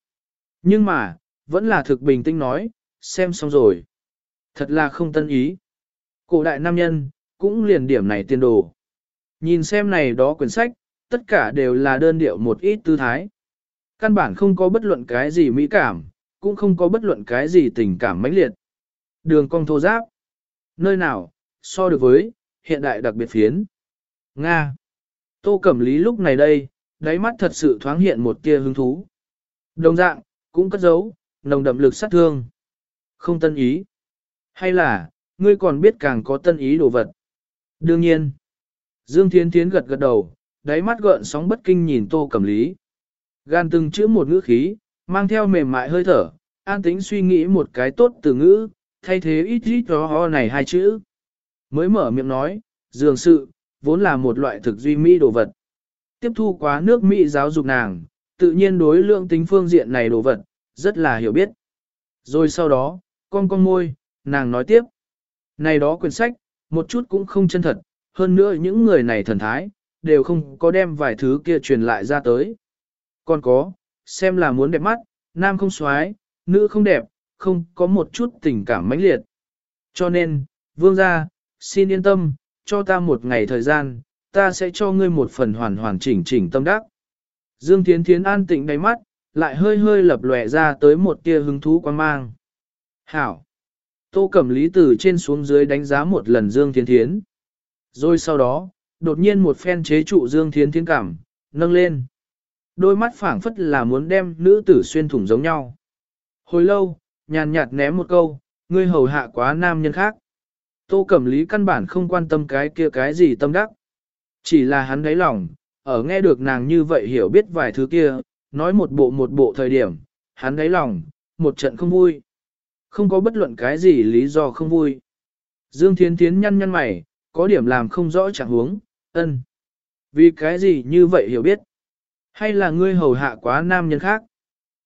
Nhưng mà, vẫn là thực bình tĩnh nói, xem xong rồi. Thật là không tân ý. Cổ đại nam nhân, cũng liền điểm này tiên đồ. Nhìn xem này đó quyển sách, tất cả đều là đơn điệu một ít tư thái. Căn bản không có bất luận cái gì mỹ cảm, cũng không có bất luận cái gì tình cảm mãnh liệt. Đường cong thô giáp. Nơi nào, so được với, hiện đại đặc biệt phiến. Nga. Tô Cẩm Lý lúc này đây, đáy mắt thật sự thoáng hiện một tia hứng thú. Đồng dạng, cũng cất giấu, nồng đậm lực sát thương. Không tân ý. Hay là, ngươi còn biết càng có tân ý đồ vật. Đương nhiên. Dương Thiên Thiến gật gật đầu, đáy mắt gợn sóng bất kinh nhìn Tô Cẩm Lý. Gan từng chữ một ngữ khí, mang theo mềm mại hơi thở, an tĩnh suy nghĩ một cái tốt từ ngữ, thay thế ít ít đó ho này hai chữ. Mới mở miệng nói, dường sự, vốn là một loại thực duy mỹ đồ vật. Tiếp thu quá nước Mỹ giáo dục nàng, tự nhiên đối lượng tính phương diện này đồ vật, rất là hiểu biết. Rồi sau đó, con con môi, nàng nói tiếp. Này đó quyển sách, một chút cũng không chân thật, hơn nữa những người này thần thái, đều không có đem vài thứ kia truyền lại ra tới. Còn có, xem là muốn đẹp mắt, nam không xoái, nữ không đẹp, không có một chút tình cảm mãnh liệt. Cho nên, vương gia, xin yên tâm, cho ta một ngày thời gian, ta sẽ cho ngươi một phần hoàn hoàn chỉnh chỉnh tâm đắc. Dương Thiến Thiến an tĩnh đáy mắt, lại hơi hơi lập lòe ra tới một tia hứng thú quan mang. Hảo! Tô Cẩm Lý từ trên xuống dưới đánh giá một lần Dương Thiến Thiến. Rồi sau đó, đột nhiên một phen chế trụ Dương Thiến Thiến cảm, nâng lên. Đôi mắt phảng phất là muốn đem nữ tử xuyên thủng giống nhau. Hồi lâu, nhàn nhạt ném một câu, ngươi hầu hạ quá nam nhân khác. Tô Cẩm Lý căn bản không quan tâm cái kia cái gì tâm đắc. Chỉ là hắn đáy lòng, ở nghe được nàng như vậy hiểu biết vài thứ kia, nói một bộ một bộ thời điểm, hắn đáy lòng, một trận không vui. Không có bất luận cái gì lý do không vui. Dương Thiến Thiến nhăn nhăn mày, có điểm làm không rõ chẳng huống, ân. Vì cái gì như vậy hiểu biết? Hay là ngươi hầu hạ quá nam nhân khác?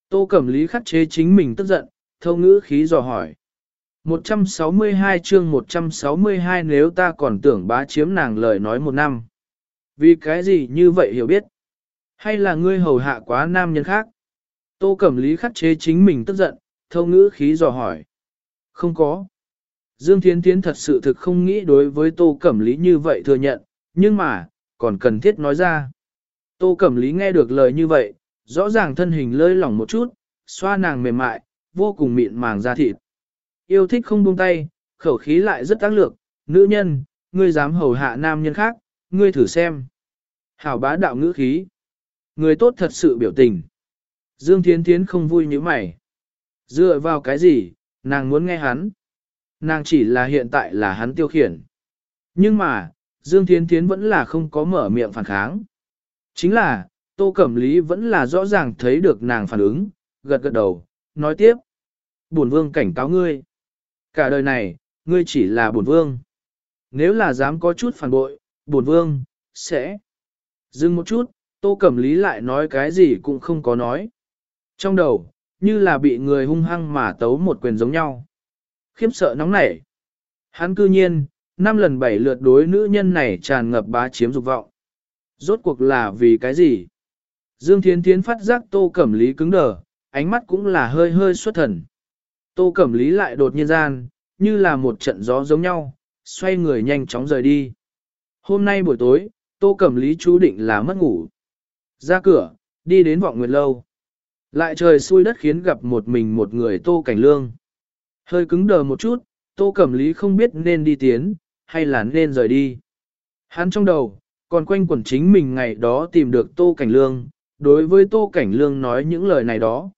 Tô Cẩm Lý khắc chế chính mình tức giận, thâu ngữ khí dò hỏi. 162 chương 162 nếu ta còn tưởng bá chiếm nàng lời nói một năm. Vì cái gì như vậy hiểu biết? Hay là ngươi hầu hạ quá nam nhân khác? Tô Cẩm Lý khắc chế chính mình tức giận, thâu ngữ khí dò hỏi. Không có. Dương Thiến Thiến thật sự thực không nghĩ đối với Tô Cẩm Lý như vậy thừa nhận, nhưng mà, còn cần thiết nói ra. Tô Cẩm Lý nghe được lời như vậy, rõ ràng thân hình lơi lỏng một chút, xoa nàng mềm mại, vô cùng mịn màng da thịt. Yêu thích không buông tay, khẩu khí lại rất tác lược, nữ nhân, ngươi dám hầu hạ nam nhân khác, ngươi thử xem. Hảo bá đạo ngữ khí. Người tốt thật sự biểu tình. Dương Thiến Thiến không vui như mày. Dựa vào cái gì, nàng muốn nghe hắn. Nàng chỉ là hiện tại là hắn tiêu khiển. Nhưng mà, Dương Thiến Thiến vẫn là không có mở miệng phản kháng. Chính là, Tô Cẩm Lý vẫn là rõ ràng thấy được nàng phản ứng, gật gật đầu, nói tiếp. Bổn vương cảnh cáo ngươi. Cả đời này, ngươi chỉ là bổn vương. Nếu là dám có chút phản bội, bổn vương, sẽ. Dừng một chút, Tô Cẩm Lý lại nói cái gì cũng không có nói. Trong đầu, như là bị người hung hăng mà tấu một quyền giống nhau. Khiếp sợ nóng nảy. Hắn cư nhiên, năm lần bảy lượt đối nữ nhân này tràn ngập bá chiếm dục vọng. Rốt cuộc là vì cái gì? Dương Thiến Thiến phát giác Tô Cẩm Lý cứng đờ, ánh mắt cũng là hơi hơi xuất thần. Tô Cẩm Lý lại đột nhiên gian, như là một trận gió giống nhau, xoay người nhanh chóng rời đi. Hôm nay buổi tối, Tô Cẩm Lý chú định là mất ngủ. Ra cửa, đi đến vọng nguyệt lâu. Lại trời xui đất khiến gặp một mình một người Tô Cảnh Lương. Hơi cứng đờ một chút, Tô Cẩm Lý không biết nên đi tiến, hay là nên rời đi. Hắn trong đầu, còn quanh quẩn chính mình ngày đó tìm được Tô Cảnh Lương, đối với Tô Cảnh Lương nói những lời này đó.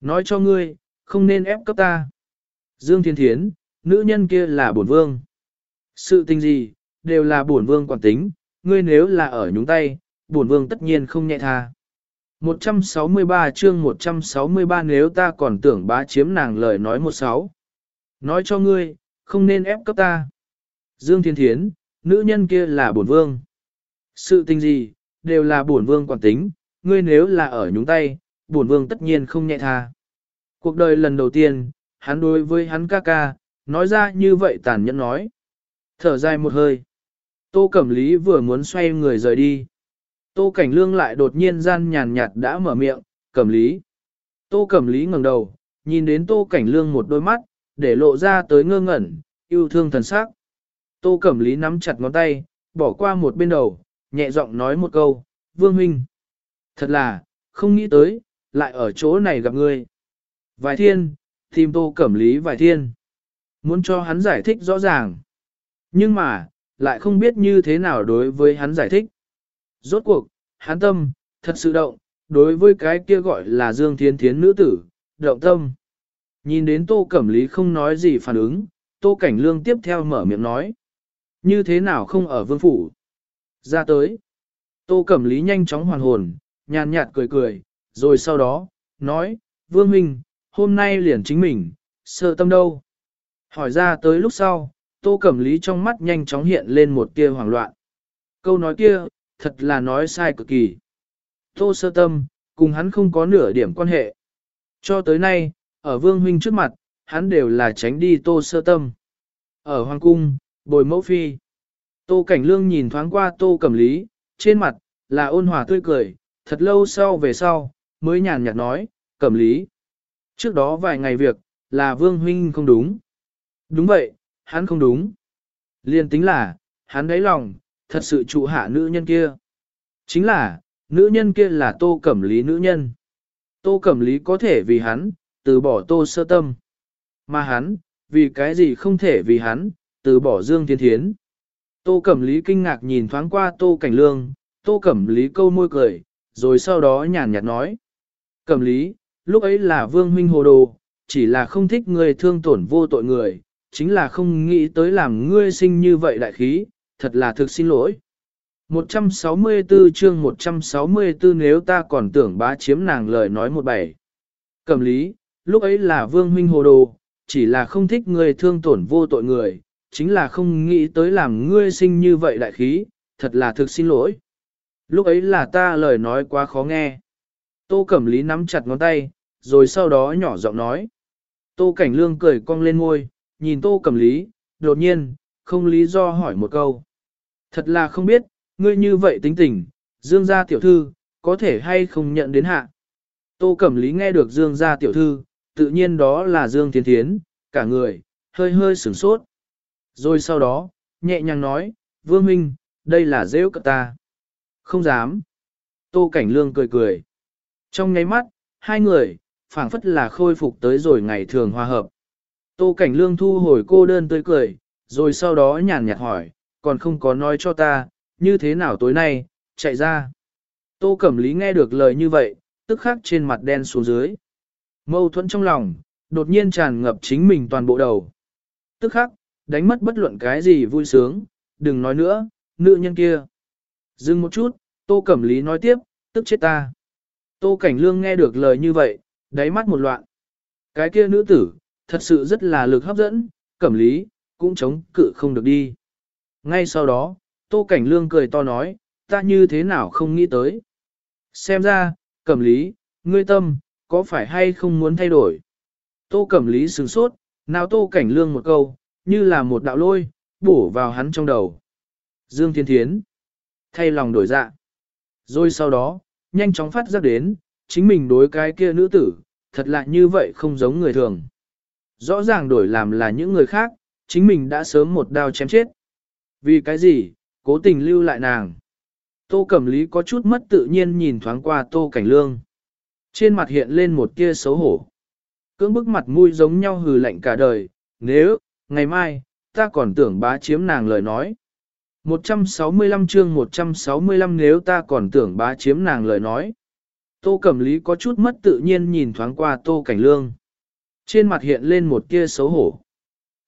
Nói cho ngươi, không nên ép cấp ta. Dương Thiên Thiến, nữ nhân kia là bổn vương. Sự tình gì, đều là bổn vương quản tính, ngươi nếu là ở nhúng tay, bổn vương tất nhiên không nhẹ tha. 163 chương 163 nếu ta còn tưởng bá chiếm nàng lời nói một sáu. Nói cho ngươi, không nên ép cấp ta. Dương Thiên Thiến, nữ nhân kia là bổn vương. Sự tình gì, đều là bổn vương quản tính, ngươi nếu là ở nhúng tay, bổn vương tất nhiên không nhẹ tha. Cuộc đời lần đầu tiên, hắn đối với hắn ca ca, nói ra như vậy tàn nhẫn nói. Thở dài một hơi. Tô Cẩm Lý vừa muốn xoay người rời đi. Tô Cảnh Lương lại đột nhiên gian nhàn nhạt đã mở miệng, Cẩm Lý. Tô Cẩm Lý ngẩng đầu, nhìn đến tô cảnh lương một đôi mắt, để lộ ra tới ngơ ngẩn, yêu thương thần sắc. Tô Cẩm Lý nắm chặt ngón tay, bỏ qua một bên đầu, nhẹ giọng nói một câu, Vương Huynh. Thật là, không nghĩ tới, lại ở chỗ này gặp ngươi. Vài thiên, tìm Tô Cẩm Lý vài thiên. Muốn cho hắn giải thích rõ ràng. Nhưng mà, lại không biết như thế nào đối với hắn giải thích. Rốt cuộc, hắn tâm, thật sự động, đối với cái kia gọi là Dương Thiên Thiến nữ tử, động tâm. Nhìn đến Tô Cẩm Lý không nói gì phản ứng, Tô Cảnh Lương tiếp theo mở miệng nói. Như thế nào không ở vương phủ? Ra tới. Tô Cẩm Lý nhanh chóng hoàn hồn, nhàn nhạt cười cười, rồi sau đó, nói, Vương Minh, hôm nay liền chính mình, sợ tâm đâu? Hỏi ra tới lúc sau, Tô Cẩm Lý trong mắt nhanh chóng hiện lên một tia hoảng loạn. Câu nói kia, thật là nói sai cực kỳ. Tô sơ tâm, cùng hắn không có nửa điểm quan hệ. Cho tới nay, ở Vương Huynh trước mặt, hắn đều là tránh đi Tô sơ tâm. Ở Hoàng Cung, bồi mẫu phi. Tô Cảnh Lương nhìn thoáng qua Tô Cẩm Lý, trên mặt, là ôn hòa tươi cười, thật lâu sau về sau, mới nhàn nhạt nói, Cẩm Lý. Trước đó vài ngày việc, là Vương Huynh không đúng. Đúng vậy, hắn không đúng. Liên tính là, hắn đáy lòng, thật sự trụ hạ nữ nhân kia. Chính là, nữ nhân kia là Tô Cẩm Lý nữ nhân. Tô Cẩm Lý có thể vì hắn, từ bỏ Tô Sơ Tâm. Mà hắn, vì cái gì không thể vì hắn, từ bỏ Dương Thiên Thiến. Tô Cẩm Lý kinh ngạc nhìn thoáng qua Tô Cảnh Lương, Tô Cẩm Lý câu môi cười, rồi sau đó nhàn nhạt nói. Cẩm Lý, lúc ấy là Vương Huynh Hồ Đồ, chỉ là không thích người thương tổn vô tội người, chính là không nghĩ tới làm ngươi sinh như vậy đại khí, thật là thực xin lỗi. 164 chương 164 nếu ta còn tưởng bá chiếm nàng lời nói một bảy. Cẩm lý, lúc ấy là vương huynh hồ đồ, chỉ là không thích ngươi thương tổn vô tội người, chính là không nghĩ tới làm ngươi sinh như vậy đại khí, thật là thực xin lỗi. Lúc ấy là ta lời nói quá khó nghe. Tô Cẩm Lý nắm chặt ngón tay, rồi sau đó nhỏ giọng nói. Tô Cảnh Lương cười cong lên ngôi, nhìn Tô Cẩm Lý, đột nhiên, không lý do hỏi một câu. Thật là không biết, ngươi như vậy tính tình, Dương gia tiểu thư, có thể hay không nhận đến hạ. Tô Cẩm Lý nghe được Dương gia tiểu thư, tự nhiên đó là Dương Thiên Thiến, cả người, hơi hơi sửng sốt. Rồi sau đó, nhẹ nhàng nói, Vương Minh, đây là rêu cận ta. Không dám. Tô Cảnh Lương cười cười. Trong nháy mắt, hai người, phảng phất là khôi phục tới rồi ngày thường hòa hợp. Tô Cảnh Lương thu hồi cô đơn tươi cười, rồi sau đó nhàn nhạt hỏi, còn không có nói cho ta, như thế nào tối nay, chạy ra. Tô Cẩm Lý nghe được lời như vậy, tức khắc trên mặt đen xuống dưới. Mâu thuẫn trong lòng, đột nhiên tràn ngập chính mình toàn bộ đầu. Tức khắc, đánh mất bất luận cái gì vui sướng, đừng nói nữa, nữ nhân kia. Dừng một chút, Tô Cẩm Lý nói tiếp, tức chết ta. Tô Cảnh Lương nghe được lời như vậy, đáy mắt một loạn. Cái kia nữ tử, thật sự rất là lực hấp dẫn, Cẩm Lý, cũng chống cự không được đi. Ngay sau đó, Tô Cảnh Lương cười to nói, ta như thế nào không nghĩ tới. Xem ra, Cẩm Lý, ngươi tâm, có phải hay không muốn thay đổi? Tô Cẩm Lý sửng sốt, nào Tô Cảnh Lương một câu, như là một đạo lôi, bổ vào hắn trong đầu. Dương Thiên Thiến, thay lòng đổi dạ. Rồi sau đó, nhanh chóng phát giác đến, chính mình đối cái kia nữ tử, thật lạ như vậy không giống người thường. Rõ ràng đổi làm là những người khác, chính mình đã sớm một đao chém chết. Vì cái gì, cố tình lưu lại nàng. Tô Cẩm Lý có chút mất tự nhiên nhìn thoáng qua Tô Cảnh Lương. Trên mặt hiện lên một tia xấu hổ. Cưỡng bức mặt mũi giống nhau hừ lạnh cả đời, nếu, ngày mai, ta còn tưởng bá chiếm nàng lời nói. 165 chương 165 nếu ta còn tưởng bá chiếm nàng lời nói. Tô Cẩm Lý có chút mất tự nhiên nhìn thoáng qua Tô Cảnh Lương. Trên mặt hiện lên một tia xấu hổ.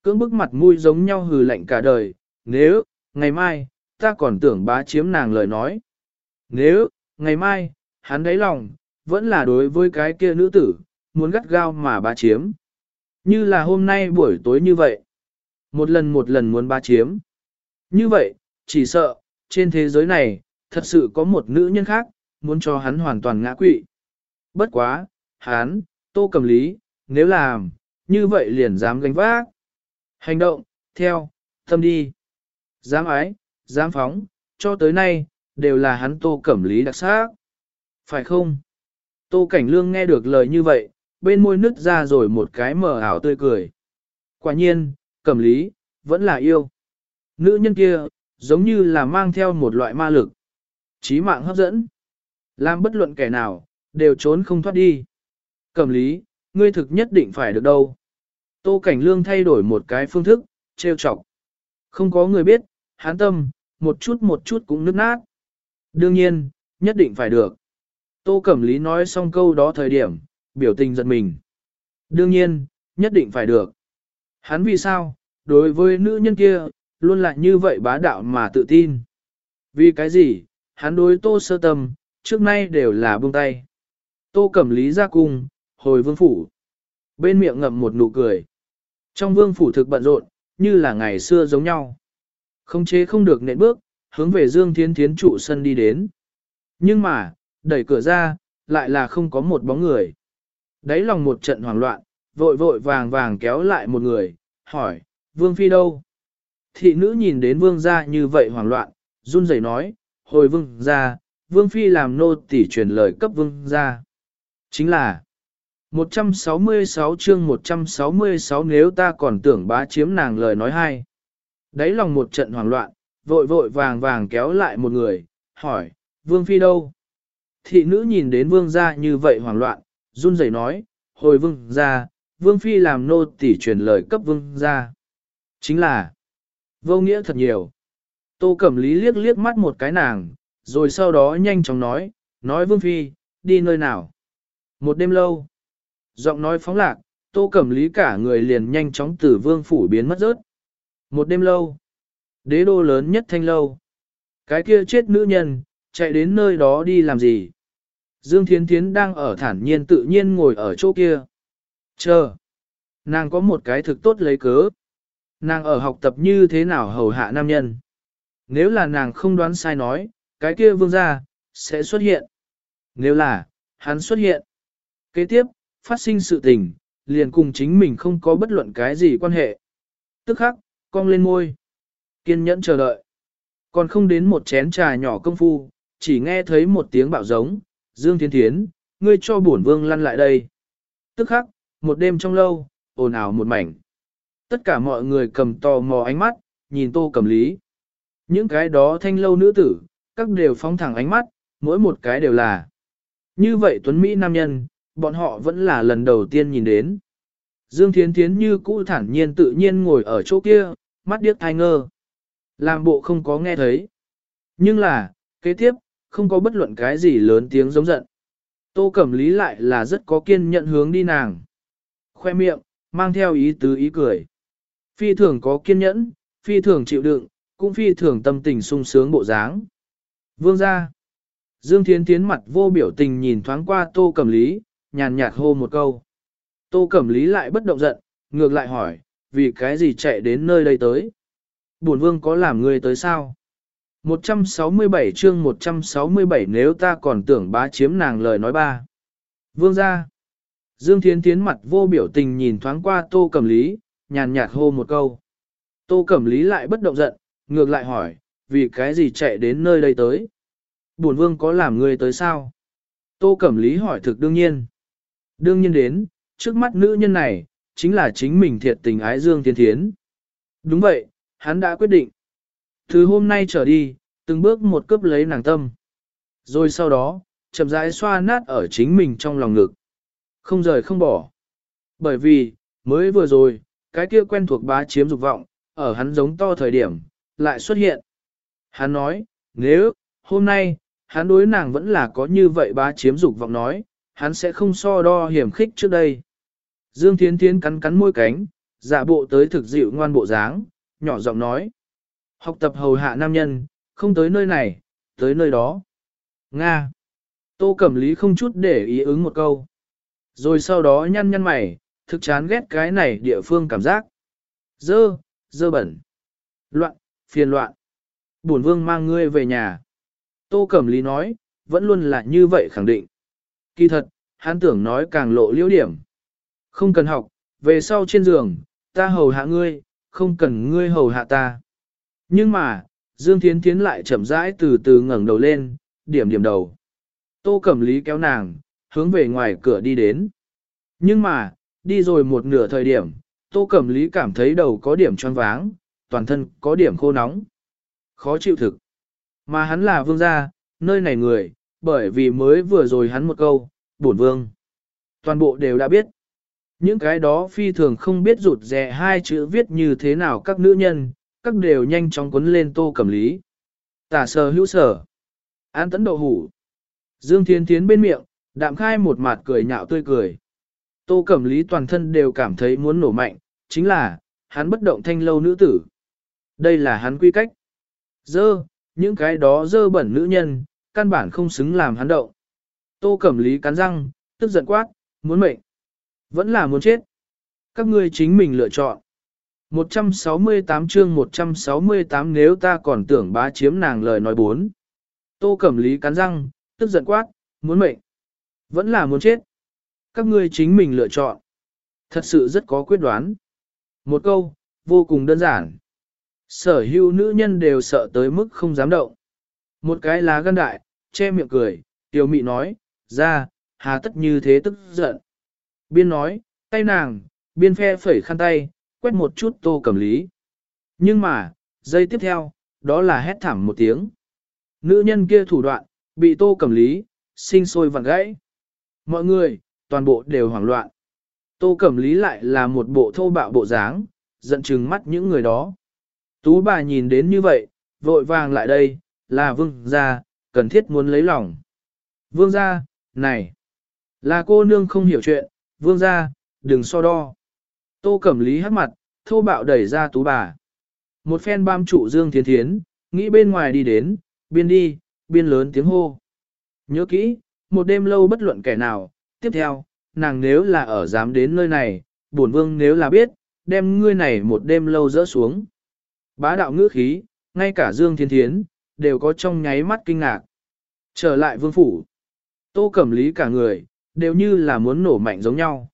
Cưỡng bức mặt mũi giống nhau hừ lạnh cả đời, nếu, ngày mai, ta còn tưởng bá chiếm nàng lời nói. Nếu, ngày mai, hắn đáy lòng, vẫn là đối với cái kia nữ tử, muốn gắt gao mà bá chiếm. Như là hôm nay buổi tối như vậy. Một lần một lần muốn ba chiếm. Như vậy, chỉ sợ, trên thế giới này, thật sự có một nữ nhân khác, muốn cho hắn hoàn toàn ngã quỵ. Bất quá, hắn, tô cầm lý, nếu làm, như vậy liền dám gánh vác. Hành động, theo, tâm đi. Dám ái, dám phóng, cho tới nay, đều là hắn tô cẩm lý đặc sắc. Phải không? Tô Cảnh Lương nghe được lời như vậy, bên môi nứt ra rồi một cái mờ ảo tươi cười. Quả nhiên, cẩm lý, vẫn là yêu. Nữ nhân kia, giống như là mang theo một loại ma lực. Chí mạng hấp dẫn. Làm bất luận kẻ nào, đều trốn không thoát đi. Cẩm lý, ngươi thực nhất định phải được đâu. Tô Cảnh Lương thay đổi một cái phương thức, trêu chọc. Không có người biết, hán tâm, một chút một chút cũng nứt nát. Đương nhiên, nhất định phải được. Tô Cẩm Lý nói xong câu đó thời điểm, biểu tình giật mình. Đương nhiên, nhất định phải được. Hắn vì sao, đối với nữ nhân kia, luôn lại như vậy bá đạo mà tự tin. Vì cái gì, hắn đối tô sơ tâm, trước nay đều là buông tay. Tô Cẩm Lý ra cung, hồi vương phủ. Bên miệng ngậm một nụ cười. Trong vương phủ thực bận rộn, như là ngày xưa giống nhau. Không chế không được nện bước, hướng về Dương Thiến Thiến trụ sân đi đến. Nhưng mà, đẩy cửa ra, lại là không có một bóng người. Đấy lòng một trận hoảng loạn, vội vội vàng vàng kéo lại một người, hỏi, Vương Phi đâu? Thị nữ nhìn đến Vương gia như vậy hoảng loạn, run rẩy nói, hồi Vương gia, Vương Phi làm nô tỉ truyền lời cấp Vương gia. Chính là, 166 chương 166 nếu ta còn tưởng bá chiếm nàng lời nói hay. Đấy lòng một trận hoảng loạn, vội vội vàng vàng kéo lại một người, hỏi, Vương Phi đâu? Thị nữ nhìn đến Vương gia như vậy hoảng loạn, run rẩy nói, hồi Vương gia, Vương Phi làm nô tỉ truyền lời cấp Vương gia. Chính là, vô nghĩa thật nhiều. Tô Cẩm Lý liếc liếc mắt một cái nàng, rồi sau đó nhanh chóng nói, nói Vương Phi, đi nơi nào? Một đêm lâu, giọng nói phóng lạc, Tô Cẩm Lý cả người liền nhanh chóng từ vương phủ biến mất rớt. Một đêm lâu, đế đô lớn nhất thanh lâu. Cái kia chết nữ nhân, chạy đến nơi đó đi làm gì? Dương Thiến Thiến đang ở thản nhiên tự nhiên ngồi ở chỗ kia. Chờ. Nàng có một cái thực tốt lấy cớ. Nàng ở học tập như thế nào hầu hạ nam nhân. Nếu là nàng không đoán sai nói, cái kia vương gia, sẽ xuất hiện. Nếu là, hắn xuất hiện. Kế tiếp, phát sinh sự tình, liền cùng chính mình không có bất luận cái gì quan hệ. Tức khắc, cong lên môi. Kiên nhẫn chờ đợi. Còn không đến một chén trà nhỏ công phu, chỉ nghe thấy một tiếng bạo giống, Dương Thiên Thiến, ngươi cho bổn vương lăn lại đây. Tức khắc, một đêm trong lâu, ồn ào một mảnh. Tất cả mọi người cầm tò mò ánh mắt, nhìn tô cầm lý. Những cái đó thanh lâu nữ tử, các đều phóng thẳng ánh mắt, mỗi một cái đều là. Như vậy Tuấn Mỹ nam nhân, bọn họ vẫn là lần đầu tiên nhìn đến. Dương Thiến Thiến như cũ thản nhiên tự nhiên ngồi ở chỗ kia, mắt điếc thai ngơ. Làm bộ không có nghe thấy. Nhưng là, kế tiếp, không có bất luận cái gì lớn tiếng giống giận. Tô Cẩm Lý lại là rất có kiên nhận hướng đi nàng. Khoe miệng, mang theo ý tứ ý cười. Phi thường có kiên nhẫn, phi thường chịu đựng, cũng phi thường tâm tình sung sướng bộ dáng. Vương ra. Dương Thiến Thiến mặt vô biểu tình nhìn thoáng qua Tô Cẩm Lý, nhàn nhạt hô một câu. Tô Cẩm Lý lại bất động giận, ngược lại hỏi, vì cái gì chạy đến nơi đây tới? Bổn vương có làm người tới sao? 167 chương 167 nếu ta còn tưởng bá chiếm nàng lời nói ba. Vương ra. Dương Thiến Thiến mặt vô biểu tình nhìn thoáng qua Tô Cẩm Lý, nhàn nhạt hô một câu. Tô Cẩm Lý lại bất động giận, ngược lại hỏi, vì cái gì chạy đến nơi đây tới? Bổn vương có làm người tới sao? Tô Cẩm Lý hỏi thực đương nhiên. Đương nhiên đến, trước mắt nữ nhân này, chính là chính mình thiệt tình ái Dương Thiên Thiến. Đúng vậy, hắn đã quyết định. Từ hôm nay trở đi, từng bước một cướp lấy nàng tâm. Rồi sau đó, chậm rãi xoa nát ở chính mình trong lòng ngực. Không rời không bỏ. Bởi vì, mới vừa rồi, cái kia quen thuộc bá chiếm dục vọng, ở hắn giống to thời điểm, lại xuất hiện. Hắn nói, nếu, hôm nay, hắn đối nàng vẫn là có như vậy bá chiếm dục vọng nói, hắn sẽ không so đo hiểm khích trước đây. Dương Thiến Thiến cắn cắn môi cánh, giả bộ tới thực dịu ngoan bộ dáng, nhỏ giọng nói. Học tập hầu hạ nam nhân, không tới nơi này, tới nơi đó. Nga. Tô Cẩm Lý không chút để ý ứng một câu. Rồi sau đó nhăn nhăn mày, thực chán ghét cái này địa phương cảm giác. Dơ, dơ bẩn. Loạn, phiền loạn. Bổn vương mang ngươi về nhà. Tô Cẩm Lý nói, vẫn luôn là như vậy khẳng định. Kỳ thật, hắn tưởng nói càng lộ liễu điểm. Không cần học, về sau trên giường, ta hầu hạ ngươi, không cần ngươi hầu hạ ta. Nhưng mà, Dương Thiến Thiến lại chậm rãi từ từ ngẩng đầu lên, điểm điểm đầu. Tô Cẩm Lý kéo nàng, hướng về ngoài cửa đi đến. Nhưng mà, đi rồi một nửa thời điểm, Tô Cẩm Lý cảm thấy đầu có điểm choáng váng, toàn thân có điểm khô nóng. Khó chịu thực. Mà hắn là vương gia, nơi này người, bởi vì mới vừa rồi hắn một câu, bổn vương. Toàn bộ đều đã biết. Những cái đó phi thường không biết rụt rè hai chữ viết như thế nào các nữ nhân, các đều nhanh chóng quấn lên tô cẩm lý. Tả sờ hữu sở. An tấn đậu hủ. Dương Thiên Thiến bên miệng, đạm khai một mặt cười nhạo tươi cười. Tô cẩm lý toàn thân đều cảm thấy muốn nổ mạnh, chính là, hắn bất động thanh lâu nữ tử. Đây là hắn quy cách. Dơ, những cái đó dơ bẩn nữ nhân, căn bản không xứng làm hắn động. Tô Cẩm Lý cắn răng, tức giận quát, muốn mệnh. Vẫn là muốn chết. Các ngươi chính mình lựa chọn. 168 chương 168 nếu ta còn tưởng bá chiếm nàng lời nói bốn. Tô Cẩm Lý cắn răng, tức giận quát, muốn mệnh. Vẫn là muốn chết. Các ngươi chính mình lựa chọn. Thật sự rất có quyết đoán. Một câu, vô cùng đơn giản. Sở hữu nữ nhân đều sợ tới mức không dám động. Một cái lá gan đại, che miệng cười, tiểu mị nói, ra, hà tất như thế tức giận. Biên nói, tay nàng, biên phe phẩy khăn tay, quét một chút tô cầm lý. Nhưng mà, giây tiếp theo, đó là hét thảm một tiếng. Nữ nhân kia thủ đoạn, bị tô cầm lý, sinh sôi vặn gãy. Mọi người, toàn bộ đều hoảng loạn. Tô Cẩm Lý lại là một bộ thô bạo bộ dáng, giận chừng mắt những người đó. Tú bà nhìn đến như vậy, vội vàng lại đây, là vương gia, cần thiết muốn lấy lòng. Vương gia, này, là cô nương không hiểu chuyện, vương gia, đừng so đo. Tô Cẩm Lý hắt mặt, thô bạo đẩy ra tú bà. Một phen bam trụ Dương Thiên Thiến, nghĩ bên ngoài đi đến, biên đi, biên lớn tiếng hô. Nhớ kỹ, một đêm lâu bất luận kẻ nào, tiếp theo, nàng nếu là ở dám đến nơi này, bổn vương nếu là biết, đem ngươi này một đêm lâu rỡ xuống. Bá đạo ngữ khí, ngay cả Dương Thiên Thiến, đều có trong nháy mắt kinh ngạc. Trở lại vương phủ. Tô Cẩm Lý cả người, đều như là muốn nổ mạnh giống nhau.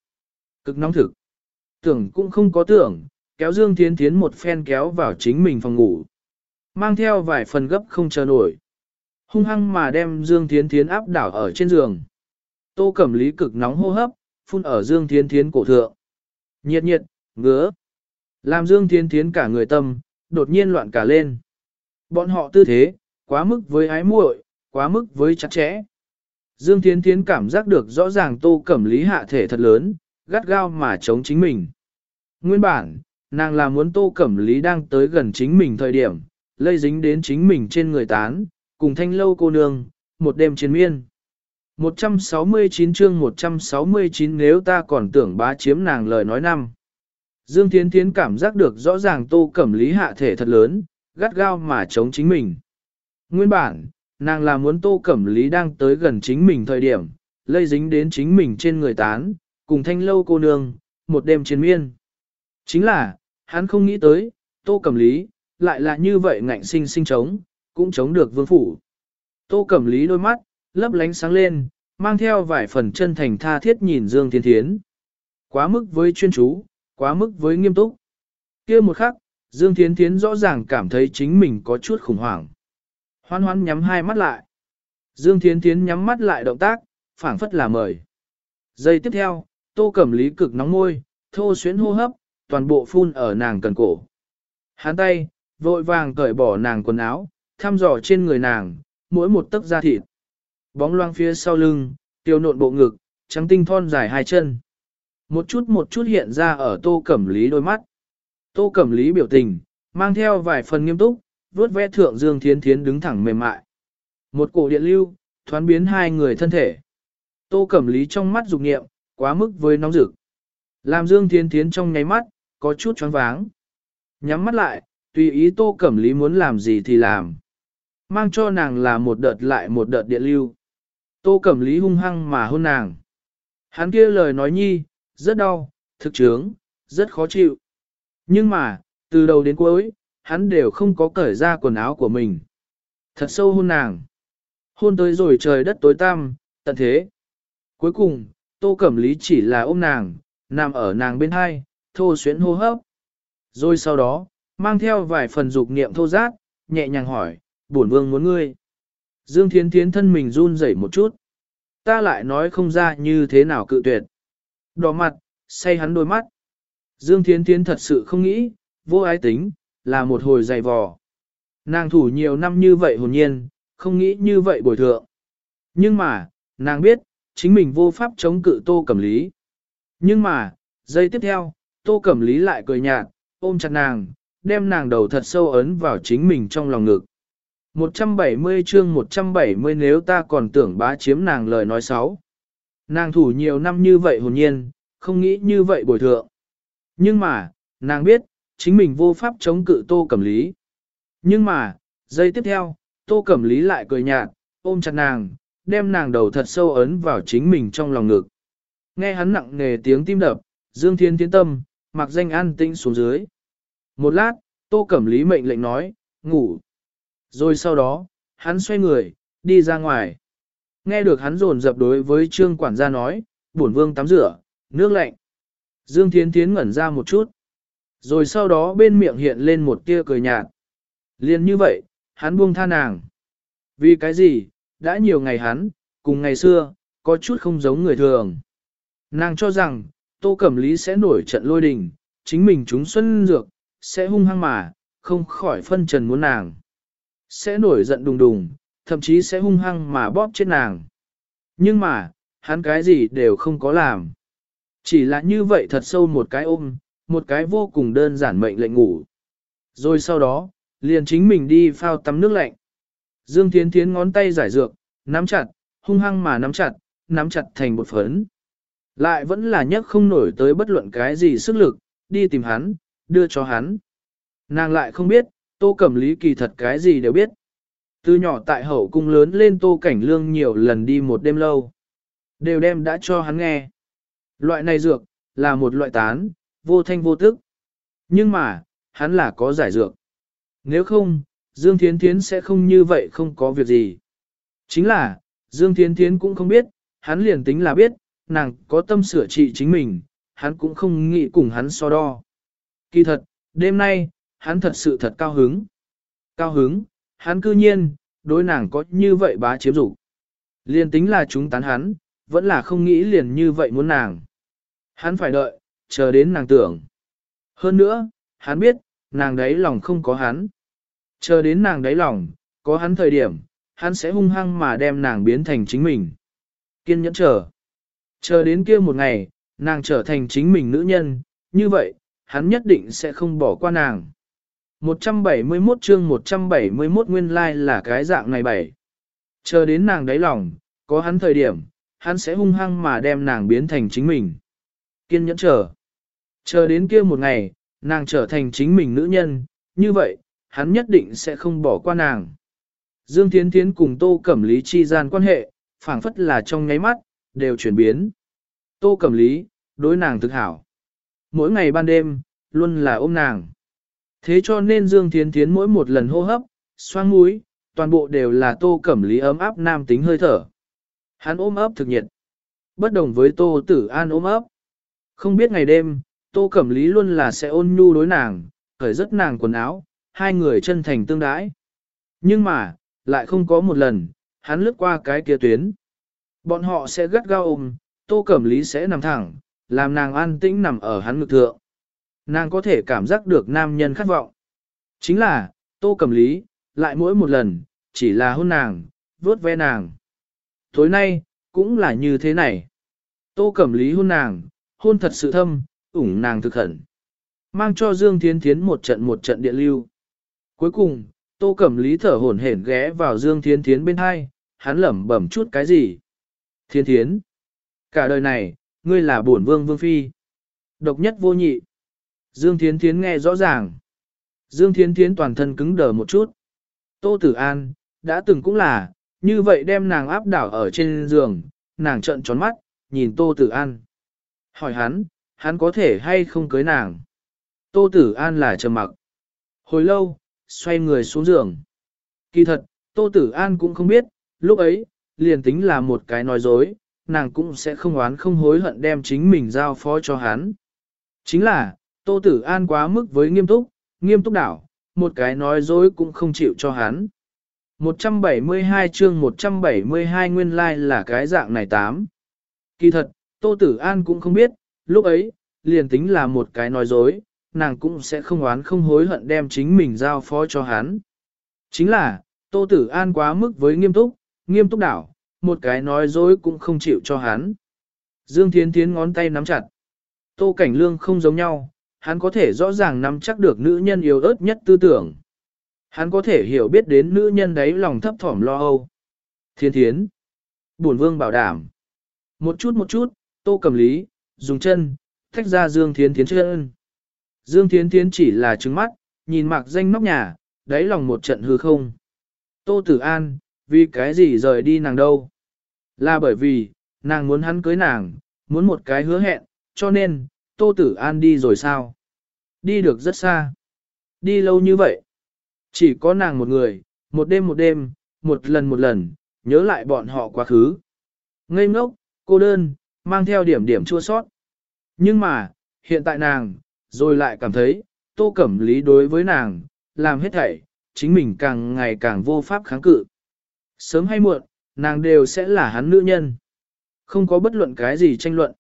Cực nóng thực. Tưởng cũng không có tưởng, kéo Dương Thiên Thiến một phen kéo vào chính mình phòng ngủ. Mang theo vài phần gấp không chờ nổi. Hung hăng mà đem Dương Thiến Thiến áp đảo ở trên giường. Tô Cẩm Lý cực nóng hô hấp, phun ở Dương Thiến Thiến cổ thượng. Nhiệt nhiệt, ngứa. Làm Dương Thiến Thiến cả người tâm, đột nhiên loạn cả lên. Bọn họ tư thế, quá mức với ái muội, quá mức với chặt chẽ. Dương Thiến Thiến cảm giác được rõ ràng Tô Cẩm Lý hạ thể thật lớn, gắt gao mà chống chính mình. Nguyên bản, nàng là muốn Tô Cẩm Lý đang tới gần chính mình thời điểm, lây dính đến chính mình trên người tán, cùng thanh lâu cô nương, một đêm chiến miên. 169 chương 169 nếu ta còn tưởng bá chiếm nàng lời nói năm. Dương Thiến Thiến cảm giác được rõ ràng Tô Cẩm Lý hạ thể thật lớn, gắt gao mà chống chính mình. Nguyên bản, nàng là muốn Tô Cẩm Lý đang tới gần chính mình thời điểm, lây dính đến chính mình trên người tán, cùng thanh lâu cô nương, một đêm chiến miên. Chính là, hắn không nghĩ tới, Tô Cẩm Lý, lại là như vậy ngạnh sinh sinh chống, cũng chống được vương phủ. Tô Cẩm Lý đôi mắt, lấp lánh sáng lên, mang theo vài phần chân thành tha thiết nhìn Dương Thiên Thiến. Quá mức với chuyên chú, quá mức với nghiêm túc. kia một khắc, Dương Thiến Thiến rõ ràng cảm thấy chính mình có chút khủng hoảng. Hoan hoan nhắm hai mắt lại. Dương Thiến Thiến nhắm mắt lại động tác, phảng phất là mời. Giây tiếp theo, tô cẩm lý cực nóng môi, thô xuyến hô hấp, toàn bộ phun ở nàng cần cổ. Hán tay, vội vàng cởi bỏ nàng quần áo, thăm dò trên người nàng, mỗi một tấc da thịt. Bóng loang phía sau lưng, tiêu nộn bộ ngực, trắng tinh thon dài hai chân. Một chút một chút hiện ra ở tô cẩm lý đôi mắt. Tô cẩm lý biểu tình, mang theo vài phần nghiêm túc, vuốt vẽ thượng Dương Thiến Thiến đứng thẳng mềm mại. Một cổ điện lưu, thoán biến hai người thân thể. Tô cẩm lý trong mắt dục nghiệm, quá mức với nóng rực. Làm Dương Thiến Thiến trong nháy mắt, có chút choáng váng. Nhắm mắt lại, tùy ý Tô Cẩm Lý muốn làm gì thì làm. Mang cho nàng là một đợt lại một đợt điện lưu. Tô Cẩm Lý hung hăng mà hôn nàng. Hắn kia lời nói nhi, rất đau, thực trướng, rất khó chịu. Nhưng mà, từ đầu đến cuối, hắn đều không có cởi ra quần áo của mình. Thật sâu hôn nàng. Hôn tới rồi trời đất tối tăm, tận thế. Cuối cùng, Tô Cẩm Lý chỉ là ôm nàng, nằm ở nàng bên hai, thô xuyến hô hấp. Rồi sau đó, mang theo vài phần dục niệm thô giác, nhẹ nhàng hỏi, bổn vương muốn ngươi. Dương Thiến Thiến thân mình run rẩy một chút. Ta lại nói không ra như thế nào cự tuyệt. Đỏ mặt, say hắn đôi mắt. Dương Thiến Thiến thật sự không nghĩ, vô ái tính, là một hồi dày vò. Nàng thủ nhiều năm như vậy hồn nhiên, không nghĩ như vậy bồi thượng. Nhưng mà, nàng biết, chính mình vô pháp chống cự tô cẩm lý. Nhưng mà, giây tiếp theo, tô cẩm lý lại cười nhạt, ôm chặt nàng, đem nàng đầu thật sâu ấn vào chính mình trong lòng ngực. 170 chương 170 nếu ta còn tưởng bá chiếm nàng lời nói xấu. Nàng thủ nhiều năm như vậy hồn nhiên, không nghĩ như vậy bồi thượng. Nhưng mà, nàng biết, chính mình vô pháp chống cự tô cẩm lý. Nhưng mà, giây tiếp theo, tô cẩm lý lại cười nhạt, ôm chặt nàng, đem nàng đầu thật sâu ấn vào chính mình trong lòng ngực. Nghe hắn nặng nề tiếng tim đập, Dương Thiên tiến tâm, mặc danh an tĩnh xuống dưới. Một lát, tô cẩm lý mệnh lệnh nói, ngủ. Rồi sau đó, hắn xoay người, đi ra ngoài. Nghe được hắn rồn dập đối với trương quản gia nói, bổn vương tắm rửa, nước lạnh. Dương Thiến Thiến ngẩn ra một chút. Rồi sau đó bên miệng hiện lên một tia cười nhạt. Liên như vậy, hắn buông tha nàng. Vì cái gì, đã nhiều ngày hắn, cùng ngày xưa, có chút không giống người thường. Nàng cho rằng, Tô Cẩm Lý sẽ nổi trận lôi đình, chính mình chúng xuân dược, sẽ hung hăng mà, không khỏi phân trần muốn nàng. Sẽ nổi giận đùng đùng, thậm chí sẽ hung hăng mà bóp chết nàng. Nhưng mà, hắn cái gì đều không có làm. Chỉ là như vậy thật sâu một cái ôm, một cái vô cùng đơn giản mệnh lệnh ngủ. Rồi sau đó, liền chính mình đi phao tắm nước lạnh. Dương Thiến Thiến ngón tay giải dược, nắm chặt, hung hăng mà nắm chặt, nắm chặt thành một phấn. Lại vẫn là nhấc không nổi tới bất luận cái gì sức lực, đi tìm hắn, đưa cho hắn. Nàng lại không biết, tô cẩm lý kỳ thật cái gì đều biết. Từ nhỏ tại hậu cung lớn lên tô cảnh lương nhiều lần đi một đêm lâu. Đều đem đã cho hắn nghe. Loại này dược, là một loại tán, vô thanh vô tức. Nhưng mà, hắn là có giải dược. Nếu không, Dương Thiến Thiến sẽ không như vậy không có việc gì. Chính là, Dương Thiến Thiến cũng không biết, hắn liền tính là biết, nàng có tâm sửa trị chính mình, hắn cũng không nghĩ cùng hắn so đo. Kỳ thật, đêm nay, hắn thật sự thật cao hứng. Cao hứng, hắn cư nhiên, đối nàng có như vậy bá chiếm dục Liền tính là chúng tán hắn, vẫn là không nghĩ liền như vậy muốn nàng. Hắn phải đợi, chờ đến nàng tưởng. Hơn nữa, hắn biết, nàng đấy lòng không có hắn. Chờ đến nàng đấy lòng, có hắn thời điểm, hắn sẽ hung hăng mà đem nàng biến thành chính mình. Kiên nhẫn chờ. Chờ đến kia một ngày, nàng trở thành chính mình nữ nhân, như vậy, hắn nhất định sẽ không bỏ qua nàng. 171 chương 171 nguyên lai like là cái dạng này bảy. Chờ đến nàng đáy lòng, có hắn thời điểm, hắn sẽ hung hăng mà đem nàng biến thành chính mình. Kiên nhẫn chờ. Chờ đến kia một ngày, nàng trở thành chính mình nữ nhân, như vậy, hắn nhất định sẽ không bỏ qua nàng. Dương Thiến Thiến cùng Tô Cẩm Lý chi gian quan hệ, phảng phất là trong nháy mắt, đều chuyển biến. Tô Cẩm Lý, đối nàng thực hảo. Mỗi ngày ban đêm, luôn là ôm nàng. Thế cho nên Dương Thiến Thiến mỗi một lần hô hấp, xoang mũi, toàn bộ đều là Tô Cẩm Lý ấm áp nam tính hơi thở. Hắn ôm ấp thực nhiệt. Bất đồng với Tô Tử An ôm ấp. Không biết ngày đêm, Tô Cẩm Lý luôn là sẽ ôn nhu đối nàng, khởi rất nàng quần áo, hai người chân thành tương đãi. Nhưng mà, lại không có một lần, hắn lướt qua cái kia tuyến. Bọn họ sẽ gắt gao ôm, Tô Cẩm Lý sẽ nằm thẳng, làm nàng an tĩnh nằm ở hắn ngực thượng. Nàng có thể cảm giác được nam nhân khát vọng. Chính là, Tô Cẩm Lý, lại mỗi một lần, chỉ là hôn nàng, vớt ve nàng. Tối nay, cũng là như thế này. Tô Cẩm Lý hôn nàng, hôn thật sự thâm, ủng nàng thực hẳn. Mang cho Dương Thiến Thiến một trận một trận điện lưu. Cuối cùng, Tô Cẩm Lý thở hổn hển ghé vào Dương Thiến Thiến bên hai, hắn lẩm bẩm chút cái gì. Thiên Thiến, cả đời này, ngươi là bổn vương vương phi. Độc nhất vô nhị. Dương Thiến Thiến nghe rõ ràng. Dương Thiến Thiến toàn thân cứng đờ một chút. Tô Tử An, đã từng cũng là, như vậy đem nàng áp đảo ở trên giường, nàng trợn tròn mắt, nhìn Tô Tử An. Hỏi hắn, hắn có thể hay không cưới nàng. Tô Tử An là trầm mặc. Hồi lâu, xoay người xuống giường. Kỳ thật, Tô Tử An cũng không biết, lúc ấy, liền tính là một cái nói dối, nàng cũng sẽ không oán không hối hận đem chính mình giao phó cho hắn. Chính là, Tô Tử An quá mức với nghiêm túc, nghiêm túc đảo, một cái nói dối cũng không chịu cho hắn. 172 chương 172 nguyên lai like là cái dạng này tám. Kỳ thật, Tô Tử An cũng không biết, lúc ấy, liền tính là một cái nói dối, nàng cũng sẽ không oán không hối hận đem chính mình giao phó cho hắn. Chính là, Tô Tử An quá mức với nghiêm túc, nghiêm túc đảo, một cái nói dối cũng không chịu cho hắn. Dương Thiến Thiến ngón tay nắm chặt. Tô Cảnh Lương không giống nhau, hắn có thể rõ ràng nắm chắc được nữ nhân yếu ớt nhất tư tưởng. Hắn có thể hiểu biết đến nữ nhân đấy lòng thấp thỏm lo âu. Thiên thiến. Bổn vương bảo đảm. Một chút một chút, tô cầm lý, dùng chân, thách ra Dương Thiến Thiến chân. Dương Thiến Thiến chỉ là trứng mắt, nhìn mạc danh nóc nhà, đáy lòng một trận hư không. Tô Tử An, vì cái gì rời đi nàng đâu? Là bởi vì, nàng muốn hắn cưới nàng, muốn một cái hứa hẹn, cho nên, Tô Tử An đi rồi sao? Đi được rất xa. Đi lâu như vậy. Chỉ có nàng một người, một đêm một đêm, một lần một lần, nhớ lại bọn họ quá khứ. Ngây ngốc, cô đơn, mang theo điểm điểm chua sót. Nhưng mà, hiện tại nàng, rồi lại cảm thấy, tô cẩm lý đối với nàng, làm hết thảy, chính mình càng ngày càng vô pháp kháng cự. Sớm hay muộn, nàng đều sẽ là hắn nữ nhân. Không có bất luận cái gì tranh luận.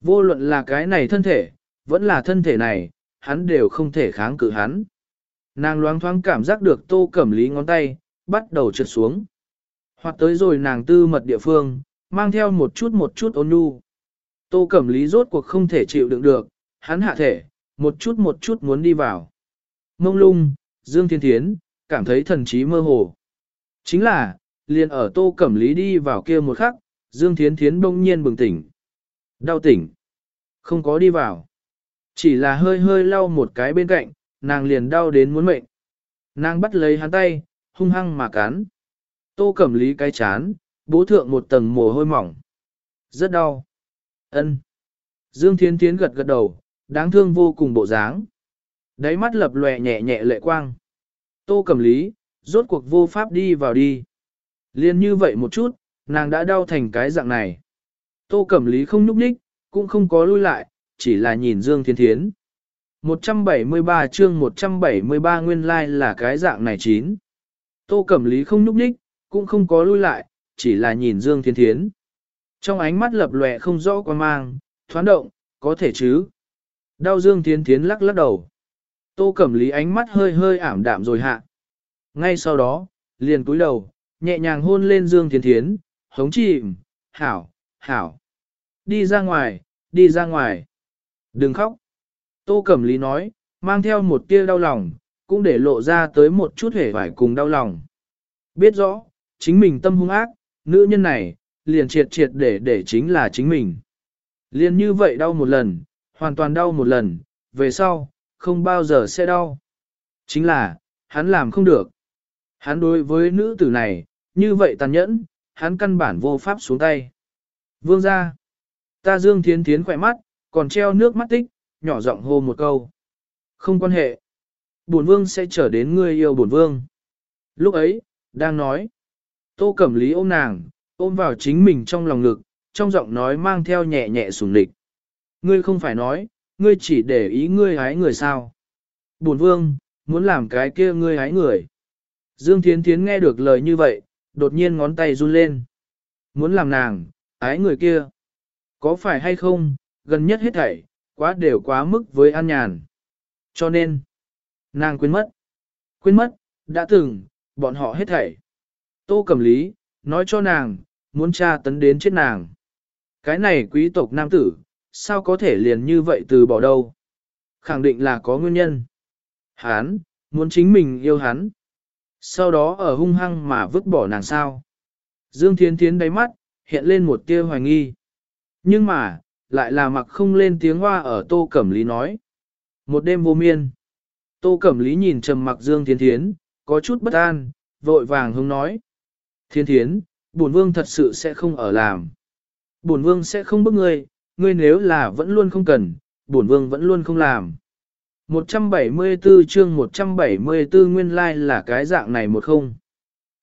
Vô luận là cái này thân thể, vẫn là thân thể này, hắn đều không thể kháng cự hắn. Nàng loáng thoáng cảm giác được tô cẩm lý ngón tay, bắt đầu trượt xuống. Hoặc tới rồi nàng tư mật địa phương, mang theo một chút một chút ôn nhu. Tô cẩm lý rốt cuộc không thể chịu đựng được, hắn hạ thể, một chút một chút muốn đi vào. Mông lung, Dương Thiên Thiến, cảm thấy thần trí mơ hồ. Chính là, liền ở tô cẩm lý đi vào kia một khắc, Dương thiên Thiến bỗng nhiên bừng tỉnh. Đau tỉnh. Không có đi vào. Chỉ là hơi hơi lau một cái bên cạnh, nàng liền đau đến muốn mệnh. Nàng bắt lấy hắn tay, hung hăng mà cắn. Tô cẩm lý cái chán, bố thượng một tầng mồ hôi mỏng. Rất đau. ân Dương Thiên Thiến gật gật đầu, đáng thương vô cùng bộ dáng. Đáy mắt lập lòe nhẹ nhẹ lệ quang. Tô cẩm lý, rốt cuộc vô pháp đi vào đi. Liên như vậy một chút, nàng đã đau thành cái dạng này. Tô cẩm lý không nhúc nhích, cũng không có lui lại, chỉ là nhìn Dương Thiên Thiến. 173 chương 173 nguyên lai like là cái dạng này chín. Tô Cẩm Lý không nhúc nhích, cũng không có lui lại, chỉ là nhìn Dương Thiên Thiến. Trong ánh mắt lập lòe không rõ quan mang, thoáng động, có thể chứ. Đau Dương Thiên Thiến lắc lắc đầu. Tô Cẩm Lý ánh mắt hơi hơi ảm đạm rồi hạ. Ngay sau đó, liền cúi đầu, nhẹ nhàng hôn lên Dương Thiên Thiến, hống chìm, hảo, hảo. Đi ra ngoài, đi ra ngoài. Đừng khóc. Tô Cẩm Lý nói, mang theo một tia đau lòng, cũng để lộ ra tới một chút hề vải cùng đau lòng. Biết rõ, chính mình tâm hung ác, nữ nhân này, liền triệt triệt để để chính là chính mình. Liền như vậy đau một lần, hoàn toàn đau một lần, về sau, không bao giờ sẽ đau. Chính là, hắn làm không được. Hắn đối với nữ tử này, như vậy tàn nhẫn, hắn căn bản vô pháp xuống tay. Vương ra, ta dương thiến thiến khỏe mắt, còn treo nước mắt tích, nhỏ giọng hô một câu. Không quan hệ. Bổn vương sẽ trở đến ngươi yêu bổn vương. Lúc ấy, đang nói. Tô Cẩm Lý ôm nàng, ôm vào chính mình trong lòng ngực, trong giọng nói mang theo nhẹ nhẹ sùng lịch. Ngươi không phải nói, ngươi chỉ để ý ngươi hái người sao. Bổn vương, muốn làm cái kia ngươi hái người. Dương Thiến Thiến nghe được lời như vậy, đột nhiên ngón tay run lên. Muốn làm nàng, ái người kia. Có phải hay không, gần nhất hết thảy, quá đều quá mức với an nhàn. Cho nên, nàng quên mất. Quên mất, đã từng, bọn họ hết thảy. Tô Cẩm Lý, nói cho nàng, muốn tra tấn đến chết nàng. Cái này quý tộc nam tử, sao có thể liền như vậy từ bỏ đâu? Khẳng định là có nguyên nhân. Hán, muốn chính mình yêu hắn. Sau đó ở hung hăng mà vứt bỏ nàng sao. Dương Thiên Thiến đáy mắt, hiện lên một tia hoài nghi. Nhưng mà, lại là mặc không lên tiếng hoa ở Tô Cẩm Lý nói. Một đêm vô miên. Tô Cẩm Lý nhìn trầm mặc Dương Thiên Thiến, có chút bất an, vội vàng hứng nói. Thiên Thiến, bổn vương thật sự sẽ không ở làm. Bổn vương sẽ không bức ngươi, ngươi nếu là vẫn luôn không cần, bổn vương vẫn luôn không làm. 174 chương 174 nguyên lai like là cái dạng này một không.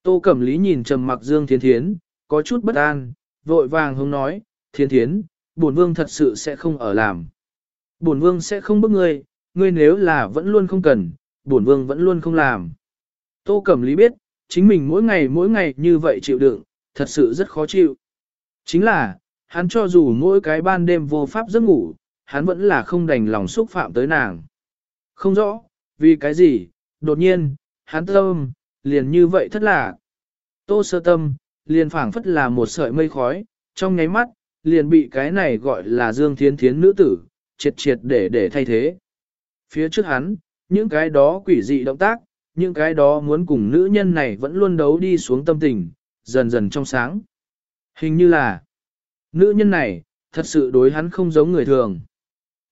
Tô Cẩm Lý nhìn trầm mặc Dương Thiên Thiến, có chút bất an, vội vàng hứng nói, Thiên Thiến, bổn vương thật sự sẽ không ở làm. Bổn vương sẽ không bức ngươi, ngươi nếu là vẫn luôn không cần, bổn vương vẫn luôn không làm. Tô Cẩm Lý biết, chính mình mỗi ngày mỗi ngày như vậy chịu đựng, thật sự rất khó chịu. Chính là, hắn cho dù mỗi cái ban đêm vô pháp giấc ngủ, hắn vẫn là không đành lòng xúc phạm tới nàng. Không rõ, vì cái gì, đột nhiên, hắn tâm, liền như vậy thất lạc. Tô sơ tâm, liền phảng phất là một sợi mây khói, trong nháy mắt, liền bị cái này gọi là Dương Thiến Thiến nữ tử, triệt triệt để để thay thế. Phía trước hắn, những cái đó quỷ dị động tác, những cái đó muốn cùng nữ nhân này vẫn luôn đấu đi xuống tâm tình, dần dần trong sáng. Hình như là, nữ nhân này, thật sự đối hắn không giống người thường.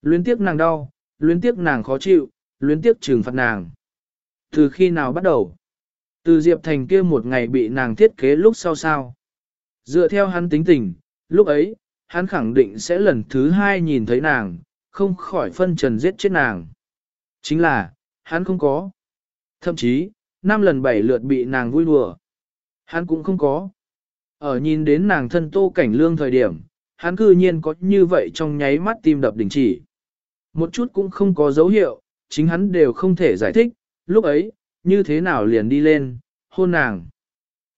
Luyến tiếc nàng đau, luyến tiếc nàng khó chịu, luyến tiếc trừng phạt nàng. Từ khi nào bắt đầu? Từ Diệp Thành kia một ngày bị nàng thiết kế lúc sau sao? Dựa theo hắn tính tình, lúc ấy, hắn khẳng định sẽ lần thứ hai nhìn thấy nàng, không khỏi phân trần giết chết nàng. Chính là, hắn không có. Thậm chí, năm lần bảy lượt bị nàng vui đùa. Hắn cũng không có. Ở nhìn đến nàng thân tô cảnh lương thời điểm, hắn cư nhiên có như vậy trong nháy mắt tim đập đình chỉ. Một chút cũng không có dấu hiệu, chính hắn đều không thể giải thích, lúc ấy, như thế nào liền đi lên, hôn nàng.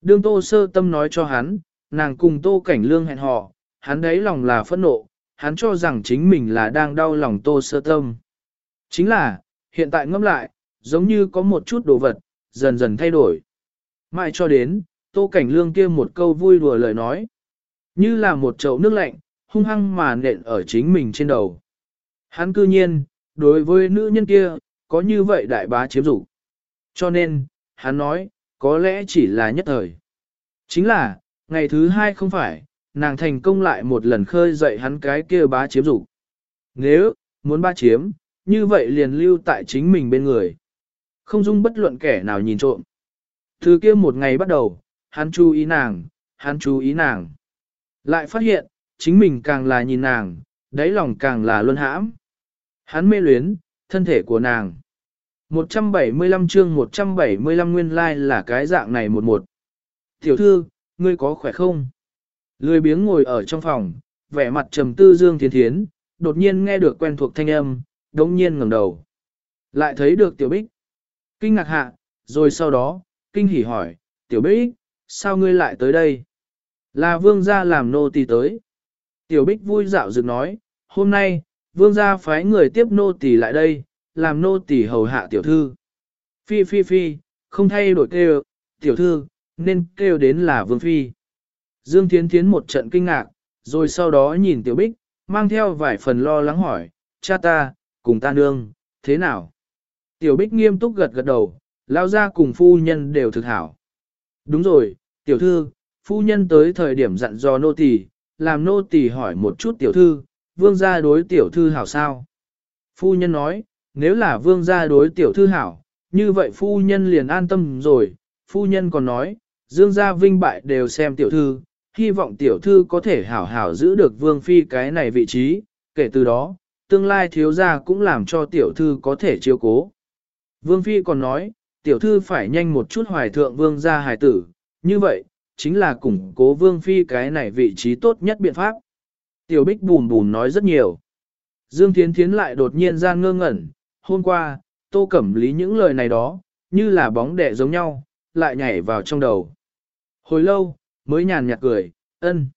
Đương tô sơ tâm nói cho hắn, nàng cùng tô cảnh lương hẹn hò, hắn đấy lòng là phẫn nộ, hắn cho rằng chính mình là đang đau lòng tô sơ tâm. Chính là, hiện tại ngâm lại, giống như có một chút đồ vật, dần dần thay đổi. Mãi cho đến, tô cảnh lương kia một câu vui đùa lời nói. Như là một chậu nước lạnh, hung hăng mà nện ở chính mình trên đầu. Hắn cư nhiên, đối với nữ nhân kia, có như vậy đại bá chiếm dục Cho nên, hắn nói, có lẽ chỉ là nhất thời. Chính là, ngày thứ hai không phải, nàng thành công lại một lần khơi dậy hắn cái kia bá chiếm dục Nếu, muốn bá chiếm, như vậy liền lưu tại chính mình bên người. Không dung bất luận kẻ nào nhìn trộm. Thứ kia một ngày bắt đầu, hắn chú ý nàng, hắn chú ý nàng. Lại phát hiện, chính mình càng là nhìn nàng, đáy lòng càng là luân hãm. Hắn mê luyến, thân thể của nàng. 175 chương 175 nguyên lai like là cái dạng này một một. Tiểu thư, ngươi có khỏe không? Lười biếng ngồi ở trong phòng, vẻ mặt trầm tư Dương Thiên Thiến, đột nhiên nghe được quen thuộc thanh âm, đống nhiên ngẩng đầu. Lại thấy được Tiểu Bích. Kinh ngạc hạ, rồi sau đó, kinh hỉ hỏi, Tiểu Bích, sao ngươi lại tới đây? Là vương gia làm nô tỳ tới. Tiểu Bích vui dạo dựng nói, hôm nay, vương gia phái người tiếp nô tỳ lại đây, làm nô tỳ hầu hạ tiểu thư. Phi phi phi, không thay đổi kêu, tiểu thư, nên kêu đến là vương phi. Dương Thiến Thiến một trận kinh ngạc, rồi sau đó nhìn tiểu bích, mang theo vài phần lo lắng hỏi, cha ta, cùng ta nương, thế nào? Tiểu bích nghiêm túc gật gật đầu, lao ra cùng phu nhân đều thực hảo. Đúng rồi, tiểu thư, phu nhân tới thời điểm dặn dò nô tỳ, làm nô tỳ hỏi một chút tiểu thư, vương gia đối tiểu thư hảo sao? Phu nhân nói, nếu là vương gia đối tiểu thư hảo, như vậy phu nhân liền an tâm rồi, phu nhân còn nói, dương gia vinh bại đều xem tiểu thư, hy vọng tiểu thư có thể hảo hảo giữ được vương phi cái này vị trí, kể từ đó, tương lai thiếu gia cũng làm cho tiểu thư có thể chiêu cố. Vương phi còn nói, tiểu thư phải nhanh một chút hoài thượng vương gia hài tử, như vậy, chính là củng cố vương phi cái này vị trí tốt nhất biện pháp. Tiểu bích bùn bùn nói rất nhiều. Dương Thiến Thiến lại đột nhiên gian ngơ ngẩn, hôm qua, tô cẩm lý những lời này đó, như là bóng đẻ giống nhau, lại nhảy vào trong đầu. Hồi lâu, mới nhàn nhạt cười, ân.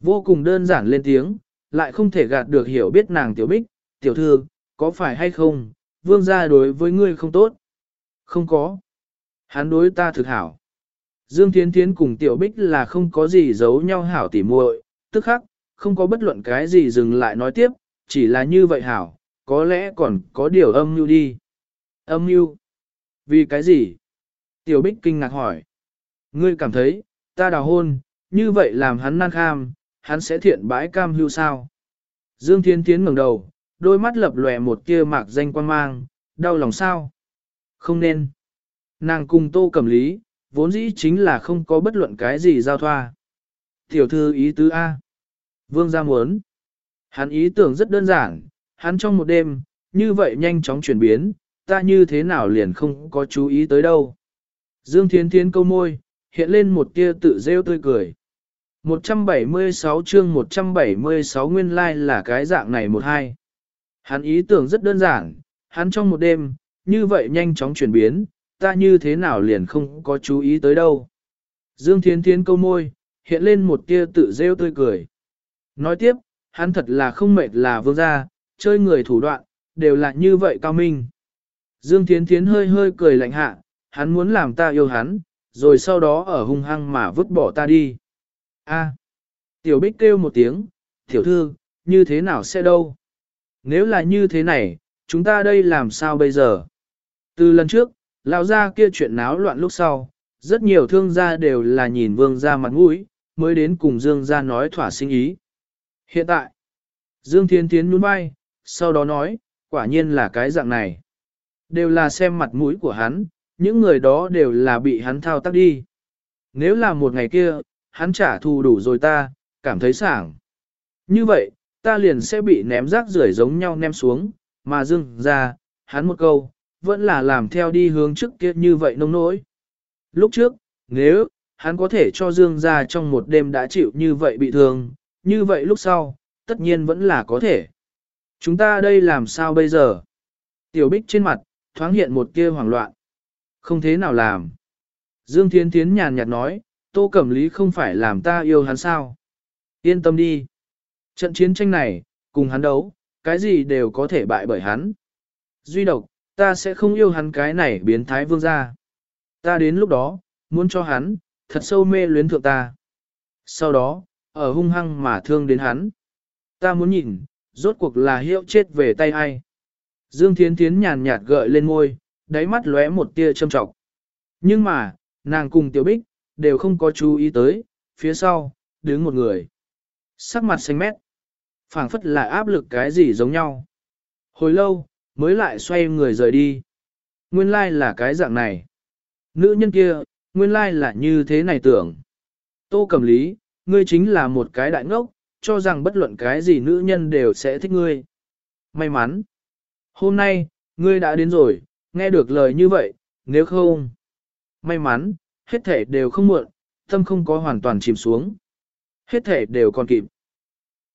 Vô cùng đơn giản lên tiếng, lại không thể gạt được hiểu biết nàng tiểu bích, tiểu thư, có phải hay không, vương gia đối với ngươi không tốt. Không có. Hắn đối ta thực hảo. Dương Thiến Thiến cùng tiểu bích là không có gì giấu nhau hảo tỉ muội, tức khắc, không có bất luận cái gì dừng lại nói tiếp, chỉ là như vậy hảo, có lẽ còn có điều âm mưu đi. Âm mưu? Vì cái gì? Tiểu Bích kinh ngạc hỏi. Ngươi cảm thấy, ta đào hôn, như vậy làm hắn nan kham, hắn sẽ thiện bãi cam hưu sao? Dương Thiên Thiến ngẩng đầu, đôi mắt lập lòe một tia mạc danh quan mang, đau lòng sao? Không nên. Nàng cùng tô cầm lý, vốn dĩ chính là không có bất luận cái gì giao thoa. Tiểu thư ý tứ A. Vương gia muốn. Hắn ý tưởng rất đơn giản, hắn trong một đêm, như vậy nhanh chóng chuyển biến, ta như thế nào liền không có chú ý tới đâu. Dương Thiến Thiến câu môi, hiện lên một tia tự rêu tươi cười. 176 chương 176 nguyên lai like là cái dạng này một hai. Hắn ý tưởng rất đơn giản, hắn trong một đêm, như vậy nhanh chóng chuyển biến, ta như thế nào liền không có chú ý tới đâu. Dương Thiến Thiến câu môi, hiện lên một tia tự rêu tươi cười. Nói tiếp, hắn thật là không mệt là vương gia, chơi người thủ đoạn, đều là như vậy cao minh. Dương Thiến Thiến hơi hơi cười lạnh hạ, hắn muốn làm ta yêu hắn, rồi sau đó ở hung hăng mà vứt bỏ ta đi. A. À. Tiểu Bích kêu một tiếng, tiểu thư, như thế nào sẽ đâu? Nếu là như thế này, chúng ta đây làm sao bây giờ? Từ lần trước, lão gia kia chuyện náo loạn lúc sau, rất nhiều thương gia đều là nhìn vương gia mặt mũi, mới đến cùng Dương gia nói thỏa sinh ý. Hiện tại, Dương Thiên Thiến nhún vai, sau đó nói, quả nhiên là cái dạng này. Đều là xem mặt mũi của hắn, những người đó đều là bị hắn thao tác đi. Nếu là một ngày kia, hắn trả thù đủ rồi ta, cảm thấy sảng. Như vậy, ta liền sẽ bị ném rác rưởi giống nhau ném xuống, mà dưng ra, hắn một câu, vẫn là làm theo đi hướng trước kia như vậy nông nỗi. Lúc trước, nếu, hắn có thể cho Dương ra trong một đêm đã chịu như vậy bị thương, như vậy lúc sau, tất nhiên vẫn là có thể. Chúng ta đây làm sao bây giờ? Tiểu Bích trên mặt, thoáng hiện một kia hoảng loạn. Không thế nào làm. Dương Thiến Thiến nhàn nhạt nói, Tô Cẩm Lý không phải làm ta yêu hắn sao. Yên tâm đi. Trận chiến tranh này, cùng hắn đấu, cái gì đều có thể bại bởi hắn. Duy độc, ta sẽ không yêu hắn cái này biến thái vương gia. Ta đến lúc đó, muốn cho hắn, thật sâu mê luyến thượng ta. Sau đó, ở hung hăng mà thương đến hắn. Ta muốn nhìn, rốt cuộc là hiệu chết về tay ai. Dương Thiến Thiến nhàn nhạt gợi lên ngôi đáy mắt lóe một tia châm trọng. Nhưng mà, nàng cùng Tiểu Bích, đều không có chú ý tới, phía sau, đứng một người. Sắc mặt xanh mét, phảng phất là áp lực cái gì giống nhau. Hồi lâu, mới lại xoay người rời đi. Nguyên lai là cái dạng này. Nữ nhân kia, nguyên lai là như thế này tưởng. Tô Cẩm Lý, ngươi chính là một cái đại ngốc, cho rằng bất luận cái gì nữ nhân đều sẽ thích ngươi. May mắn. Hôm nay, ngươi đã đến rồi, nghe được lời như vậy, nếu không. May mắn, hết thể đều không muộn, tâm không có hoàn toàn chìm xuống. Hết thể đều còn kịp.